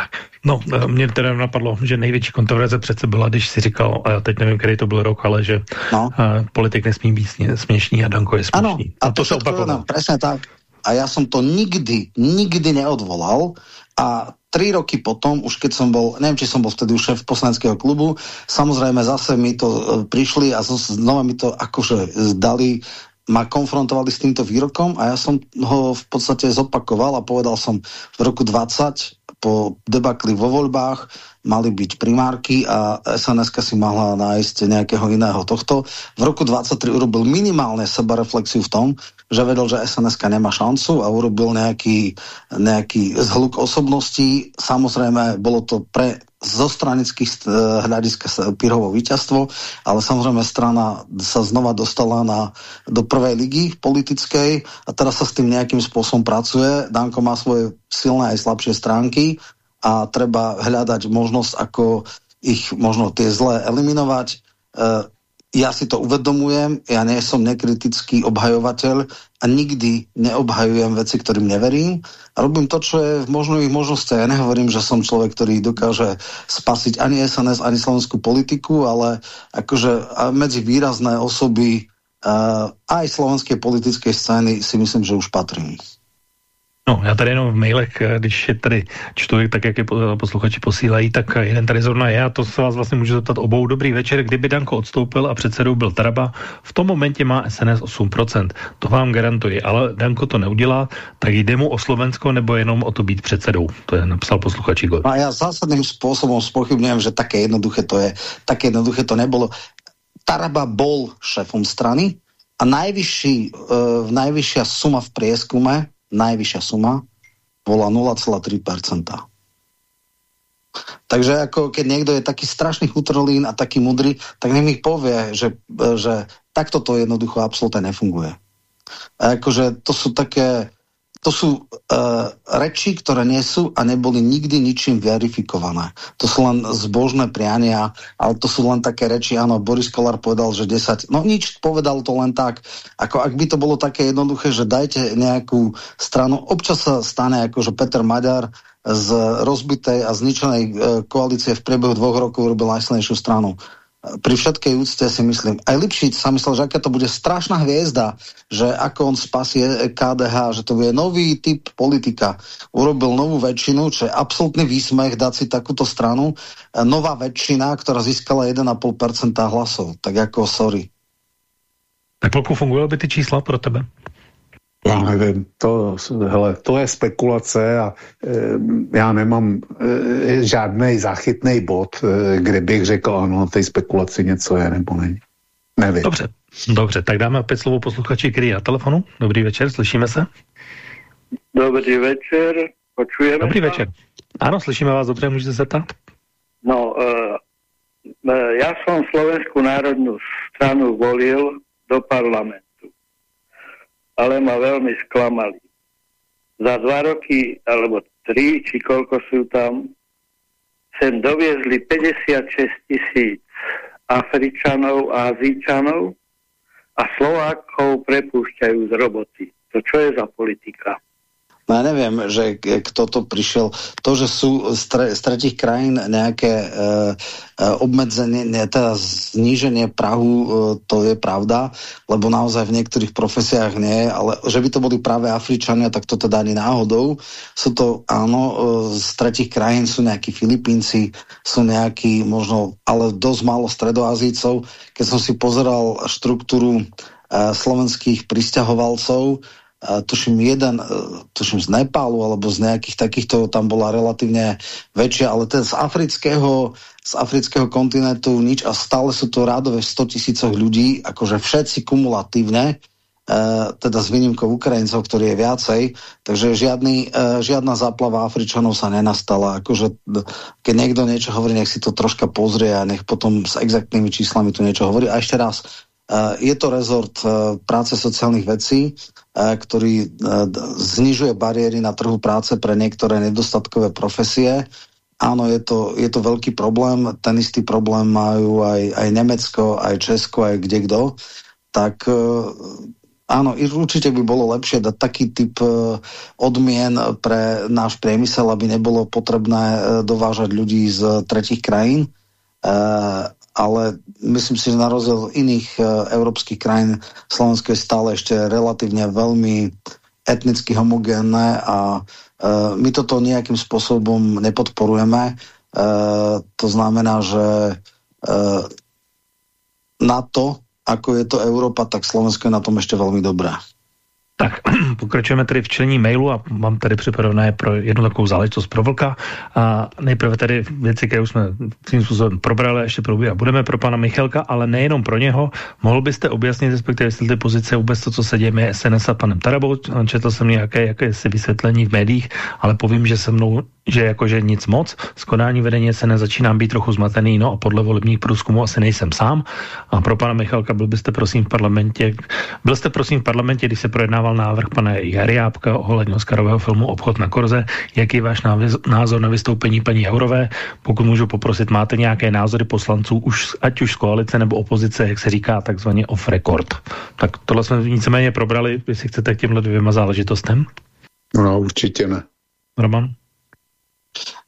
[SPEAKER 3] Tak, no, e, mě teda napadlo, že největší kontroverze přece byla, když si říkal, a já teď nevím, který to byl rok, ale že no. uh, politik nesmí být směšný a Danko je směšný. Ano,
[SPEAKER 13] a, a to, to se opakovalo. Presne tak. A já jsem to nikdy, nikdy neodvolal a tri roky potom, už keď som bol, neviem, či som bol vtedy už šéf poslaneckého klubu, samozrejme zase mi to uh, prišli a znova mi to akože dali ma konfrontovali s týmto výrokom a ja som ho v podstate zopakoval a povedal som v roku 20 po debakli vo voľbách mali byť primárky a sns si mohla nájsť nejakého iného tohto. V roku 23 urobil minimálne sebareflexiu v tom, že vedel, že sns nemá šancu a urobil nejaký, nejaký zhluk osobností. Samozrejme, bolo to pre zo stranických hľadiska Pirhovo víťazstvo, ale samozrejme strana sa znova dostala na, do prvej ligy politickej a teraz sa s tým nejakým spôsobom pracuje. Danko má svoje silné aj slabšie stránky a treba hľadať možnosť, ako ich možno tie zlé eliminovať. E, ja si to uvedomujem, ja nie som nekritický obhajovateľ a nikdy neobhajujem veci, ktorým neverím. A robím to, čo je v možných možnostiach. Ja nehovorím, že som človek, ktorý dokáže spasiť ani SNS, ani slovenskú politiku, ale akože medzi výrazné osoby uh, aj slovenskej politickej scény si myslím, že už patrím.
[SPEAKER 3] No, já tady jenom v mailech, eh, když je tady čtu, tak jak je posluchači posílají, tak jeden tady zrovna je a to se vás vlastně můžu zeptat obou. Dobrý večer, kdyby Danko odstoupil a předsedou byl Taraba, v tom momentě má SNS 8%. To vám garantuji, ale Danko to neudělá, tak jde mu o Slovensko nebo jenom o to být předsedou. To je napsal posluchač Igor.
[SPEAKER 13] A já zásadným způsobem spochybňujem, že také jednoduché to je. Také jednoduché to nebylo. Taraba bol šéfom strany a najvyšší, uh, najvyššia suma v prieskume najvyššia suma bola 0,3%. Takže ako keď niekto je taký strašný chutrolín a taký mudrý, tak nech mi povie, že, že takto to jednoducho absolútne nefunguje. A akože to sú také to sú uh, reči, ktoré nie a neboli nikdy ničím verifikované. To sú len zbožné priania, ale to sú len také reči, áno, Boris Kolár povedal, že 10, no nič, povedal to len tak, ako ak by to bolo také jednoduché, že dajte nejakú stranu, občas sa stane, ako že Peter Maďar z rozbitej a zničenej koalície v priebehu dvoch rokov urobil najsilnejšiu stranu pri všetkej úcte si myslím, aj Lipšic sa myslel, že aká to bude strašná hviezda, že ako on spasie KDH, že to bude nový typ politika. Urobil novú väčšinu, čo je absolútny výsmech dať si takúto stranu. Nová väčšina, ktorá získala 1,5% hlasov. Tak ako, sorry.
[SPEAKER 3] Tak pokud fungují by ty čísla pro tebe?
[SPEAKER 2] Já nevím, to, hele, to je spekulace a e, já nemám e, žádný záchytný bod, e, kde bych řekl, ano, té spekulaci něco je nebo není. Nevím.
[SPEAKER 3] Dobře, dobře, tak dáme opět slovo posluchači, který je na telefonu. Dobrý večer, slyšíme se?
[SPEAKER 25] Dobrý večer, počujeme
[SPEAKER 3] Dobrý večer. Ano, slyšíme vás dobře, můžete se ptát?
[SPEAKER 25] No, uh, já jsem Slovenskou národnou stranu volil do parlamentu ale ma veľmi sklamali. Za dva roky, alebo tri, či koľko sú tam, sem doviezli 56 tisíc Afričanov a a Slovákov prepúšťajú z roboty. To čo je za politika?
[SPEAKER 13] No ja že kto to prišiel. To, že sú z, tretich krajín e, e, obmedzenie, teda zníženie Prahu, e, to je pravda, lebo naozaj v niektorých profesiách nie, ale že by to boli práve Afričania, tak to teda ani náhodou. Sú to, áno, e, z tretich krajín sú nejakí Filipínci, sú nejakí možno, ale dosť málo stredoazícov. Keď som si pozeral štruktúru e, slovenských pristahovalcov, tuším jeden, e, tuším z Nepálu alebo z nejakých takýchto, tam bola relatívne väčšia, ale teda z afrického, z afrického kontinentu nič a stále sú to rádové 100 tisícoch ľudí, akože všetci kumulatívne, e, teda s výnimkou Ukrajincov, ktorí je viacej, takže žiadny, e, žiadna záplava Afričanov sa nenastala. Akože, keď niekto niečo hovorí, nech si to troška pozrie a nech potom s exaktnými číslami tu niečo hovorí. A ešte raz, je to rezort práce sociálnych vecí, ktorý znižuje bariéry na trhu práce pre niektoré nedostatkové profesie. Áno, je to, je to veľký problém. Ten istý problém majú aj, aj Nemecko, aj Česko, aj kde kdo. Tak áno, určite by bolo lepšie dať taký typ odmien pre náš priemysel, aby nebolo potrebné dovážať ľudí z tretich krajín ale myslím si, že na rozdiel iných uh, európskych krajín Slovensko je stále ešte relatívne veľmi etnicky homogénne a uh, my toto nejakým spôsobom nepodporujeme. Uh, to znamená, že na to, ako je to Európa, tak Slovensko je na tom ešte veľmi dobré.
[SPEAKER 3] Tak pokračujeme tedy v člení mailu a mám tady připravené pro jednu takovou záležitost pro Vlka. A nejprve tedy věci, které už jsme tím způsobem probrali, ještě probí a budeme pro pana Michalka, ale nejenom pro něho. Mohl byste objasnit, respektive jestli ty pozice vůbec to, co se děje je SNS a panem Tarabou, četl jsem nějaké jaké si vysvětlení v médiích, ale povím, že se mnou že jakože nic moc, z konání vedení se nezačínám být trochu zmatený, no a podle volebních průzkumů asi nejsem sám. A pro pana Michalka byl byste prosím v parlamentě, byl jste prosím v parlamentě, když se projednával návrh pana Jariábka ohledně Oscarového filmu Obchod na Korze. Jaký je váš názor na vystoupení paní Jourové? Pokud můžu poprosit, máte nějaké názory poslanců, už, ať už z koalice nebo opozice, jak se říká, takzvaně off record. Tak tohle jsme nicméně probrali, jestli chcete k těmhle dvěma záležitostem.
[SPEAKER 2] No, určitě ne.
[SPEAKER 3] Roman?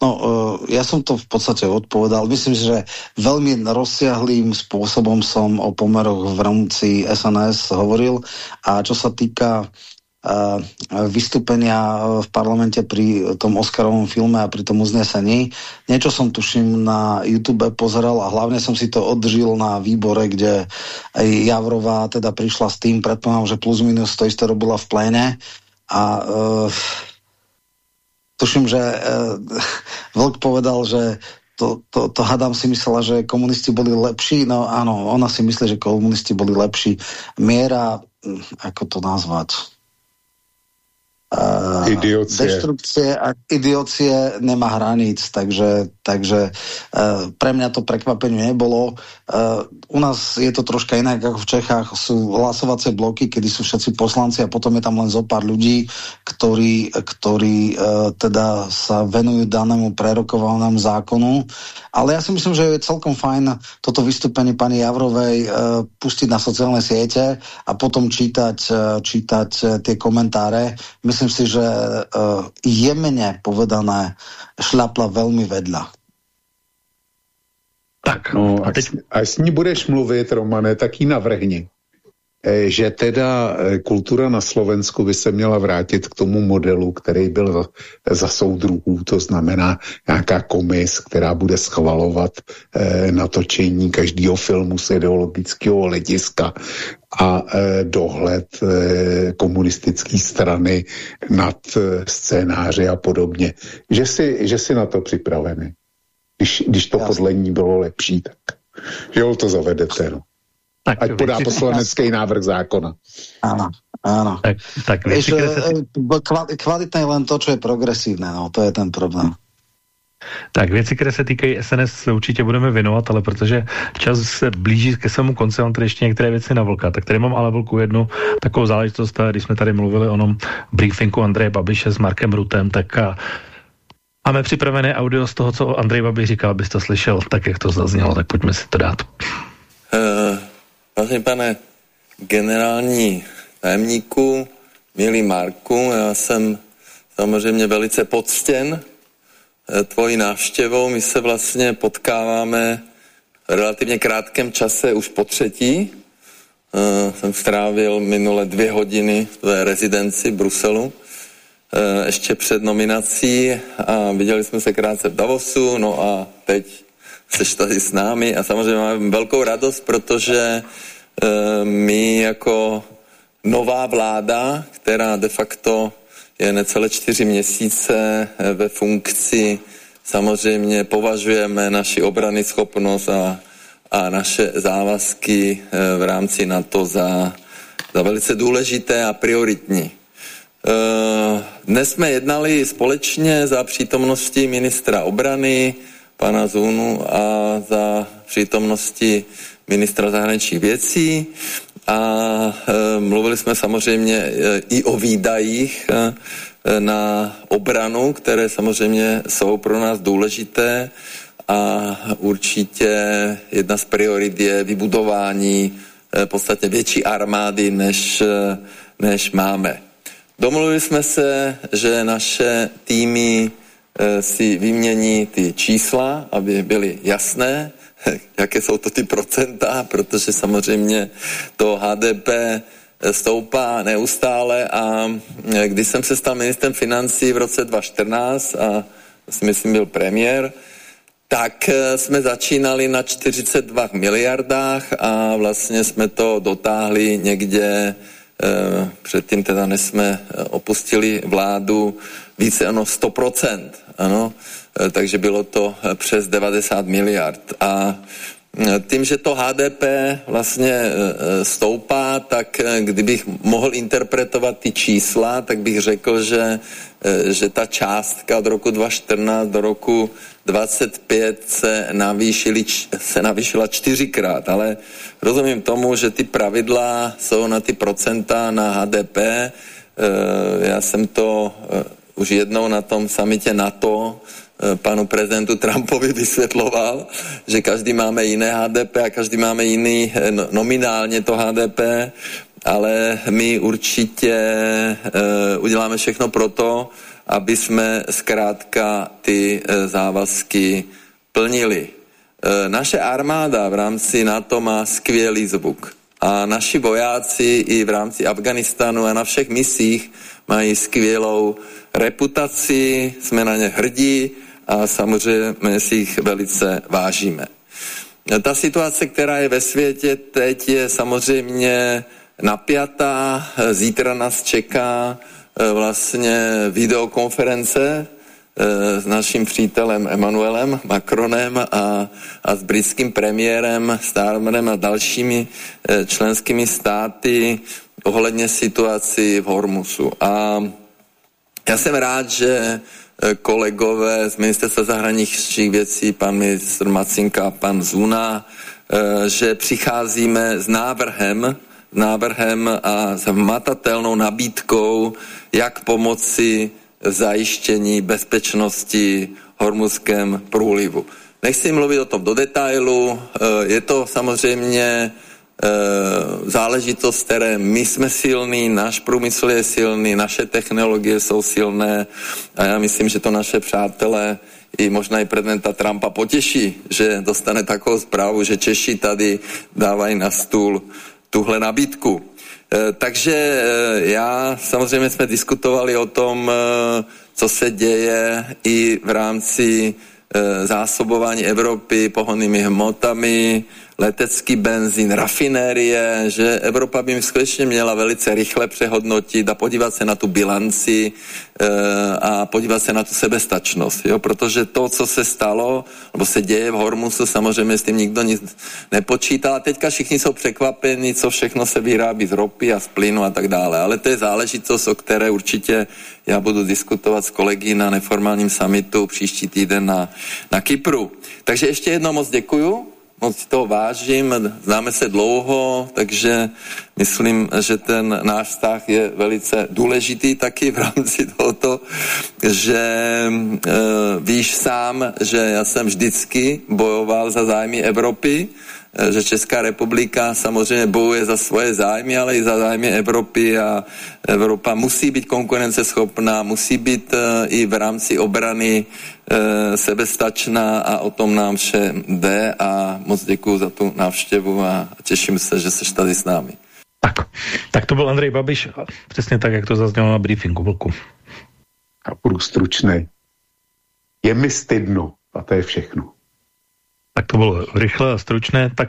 [SPEAKER 13] No, uh, ja som to v podstate odpovedal. Myslím, že veľmi rozsiahlým spôsobom som o pomeroch v rámci SNS hovoril a čo sa týka uh, vystúpenia v parlamente pri tom Oscarovom filme a pri tom uznesení. Niečo som tuším na YouTube pozeral a hlavne som si to odžil na výbore, kde Javrová teda prišla s tým, predpokladám, že plus minus to isté robila v pléne a uh, tuším, že uh, Vlk povedal, že to, to, to hadám si myslela, že komunisti boli lepší. No áno, ona si myslí, že komunisti boli lepší. Miera, hm, ako to nazvať?
[SPEAKER 2] Uh, idiocie.
[SPEAKER 13] Deštrukcie a idiocie nemá hraníc, takže, takže uh, pre mňa to prekvapenie nebolo. Uh, u nás je to troška inak ako v Čechách. Sú hlasovacie bloky, kedy sú všetci poslanci a potom je tam len zo pár ľudí, ktorí, ktorí uh, teda sa venujú danému prerokovanému zákonu. Ale ja si myslím, že je celkom fajn toto vystúpenie pani Javrovej uh, pustiť na sociálne siete a potom čítať, uh, čítať uh, tie komentáre. Myslím myslím si, že uh, jemne povedané šlapla velmi vedľa.
[SPEAKER 2] Tak, no, a teď... až s ní budeš mluvit, Romane, tak ji navrhni. E, že teda e, kultura na Slovensku by se měla vrátit k tomu modelu, který byl za, soudruhů, to znamená nějaká komis, která bude schvalovat eh, natočení každého filmu z ideologického hlediska a eh, dohled eh, komunistické strany nad eh, scénáři a podobně. Že si, že si na to připravený. Když, když to podle ní bylo lepší, tak jo, to zavedete. No. Tak, Ať podá poslanecký návrh zákona.
[SPEAKER 13] Áno, áno.
[SPEAKER 3] Tak, tak
[SPEAKER 13] Víš, e, kvalitné je len to, čo je progresívne, no, to je ten problém.
[SPEAKER 3] Tak věci, které se týkají SNS, určitě budeme věnovat, ale protože čas se blíží ke svému konci, mám tady ještě některé věci na vlka. Tak tady mám ale vlku jednu takovou záležitost, když jsme tady mluvili o onom briefingu Andreje Babiše s Markem Rutem, tak a Máme připravené audio z toho, co Andrej Babiš říkal, abys to slyšel, tak jak to zaznělo, tak pojďme si to dát.
[SPEAKER 26] Uh, vážený pane generální tajemníku, milý Marku, já jsem samozřejmě velice poctěn eh, tvojí návštěvou. My se vlastně potkáváme v relativně krátkém čase už po třetí. Uh, jsem strávil minule dvě hodiny v tvé rezidenci v Bruselu Eh, ještě před nominací a viděli jsme se krátce v Davosu, no a teď jsi tady s námi a samozřejmě máme velkou radost, protože eh, my jako nová vláda, která de facto je necelé čtyři měsíce eh, ve funkci, samozřejmě považujeme naši obrany schopnost a, a naše závazky v rámci NATO za, za velice důležité a prioritní. Eh, dnes jsme jednali společně za přítomnosti ministra obrany, pana Zunu a za přítomnosti ministra zahraničních věcí a e, mluvili jsme samozřejmě e, i o výdajích e, na obranu, které samozřejmě jsou pro nás důležité a určitě jedna z priorit je vybudování e, podstatně větší armády, než, než máme. Domluvili jsme se, že naše týmy e, si vymění ty čísla, aby byly jasné, jaké jsou to ty procenta, protože samozřejmě to HDP eh, stoupá neustále a eh, když jsem se stal ministrem financí v roce 2014 a si myslím byl premiér, tak jsme začínali na 42 miliardách a vlastně jsme to dotáhli někde Eh, předtím teda, než jsme eh, opustili vládu, více ano 100%, ano, eh, takže bylo to přes 90 miliard. A tím, že to HDP vlastně stoupá, tak kdybych mohl interpretovat ty čísla, tak bych řekl, že, že ta částka od roku 2014 do roku 25 se, navýšili, se navýšila čtyřikrát, ale rozumím tomu, že ty pravidla jsou na ty procenta na HDP. Já jsem to už jednou na tom samitě NATO e, panu prezidentu Trumpovi vysvětloval, že každý máme jiné HDP a každý máme jiný no, nominálně to HDP, ale my určitě uděláme všechno pro to, aby jsme zkrátka ty závazky plnili. Naše armáda v rámci NATO má skvělý zvuk a naši vojáci i v rámci Afganistanu a na všech misích mají skvělou reputaci, jsme na ně hrdí a samozřejmě si jich velice vážíme. Ta situace, která je ve světě teď, je samozřejmě napjatá. Zítra nás čeká Eh, vlastně videokonference eh, s naším přítelem Emanuelem Macronem a, a s britským premiérem Starmerem a dalšími eh, členskými státy ohledně situaci v Hormusu. A já jsem rád, že kolegové z ministerstva zahraničních věcí, pan ministr Macinka a pan Zuna, že přicházíme s návrhem, návrhem a s matatelnou nabídkou, jak pomoci zajištění bezpečnosti hormuzském průlivu. Nechci mluvit o tom do detailu, eh, je to samozřejmě záležitost, které my jsme silní, náš průmysl je silný, naše technologie jsou silné a já myslím, že to naše přátelé i možná i prezidenta Trumpa potěší, že dostane takovou zprávu, že Češi tady dávají na stůl tuhle nabídku. E, takže e, já samozřejmě jsme diskutovali o tom, co se děje i v rámci zásobování Evropy pohonnými hmotami, letecký benzín, rafinérie, že Evropa by skutečně měla velice rychle přehodnotit a podívat se na tu bilanci e, a podívat se na tu sebestačnost, jo? protože to, co se stalo, nebo se děje v Hormusu, samozřejmě s tím nikdo nic nepočítal a teďka všichni jsou překvapeni, co všechno se vyrábí z ropy a z plynu a tak dále, ale to je záležitost, o které určitě já budu diskutovat s kolegy na neformálním summitu příští týden na, na Kypru. Takže ještě jednou moc děkuju moc si toho vážím, známe se dlouho, takže myslím, že ten náš vztah je velice důležitý taky v rámci tohoto, že e, víš sám, že já jsem vždycky bojoval za zájmy Evropy, že Česká republika samozřejmě bojuje za svoje zájmy, ale i za zájmy Evropy a Evropa musí být konkurenceschopná, musí být uh, i v rámci obrany uh, sebestačná a o tom nám vše jde a moc děkuji za tu návštěvu a těším se, že jsi tady s námi.
[SPEAKER 3] Tak, tak to byl Andrej Babiš, přesně tak, jak to zaznělo na briefingu vlku.
[SPEAKER 2] A budu stručný. Je mi stydno a to je všechno.
[SPEAKER 3] Tak to bylo rychle a stručné, tak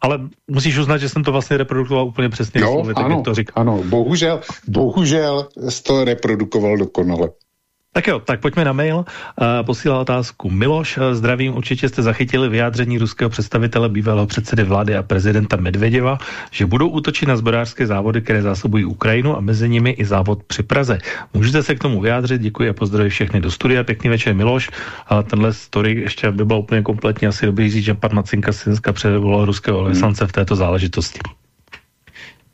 [SPEAKER 3] ale musíš uznat, že jsem to vlastně reprodukoval úplně přesně
[SPEAKER 2] jo,
[SPEAKER 3] slovy, tak
[SPEAKER 2] ano,
[SPEAKER 3] jak to říkal.
[SPEAKER 2] Ano, bohužel, bohužel jsi to reprodukoval dokonale.
[SPEAKER 3] Tak jo, tak pojďme na mail. Posílá otázku Miloš. Zdravím, určitě jste zachytili vyjádření ruského představitele bývalého předsedy vlády a prezidenta Medvěděva, že budou útočit na zbrojářské závody, které zásobují Ukrajinu a mezi nimi i závod při Praze. Můžete se k tomu vyjádřit, děkuji a pozdravím všechny do studia. Pěkný večer, Miloš. A tenhle story ještě by byla úplně kompletně asi dobrý říct, že pan Macinka Sinska předvolal ruského hmm. v této záležitosti.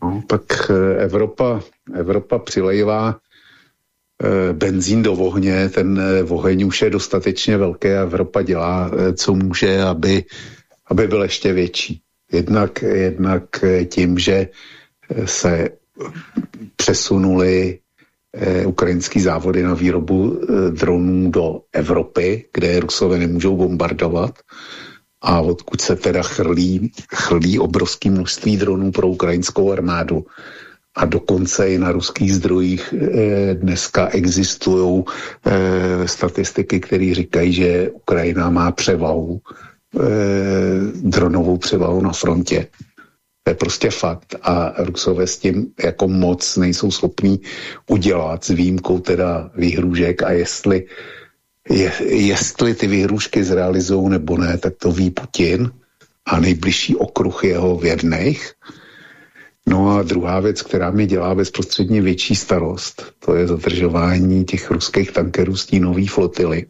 [SPEAKER 2] No, tak eh, Evropa, Evropa přilejvá benzín do ohně, ten eh, oheň už je dostatečně velký a Evropa dělá, eh, co může, aby, aby byl ještě větší. Jednak, jednak tím, že se přesunuli ukrajinský závody na výrobu dronů do Evropy, kde Rusové nemůžou bombardovat a odkud se teda chrlí, chrlí obrovské množství dronů pro ukrajinskou armádu, a dokonce i na ruských zdrojích e, dneska existují e, statistiky, které říkají, že Ukrajina má převahu, e, dronovou převahu na frontě. To je prostě fakt a Rusové s tím jako moc nejsou schopní udělat s výjimkou teda výhružek a jestli, je, jestli ty výhrušky zrealizují nebo ne, tak to ví Putin a nejbližší okruh jeho věrných. No a druhá věc, která mi dělá bezprostředně větší starost, to je zadržování těch ruských tankerů z té nové flotily,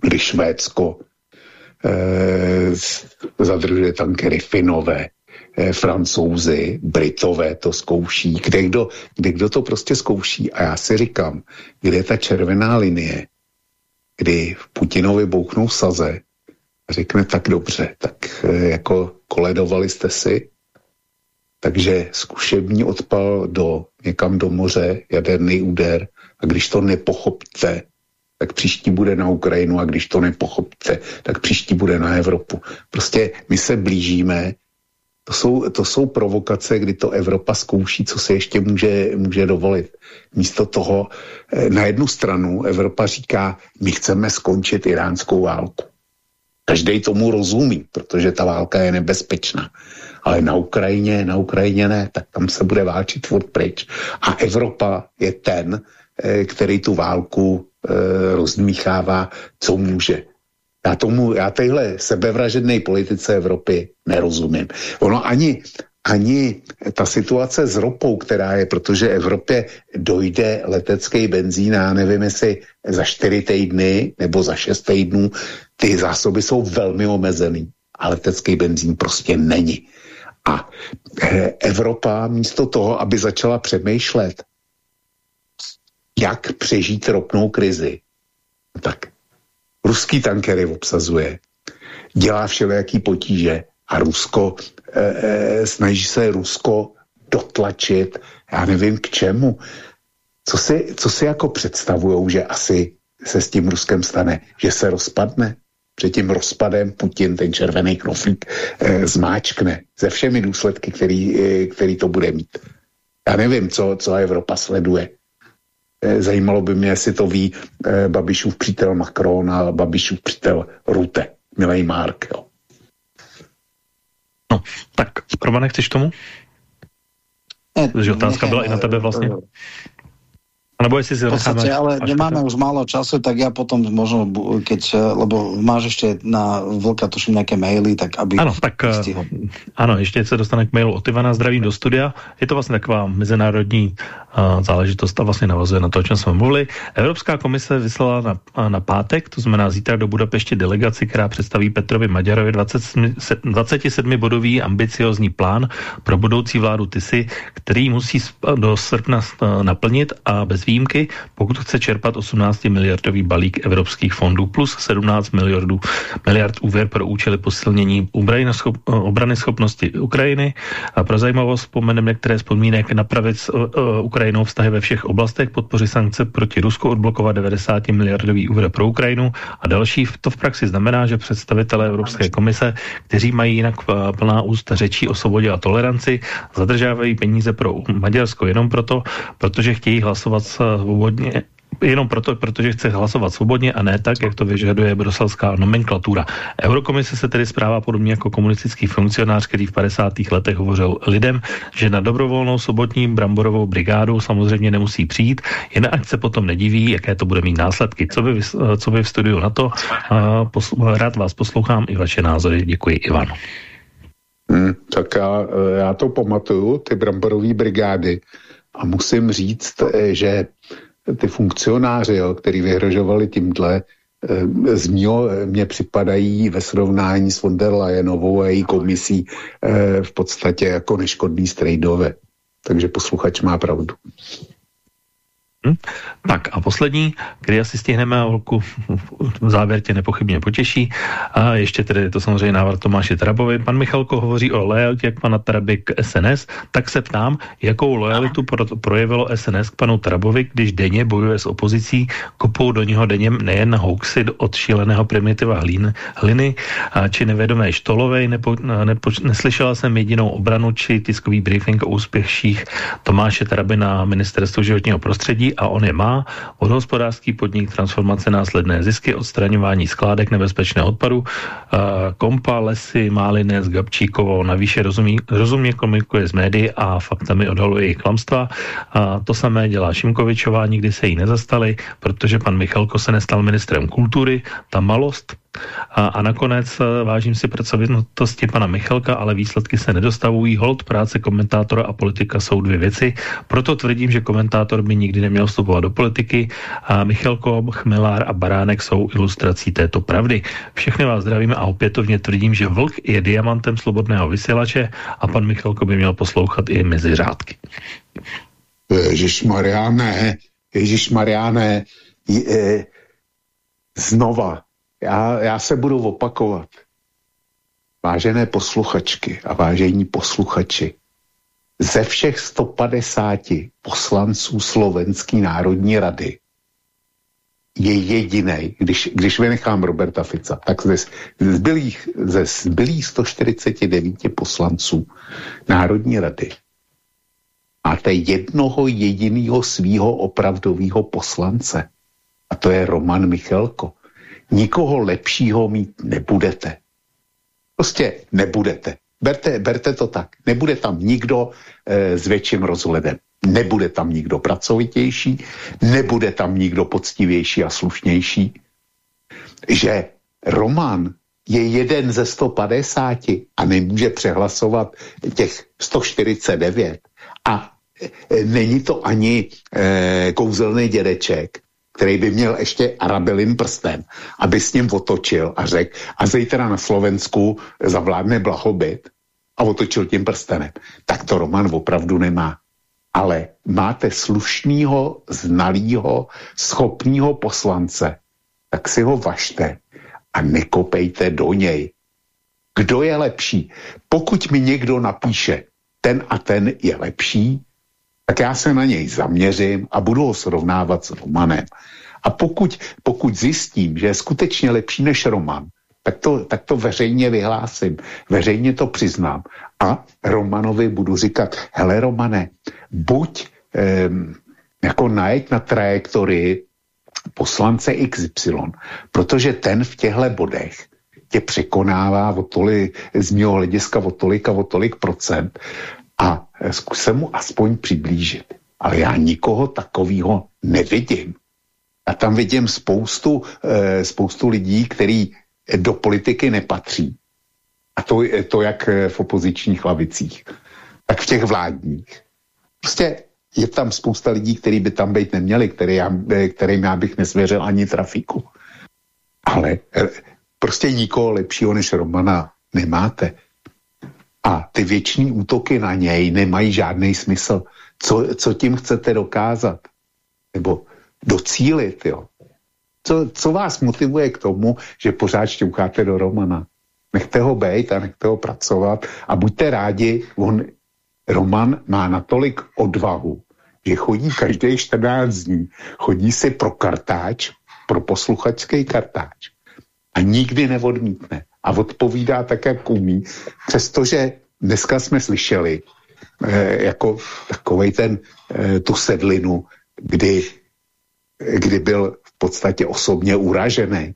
[SPEAKER 2] kdy Švédsko eh, zadržuje tankery Finové, eh, Francouzi, Britové to zkouší, kde kdo, kde kdo to prostě zkouší. A já si říkám, kde je ta červená linie, kdy Putinovi bouchnou saze a řekne tak dobře, tak eh, jako koledovali jste si, takže zkušební odpal do, někam do moře, jaderný úder a když to nepochopíte, tak příští bude na Ukrajinu a když to nepochopíte, tak příští bude na Evropu. Prostě my se blížíme, to jsou, to jsou provokace, kdy to Evropa zkouší, co se ještě může, může dovolit. Místo toho eh, na jednu stranu Evropa říká, my chceme skončit iránskou válku. Každý tomu rozumí, protože ta válka je nebezpečná ale na Ukrajině, na Ukrajině ne, tak tam se bude válčit furt pryč. A Evropa je ten, eh, který tu válku eh, rozdmíchává, co může. Já tomu, já téhle sebevražedné politice Evropy nerozumím. Ono ani, ani ta situace s ropou, která je, protože Evropě dojde letecký benzín, já nevím, jestli za čtyři týdny nebo za šest týdnů, ty zásoby jsou velmi omezený a letecký benzín prostě není. A Evropa místo toho, aby začala přemýšlet, jak přežít ropnou krizi, tak ruský tankery obsazuje, dělá všelijaký potíže a Rusko, e, snaží se Rusko dotlačit, já nevím k čemu. Co si, co si jako představujou, že asi se s tím Ruskem stane? Že se rozpadne? Před tím rozpadem Putin ten červený knoflík e, zmáčkne se všemi důsledky, který, e, který to bude mít. Já nevím, co, co Evropa sleduje. E, zajímalo by mě, jestli to ví e, Babišův přítel Macron a Babišův přítel Rute, milej Mark. Jo.
[SPEAKER 3] No, tak Romane, chceš tomu? Že otázka byla i na tebe vlastně. Alebo jestli si
[SPEAKER 13] v podstate, ale nemáme už málo času, tak ja potom možno, keď, lebo máš ešte na Vlka tuším nejaké maily, tak aby...
[SPEAKER 3] Ano, tak stihol. ano, ještě se dostane k mailu od Ivana, zdravím do studia. Je to vlastně taková mezinárodní uh, záležitost a vlastně navazuje na to, o čem jsme mluvili. Evropská komise vyslala na, na pátek, to znamená zítra do Budapešti delegaci, která představí Petrovi Maďarovi 27-bodový ambiciozní plán pro budoucí vládu TISy, který musí do srpna naplnit a bez výjimky, pokud chce čerpat 18 miliardový balík evropských fondů plus 17 miliardů, miliard úvěr pro účely posilnění obrany schopnosti Ukrajiny. A pro zajímavost vzpomeneme některé z podmínek napravit s Ukrajinou vztahy ve všech oblastech, podpořit sankce proti Rusku, odblokovat 90 miliardový úvěr pro Ukrajinu a další. To v praxi znamená, že představitelé Evropské komise, kteří mají jinak plná ústa řečí o svobodě a toleranci, zadržávají peníze pro Maďarsko jenom proto, protože chtějí hlasovat s svobodně, jenom proto, protože chce hlasovat svobodně a ne tak, jak to vyžaduje bruselská nomenklatura. Eurokomise se tedy zpráva podobně jako komunistický funkcionář, který v 50. letech hovořil lidem, že na dobrovolnou sobotní bramborovou brigádu samozřejmě nemusí přijít, jen ať se potom nediví, jaké to bude mít následky. Co by, co by v studiu na to? Rád vás poslouchám i vaše názory. Děkuji, Ivan.
[SPEAKER 2] Hmm, tak já, já to pamatuju, ty bramborové brigády. A musím říct, eh, že ty funkcionáři, jo, který vyhrožovali tímhle, eh, z mého eh, mě připadají ve srovnání s von der Leyenovou a její komisí v podstatě jako neškodný strejdové. Takže posluchač má pravdu.
[SPEAKER 3] Hm? Tak a poslední, který asi stihneme a holku v závěr tě nepochybně potěší. A ještě tedy je to samozřejmě návrat Tomáše Tarabovi. Pan Michalko hovoří o lojalitě k pana Taraby k SNS, tak se ptám, jakou lojalitu pro, projevilo SNS k panu Tarabovi, když denně bojuje s opozicí, kopou do něho denně nejen na hoaxy od šíleného primitiva hlín, hliny a, či nevědomé Štolové. Nepo, nepo, neslyšela jsem jedinou obranu či tiskový briefing o úspěších Tomáše Taraby na ministerstvu životního prostředí a on je má, od hospodářský podnik, transformace následné zisky, odstraňování skládek nebezpečného odpadu, kompa, lesy, máline s Gabčíkovou, navýše rozumí, rozumně komunikuje s médií a faktami odhaluje jejich klamstva. A to samé dělá Šimkovičová, nikdy se jí nezastali, protože pan Michalko se nestal ministrem kultury. Ta malost a, a nakonec eh, vážím si pracovitosti pana Michalka, ale výsledky se nedostavují. Hold práce komentátora a politika jsou dvě věci. Proto tvrdím, že komentátor by nikdy neměl vstupovat do politiky a Michalko, Chmelár a Baránek jsou ilustrací této pravdy. Všechny vás zdravíme a opětovně tvrdím, že vlk je diamantem slobodného vysílače a pan Michalko by měl poslouchat i mezi řádky.
[SPEAKER 2] Ježíš Mariáne, Ježíš Mariáne, je, znova, já, já se budu opakovat. Vážené posluchačky a vážení posluchači, ze všech 150 poslanců Slovenské národní rady je jediný, když, když vynechám Roberta Fica, tak ze zbylých, ze zbylých 149 poslanců Národní rady máte jednoho jediného svýho opravdového poslance. A to je Roman Michelko nikoho lepšího mít nebudete. Prostě nebudete. Berte, berte to tak. Nebude tam nikdo e, s větším rozhledem. Nebude tam nikdo pracovitější, nebude tam nikdo poctivější a slušnější. Že Roman je jeden ze 150 a nemůže přehlasovat těch 149 a e, není to ani e, kouzelný dědeček, který by měl ještě arabelin prstem, aby s ním otočil a řekl, a zítra na Slovensku zavládne blahobyt a otočil tím prstenem. Tak to Roman opravdu nemá. Ale máte slušného, znalého, schopného poslance, tak si ho vašte a nekopejte do něj. kdo je lepší. Pokud mi někdo napíše, ten a ten je lepší, tak já se na něj zaměřím a budu ho srovnávat s Romanem. A pokud, pokud zjistím, že je skutečně lepší než Roman, tak to, tak to veřejně vyhlásím, veřejně to přiznám. A Romanovi budu říkat, hele Romane, buď eh, jako najeď na trajektorii poslance XY, protože ten v těchto bodech tě překonává o tolik, z mého hlediska o tolik a o tolik procent a zkusím mu aspoň přiblížit. Ale já nikoho takového nevidím. A tam vidím spoustu, e, spoustu lidí, který do politiky nepatří. A to, to jak v opozičních lavicích, tak v těch vládních. Prostě je tam spousta lidí, kteří by tam být neměli, který já, kterým já bych nesvěřil ani trafiku. Ale eh, prostě nikoho lepšího než Romana nemáte. A ty věční útoky na něj nemají žádný smysl. Co, co tím chcete dokázat? Nebo docílit, jo? Co, co vás motivuje k tomu, že pořád šťoucháte do Romana? Nechte ho být a nechte ho pracovat a buďte rádi, on Roman má natolik odvahu, že chodí každý 14 dní, chodí si pro kartáč, pro posluchačský kartáč a nikdy neodmítne. A odpovídá tak, jak umí, přestože dneska jsme slyšeli eh, jako takovej ten, eh, tu sedlinu, kdy, kdy byl v podstatě osobně uražený.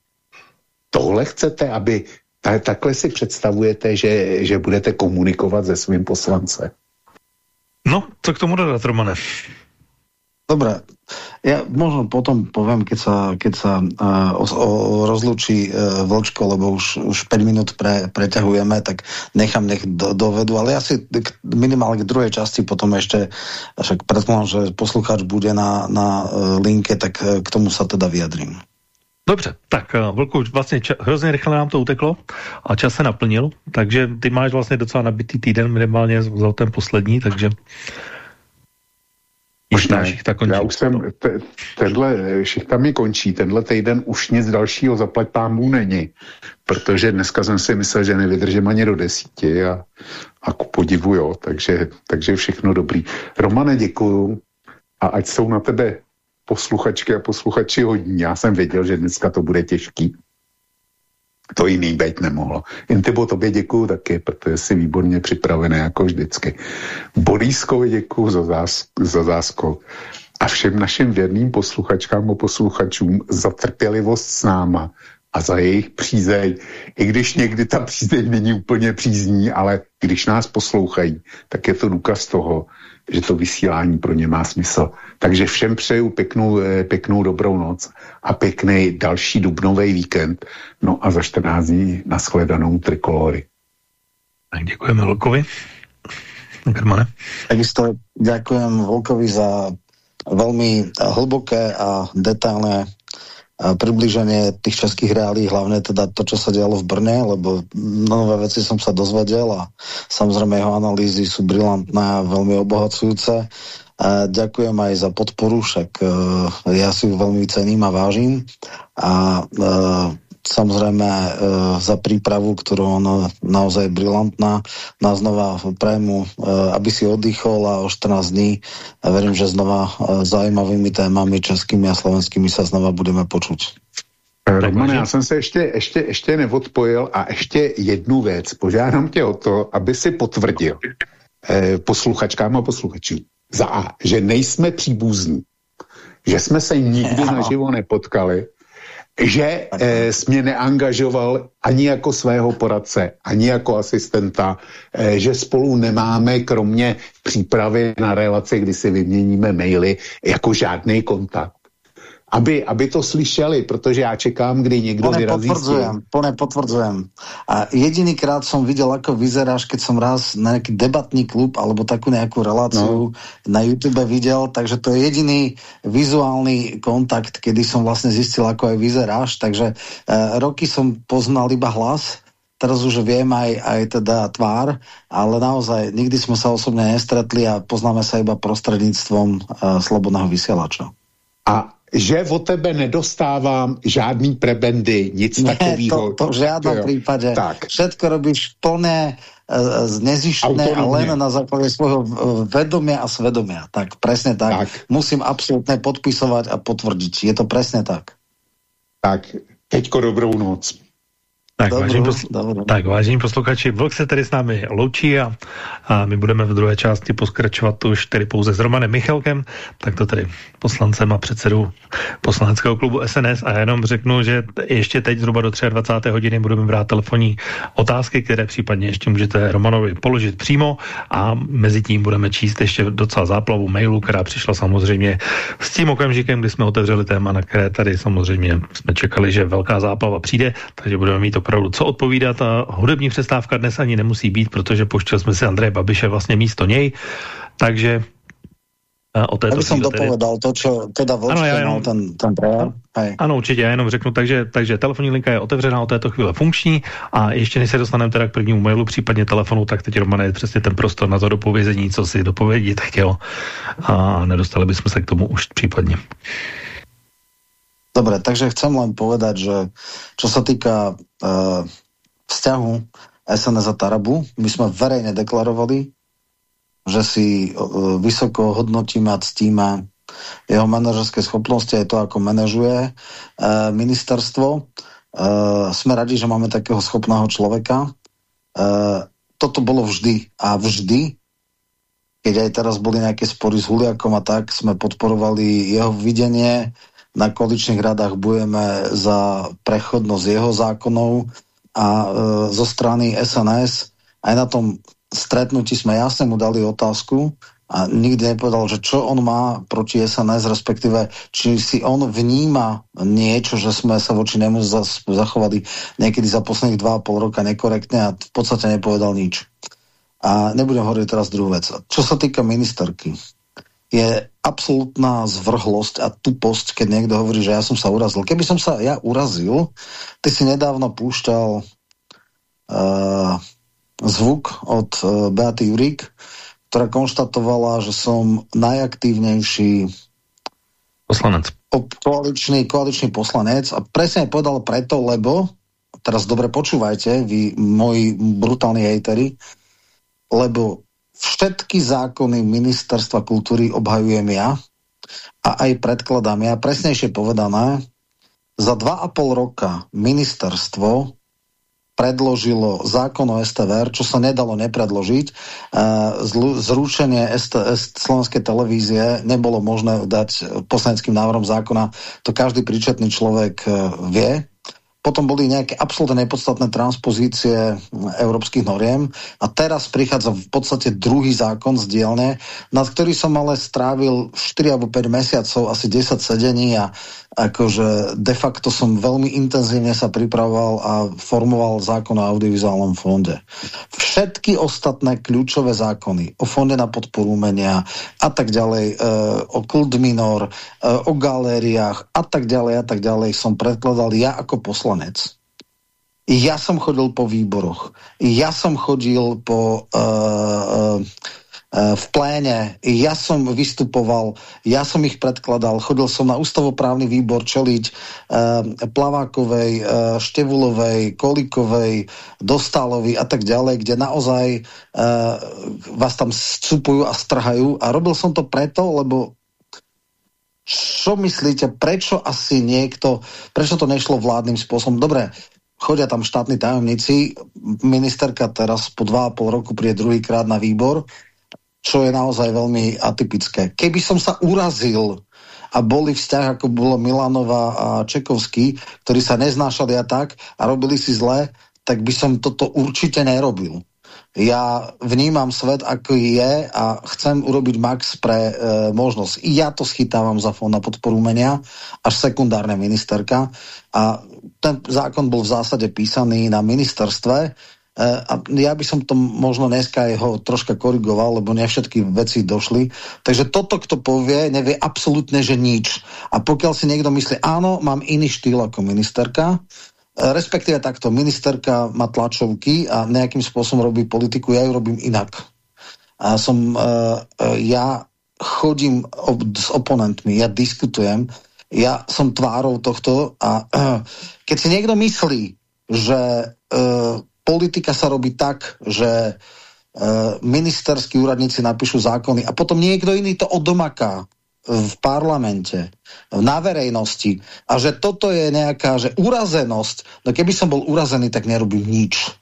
[SPEAKER 2] Tohle chcete, aby ta, takhle si představujete, že, že budete komunikovat se svým poslancem.
[SPEAKER 3] No, co k tomu dodat, Romane?
[SPEAKER 13] Dobre, ja možno potom poviem, keď sa, keď sa uh, o, o, rozlučí uh, Vlčko, lebo už, už 5 minút pre, preťahujeme, tak nechám nech do, dovedu, ale ja si k, minimálne k druhej časti potom ešte, však predpokladám, že poslucháč bude na, na uh, linke, tak uh, k tomu sa teda vyjadrím.
[SPEAKER 3] Dobře, tak Vlku, vlastně ča, hrozně rychle nám to uteklo a čas se naplnil, takže ty máš vlastně docela nabitý týden minimálně za ten poslední, takže
[SPEAKER 2] Možná šichta končí. Já už jsem, te, tenhle šichta mi končí, tenhle týden už nic dalšího zaplať pámů není, protože dneska jsem si myslel, že nevydržím ani do desíti a, a ku podivu, jo, takže, takže všechno dobrý. Romane, děkuju a ať jsou na tebe posluchačky a posluchači hodní. Já jsem věděl, že dneska to bude těžký. To jiný být nemohlo. Jen tybo tobě děkuju taky, protože jsi výborně připravený jako vždycky. Borískovi děkuju za, zás, za záskok a všem našim věrným posluchačkám a posluchačům za trpělivost s náma a za jejich přízeň. I když někdy ta přízeň není úplně přízní, ale když nás poslouchají, tak je to důkaz toho, že to vysílání pro ně má smysl. Takže všem přeju pěknou, eh, pěknou dobrou noc a pěkný další dubnový víkend. No a za 14 dní nashledanou trikolory.
[SPEAKER 3] Tak děkujeme Volkovi. Germane.
[SPEAKER 13] Takisto ďakujem Volkovi za veľmi hlboké a detailné približenie tých českých reálí, hlavne teda to, čo sa dialo v Brne, lebo nové veci som sa dozvedel a samozrejme jeho analýzy sú brilantné a veľmi obohacujúce. A ďakujem aj za podporu, však uh, ja si ju veľmi cením a vážim. A uh, samozrejme e, za prípravu, ktorú on naozaj brilantná. Na znova prejmu, e, aby si oddychol a o 14 dní a verím, že znova e, zaujímavými témami českými a slovenskými sa znova budeme počuť.
[SPEAKER 2] Roman, já jsem se ještě, ještě, ještě neodpojil a ještě jednu věc. Požádám tě o to, aby si potvrdil eh, posluchačkám a posluchačům. Za A, že nejsme příbuzní, že jsme se nikdy naživo nepotkali že eh, jsi mě neangažoval ani jako svého poradce, ani jako asistenta, eh, že spolu nemáme kromě přípravy na relaci, kdy si vyměníme maily, jako žádný kontakt aby, aby to slyšeli, protože já čekám, kdy někdo
[SPEAKER 13] vyrazí potvrdzujem, plne potvrdzujem. A jedinýkrát som videl, ako vyzeráš, keď som raz na nejaký debatný klub alebo takú nejakú reláciu no. na YouTube videl, takže to je jediný vizuálny kontakt, kedy som vlastne zistil, ako aj vyzeráš, takže uh, roky som poznal iba hlas, teraz už viem aj, aj teda tvár, ale naozaj nikdy sme sa osobne nestretli a poznáme sa iba prostredníctvom uh, slobodného vysielača.
[SPEAKER 2] A že o tebe nedostávám žádný prebendy, nic
[SPEAKER 13] ne,
[SPEAKER 2] takového.
[SPEAKER 13] To, to v žádnom prípade. Tak. Všetko robíš plné, e, nezištné a len na základe svojho vedomia a svedomia. Tak, presne tak. tak. Musím absolútne podpisovať a potvrdiť. Je to presne tak.
[SPEAKER 2] Tak, teďko dobrou noc.
[SPEAKER 3] Tak, dobro, vážení, posl dobro. tak vážení posluchači, Vlk se tady s námi loučí a, a my budeme v druhé části poskračovat už tedy pouze s Romanem Michalkem, tak to tedy poslancem a předsedou poslaneckého klubu SNS a jenom řeknu, že ještě teď zhruba do 23. hodiny budeme brát telefonní otázky, které případně ještě můžete Romanovi položit přímo a mezi tím budeme číst ještě docela záplavu mailů, která přišla samozřejmě s tím okamžikem, kdy jsme otevřeli téma, na které tady samozřejmě jsme čekali, že velká záplava přijde, takže budeme mít opravdu co odpovídat a hudební přestávka dnes ani nemusí být, protože poštěl jsme si Andreje Babiše vlastně místo něj, takže
[SPEAKER 13] o této jsem dopovedal to, čo teda ano, já jenom, ten, ten prejav.
[SPEAKER 3] Ano, určitě, já jenom řeknu, takže, takže telefonní linka je otevřená o této chvíle funkční a ještě než se dostaneme teda k prvnímu mailu, případně telefonu, tak teď Roman je přesně ten prostor na to dopovězení, co si dopovědět chtěl a nedostali bychom se k tomu už případně.
[SPEAKER 13] Dobre, takže chcem len povedať, že čo sa týka uh, vzťahu SNS a Tarabu, my sme verejne deklarovali, že si uh, vysoko hodnotíme a ctíme jeho manažerské schopnosti aj to, ako manažuje uh, ministerstvo. Uh, sme radi, že máme takého schopného človeka. Uh, toto bolo vždy a vždy, keď aj teraz boli nejaké spory s Huliakom a tak, sme podporovali jeho videnie, na koaličných radách budeme za prechodnosť jeho zákonov a e, zo strany SNS aj na tom stretnutí sme jasne mu dali otázku a nikdy nepovedal, že čo on má proti SNS, respektíve či si on vníma niečo, že sme sa voči nemu zachovali niekedy za posledných dva a pol roka nekorektne a v podstate nepovedal nič. A nebudem hovoriť teraz druhú vec. Čo sa týka ministerky, je absolútna zvrhlosť a tuposť, keď niekto hovorí, že ja som sa urazil. Keby som sa ja urazil, ty si nedávno púšťal uh, zvuk od uh, Beaty Jurík, ktorá konštatovala, že som najaktívnejší
[SPEAKER 3] poslanec.
[SPEAKER 13] Koaličný, koaličný poslanec a presne povedal preto, lebo teraz dobre počúvajte, vy moji brutálni hejteri, lebo všetky zákony ministerstva kultúry obhajujem ja a aj predkladám ja. Presnejšie povedané, za dva a pol roka ministerstvo predložilo zákon o STVR, čo sa nedalo nepredložiť. Zrušenie STS Slovenskej televízie nebolo možné dať poslaneckým návrhom zákona. To každý príčetný človek e, vie potom boli nejaké absolútne nepodstatné transpozície európskych noriem a teraz prichádza v podstate druhý zákon z dielne, nad ktorý som ale strávil 4 alebo 5 mesiacov, asi 10 sedení a akože de facto som veľmi intenzívne sa pripravoval a formoval zákon o audiovizuálnom fonde. Všetky ostatné kľúčové zákony o fonde na podporu umenia a tak ďalej, e, o kult minor, e, o galériách a tak ďalej a tak ďalej som predkladal ja ako poslanec. Ja som chodil po výboroch. Ja som chodil po e, Eh, v pléne, ja som vystupoval, ja som ich predkladal, chodil som na ústavoprávny výbor čeliť e, Plavákovej, e, Števulovej, Kolikovej, Dostálovi a tak ďalej, kde naozaj e, vás tam scupujú a strhajú. A robil som to preto, lebo čo myslíte, prečo asi niekto, prečo to nešlo vládnym spôsobom? Dobre, chodia tam štátni tajomníci, ministerka teraz po dva a pol roku príde druhýkrát na výbor, čo je naozaj veľmi atypické. Keby som sa urazil a boli vzťah, ako bolo Milanova a Čekovský, ktorí sa neznášali a tak a robili si zle, tak by som toto určite nerobil. Ja vnímam svet, ako je a chcem urobiť max pre e, možnosť. I ja to schytávam za fond na podporu umenia, až sekundárne ministerka. A ten zákon bol v zásade písaný na ministerstve, a ja by som to možno dneska ho troška korigoval, lebo ne všetky veci došli. Takže toto, kto povie, nevie absolútne, že nič. A pokiaľ si niekto myslí, áno, mám iný štýl ako ministerka, respektíve takto, ministerka má tlačovky a nejakým spôsobom robí politiku, ja ju robím inak. A som, uh, ja chodím ob, s oponentmi, ja diskutujem, ja som tvárou tohto a uh, keď si niekto myslí, že uh, politika sa robí tak, že uh, ministerskí úradníci napíšu zákony a potom niekto iný to odomaká v parlamente, na verejnosti a že toto je nejaká že urazenosť, no keby som bol urazený, tak nerobím nič.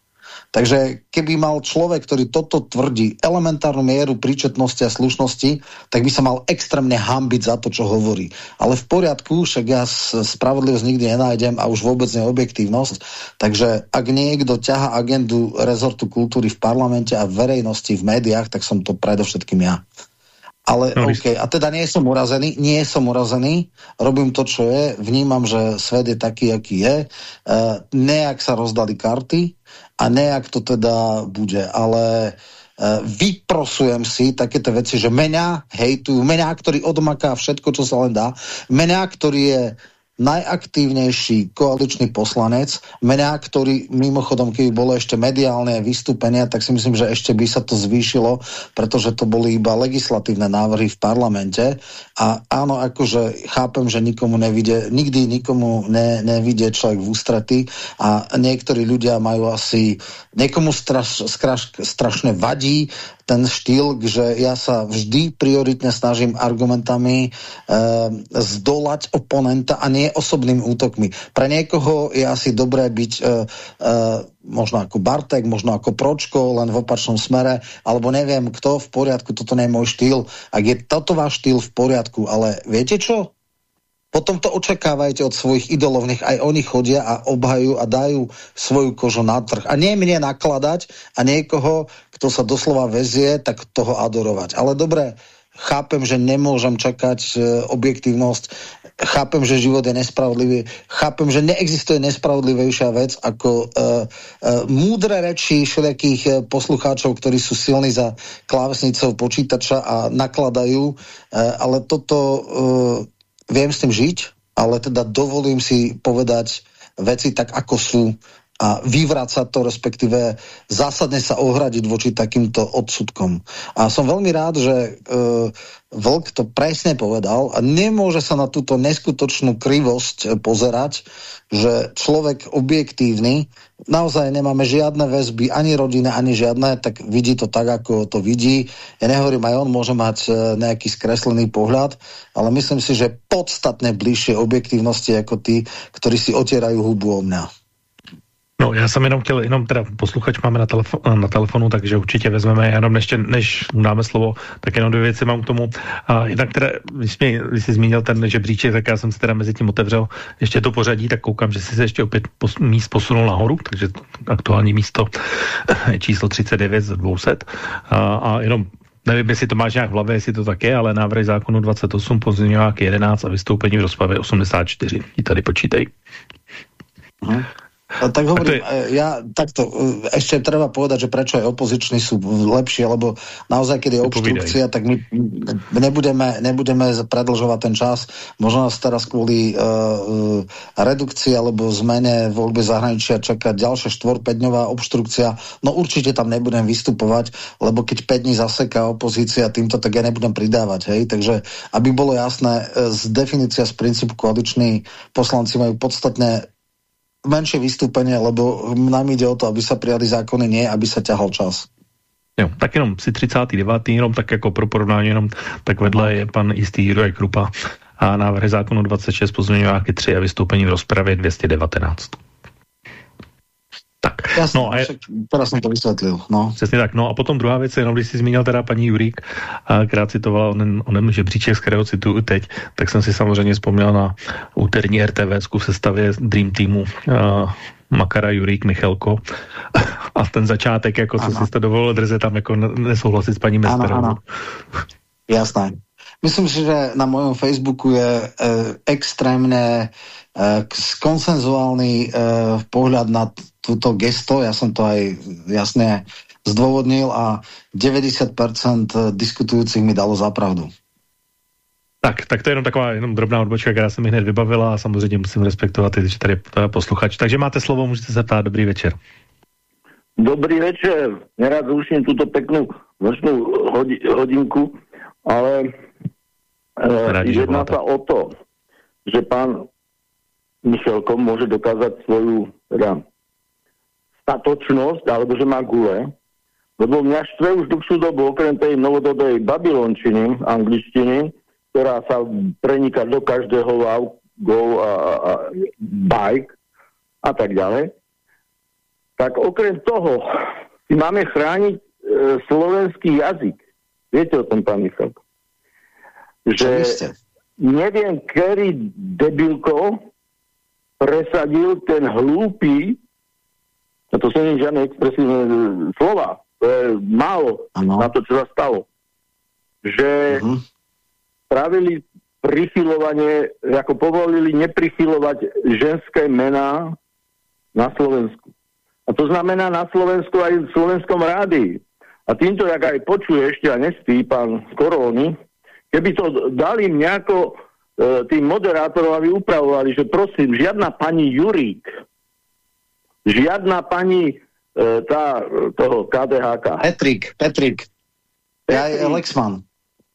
[SPEAKER 13] Takže keby mal človek, ktorý toto tvrdí, elementárnu mieru príčetnosti a slušnosti, tak by sa mal extrémne hambiť za to, čo hovorí. Ale v poriadku, však ja spravodlivosť nikdy nenájdem a už vôbec neobjektívnosť. Takže ak niekto ťaha agendu rezortu kultúry v parlamente a verejnosti, v médiách, tak som to predovšetkým ja. Ale no, OK, a teda nie som urazený, nie som urazený, robím to, čo je, vnímam, že svet je taký, aký je, uh, nejak sa rozdali karty a nejak to teda bude, ale uh, vyprosujem si takéto veci, že mňa hejtujú, mňa, ktorý odmaká všetko, čo sa len dá, mňa, ktorý je najaktívnejší koaličný poslanec, mňa, ktorý mimochodom, keby bolo ešte mediálne vystúpenia, tak si myslím, že ešte by sa to zvýšilo, pretože to boli iba legislatívne návrhy v parlamente a áno, akože chápem, že nikomu nevidie, nikdy nikomu ne, nevidie človek v ústrety a niektorí ľudia majú asi, niekomu straš, straš, strašne vadí ten štýl, že ja sa vždy prioritne snažím argumentami e, zdolať oponenta a nie osobnými útokmi. Pre niekoho je asi dobré byť e, e, možno ako Bartek, možno ako Pročko, len v opačnom smere, alebo neviem kto, v poriadku, toto nie je môj štýl. Ak je toto váš štýl v poriadku, ale viete čo? Potom to očakávajte od svojich idolov, nech aj oni chodia a obhajú a dajú svoju kožu na trh. A nie mne nakladať a niekoho, kto sa doslova vezie, tak toho adorovať. Ale dobre, chápem, že nemôžem čakať e, objektívnosť, chápem, že život je nespravodlivý, chápem, že neexistuje nespravodlivejšia vec ako uh, uh, múdre reči všelijakých poslucháčov, ktorí sú silní za klávesnicou počítača a nakladajú, uh, ale toto uh, viem s tým žiť, ale teda dovolím si povedať veci tak, ako sú a vyvrácať to, respektíve zásadne sa ohradiť voči takýmto odsudkom. A som veľmi rád, že e, Vlk to presne povedal a nemôže sa na túto neskutočnú krivosť e, pozerať, že človek objektívny, naozaj nemáme žiadne väzby, ani rodiny, ani žiadne, tak vidí to tak, ako to vidí. Ja nehovorím, aj on môže mať e, nejaký skreslený pohľad, ale myslím si, že podstatne bližšie objektívnosti ako tí, ktorí si otierajú hubu o mňa.
[SPEAKER 3] No, já jsem jenom chtěl, jenom teda posluchač máme na, telefo na telefonu, takže určitě vezmeme, jenom ještě, než dáme slovo, tak jenom dvě věci mám k tomu. A jednak teda, když, mě, když jsi zmínil ten žebříček, tak já jsem si teda mezi tím otevřel ještě to pořadí, tak koukám, že jsi se ještě opět pos, míst posunul nahoru, takže aktuální místo je číslo 39 z 200. A, a jenom Nevím, jestli to máš nějak v hlavě, jestli to tak je, ale návrh zákonu 28, pozměňovák 11 a vystoupení v rozpravě 84. I tady počítej.
[SPEAKER 13] Aha. Tak hovorím, je... ja takto, e, ešte treba povedať, že prečo aj opoziční sú lepšie, lebo naozaj, keď je obštrukcia, tak my nebudeme, nebudeme predlžovať ten čas. Možno nás teraz kvôli uh, redukcii alebo zmene voľby zahraničia čakať ďalšia 4-5 dňová obštrukcia. No určite tam nebudem vystupovať, lebo keď 5 dní zaseká opozícia týmto, tak ja nebudem pridávať. Hej? Takže aby bolo jasné, z definícia z princípu koaliční poslanci majú podstatne menšie vystúpenie, lebo nám ide o to, aby sa prijali zákony, nie aby sa ťahal čas.
[SPEAKER 3] Jo, tak jenom si 39. jenom tak jako pro porovnání, jenom tak vedle je pan jistý Jiroj Krupa a návrhy zákonu 26 pozměňováky 3 a vystoupení v rozpravě 219.
[SPEAKER 13] Tak. Jasne, no a je... teraz jsem to vysvětlil. No.
[SPEAKER 3] Přesně tak. No a potom druhá věc, jenom když jsi zmínil teda paní Jurík, a která citovala onen, onen žebříček, z kterého cituju teď, tak jsem si samozřejmě vzpomněl na úterní RTV v sestavě Dream Teamu uh, Makara, Jurík, Michalko a ten začátek, jako ano. co si to dovolil drze tam jako nesouhlasit s paní Mesterovou. Ano, ano.
[SPEAKER 13] Jasné. Myslím si, že na mojom Facebooku je e, extrémne e, konsenzuálny e, pohľad na túto gesto, ja som to aj jasne zdôvodnil a 90% diskutujúcich mi dalo zapravdu.
[SPEAKER 3] Tak, tak to je jenom taková jenom drobná odbočka, která se mi hned vybavila a samozřejmě musím respektovat, že tady je posluchač. Takže máte slovo, můžete se ptát. Dobrý večer.
[SPEAKER 27] Dobrý večer. Nerad zruším tuto peknú nočnú hodi, hodinku, ale e, jedná sa o to. že pán Michelko môže dokázať svoju teda, statočnosť, alebo že má gule, lebo mňa štve už dlhšiu dobu, okrem tej novodobej babylončiny, angličtiny, ktorá sa preniká do každého go a, a bike a tak ďalej, tak okrem toho si máme chrániť e, slovenský jazyk. Viete o tom, pán Michalko? Že neviem, ktorý debilko presadil ten hlúpy, a to sú nie žiadne expresívne slova, to je málo ano. na to, čo sa stalo, že uh-huh. spravili prichylovanie, ako povolili neprichylovať ženské mená na Slovensku. A to znamená na Slovensku aj v slovenskom rádii. A týmto, jak aj počuje ešte a nespí pán Koróny, keby to dali nejako e, tým moderátorom, aby upravovali, že prosím, žiadna pani Jurík, žiadna pani e, tá, toho KDHK.
[SPEAKER 13] Petrik, Petrik. Ja aj Lexman.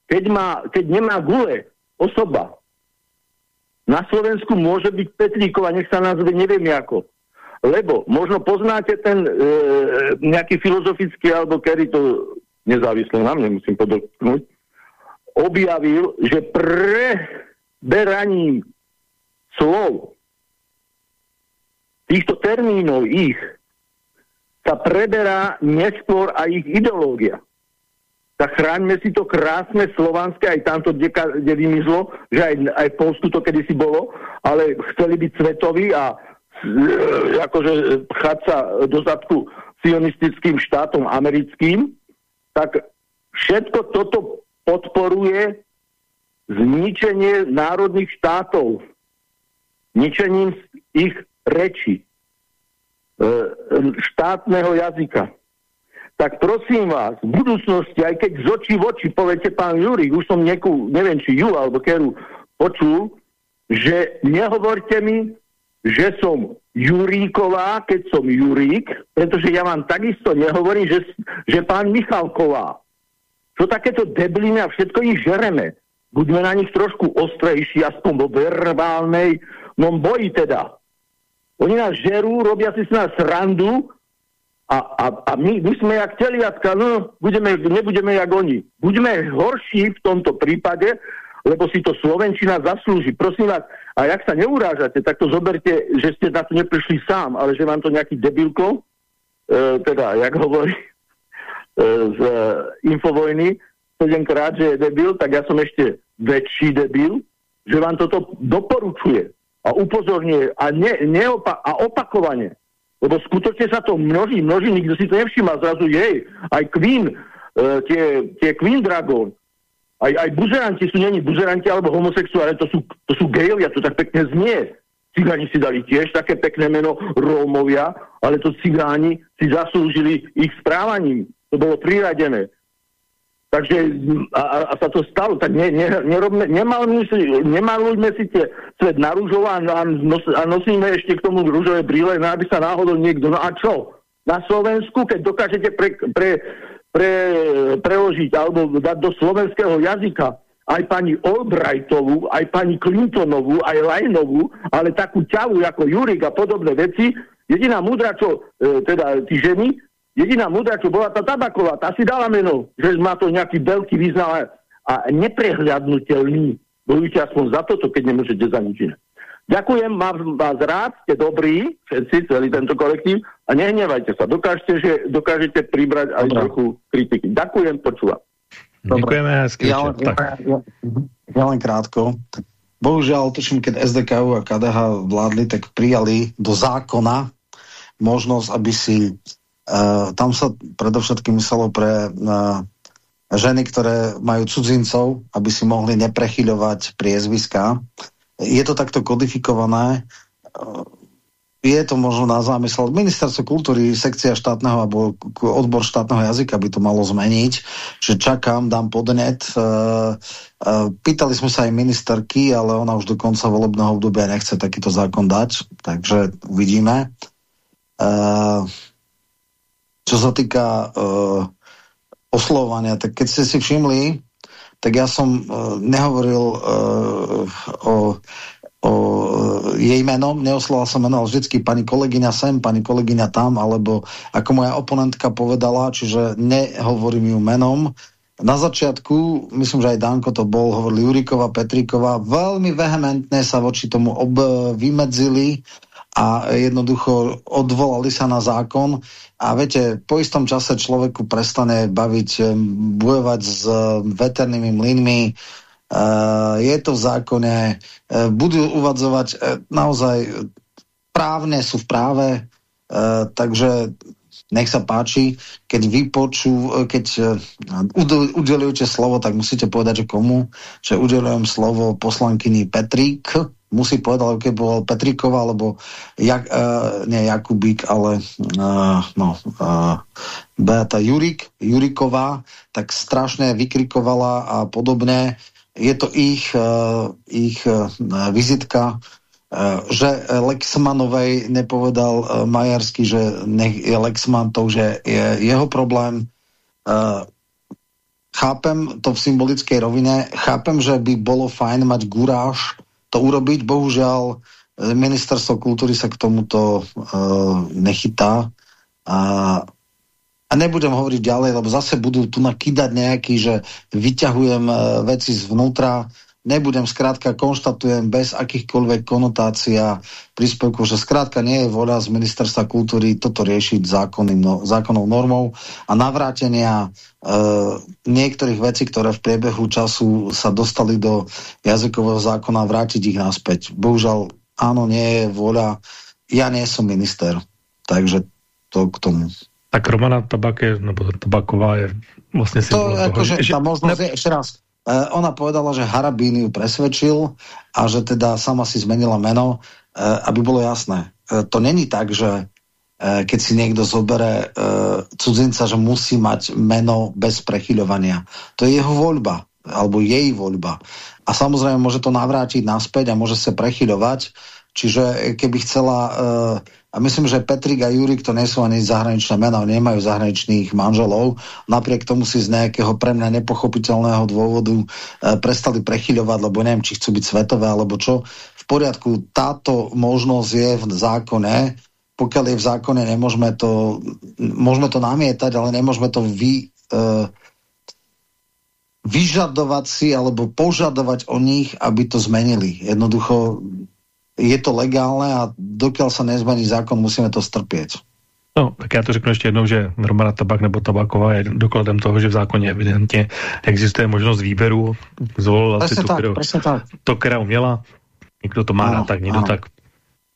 [SPEAKER 27] Keď, má, keď nemá gule osoba, na Slovensku môže byť Petríková, nech sa nazve neviem ako. Lebo možno poznáte ten e, nejaký filozofický, alebo kedy to nezávisle na mne musím podotknúť, objavil, že preberaním slov týchto termínov ich sa preberá neskôr aj ich ideológia. Tak chráňme si to krásne slovanské, aj tamto, kde, kde vymizlo, že aj, aj v Polsku to kedysi bolo, ale chceli byť svetoví a E, akože pchať sa do zadku sionistickým štátom americkým, tak všetko toto podporuje zničenie národných štátov, ničením ich reči, e, štátneho jazyka. Tak prosím vás, v budúcnosti, aj keď z očí v oči poviete pán Jurik, už som nieku, neviem či ju alebo keru počul, že nehovorte mi že som Juríková, keď som Jurík, pretože ja vám takisto nehovorím, že, že pán Michalková. Čo takéto debliny a všetko ich žereme. Buďme na nich trošku ostrejší, aspoň vo verbálnej, no boji teda. Oni nás žerú, robia si s nás randu a, a, a my, my sme jak teliatka, no budeme, nebudeme jak oni. Buďme horší v tomto prípade, lebo si to Slovenčina zaslúži. Prosím vás, a jak sa neurážate, tak to zoberte, že ste na to neprišli sám, ale že vám to nejaký debilko, e, teda, jak hovorí e, z e, Infovojny, 7 krát, že je debil, tak ja som ešte väčší debil, že vám toto doporučuje a upozorňuje a, ne, neopa- a opakovane. Lebo skutočne sa to množí, množí, nikto si to nevšíma, zrazu jej, aj Queen, e, tie, tie Queen Dragon, aj, aj buzeranti sú není buzeranti alebo homosexuáli, to sú, to sú gejovia, to tak pekne znie. Cigáni si dali tiež také pekné meno Rómovia, ale to cigáni si zaslúžili ich správaním. To bolo priradené. Takže a, a sa to stalo, tak ne, ne, nerobme, nemalujme si, nemalujme si tie svet na rúžovo a, a, nos, a nosíme ešte k tomu rúžové brýle, no aby sa náhodou niekto, no a čo? Na Slovensku, keď dokážete pre, pre, pre, preložiť alebo dať do slovenského jazyka aj pani Albrightovú, aj pani Clintonovú, aj Lajnovú, ale takú ťavu ako Jurik a podobné veci. Jediná múdra, čo, e, teda tí ženy, jediná múdra, čo bola tá Tabaková, tá si dala meno, že má to nejaký veľký význam a neprehľadnutelný. Bojujte aspoň za toto, keď nemôžete za nič iné. Ďakujem, mám vás rád, ste dobrí, všetci, celý tento kolektív a nehnevajte sa. Dokážete, že dokážete pribrať aj Dobre. trochu kritiky. Ďakujem, počúvam.
[SPEAKER 3] Ďakujeme,
[SPEAKER 13] ja, len, ja, ja, ja len krátko. Bohužiaľ, tuším, keď SDKU a KDH vládli, tak prijali do zákona možnosť, aby si uh, tam sa predovšetkým myslelo pre uh, ženy, ktoré majú cudzincov, aby si mohli neprechyľovať priezviska je to takto kodifikované. Je to možno na zámysel. Ministerstvo kultúry, sekcia štátneho alebo odbor štátneho jazyka by to malo zmeniť, že čakám, dám podnet. E, e, pýtali sme sa aj ministerky, ale ona už do konca volebného obdobia nechce takýto zákon dať, takže uvidíme. E, čo sa týka oslovania, tak keď ste si všimli, tak ja som uh, nehovoril uh, o o jej menom, neoslala som meno, ale vždycky pani kolegyňa sem, pani kolegyňa tam, alebo ako moja oponentka povedala, čiže nehovorím ju menom. Na začiatku, myslím, že aj Danko to bol, hovorili Jurikova, Petrikova, veľmi vehementne sa voči tomu ob, vymedzili a jednoducho odvolali sa na zákon. A viete, po istom čase človeku prestane baviť, bojovať s veternými mlynmi, Uh, je to v zákone, uh, budú uvadzovať uh, naozaj právne sú v práve, takže nech sa páči, keď vypočú, keď udelujete slovo, tak musíte povedať, že komu, že udelujem slovo poslankyni Petrík, musí povedať, keď bol Petríková, alebo jak, uh, nie Jakubík, ale uh, no, uh, Beata Jurik, Juriková, tak strašne vykrikovala a podobne je to ich, uh, ich uh, vizitka, uh, že Lexmanovej nepovedal uh, Majarsky, že nech je Lexman, to už je, je jeho problém. Uh, chápem to v symbolickej rovine, chápem, že by bolo fajn mať guráž to urobiť, bohužiaľ ministerstvo kultúry sa k tomuto uh, nechytá a a nebudem hovoriť ďalej, lebo zase budú tu nakýdať nejaký, že vyťahujem uh, veci zvnútra, nebudem, skrátka konštatujem bez akýchkoľvek konotácií a príspevkov, že skrátka nie je voľa z ministerstva kultúry toto riešiť zákonným, no, zákonnou normou a navrátenia uh, niektorých vecí, ktoré v priebehu času sa dostali do jazykového zákona, vrátiť ich naspäť. Bohužiaľ, áno, nie je voľa. Ja nie som minister, takže to k tomu.
[SPEAKER 3] Tak Romana Tabak je, nebo Tabaková je vlastně si...
[SPEAKER 13] To akože že... tá možnosť ne... je, ešte raz, ona povedala, že Harabín ju presvedčil a že teda sama si zmenila meno, uh, aby bolo jasné. Uh, to není tak, že keď si niekto zobere cudzinca, že musí mať meno bez prechyľovania. To je jeho voľba, alebo jej voľba. A samozrejme môže to navrátiť naspäť a môže sa prechyľovať, čiže keby chcela... Uh, a myslím, že Petrik a Jurik to sú ani zahraničné mená, nemajú zahraničných manželov. Napriek tomu si z nejakého pre mňa nepochopiteľného dôvodu e, prestali prechyľovať, lebo neviem, či chcú byť svetové alebo čo. V poriadku, táto možnosť je v zákone, pokiaľ je v zákone, nemôžeme to, môžeme to namietať, ale nemôžeme to vy, e, vyžadovať si alebo požadovať o nich, aby to zmenili. Jednoducho je to legálne a dokiaľ sa nezmení zákon, musíme to strpieť.
[SPEAKER 3] No, tak já to řeknu ještě jednou, že Romana Tabak nebo Tabaková je dokladem toho, že v zákoně evidentně existuje možnost výběru. Zvolila si tu, tak, kterou, to, která uměla. Někdo to má ano, tak, někdo ano. tak.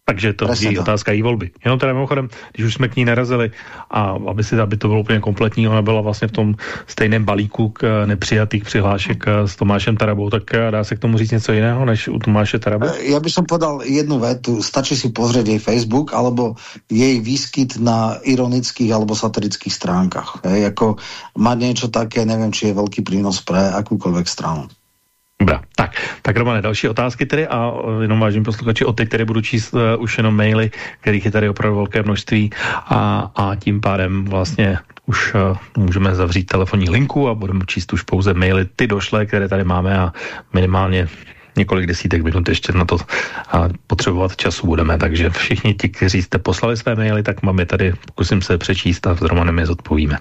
[SPEAKER 3] Takže to je otázka její volby. Jenom teda mimochodem, když už jsme k ní narazili a aby, si, aby to bylo úplně kompletní, ona byla vlastně v tom stejném balíku k eh, nepřijatých přihlášek eh, s Tomášem Tarabou, tak eh, dá se k tomu říct něco jiného než u Tomáše Tarabu?
[SPEAKER 13] Já bych som podal jednu vetu, stačí si pozrieť jej Facebook alebo jej výskyt na ironických alebo satirických stránkach. Je, jako mať niečo také, nevím, či je velký prínos pre akúkoľvek stranu.
[SPEAKER 3] Dobrá, tak, tak Romane, další otázky tedy a e, jenom vážím posluchači, o teď které budu číst uh, už jenom maily, kterých je tady opravdu velké množství a, a tím pádem vlastně už uh, můžeme zavřít telefonní linku a budeme číst už pouze maily ty došlé, které tady máme a minimálně několik desítek minut ještě na to potřebovat času budeme, takže všichni ti, kteří jste poslali své maily, tak mám je tady, pokusím se přečíst a s Romanem je zodpovíme.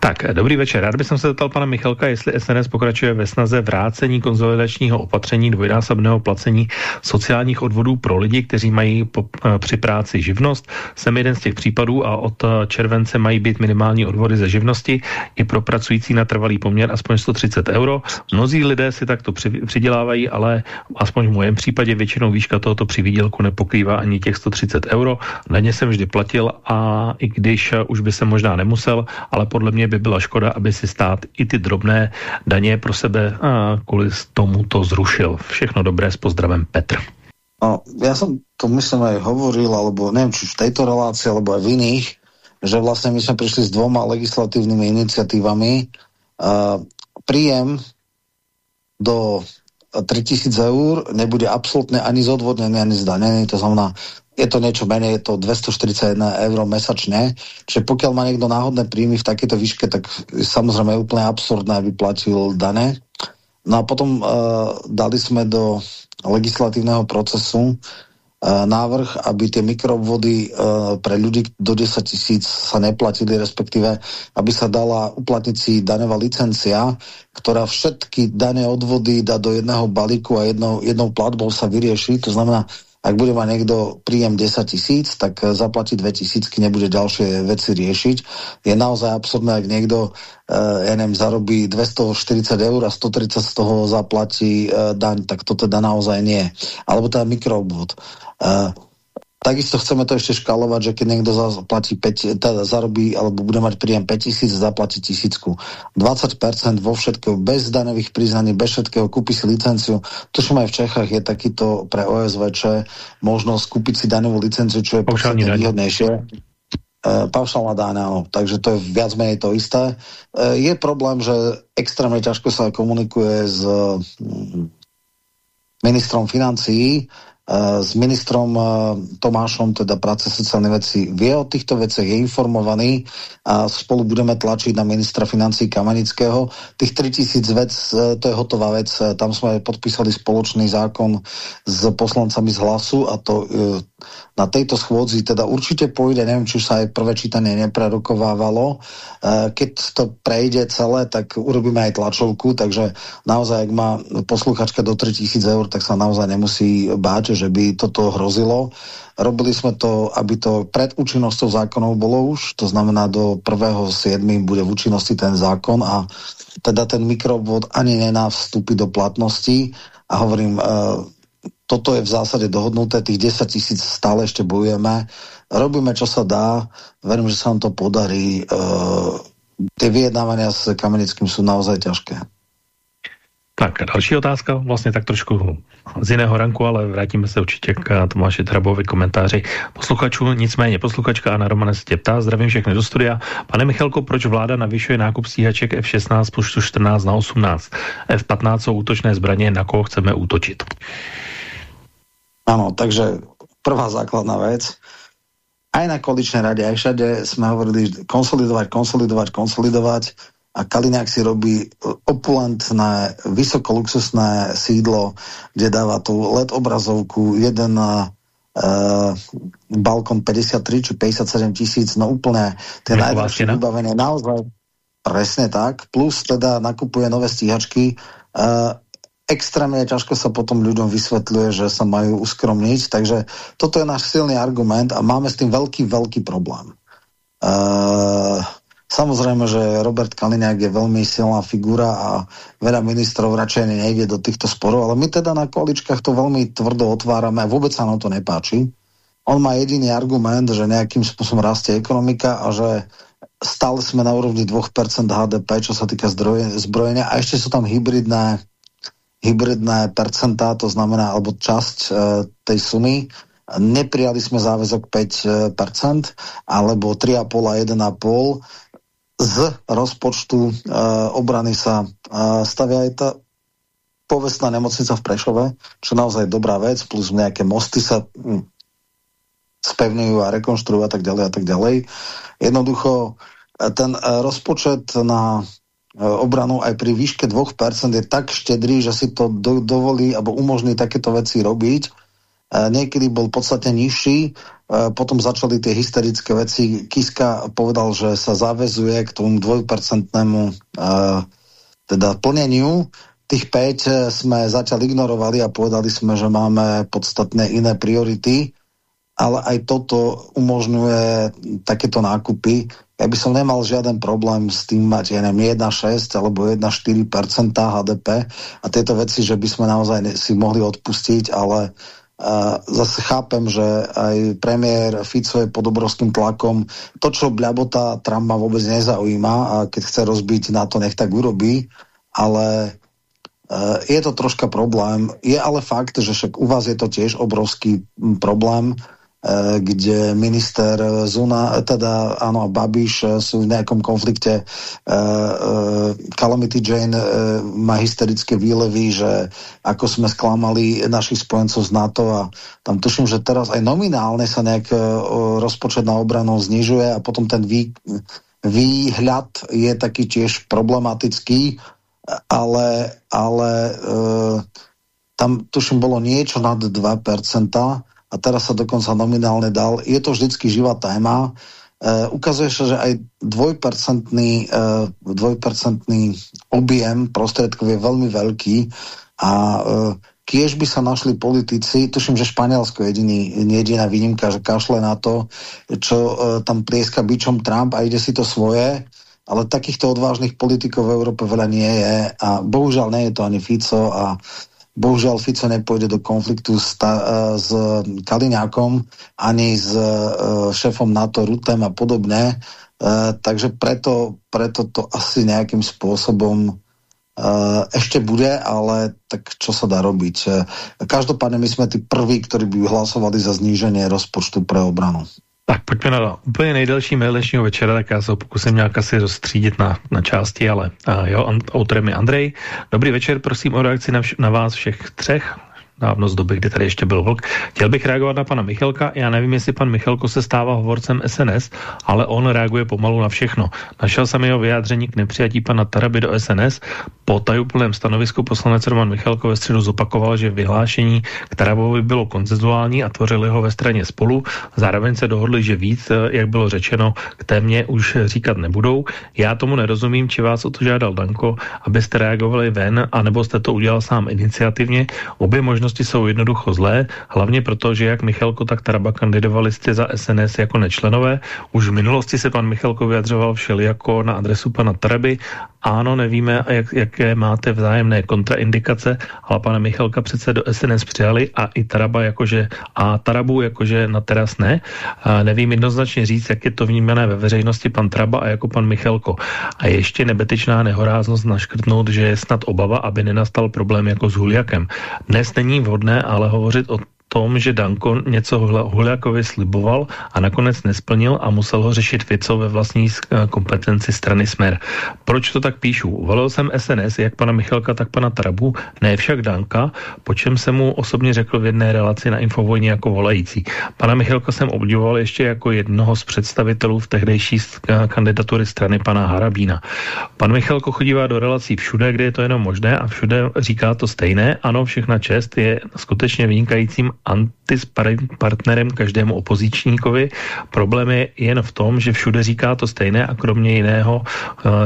[SPEAKER 3] Tak, dobrý večer. Rád bych se zeptal pana Michalka, jestli SNS pokračuje ve snaze vrácení konzolidačního opatření dvojnásobného placení sociálních odvodů pro lidi, kteří mají po, eh, při práci živnost. Jsem jeden z těch případů a od eh, července mají být minimální odvody ze živnosti i pro pracující na trvalý poměr aspoň 130 euro. Mnozí lidé si takto přidělávají, ale aspoň v mém případě většinou výška tohoto přivídělku nepokrývá ani těch 130 euro. Na ně jsem vždy platil a i když už by se možná nemusel, ale podle mě by byla škoda, aby si stát i ty drobné daně pro sebe a kvůli tomu to zrušil. Všechno dobré s pozdravem Petr.
[SPEAKER 13] No, ja som to myslím aj hovoril, alebo neviem, či v tejto relácii, alebo aj v iných, že vlastne my sme prišli s dvoma legislatívnymi iniciatívami. Uh, príjem do 3000 eur nebude absolútne ani zodvodnený, ani zdanený, to znamená, je to niečo menej, je to 241 eur mesačne, čiže pokiaľ má niekto náhodné príjmy v takejto výške, tak samozrejme je úplne absurdné, aby platil dane. No a potom uh, dali sme do legislatívneho procesu návrh, aby tie mikroobvody pre ľudí do 10 tisíc sa neplatili, respektíve aby sa dala uplatniť si daňová licencia, ktorá všetky dané odvody dá do jedného balíku a jednou, jednou platbou sa vyrieši. To znamená, ak bude mať niekto príjem 10 tisíc, tak eh, zaplatí 2 tisícky, nebude ďalšie veci riešiť. Je naozaj absurdné, ak niekto, ja neviem, zarobí 240 eur a 130 z toho zaplatí daň, tak to teda naozaj nie. Alebo teda mikroobvod. Uh, Takisto chceme to ešte škalovať, že keď niekto zaplatí 5, teda zarobí alebo bude mať príjem 5000, zaplatí tisícku. 20% vo všetkého, bez daňových priznaní, bez všetkého, kúpi si licenciu. Tuším aj v Čechách je takýto pre OSVČ možnosť kúpiť si daňovú licenciu, čo je podstatne výhodnejšie. E, paušálna dáň, áno. Takže to je viac menej to isté. E, je problém, že extrémne ťažko sa komunikuje s mm, ministrom financií, s ministrom eh, Tomášom, teda práce sociálne veci, vie o týchto veciach, je informovaný a spolu budeme tlačiť na ministra financí Kamenického. Tých 3000 vec, eh, to je hotová vec, tam sme podpísali spoločný zákon s poslancami z hlasu a to na tejto schôdzi teda určite pôjde, neviem, či sa aj prvé čítanie neprerokovávalo. Keď to prejde celé, tak urobíme aj tlačovku, takže naozaj, ak má posluchačka do 3000 eur, tak sa naozaj nemusí báť, že by toto hrozilo. Robili sme to, aby to pred účinnosťou zákonov bolo už, to znamená do 1.7. bude v účinnosti ten zákon a teda ten mikrovod ani nená vstúpi do platnosti a hovorím, e, toto je v zásade dohodnuté, tých 10 tisíc stále ešte bojujeme, robíme čo sa dá, verím, že sa nám to podarí, e, tie vyjednávania s Kamenickým sú naozaj ťažké.
[SPEAKER 3] Tak a další otázka, vlastně tak trošku z jiného ranku, ale vrátíme se určitě k Tomáši Trabovi komentáři posluchačů. Nicméně posluchačka Anna se tě ptá, zdravím všechny do studia. Pane Michalko, proč vláda navyšuje nákup stíhaček F-16 počtu 14 na 18? F-15 jsou útočné zbraně, na koho chceme útočit?
[SPEAKER 13] Ano, takže prvá základná věc. Aj na količnej rade, aj všade sme hovorili konsolidovať, konsolidovať, konsolidovať a Kaliňák si robí opulentné, vysokoluxusné sídlo, kde dáva tú LED obrazovku, jeden uh, balkon 53 či 57 tisíc, no úplne tie najdražšie vybavenie, naozaj presne tak, plus teda nakupuje nové stíhačky, uh, extrémne ťažko sa potom ľuďom vysvetľuje, že sa majú uskromniť, takže toto je náš silný argument a máme s tým veľký, veľký problém. Uh, Samozrejme, že Robert Kaliňák je veľmi silná figura a veľa ministrov radšej nejde do týchto sporov, ale my teda na količkách to veľmi tvrdo otvárame a vôbec sa nám to nepáči. On má jediný argument, že nejakým spôsobom rastie ekonomika a že stále sme na úrovni 2% HDP, čo sa týka zbrojenia a ešte sú tam hybridné, hybridné percentá, to znamená, alebo časť e, tej sumy, neprijali sme záväzok 5%, alebo 3,5 a 1,5 z rozpočtu uh, obrany sa uh, stavia aj tá povestná nemocnica v Prešove, čo naozaj dobrá vec, plus nejaké mosty sa hm, spevňujú a rekonštruujú a tak ďalej a tak ďalej. Jednoducho ten uh, rozpočet na obranu aj pri výške 2% je tak štedrý, že si to do, dovolí alebo umožní takéto veci robiť. Niekedy bol podstatne nižší, E, potom začali tie hysterické veci. Kiska povedal, že sa zavezuje k tomu dvojpercentnému e, teda plneniu. Tých 5 sme zatiaľ ignorovali a povedali sme, že máme podstatné iné priority, ale aj toto umožňuje takéto nákupy. Ja by som nemal žiaden problém s tým mať, ja neviem, 1,6 alebo 1,4% HDP a tieto veci, že by sme naozaj si mohli odpustiť, ale a zase chápem, že aj premiér Fico je pod obrovským tlakom. To, čo bľabota Trump ma vôbec nezaujíma a keď chce rozbiť na to, nech tak urobí, ale uh, je to troška problém. Je ale fakt, že však u vás je to tiež obrovský problém, kde minister Zuna, teda áno, Babiš eh, sú v nejakom konflikte. Calamity Jane má hysterické výlevy, že ako sme sklamali našich spojencov z NATO a tam tuším, že teraz aj nominálne sa nejak rozpočet na obranu znižuje a potom ten vý, výhľad je taký tiež problematický, ale, ale tam tuším bolo niečo nad 2% a teraz sa dokonca nominálne dal. Je to vždycky živá téma. Uh, ukazuje sa, že aj dvojpercentný, uh, dvojpercentný objem prostriedkov je veľmi veľký a uh, kiež by sa našli politici, tuším, že Španielsko je jediný, jediná výnimka, že kašle na to, čo uh, tam prieska bičom Trump a ide si to svoje, ale takýchto odvážnych politikov v Európe veľa nie je a bohužiaľ nie je to ani Fico a Bohužiaľ Fico nepôjde do konfliktu s, ta, e, s Kaliňákom ani s uh, šéfom NATO Rutem a podobne. Uh, takže preto, preto to asi nejakým spôsobom uh, ešte bude, ale tak čo sa dá robiť. Každopádne my sme tí prví, ktorí by hlasovali za zníženie rozpočtu pre obranu.
[SPEAKER 3] Tak pojďme na úplně nejdelší mail dnešního večera, tak já se ho pokusím nějak asi rozstřídit na, na části, ale uh, jo, autorem je Andrej. Dobrý večer, prosím o reakci na, vš- na vás všech třech dávno z doby, kdy tady ještě byl vlk. Chtěl bych reagovat na pana Michalka. Já nevím, jestli pan Michalko se stává hovorcem SNS, ale on reaguje pomalu na všechno. Našel jsem jeho vyjádření k nepřijatí pana Taraby do SNS. Po tajuplném stanovisku poslanec Roman Michalko ve středu zopakoval, že vyhlášení k Tarabovi bylo koncenzuální a tvořili ho ve straně spolu. Zároveň se dohodli, že víc, jak bylo řečeno, k témě už říkat nebudou. Já tomu nerozumím, či vás o to žádal Danko, abyste reagovali ven, anebo jste to udělal sám iniciativně. Obě možnosti skutečnosti jsou jednoducho zlé, hlavně proto, že jak Michalko, tak Taraba kandidovali jste za SNS jako nečlenové. Už v minulosti se pan Michalko vyjadřoval jako na adresu pana Taraby. Ano, nevíme, jak, jaké máte vzájemné kontraindikace, ale pana Michalka přece do SNS přijali a i Taraba jakože, a Tarabu jakože na teras ne. A nevím jednoznačně říct, jak je to vnímané ve veřejnosti pan Taraba a jako pan Michalko. A ještě nebetečná nehoráznost naškrtnout, že je snad obava, aby nenastal problém jako s Huliakem. Dnes není vhodné ale hovořit o tom, že Danko něco Huliakovi sliboval a nakonec nesplnil a musel ho řešit Fico ve vlastní eh, kompetenci strany Smer. Proč to tak píšu? Volil jsem SNS, jak pana Michalka, tak pana Tarabu, ne však Danka, po čem jsem mu osobně řekl v jedné relaci na Infovojně jako volající. Pana Michalka jsem obdivoval ještě jako jednoho z představitelů v tehdejší eh, kandidatury strany pana Harabína. Pan Michalko chodívá do relací všude, kde je to jenom možné a všude říká to stejné. Ano, všechna čest je skutečně vynikajícím antispartnerem každému opozičníkovi. Problém je jen v tom, že všude říká to stejné a kromě jiného uh,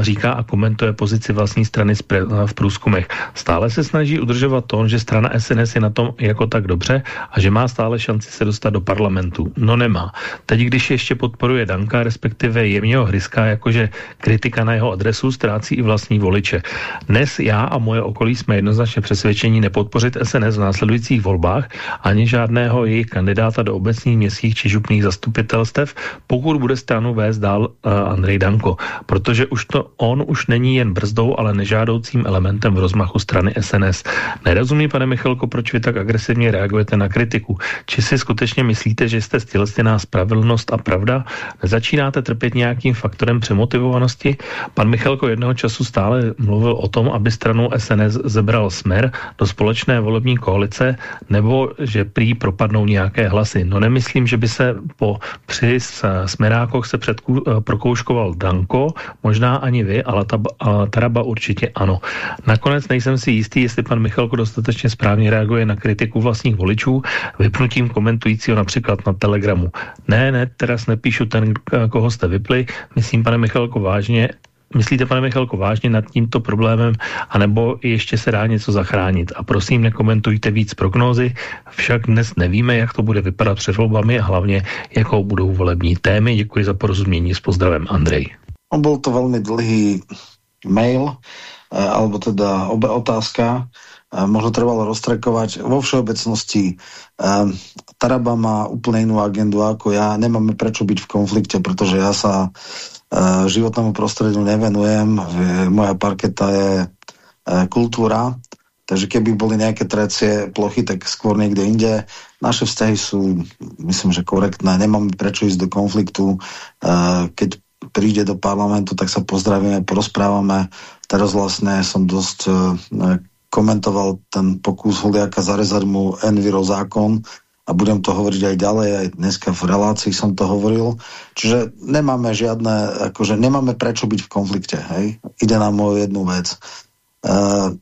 [SPEAKER 3] říká a komentuje pozici vlastní strany uh, v průzkumech. Stále se snaží udržovat to, že strana SNS je na tom jako tak dobře a že má stále šanci se dostat do parlamentu. No nemá. Teď, když ještě podporuje Danka, respektive jemně ho hryská, jakože kritika na jeho adresu ztrácí i vlastní voliče. Dnes já a moje okolí jsme jednoznačně přesvědčení nepodpořit SNS v následujících volbách ani ani žádného jejich kandidáta do obecních městských či župných zastupitelstev, pokud bude stranu vést dál uh, Andrej Danko. Protože už to on už není jen brzdou, ale nežádoucím elementem v rozmachu strany SNS. Nerozumí, pane Michalko, proč vy tak agresivně reagujete na kritiku? Či si skutečně myslíte, že jste stělestěná spravedlnost a pravda? Nezačínáte trpět nějakým faktorem přemotivovanosti? Pan Michalko jednoho času stále mluvil o tom, aby stranu SNS zebral smer do společné volební koalice, nebo že prý propadnou nějaké hlasy. No nemyslím, že by se po při smerákoch se před eh, prokouškoval Danko, možná ani vy, ale ta, a Taraba určitě ano. Nakonec nejsem si jistý, jestli pan Michalko dostatečně správně reaguje na kritiku vlastních voličů, vypnutím komentujícího například na Telegramu. Ne, ne, teraz nepíšu ten, koho jste vypli, myslím, pane Michalko, vážně, Myslíte, pane Michalko, vážně nad tímto problémem, anebo ještě se dá něco zachránit? A prosím, nekomentujte víc prognózy, však dnes nevíme, jak to bude vypadat před volbami a hlavně, jakou budou volební témy. Děkuji za porozumění. S pozdravem, Andrej.
[SPEAKER 13] Byl to velmi dlhý mail, eh, alebo teda obe otázka. Eh, možno trebalo roztrekovať. Vo všeobecnosti eh, Taraba má úplne inú agendu ako ja. Nemáme prečo byť v konflikte, pretože ja sa životnému prostrediu nevenujem. Moja parketa je eh, kultúra, takže keby boli nejaké trecie plochy, tak skôr niekde inde. Naše vzťahy sú, myslím, že korektné. Nemám prečo ísť do konfliktu. Eh, keď príde do parlamentu, tak sa pozdravíme, porozprávame. Teraz vlastne som dosť komentoval ten pokus Huliaka zarezať mu Enviro zákon, a budem to hovoriť aj ďalej, aj dneska v relácii som to hovoril. Čiže nemáme žiadne, akože nemáme prečo byť v konflikte, hej? Ide nám o jednu vec. Uh,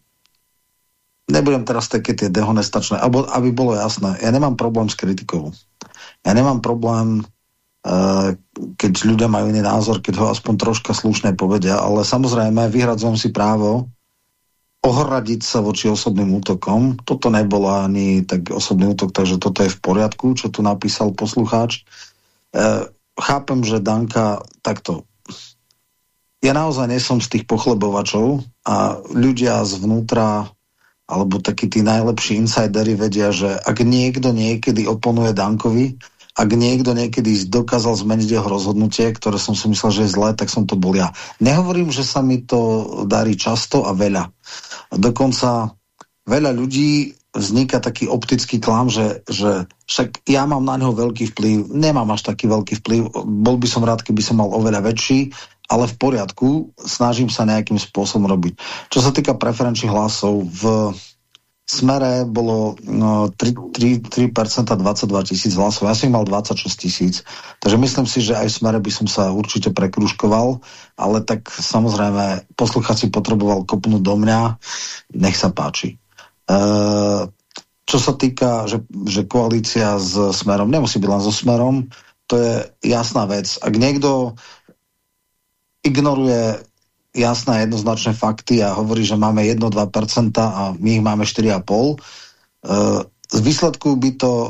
[SPEAKER 13] nebudem teraz také tie dehonestačné, alebo aby bolo jasné, ja nemám problém s kritikou. Ja nemám problém, uh, keď ľudia majú iný názor, keď ho aspoň troška slušne povedia, ale samozrejme vyhradzujem si právo ohradiť sa voči osobným útokom. Toto nebolo ani tak osobný útok, takže toto je v poriadku, čo tu napísal poslucháč. Uh, chápem, že Danka takto ja naozaj nesom z tých pochlebovačov a ľudia zvnútra alebo takí tí najlepší insidery vedia, že ak niekto niekedy oponuje Dankovi, ak niekto niekedy dokázal zmeniť jeho rozhodnutie, ktoré som si myslel, že je zlé, tak som to bol ja. Nehovorím, že sa mi to darí často a veľa. Dokonca veľa ľudí vzniká taký optický klam, že, že však ja mám na neho veľký vplyv, nemám až taký veľký vplyv, bol by som rád, keby som mal oveľa väčší, ale v poriadku, snažím sa nejakým spôsobom robiť. Čo sa týka preferenčných hlasov, v smere bolo no, 3%, 3, 3 22 tisíc hlasov, ja som mal 26 tisíc, takže myslím si, že aj v smere by som sa určite prekruškoval, ale tak samozrejme posluchač si potreboval kopnúť do mňa, nech sa páči. E, čo sa týka, že, že koalícia s smerom, nemusí byť len so smerom, to je jasná vec. Ak niekto ignoruje jasné jednoznačné fakty a hovorí, že máme 1-2% a my ich máme 4,5%. E, z výsledku by to, e,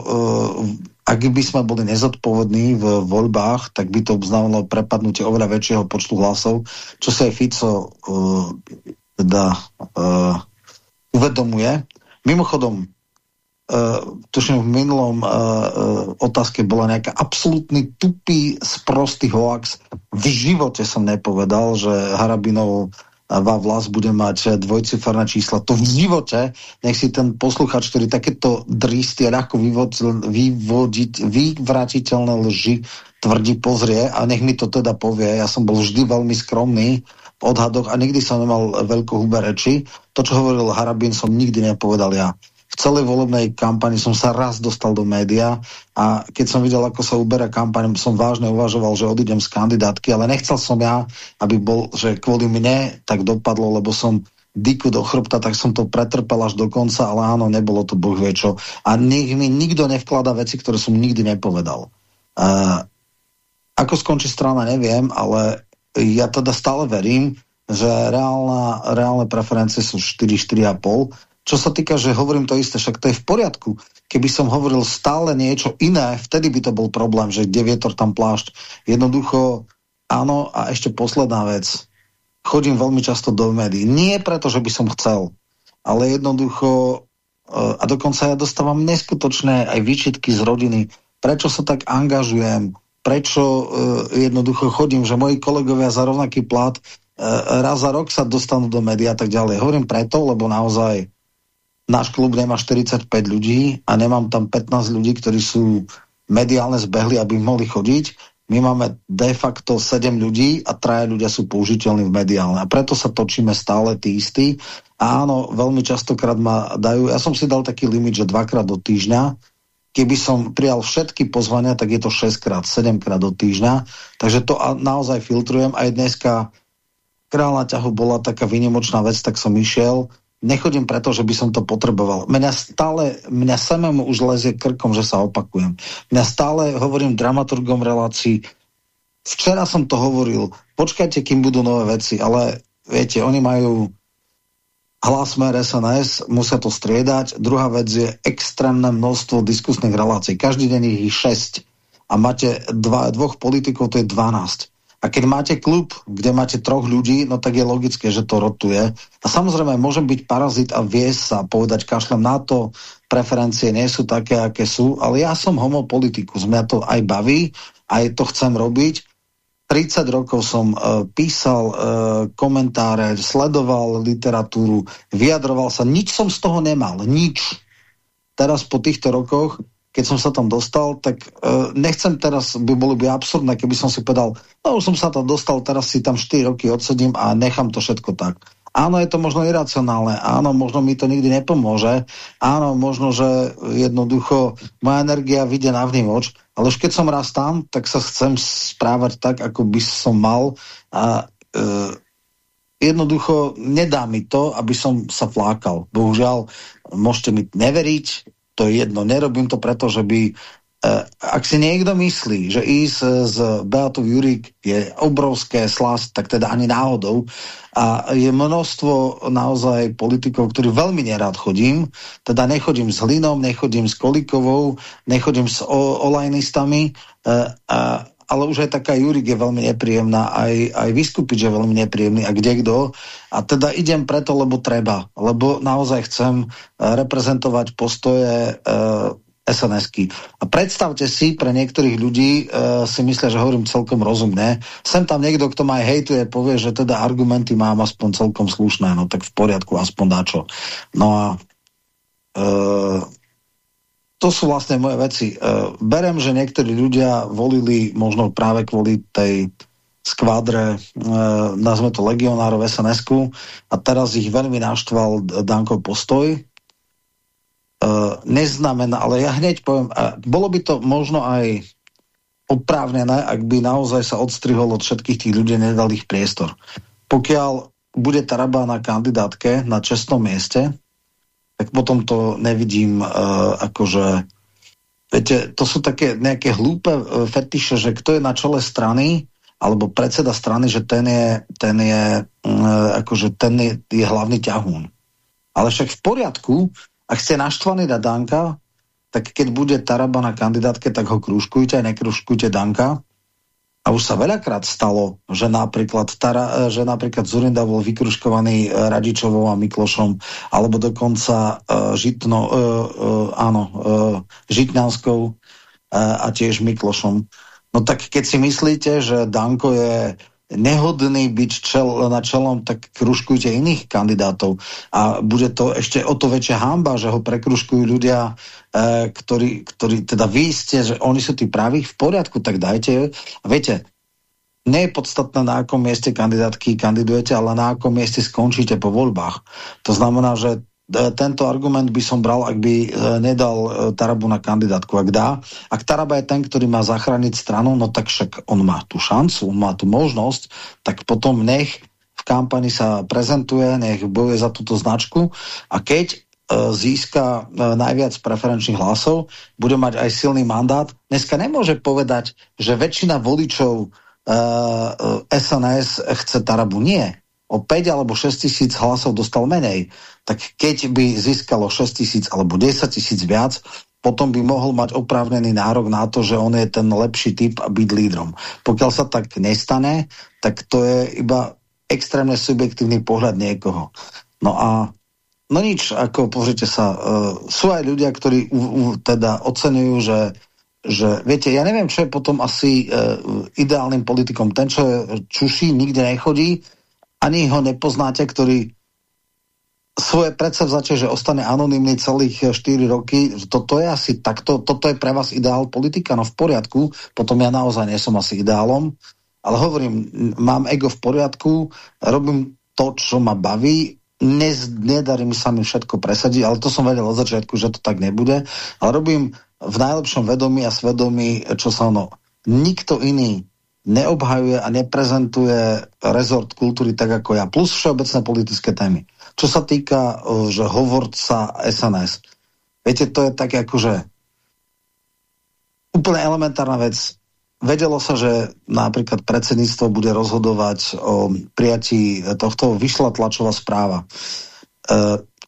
[SPEAKER 13] ak by sme boli nezodpovední v voľbách, tak by to znamenalo prepadnutie oveľa väčšieho počtu hlasov, čo sa aj Fico e, teda uvedomuje. Mimochodom, tuším v minulom uh, uh, otázke bola nejaká absolútny tupý, sprostý hoax. V živote som nepovedal, že Harabinov vlast bude mať dvojciferné čísla. To v živote, nech si ten posluchač, ktorý takéto dristy ľahko vyvodiť, vyvratiteľné lži tvrdí pozrie a nech mi to teda povie. Ja som bol vždy veľmi skromný v odhadoch a nikdy som nemal veľkú hube reči. To, čo hovoril Harabin, som nikdy nepovedal ja celej volebnej kampani som sa raz dostal do média a keď som videl, ako sa uberá kampaň, som vážne uvažoval, že odídem z kandidátky, ale nechcel som ja, aby bol, že kvôli mne tak dopadlo, lebo som dyku do chrbta, tak som to pretrpel až do konca, ale áno, nebolo to boh vie čo. A nech mi nikto nevklada veci, ktoré som nikdy nepovedal. Uh, ako skončí strana, neviem, ale ja teda stále verím, že reálna, reálne preferencie sú 4-4,5 čo sa týka, že hovorím to isté, však to je v poriadku. Keby som hovoril stále niečo iné, vtedy by to bol problém, že kde vietor tam plášť. Jednoducho, áno, a ešte posledná vec. Chodím veľmi často do médií. Nie preto, že by som chcel, ale jednoducho, eh, a dokonca ja dostávam neskutočné aj výčitky z rodiny, prečo sa tak angažujem, prečo uh, jednoducho chodím, že moji kolegovia za rovnaký plat uh, raz za rok sa dostanú do médií a tak ďalej. Hovorím preto, lebo naozaj náš klub nemá 45 ľudí a nemám tam 15 ľudí, ktorí sú mediálne zbehli, aby mohli chodiť. My máme de facto 7 ľudí a traje ľudia sú použiteľní v mediálne. A preto sa točíme stále tí istí. A áno, veľmi častokrát ma dajú, ja som si dal taký limit, že dvakrát do týždňa, keby som prijal všetky pozvania, tak je to 6 krát, 7 krát do týždňa. Takže to naozaj filtrujem. Aj dneska král na ťahu bola taká vynimočná vec, tak som išiel nechodím preto, že by som to potreboval. Mňa stále, mňa samému už lezie krkom, že sa opakujem. Mňa stále hovorím dramaturgom relácií. Včera som to hovoril, počkajte, kým budú nové veci, ale viete, oni majú hlas smer SNS, musia to striedať. Druhá vec je extrémne množstvo diskusných relácií. Každý deň ich 6 a máte dva, dvoch politikov, to je 12. A keď máte klub, kde máte troch ľudí, no tak je logické, že to rotuje. A samozrejme, môžem byť parazit a viesť sa povedať, kašlem na to, preferencie nie sú také, aké sú, ale ja som homopolitikus, mňa to aj baví, aj to chcem robiť. 30 rokov som uh, písal uh, komentáre, sledoval literatúru, vyjadroval sa, nič som z toho nemal, nič. Teraz po týchto rokoch keď som sa tam dostal, tak uh, nechcem teraz, by bolo by absurdné, keby som si povedal, no už som sa tam dostal, teraz si tam 4 roky odsedím a nechám to všetko tak. Áno, je to možno iracionálne, áno, možno mi to nikdy nepomôže, áno, možno, že jednoducho moja energia vyjde na vnímoč, ale už keď som raz tam, tak sa chcem správať tak, ako by som mal a uh, jednoducho nedá mi to, aby som sa flákal. Bohužiaľ, môžete mi neveriť, to je jedno, nerobím to preto, že by Uh, ak si niekto myslí, že ísť z Beatov Jurík je obrovské slast, tak teda ani náhodou. A je množstvo naozaj politikov, ktorí veľmi nerád chodím. Teda nechodím s Hlinom, nechodím s Kolikovou, nechodím s olajnistami. Uh, uh, ale už aj taká Jurik je veľmi nepríjemná, aj, aj Vyskupič je veľmi nepríjemný a kde kdo. A teda idem preto, lebo treba. Lebo naozaj chcem reprezentovať postoje SNS-ky. A predstavte si, pre niektorých ľudí e, si myslia, že hovorím celkom rozumné. Sem tam niekto, kto ma aj hejtuje, povie, že teda argumenty mám aspoň celkom slušné, no tak v poriadku, aspoň dáčo. No a e, to sú vlastne moje veci. E, berem, že niektorí ľudia volili možno práve kvôli tej skvadre, e, nazme to legionárov SNS-ku a teraz ich veľmi naštval Dankov postoj, Uh, neznamená, ale ja hneď poviem, uh, bolo by to možno aj oprávnené, ak by naozaj sa odstrihol od všetkých tých ľudí, nedal ich priestor. Pokiaľ bude Taraba na kandidátke na čestnom mieste, tak potom to nevidím uh, akože viete, to sú také nejaké hlúpe uh, fetiše, že kto je na čele strany alebo predseda strany, že ten je, ten je uh, akože ten je, je hlavný ťahún. Ale však v poriadku, ak ste naštvaní na Danka, tak keď bude Taraba na kandidátke, tak ho kružkujte, nekružkujte Danka. A už sa veľakrát stalo, že napríklad, Tara, že napríklad Zurinda bol vykružkovaný e, Radičovou a Miklošom, alebo dokonca uh, Žitno, uh, uh, áno, uh, Žitňanskou uh, a tiež Miklošom. No tak keď si myslíte, že Danko je nehodný byť čel, na čelom, tak kružkujte iných kandidátov. A bude to ešte o to väčšia hamba, že ho prekružkujú ľudia, e, ktorí, ktorí teda vy ste, že oni sú tí praví v poriadku, tak dajte. A viete, nie je podstatné, na akom mieste kandidátky kandidujete, ale na akom mieste skončíte po voľbách. To znamená, že tento argument by som bral, ak by e, nedal e, Tarabu na kandidátku. Ak dá, ak Taraba je ten, ktorý má zachrániť stranu, no tak však on má tú šancu, on má tú možnosť, tak potom nech v kampani sa prezentuje, nech bojuje za túto značku a keď získa najviac preferenčných hlasov, bude mať aj silný mandát. Dneska nemôže povedať, že väčšina voličov uh, SNS chce Tarabu. Nie o 5 alebo 6 tisíc hlasov dostal menej, tak keď by získalo 6 tisíc alebo 10 tisíc viac, potom by mohol mať oprávnený nárok na to, že on je ten lepší typ a byť lídrom. Pokiaľ sa tak nestane, tak to je iba extrémne subjektívny pohľad niekoho. No a no nič, ako pozrite sa, uh, sú aj ľudia, ktorí u, u, teda oceňujú, že že viete, ja neviem, čo je potom asi uh, ideálnym politikom. Ten, čo je čuší, nikde nechodí, ani ho nepoznáte, ktorý svoje predsavzatie, že ostane anonymný celých 4 roky, toto je asi takto, toto je pre vás ideál politika, no v poriadku, potom ja naozaj nie som asi ideálom, ale hovorím, mám ego v poriadku, robím to, čo ma baví, Nez, nedarí mi sa mi všetko presadiť, ale to som vedel od začiatku, že to tak nebude, ale robím v najlepšom vedomí a svedomí, čo sa ono, nikto iný neobhajuje a neprezentuje rezort kultúry tak ako ja, plus všeobecné politické témy. Čo sa týka, že hovorca SNS, viete, to je tak akože úplne elementárna vec. Vedelo sa, že napríklad predsedníctvo bude rozhodovať o prijatí tohto, vyšla tlačová správa. E,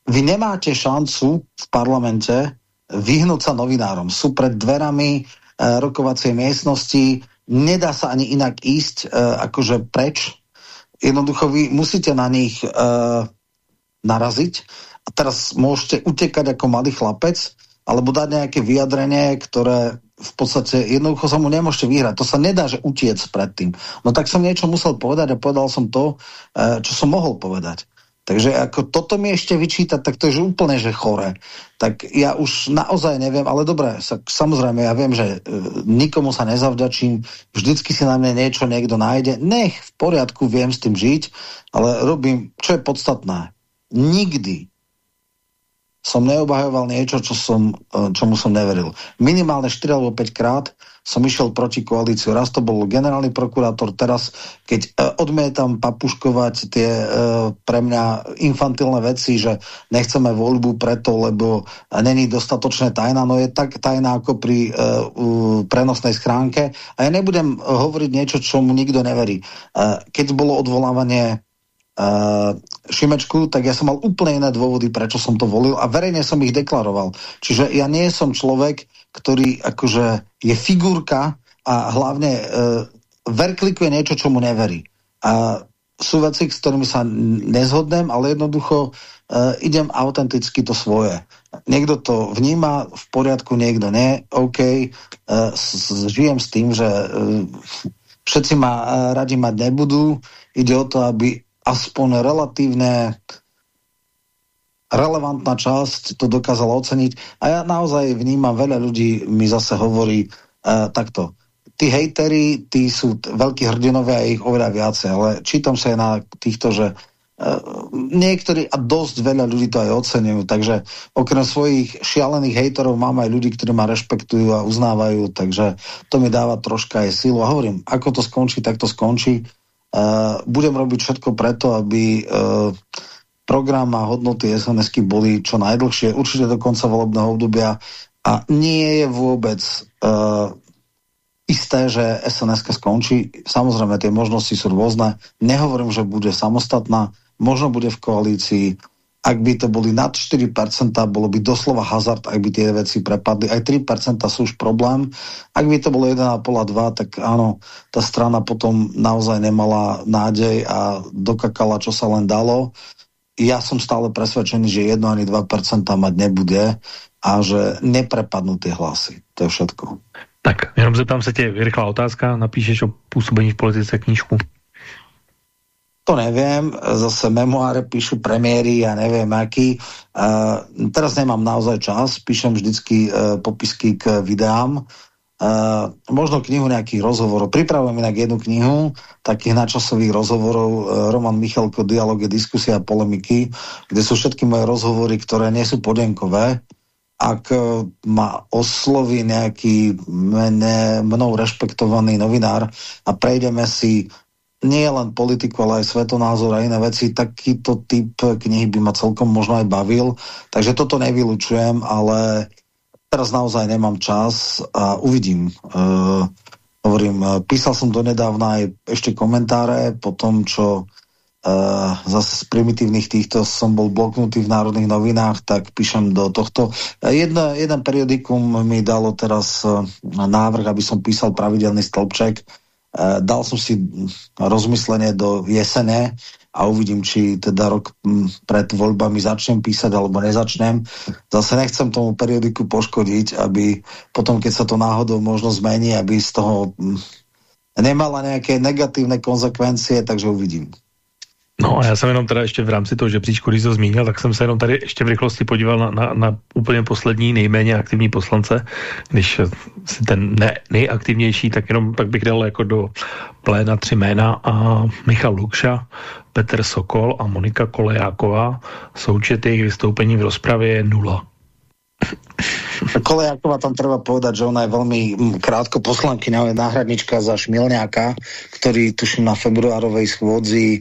[SPEAKER 13] vy nemáte šancu v parlamente vyhnúť sa novinárom. Sú pred dverami e, rokovacej miestnosti, nedá sa ani inak ísť uh, akože preč. Jednoducho vy musíte na nich uh, naraziť a teraz môžete utekať ako malý chlapec alebo dať nejaké vyjadrenie, ktoré v podstate jednoducho sa mu nemôžete vyhrať. To sa nedá, že utiec predtým. No tak som niečo musel povedať a povedal som to, uh, čo som mohol povedať. Takže ako toto mi ešte vyčítať, tak to je že úplne že chore. Tak ja už naozaj neviem, ale dobre, sa, samozrejme ja viem, že e, nikomu sa nezavďačím, vždycky si na mne niečo niekto nájde, nech v poriadku, viem s tým žiť, ale robím, čo je podstatné. Nikdy som neobhajoval niečo, čo som, e, čomu som neveril. Minimálne 4 alebo 5 krát som išiel proti koalíciu. Raz to bol generálny prokurátor, teraz keď e, odmietam papuškovať tie e, pre mňa infantilné veci, že nechceme voľbu preto, lebo není dostatočne tajná, no je tak tajná ako pri prenosnej schránke a ja nebudem hovoriť niečo, čomu nikto neverí. Keď bolo odvolávanie uh, Šimečku, tak ja som mal úplne iné dôvody, prečo som to volil a verejne som ich deklaroval. Čiže ja nie som človek, ktorý akože je figurka a hlavne uh, verklikuje niečo, čo mu neverí. A sú veci, s ktorými sa nezhodnem, ale jednoducho uh, idem autenticky to svoje. Niekto to vníma v poriadku, niekto nie. OK, uh, žijem s tým, že uh, všetci ma uh, radi mať nebudú. Ide o to, aby aspoň relatívne relevantná časť to dokázala oceniť. A ja naozaj vnímam, veľa ľudí mi zase hovorí uh, takto. Tí hejteri, tí sú veľkí hrdinovia a ich oveľa viacej, ale čítam sa aj na týchto, že uh, niektorí a dosť veľa ľudí to aj ocenujú, takže okrem svojich šialených hejterov mám aj ľudí, ktorí ma rešpektujú a uznávajú, takže to mi dáva troška aj silu a hovorím, ako to skončí, tak to skončí Uh, budem robiť všetko preto, aby uh, program a hodnoty sns boli čo najdlhšie, určite do konca volebného obdobia a nie je vôbec uh, isté, že sns skončí. Samozrejme, tie možnosti sú rôzne. Nehovorím, že bude samostatná, možno bude v koalícii, ak by to boli nad 4%, bolo by doslova hazard, ak by tie veci prepadli. Aj 3% sú už problém. Ak by to bolo 1,5 a 2, tak áno, tá strana potom naozaj nemala nádej a dokakala, čo sa len dalo. Ja som stále presvedčený, že 1 ani 2% mať nebude a že neprepadnú tie hlasy. To je všetko.
[SPEAKER 3] Tak, jenom zeptám se tě, rychlá otázka, napíšeš o působení v politice knížku?
[SPEAKER 13] To neviem, zase memoáre píšu premiéry, ja neviem aký. Uh, teraz nemám naozaj čas, píšem vždycky uh, popisky k videám. Uh, možno knihu nejakých rozhovorov. Pripravujem inak jednu knihu takých načasových rozhovorov uh, Roman Michalko, Dialoge, diskusia a polemiky, kde sú všetky moje rozhovory, ktoré nie sú podenkové. Ak uh, ma osloví nejaký mene, mnou rešpektovaný novinár a prejdeme si nie len politiku, ale aj svetonázor a iné veci, takýto typ knihy by ma celkom možno aj bavil. Takže toto nevylučujem, ale teraz naozaj nemám čas a uvidím. Uh, hovorím, e, písal som donedávna aj ešte komentáre po tom, čo Uh, zase z primitívnych týchto som bol bloknutý v národných novinách, tak píšem do tohto. Jedna, jeden periodikum mi dalo teraz uh, návrh, aby som písal pravidelný stĺpček dal som si rozmyslenie do jesene a uvidím, či teda rok hm, pred voľbami začnem písať alebo nezačnem. Zase nechcem tomu periodiku poškodiť, aby potom, keď sa to náhodou možno zmení, aby z toho hm, nemala nejaké negatívne konsekvencie, takže uvidím.
[SPEAKER 3] No a já jsem jenom teda ještě v rámci toho žebříčku, když to zmínil, tak jsem se jenom tady ještě v rychlosti podíval na, na, na úplně poslední nejméně aktivní poslance. Když si ten ne, nejaktivnější, tak jenom tak bych dal jako do pléna tři jména a Michal Lukša, Petr Sokol a Monika Kolejáková. Součet jejich vystoupení v rozpravě je nula.
[SPEAKER 13] Kolejáková tam treba povedať, že ona je veľmi mm, krátko poslankyňa, je náhradnička za Šmilňáka, ktorý tuším na februárovej schôdzi e,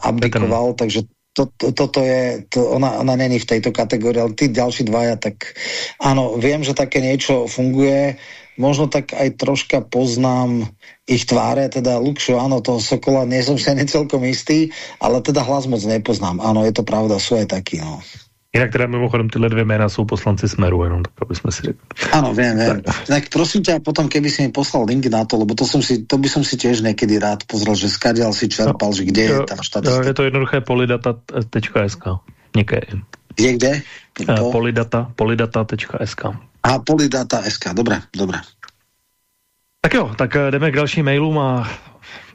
[SPEAKER 13] abdikoval, takže to, to, toto je, to, ona, ona není v tejto kategórii, ale tí ďalší dvaja, tak áno, viem, že také niečo funguje, možno tak aj troška poznám ich tváre, teda Lukšu, áno, toho Sokola, nie som si ani celkom istý, ale teda hlas moc nepoznám, áno, je to pravda, sú aj takí, no.
[SPEAKER 3] Jinak teda mimochodem tyhle dvě jména jsou poslanci Smeru, jenom tak, aby jsme si řekli.
[SPEAKER 13] Ano, vím, vím. Tak. prosím tě, potom keby si mi poslal link na to, lebo to, som si, to by som si tiež někdy rád pozrel, že skadial si čerpal, no, že kde je tam štatistika.
[SPEAKER 3] Je to jednoduché polidata.sk. Někde.
[SPEAKER 13] Kde, kde?
[SPEAKER 3] Po... Polidata, polidata.sk.
[SPEAKER 13] A polidata.sk, dobré, dobré.
[SPEAKER 3] Tak jo, tak jdeme k dalším mailům a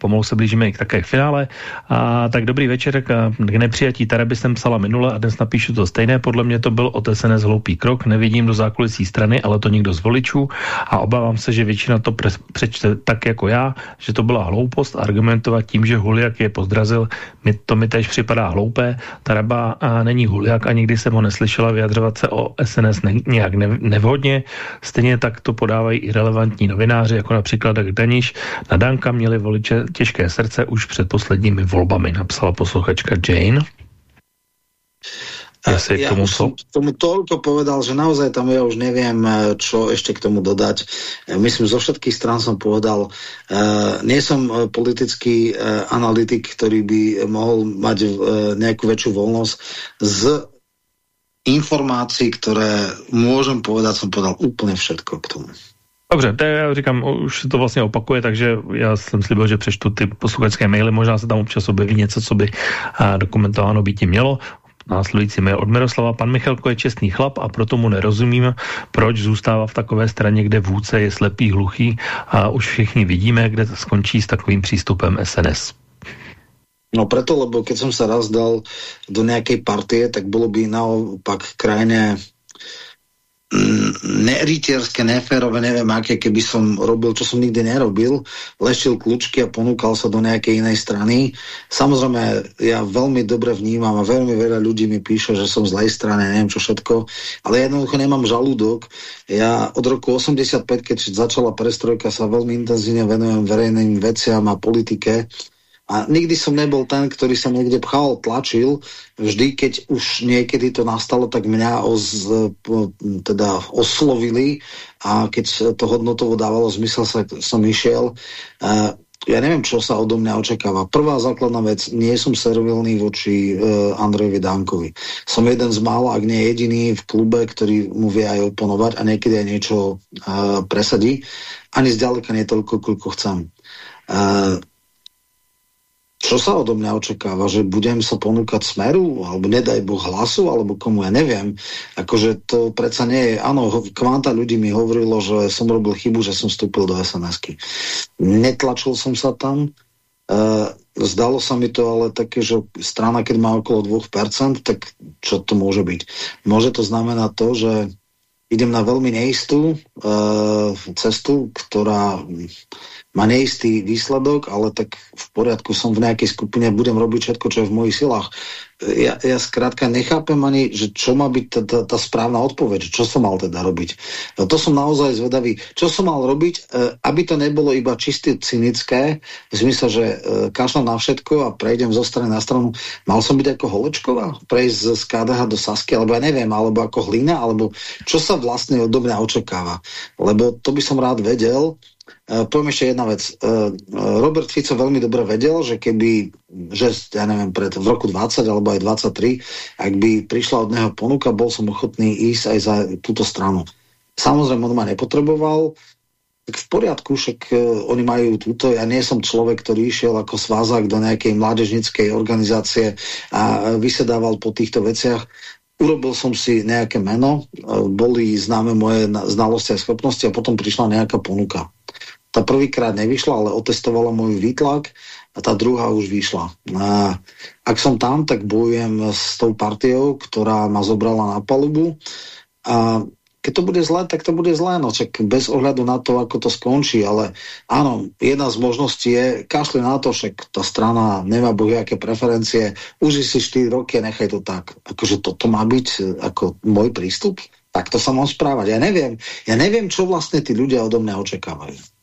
[SPEAKER 3] pomalu se blížíme i k také finále. A, tak dobrý večer, k, k nepřijatí Taraby jsem psala minule a dnes napíšu to stejné. Podle mě to byl od SNS hloupý krok, nevidím do zákulisí strany, ale to nikdo z voličů a obávám se, že většina to pre, přečte tak jako já, že to byla hloupost argumentovat tím, že Huliak je pozdrazil, mi, to mi tež připadá hloupé. Taraba a není Huliak a nikdy jsem ho neslyšela vyjadřovat se o SNS ne, nějak ne, nevhodně. Stejně tak to podávají i relevantní novináři, jako například Daniš. Na Danka měli voliče těžké srdce už před posledními volbami, napsala posluchačka Jane.
[SPEAKER 13] Jestli ja tomu, som tomu toľko povedal, že naozaj tam ja už neviem, eh, čo ešte k tomu dodať. Eh, myslím, zo všetkých strán som povedal, uh, nie som politický uh, analytik, ktorý by mohol mať uh, nejakú väčšiu voľnosť. Z informácií, ktoré môžem povedať, som povedal úplne všetko k tomu.
[SPEAKER 3] Dobře, to já říkám, už to vlastně opakuje, takže já jsem slibil, že přečtu ty posluchačské maily, možná se tam občas objeví něco, co by dokumentováno být mělo. Následující mail od Miroslava. Pan Michalko je čestný chlap a proto mu nerozumím, proč zůstává v takové straně, kde vůdce je slepý, hluchý a už všichni vidíme, kde to skončí s takovým přístupem SNS.
[SPEAKER 13] No preto, lebo keď som sa raz dal do nejakej partie, tak bolo by naopak krajne nerytierské, neférové, neviem aké, keby som robil, čo som nikdy nerobil, leštil kľúčky a ponúkal sa do nejakej inej strany. Samozrejme, ja veľmi dobre vnímam a veľmi veľa ľudí mi píše, že som z zlej strany, neviem čo všetko, ale jednoducho nemám žalúdok. Ja od roku 85, keď začala prestrojka, sa veľmi intenzívne venujem verejným veciam a politike a nikdy som nebol ten, ktorý sa niekde pchal, tlačil. Vždy, keď už niekedy to nastalo, tak mňa oz, teda oslovili a keď to hodnotovo dávalo zmysel, sa, som išiel. Ja neviem, čo sa odo mňa očakáva. Prvá základná vec, nie som servilný voči uh, Andrejovi Dánkovi. Som jeden z mála, ak nie jediný v klube, ktorý mu vie aj oponovať a niekedy aj niečo uh, presadí. Ani zďaleka nie toľko, koľko chcem. Uh, čo sa odo mňa očakáva, že budem sa ponúkať smeru, alebo nedaj Boh hlasu, alebo komu, ja neviem. Akože to predsa nie je, áno, kvanta ľudí mi hovorilo, že som robil chybu, že som vstúpil do SNS-ky. Netlačil som sa tam, e, zdalo sa mi to ale také, že strana, keď má okolo 2%, tak čo to môže byť? Môže to znamenať to, že idem na veľmi neistú e, cestu, ktorá má neistý výsledok, ale tak v poriadku som v nejakej skupine, budem robiť všetko, čo je v mojich silách. Ja, ja skrátka nechápem ani, že čo má byť tá správna odpoveď, čo som mal teda robiť. No to som naozaj zvedavý. Čo som mal robiť, e, aby to nebolo iba čisté cynické, v zmysle, že e, kašlem na všetko a prejdem zo strany na stranu. Mal som byť ako Holečková? Prejsť z KDH do Sasky, alebo ja neviem, alebo ako Hlina, alebo čo sa vlastne odo mňa očakáva. Lebo to by som rád vedel, poviem ešte jedna vec. Uh, Robert Fico veľmi dobre vedel, že keby, že ja neviem, pred, v roku 20 alebo aj 23, ak by prišla od neho ponuka, bol som ochotný ísť aj za túto stranu. Samozrejme, on ma nepotreboval, tak v poriadku, však oni majú túto, ja nie som človek, ktorý išiel ako svázak do nejakej mládežnickej organizácie a vysedával po týchto veciach. Urobil som si nejaké meno, boli známe moje znalosti a schopnosti a potom prišla nejaká ponuka. Tá prvýkrát nevyšla, ale otestovala môj výtlak a tá druhá už vyšla. A ak som tam, tak bojujem s tou partiou, ktorá ma zobrala na palubu a keď to bude zlé, tak to bude zlé, no čak bez ohľadu na to, ako to skončí, ale áno, jedna z možností je, kašli na to, však tá strana nemá bohiaké preferencie, uži si 4 roky a nechaj to tak. Akože toto má byť ako môj prístup? Tak to sa mám správať. Ja neviem, ja neviem, čo vlastne tí ľudia odo mňa očakávajú.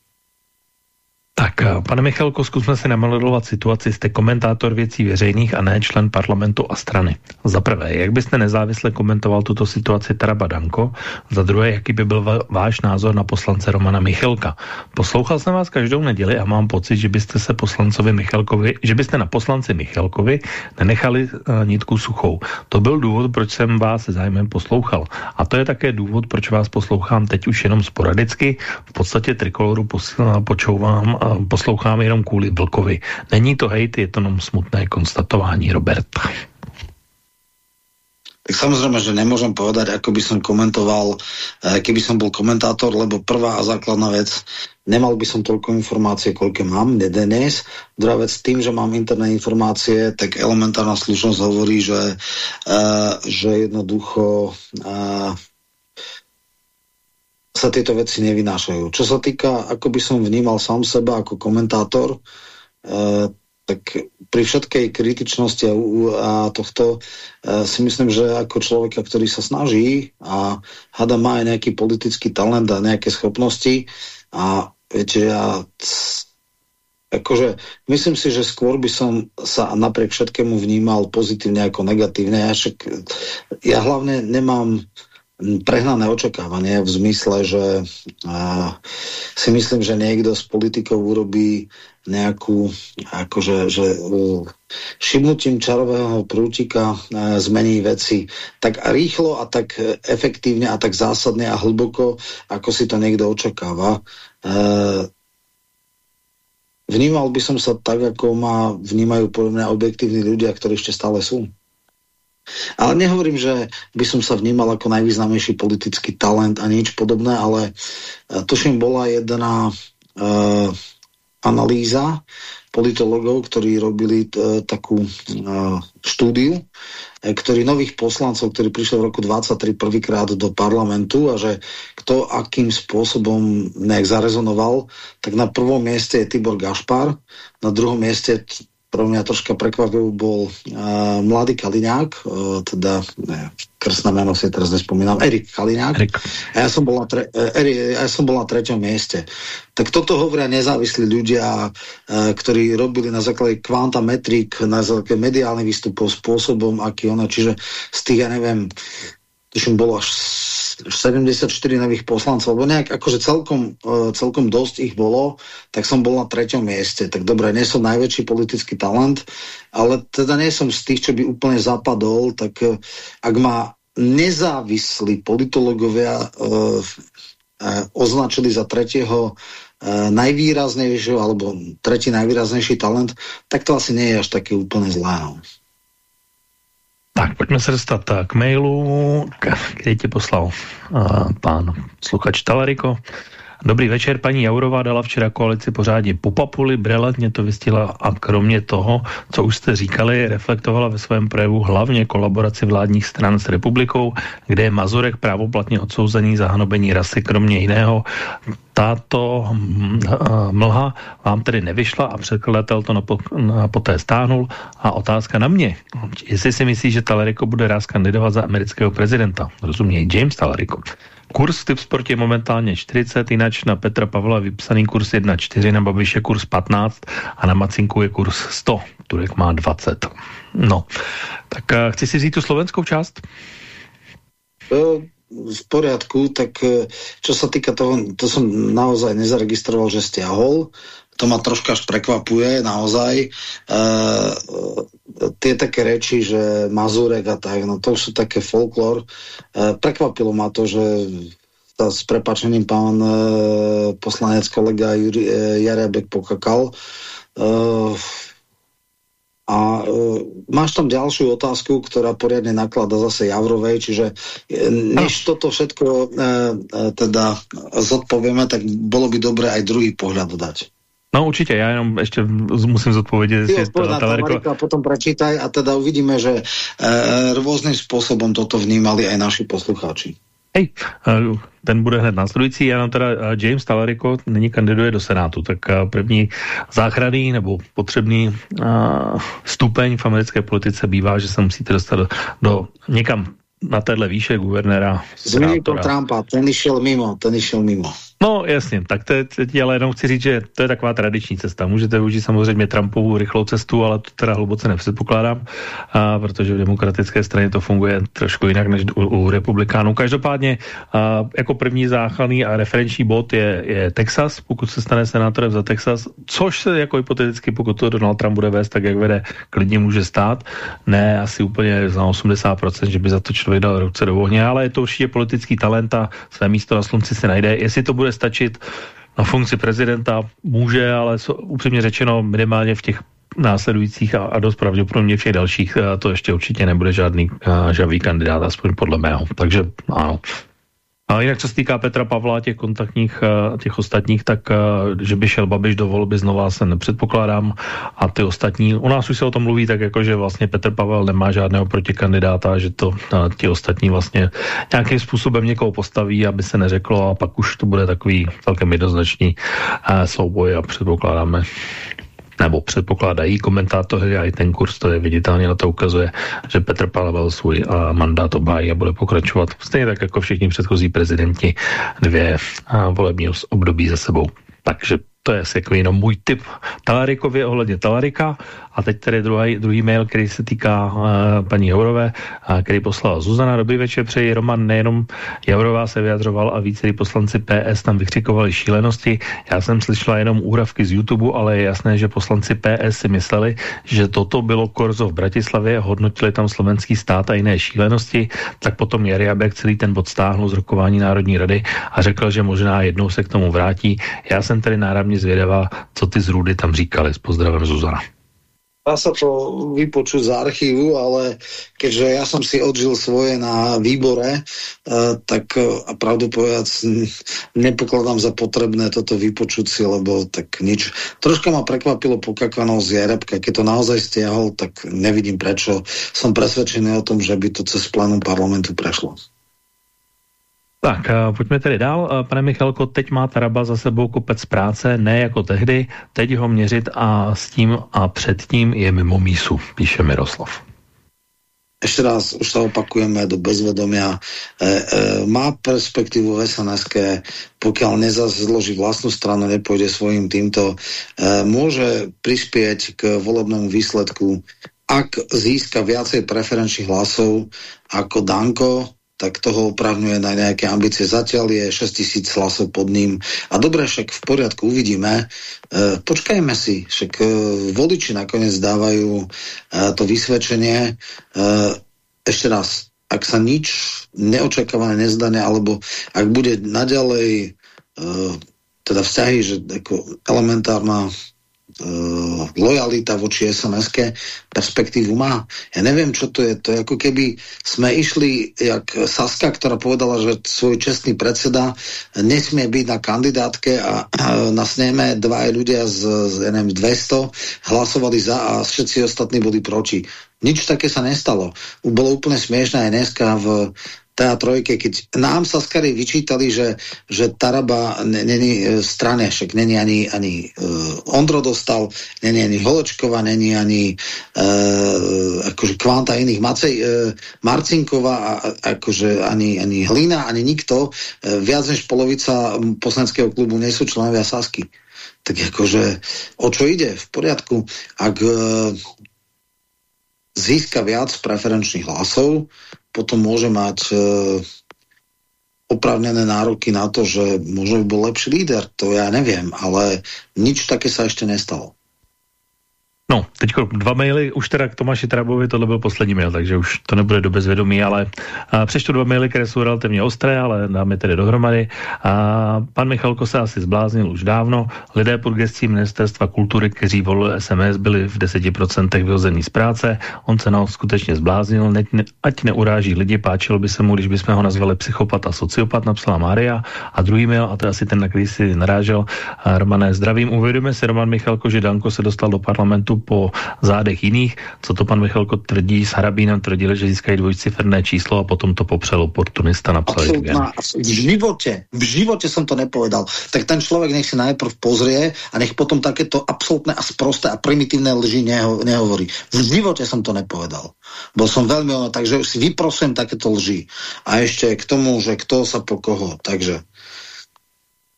[SPEAKER 3] Tak, eh, pane Michalko, zkusme si namalovat situaci. Jste komentátor věcí veřejných a ne člen parlamentu a strany. Za prvé, jak byste nezávisle komentoval tuto situaci Taraba Danko? Za druhé, jaký by byl váš názor na poslance Romana Michalka? Poslouchal jsem vás každou neděli a mám pocit, že byste se poslancovi Michalkovi, že byste na poslanci Michalkovi nenechali uh, nitku suchou. To byl důvod, proč jsem vás zájmem poslouchal. A to je také důvod, proč vás poslouchám teď už jenom sporadicky. V podstatě trikoloru počouvám poslouchám jenom kvůli Vlkovi. Není to hejt, je to jenom smutné konstatování, Robert.
[SPEAKER 13] tak samozrejme, že nemôžem povedať, ako by som komentoval, e, keby som bol komentátor, lebo prvá a základná vec, nemal by som toľko informácie, koľko mám dnes. Druhá vec, tým, že mám interné informácie, tak elementárna slušnosť hovorí, že, uh, že jednoducho uh, sa tieto veci nevynášajú. Čo sa týka, ako by som vnímal sám seba ako komentátor, uh, tak pri všetkej kritičnosti a, a tohto uh, si myslím, že ako človeka, ktorý sa snaží a hada má aj nejaký politický talent a nejaké schopnosti a viete, ja akože myslím si, že skôr by som sa napriek všetkému vnímal pozitívne ako negatívne. Ja, však, ja hlavne nemám prehnané očakávanie v zmysle, že a, si myslím, že niekto s politikou urobí nejakú, akože, že uh, šibnutím čarového prútika uh, zmení veci tak rýchlo a tak efektívne a tak zásadne a hlboko, ako si to niekto očakáva. Uh, vnímal by som sa tak, ako ma vnímajú podľa mňa objektívni ľudia, ktorí ešte stále sú. Ale nehovorím, že by som sa vnímal ako najvýznamnejší politický talent a nič podobné, ale tuším bola jedna uh, analýza politologov, ktorí robili e, takú e, štúdiu, e, ktorí nových poslancov, ktorí prišli v roku 23 prvýkrát do parlamentu a že kto akým spôsobom nejak zarezonoval, tak na prvom mieste je Tibor Gašpar, na druhom mieste pro mňa troška prekvapil bol uh, mladý Kaliňák, uh, teda ne, krstné meno si teraz nespomínam, Erik Kaliňák. Erik. A ja som, bol na tre, Erik, ja som bol na treťom mieste. Tak toto hovoria nezávislí ľudia, uh, ktorí robili na základe kvanta metrik, na základe mediálnych výstupov spôsobom, aký ona, čiže z tých, ja neviem, tuším, bolo až 74 nových poslancov, lebo nejak akože celkom, e, celkom dosť ich bolo, tak som bol na treťom mieste. Tak dobre, nie som najväčší politický talent, ale teda nie som z tých, čo by úplne zapadol, tak e, ak ma nezávislí politologovia uh, označili za tretieho najvýraznejšieho alebo tretí najvýraznejší talent, tak to asi nie je až také úplne zlé.
[SPEAKER 3] Tak, pojďme se dostat eh, k mailu, který ti poslal uh, pán sluchač Talariko. Dobrý večer, paní Jourová dala včera koalici pořádně po papuli, brilantně to vystihla a kromě toho, co už jste říkali, reflektovala ve svém projevu hlavně kolaboraci vládních stran s republikou, kde je Mazurek právoplatně odsouzený za hanobení rasy, kromě jiného. Tato hm, mlha vám tedy nevyšla a předkladatel to poté stáhnul a otázka na mě. Jestli si myslí, že Taleriko bude ráz kandidovat za amerického prezidenta, rozumějí James Taleriko. Kurs v sportě je momentálně 40, jinak na Petra Pavla vypsaný kurz 1,4, na Babiše kurz 15 a na Macinku je kurz 100. Turek má 20. No, tak uh, chci si říct tu slovenskou část?
[SPEAKER 13] v poriadku, tak e, čo sa týka toho, to som naozaj nezaregistroval, že stiahol to ma troška až prekvapuje, naozaj. E, tie také reči, že Mazurek a tak, no to sú také folklor. E, prekvapilo ma to, že tá, s prepačením pán e, poslanec kolega Juri, e, Jarebek pokakal. E, a e, máš tam ďalšiu otázku, ktorá poriadne naklada zase Javrovej, čiže e, než toto všetko e, e, teda zodpovieme, tak bolo by dobre aj druhý pohľad dať.
[SPEAKER 3] No určitě, já jenom ještě musím zodpovědět.
[SPEAKER 13] Ty odpověď na a potom prečítaj a teda uvidíme, že e, různým způsobem toto vnímali aj naši poslucháči.
[SPEAKER 3] Hej, e, ten bude hned následující, já nám teda e, James Talarico nyní kandiduje do Senátu, tak první záchranný nebo potřebný stupeň v americké politice bývá, že se musíte dostat do, do někam na téhle výše guvernéra.
[SPEAKER 13] S Trumpa, ten išel mimo, ten išel mimo.
[SPEAKER 3] No jasně, tak to teď ale jenom chci říct, že to je taková tradiční cesta. Můžete využít samozřejmě Trumpovu rychlou cestu, ale to teda hluboce nepředpokládám, a, protože v demokratické straně to funguje trošku jinak než u, u republikánů. Každopádně a, jako první záchranný a referenční bod je, je Texas, pokud se stane senátorem za Texas, což se jako hypoteticky, pokud to Donald Trump bude vést, tak jak vede, klidně může stát. Ne asi úplně za 80%, že by za to člověk dal ruce do ohně, ale je to určitě politický talent a své místo na slunci se najde. Jestli to bude stačit na funkci prezidenta, může, ale upřímně řečeno minimálně v těch následujících a, a dost pravděpodobně všech dalších to ještě určitě nebude žádný žavý kandidát, aspoň podle mého. Takže ano, a jinak, co se týká Petra Pavla těch kontaktních, eh, těch ostatních, tak eh, že by šel Babiš do volby znova se nepředpokládám. A ty ostatní, u nás už se o tom mluví tak jako, že vlastně Petr Pavel nemá žádného protikandidáta, že to eh, ti ostatní vlastně nějakým způsobem někoho postaví, aby se neřeklo a pak už to bude takový celkem jednoznačný souboj a předpokládáme, nebo předpokládají komentátoři a i ten kurz to je viditelně na to ukazuje, že Petr Pavel svůj mandát obhájí a bude pokračovat stejně tak jako všichni předchozí prezidenti dvě volební období za sebou. Takže to je jako jenom můj tip Talarikovi ohledně Talarika. A teď tady druhý, druhý mail, který se týká uh, paní Jourové, uh, který poslala Zuzana. Dobrý večer, přeji Roman. Nejenom Jourová se vyjadřoval a více poslanci PS tam vykřikovali šílenosti. Já jsem slyšela jenom úravky z YouTube, ale je jasné, že poslanci PS si mysleli, že toto bylo korzo v Bratislavě, hodnotili tam slovenský stát a jiné šílenosti, tak potom Jariabek celý ten bod stáhnul z rokování Národní rady a řekl, že možná jednou se k tomu vrátí. Já jsem tedy náramně zvědavá, co ty zrůdy tam říkali. S pozdravem Zuzana
[SPEAKER 13] dá sa to vypočuť z archívu, ale keďže ja som si odžil svoje na výbore, uh, tak uh, a pravdu povedať, nepokladám za potrebné toto vypočuť si, lebo tak nič. Troška ma prekvapilo pokakanosť Jerebka, keď to naozaj stiahol, tak nevidím prečo. Som presvedčený o tom, že by to cez plénum parlamentu prešlo.
[SPEAKER 3] Tak, eh, pojďme tedy dál. Eh, pane Michalko, teď má Taraba za sebou kopec práce, ne jako tehdy, teď ho měřit a s tím a předtím je mimo mísu, píše Miroslav.
[SPEAKER 13] Ešte raz, už sa opakujeme do bezvedomia. E, e, má perspektívu sns pokiaľ nezazloží vlastnú stranu, nepôjde svojim týmto, e, môže prispieť k volebnému výsledku, ak získa viacej preferenčných hlasov ako Danko, tak toho opravňuje na nejaké ambície. Zatiaľ je 6 tisíc hlasov pod ním. A dobre, však v poriadku, uvidíme. E, počkajme si, však e, voliči nakoniec dávajú e, to vysvedčenie. E, ešte raz, ak sa nič neočakávané nezdane, alebo ak bude naďalej e, teda vzťahy, že ako elementárna uh, lojalita voči sns perspektívu má. Ja neviem, čo to je. To je ako keby sme išli, jak Saska, ktorá povedala, že svoj čestný predseda nesmie byť na kandidátke a, a na sneme dva ľudia z, z neviem, 200 hlasovali za a všetci ostatní boli proti. Nič také sa nestalo. Bolo úplne smiešné aj dneska v trojke, keď nám Saskary vyčítali, že, že Taraba není v strane, však není ani, ani uh, Ondro dostal, není ani Holečkova, není ani uh, akože kvanta iných Macej, uh, Marcinková, a, akože ani, ani Hlina, ani nikto, uh, viac než polovica poslaneckého klubu sú členovia Sasky. Tak akože o čo ide? V poriadku. Ak uh, získa viac preferenčných hlasov, potom môže mať e, nároky na to, že možno by bol lepší líder, to ja neviem, ale nič také sa ešte nestalo.
[SPEAKER 3] No, teď dva maily, už teda k Tomáši Trabovi, tohle byl poslední mail, takže už to nebude do bezvědomí, ale a, přečtu dva maily, které jsou relativně ostré, ale dáme tedy dohromady. A, pan Michalko se asi zbláznil už dávno. Lidé pod gestí ministerstva kultury, kteří volili SMS, byli v 10% vyhození z práce. On se nám skutečně zbláznil, ne, ať neuráží lidi, páčilo by se mu, když bychom ho nazvali psychopat a sociopat, napsala Mária. A druhý mail, a to asi ten, na který si narážel, Romané, zdravím, uvědomíme si, Roman Michalko, že Danko se dostal do parlamentu po zádech jiných. Co to pan Michalko tvrdí, s Harabínem tvrdili, že získají dvojciferné číslo a potom to popřel oportunista napsal.
[SPEAKER 13] v živote, v živote som to nepovedal. Tak ten človek nech si najprv pozrie a nech potom takéto absolútne a sprosté a primitívne lži neho, nehovorí. V živote som to nepovedal. Bol som veľmi ono, takže si vyprosujem takéto lži. A ešte k tomu, že kto sa po koho. Takže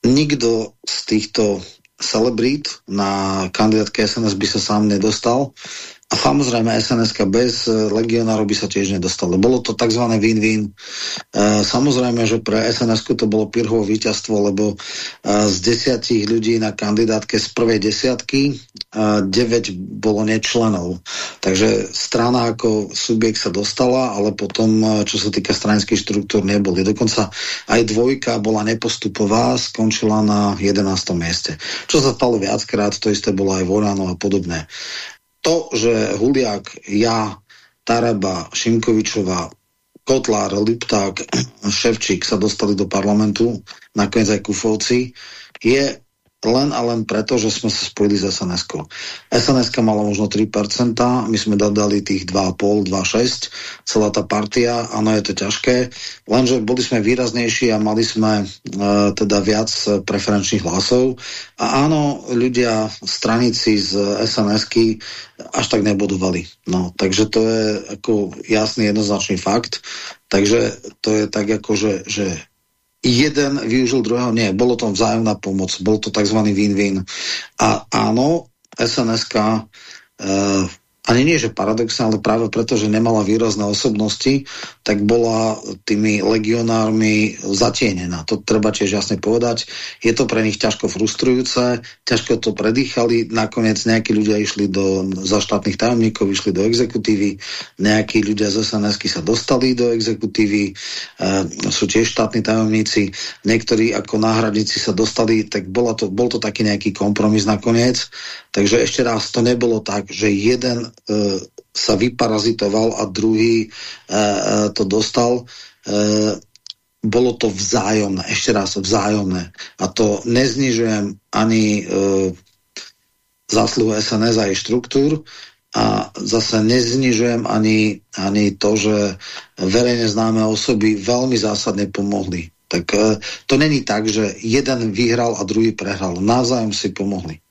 [SPEAKER 13] nikto z týchto celebrít na kandidátke SNS by sa sám nedostal. A samozrejme sns bez eh, legionárov by sa tiež nedostalo. Bolo to tzv. win-win. E, samozrejme, že pre sns to bolo pirhovo víťazstvo, lebo e, z desiatich ľudí na kandidátke z prvej desiatky e, 9 bolo nečlenov. Takže strana ako subjekt sa dostala, ale potom, čo sa týka stranických štruktúr, neboli. Dokonca aj dvojka bola nepostupová, skončila na 11. mieste. Čo sa stalo viackrát, to isté bolo aj Vorano a podobné. To, že Huliak, ja, Taraba, Šimkovičová, Kotlár, Lipták, Ševčík sa dostali do parlamentu, nakoniec aj Kufovci, je len a len preto, že sme sa spojili s SNS-kou. sns mala možno 3%, my sme dodali tých 2,5, 2,6, celá tá partia, áno, je to ťažké, lenže boli sme výraznejší a mali sme e, teda viac preferenčných hlasov a áno, ľudia, stranici z sns až tak nebudovali. No, takže to je ako jasný, jednoznačný fakt. Takže to je tak ako, že, že jeden využil druhého. Nie, bolo to vzájomná pomoc, bol to tzv. win-win. A áno, SNSK e, ani nie, že paradoxne, ale práve preto, že nemala výrazné osobnosti, tak bola tými legionármi zatienená. To treba tiež jasne povedať. Je to pre nich ťažko frustrujúce, ťažko to predýchali, nakoniec nejakí ľudia išli do, za štátnych tajomníkov, išli do exekutívy, nejakí ľudia z sns sa dostali do exekutívy, e, sú tiež štátni tajomníci, niektorí ako náhradníci sa dostali, tak bola to, bol to taký nejaký kompromis nakoniec. Takže ešte raz, to nebolo tak, že jeden sa vyparazitoval a druhý e, e, to dostal. Bolo to vzájomné, ešte raz vzájomné. A to neznižujem ani zásluhu SNS a jej štruktúr a zase neznižujem ani, ani to, že verejne známe osoby veľmi zásadne pomohli. Tak to není tak, že jeden vyhral a druhý prehral. Navzájom si pomohli.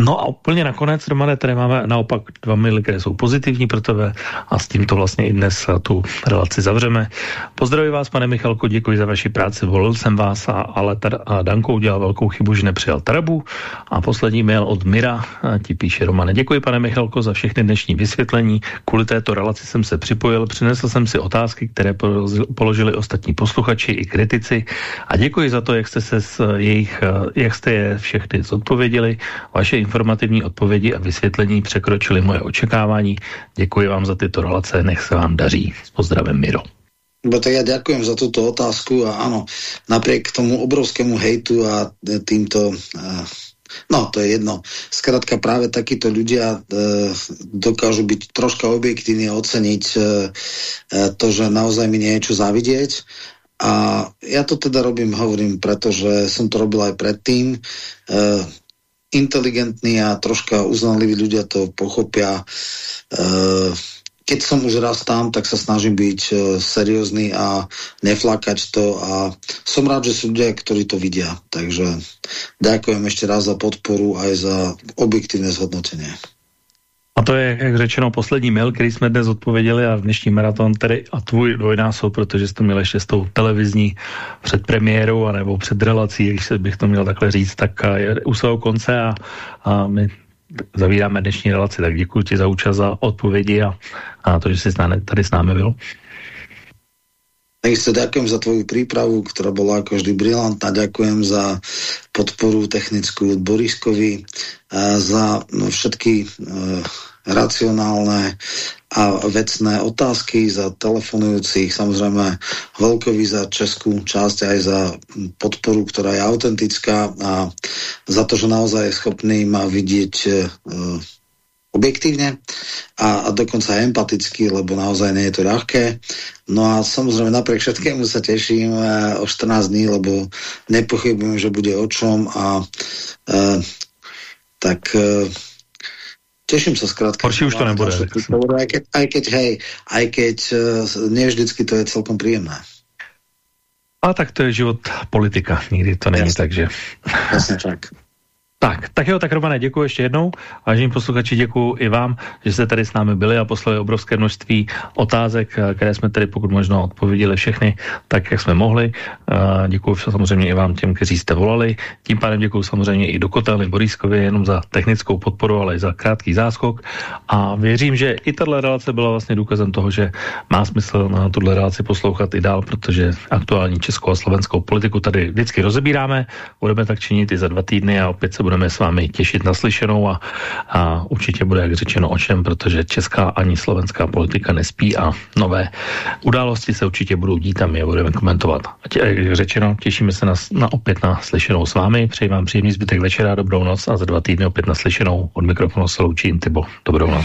[SPEAKER 3] No a úplně nakonec, Romane, tady máme naopak dva maily, které jsou pozitivní pro tebe a s tímto vlastně i dnes tu relaci zavřeme. Pozdravuji vás, pane Michalko, děkuji za vaši práci, volil jsem vás, a, ale tar, a Danko udělal velkou chybu, že nepřijal Tarabu. A poslední mail od Mira, a ti píše Romane, děkuji, pane Michalko, za všechny dnešní vysvětlení. Kvůli této relaci jsem se připojil, přinesl jsem si otázky, které položili ostatní posluchači i kritici a děkuji za to, jak jste se s jejich, jak jste je všechny zodpověděli. Vaše informativní odpovědi a vysvětlení překročily moje očekávání. Děkuji vám za tyto relace, nech se vám daří. S pozdravem Miro.
[SPEAKER 13] Bo tak ja ďakujem za túto otázku a áno, napriek tomu obrovskému hejtu a týmto No, to je jedno. Skrátka práve takíto ľudia e, dokážu byť troška objektívne oceniť e, to, že naozaj mi nie je čo zavidieť. A ja to teda robím, hovorím, pretože som to robil aj predtým. E, inteligentní a troška uznaliví ľudia to pochopia. E, keď som už raz tam, tak sa snažím byť e, seriózny a neflakať to a som rád, že sú ľudia, ktorí to vidia. Takže ďakujem ešte raz za podporu aj za objektívne zhodnotenie.
[SPEAKER 3] A to je, jak řečeno, poslední mail, který jsme dnes odpověděli a dnešní maraton tedy a tvůj dvojnásob, protože jsi to měl ještě s tou televizní před premiérou a nebo před relací, když bych to měl takhle říct, tak je u svého konce a, a my zavíráme dnešní relaci, tak děkuji ti za účast, za odpovědi a, a to, že jsi tady s námi byl.
[SPEAKER 13] Takisto ďakujem za tvoju prípravu, ktorá bola ako vždy brilantná. Ďakujem za podporu technickú od Boriskovi, za no, všetky uh, racionálne a vecné otázky za telefonujúcich, samozrejme Volkovi za českú časť aj za podporu, ktorá je autentická a za to, že naozaj je schopný ma vidieť uh, objektívne a, a dokonca aj empaticky, lebo naozaj nie je to ľahké. No a samozrejme napriek všetkému sa teším uh, o 14 dní, lebo nepochybujem, že bude o čom a uh, tak uh, Teším sa skrátka.
[SPEAKER 3] Horší už to nebude.
[SPEAKER 13] Aj keď, aj keď, hej, aj keď uh, nie vždycky to je celkom príjemné.
[SPEAKER 3] A tak to je život politika. Nikdy to není tak, že...
[SPEAKER 13] Jasne tak.
[SPEAKER 3] Tak, tak jo, tak Romane, děkuji ještě jednou. Vážení posluchači, děkuji i vám, že jste tady s námi byli a poslali obrovské množství otázek, které jsme tady pokud možno odpověděli všechny tak, jak jsme mohli. Děkuji samozřejmě i vám těm, kteří jste volali. Tím pádem děkuji samozřejmě i do Kotelny Borískovi jenom za technickou podporu, ale i za krátký záskok. A věřím, že i tato relace byla vlastně důkazem toho, že má smysl na tuhle relaci poslouchat i dál, protože aktuální českou a slovenskou politiku tady vždycky rozebíráme. Budeme tak činit i za dva týdny a opět se budeme s vámi těšit na slyšenou a, a určitě bude, jak řečeno, o čem, protože česká ani slovenská politika nespí a nové události se určitě budou dít a my je budeme komentovat. A tě, jak řečeno, těšíme se na, na opět na slyšenou s vámi, přeji vám příjemný zbytek večera, dobrou noc a za dva týdny opět na slyšenou. Od mikrofonu se loučí Intibo. Dobrou noc.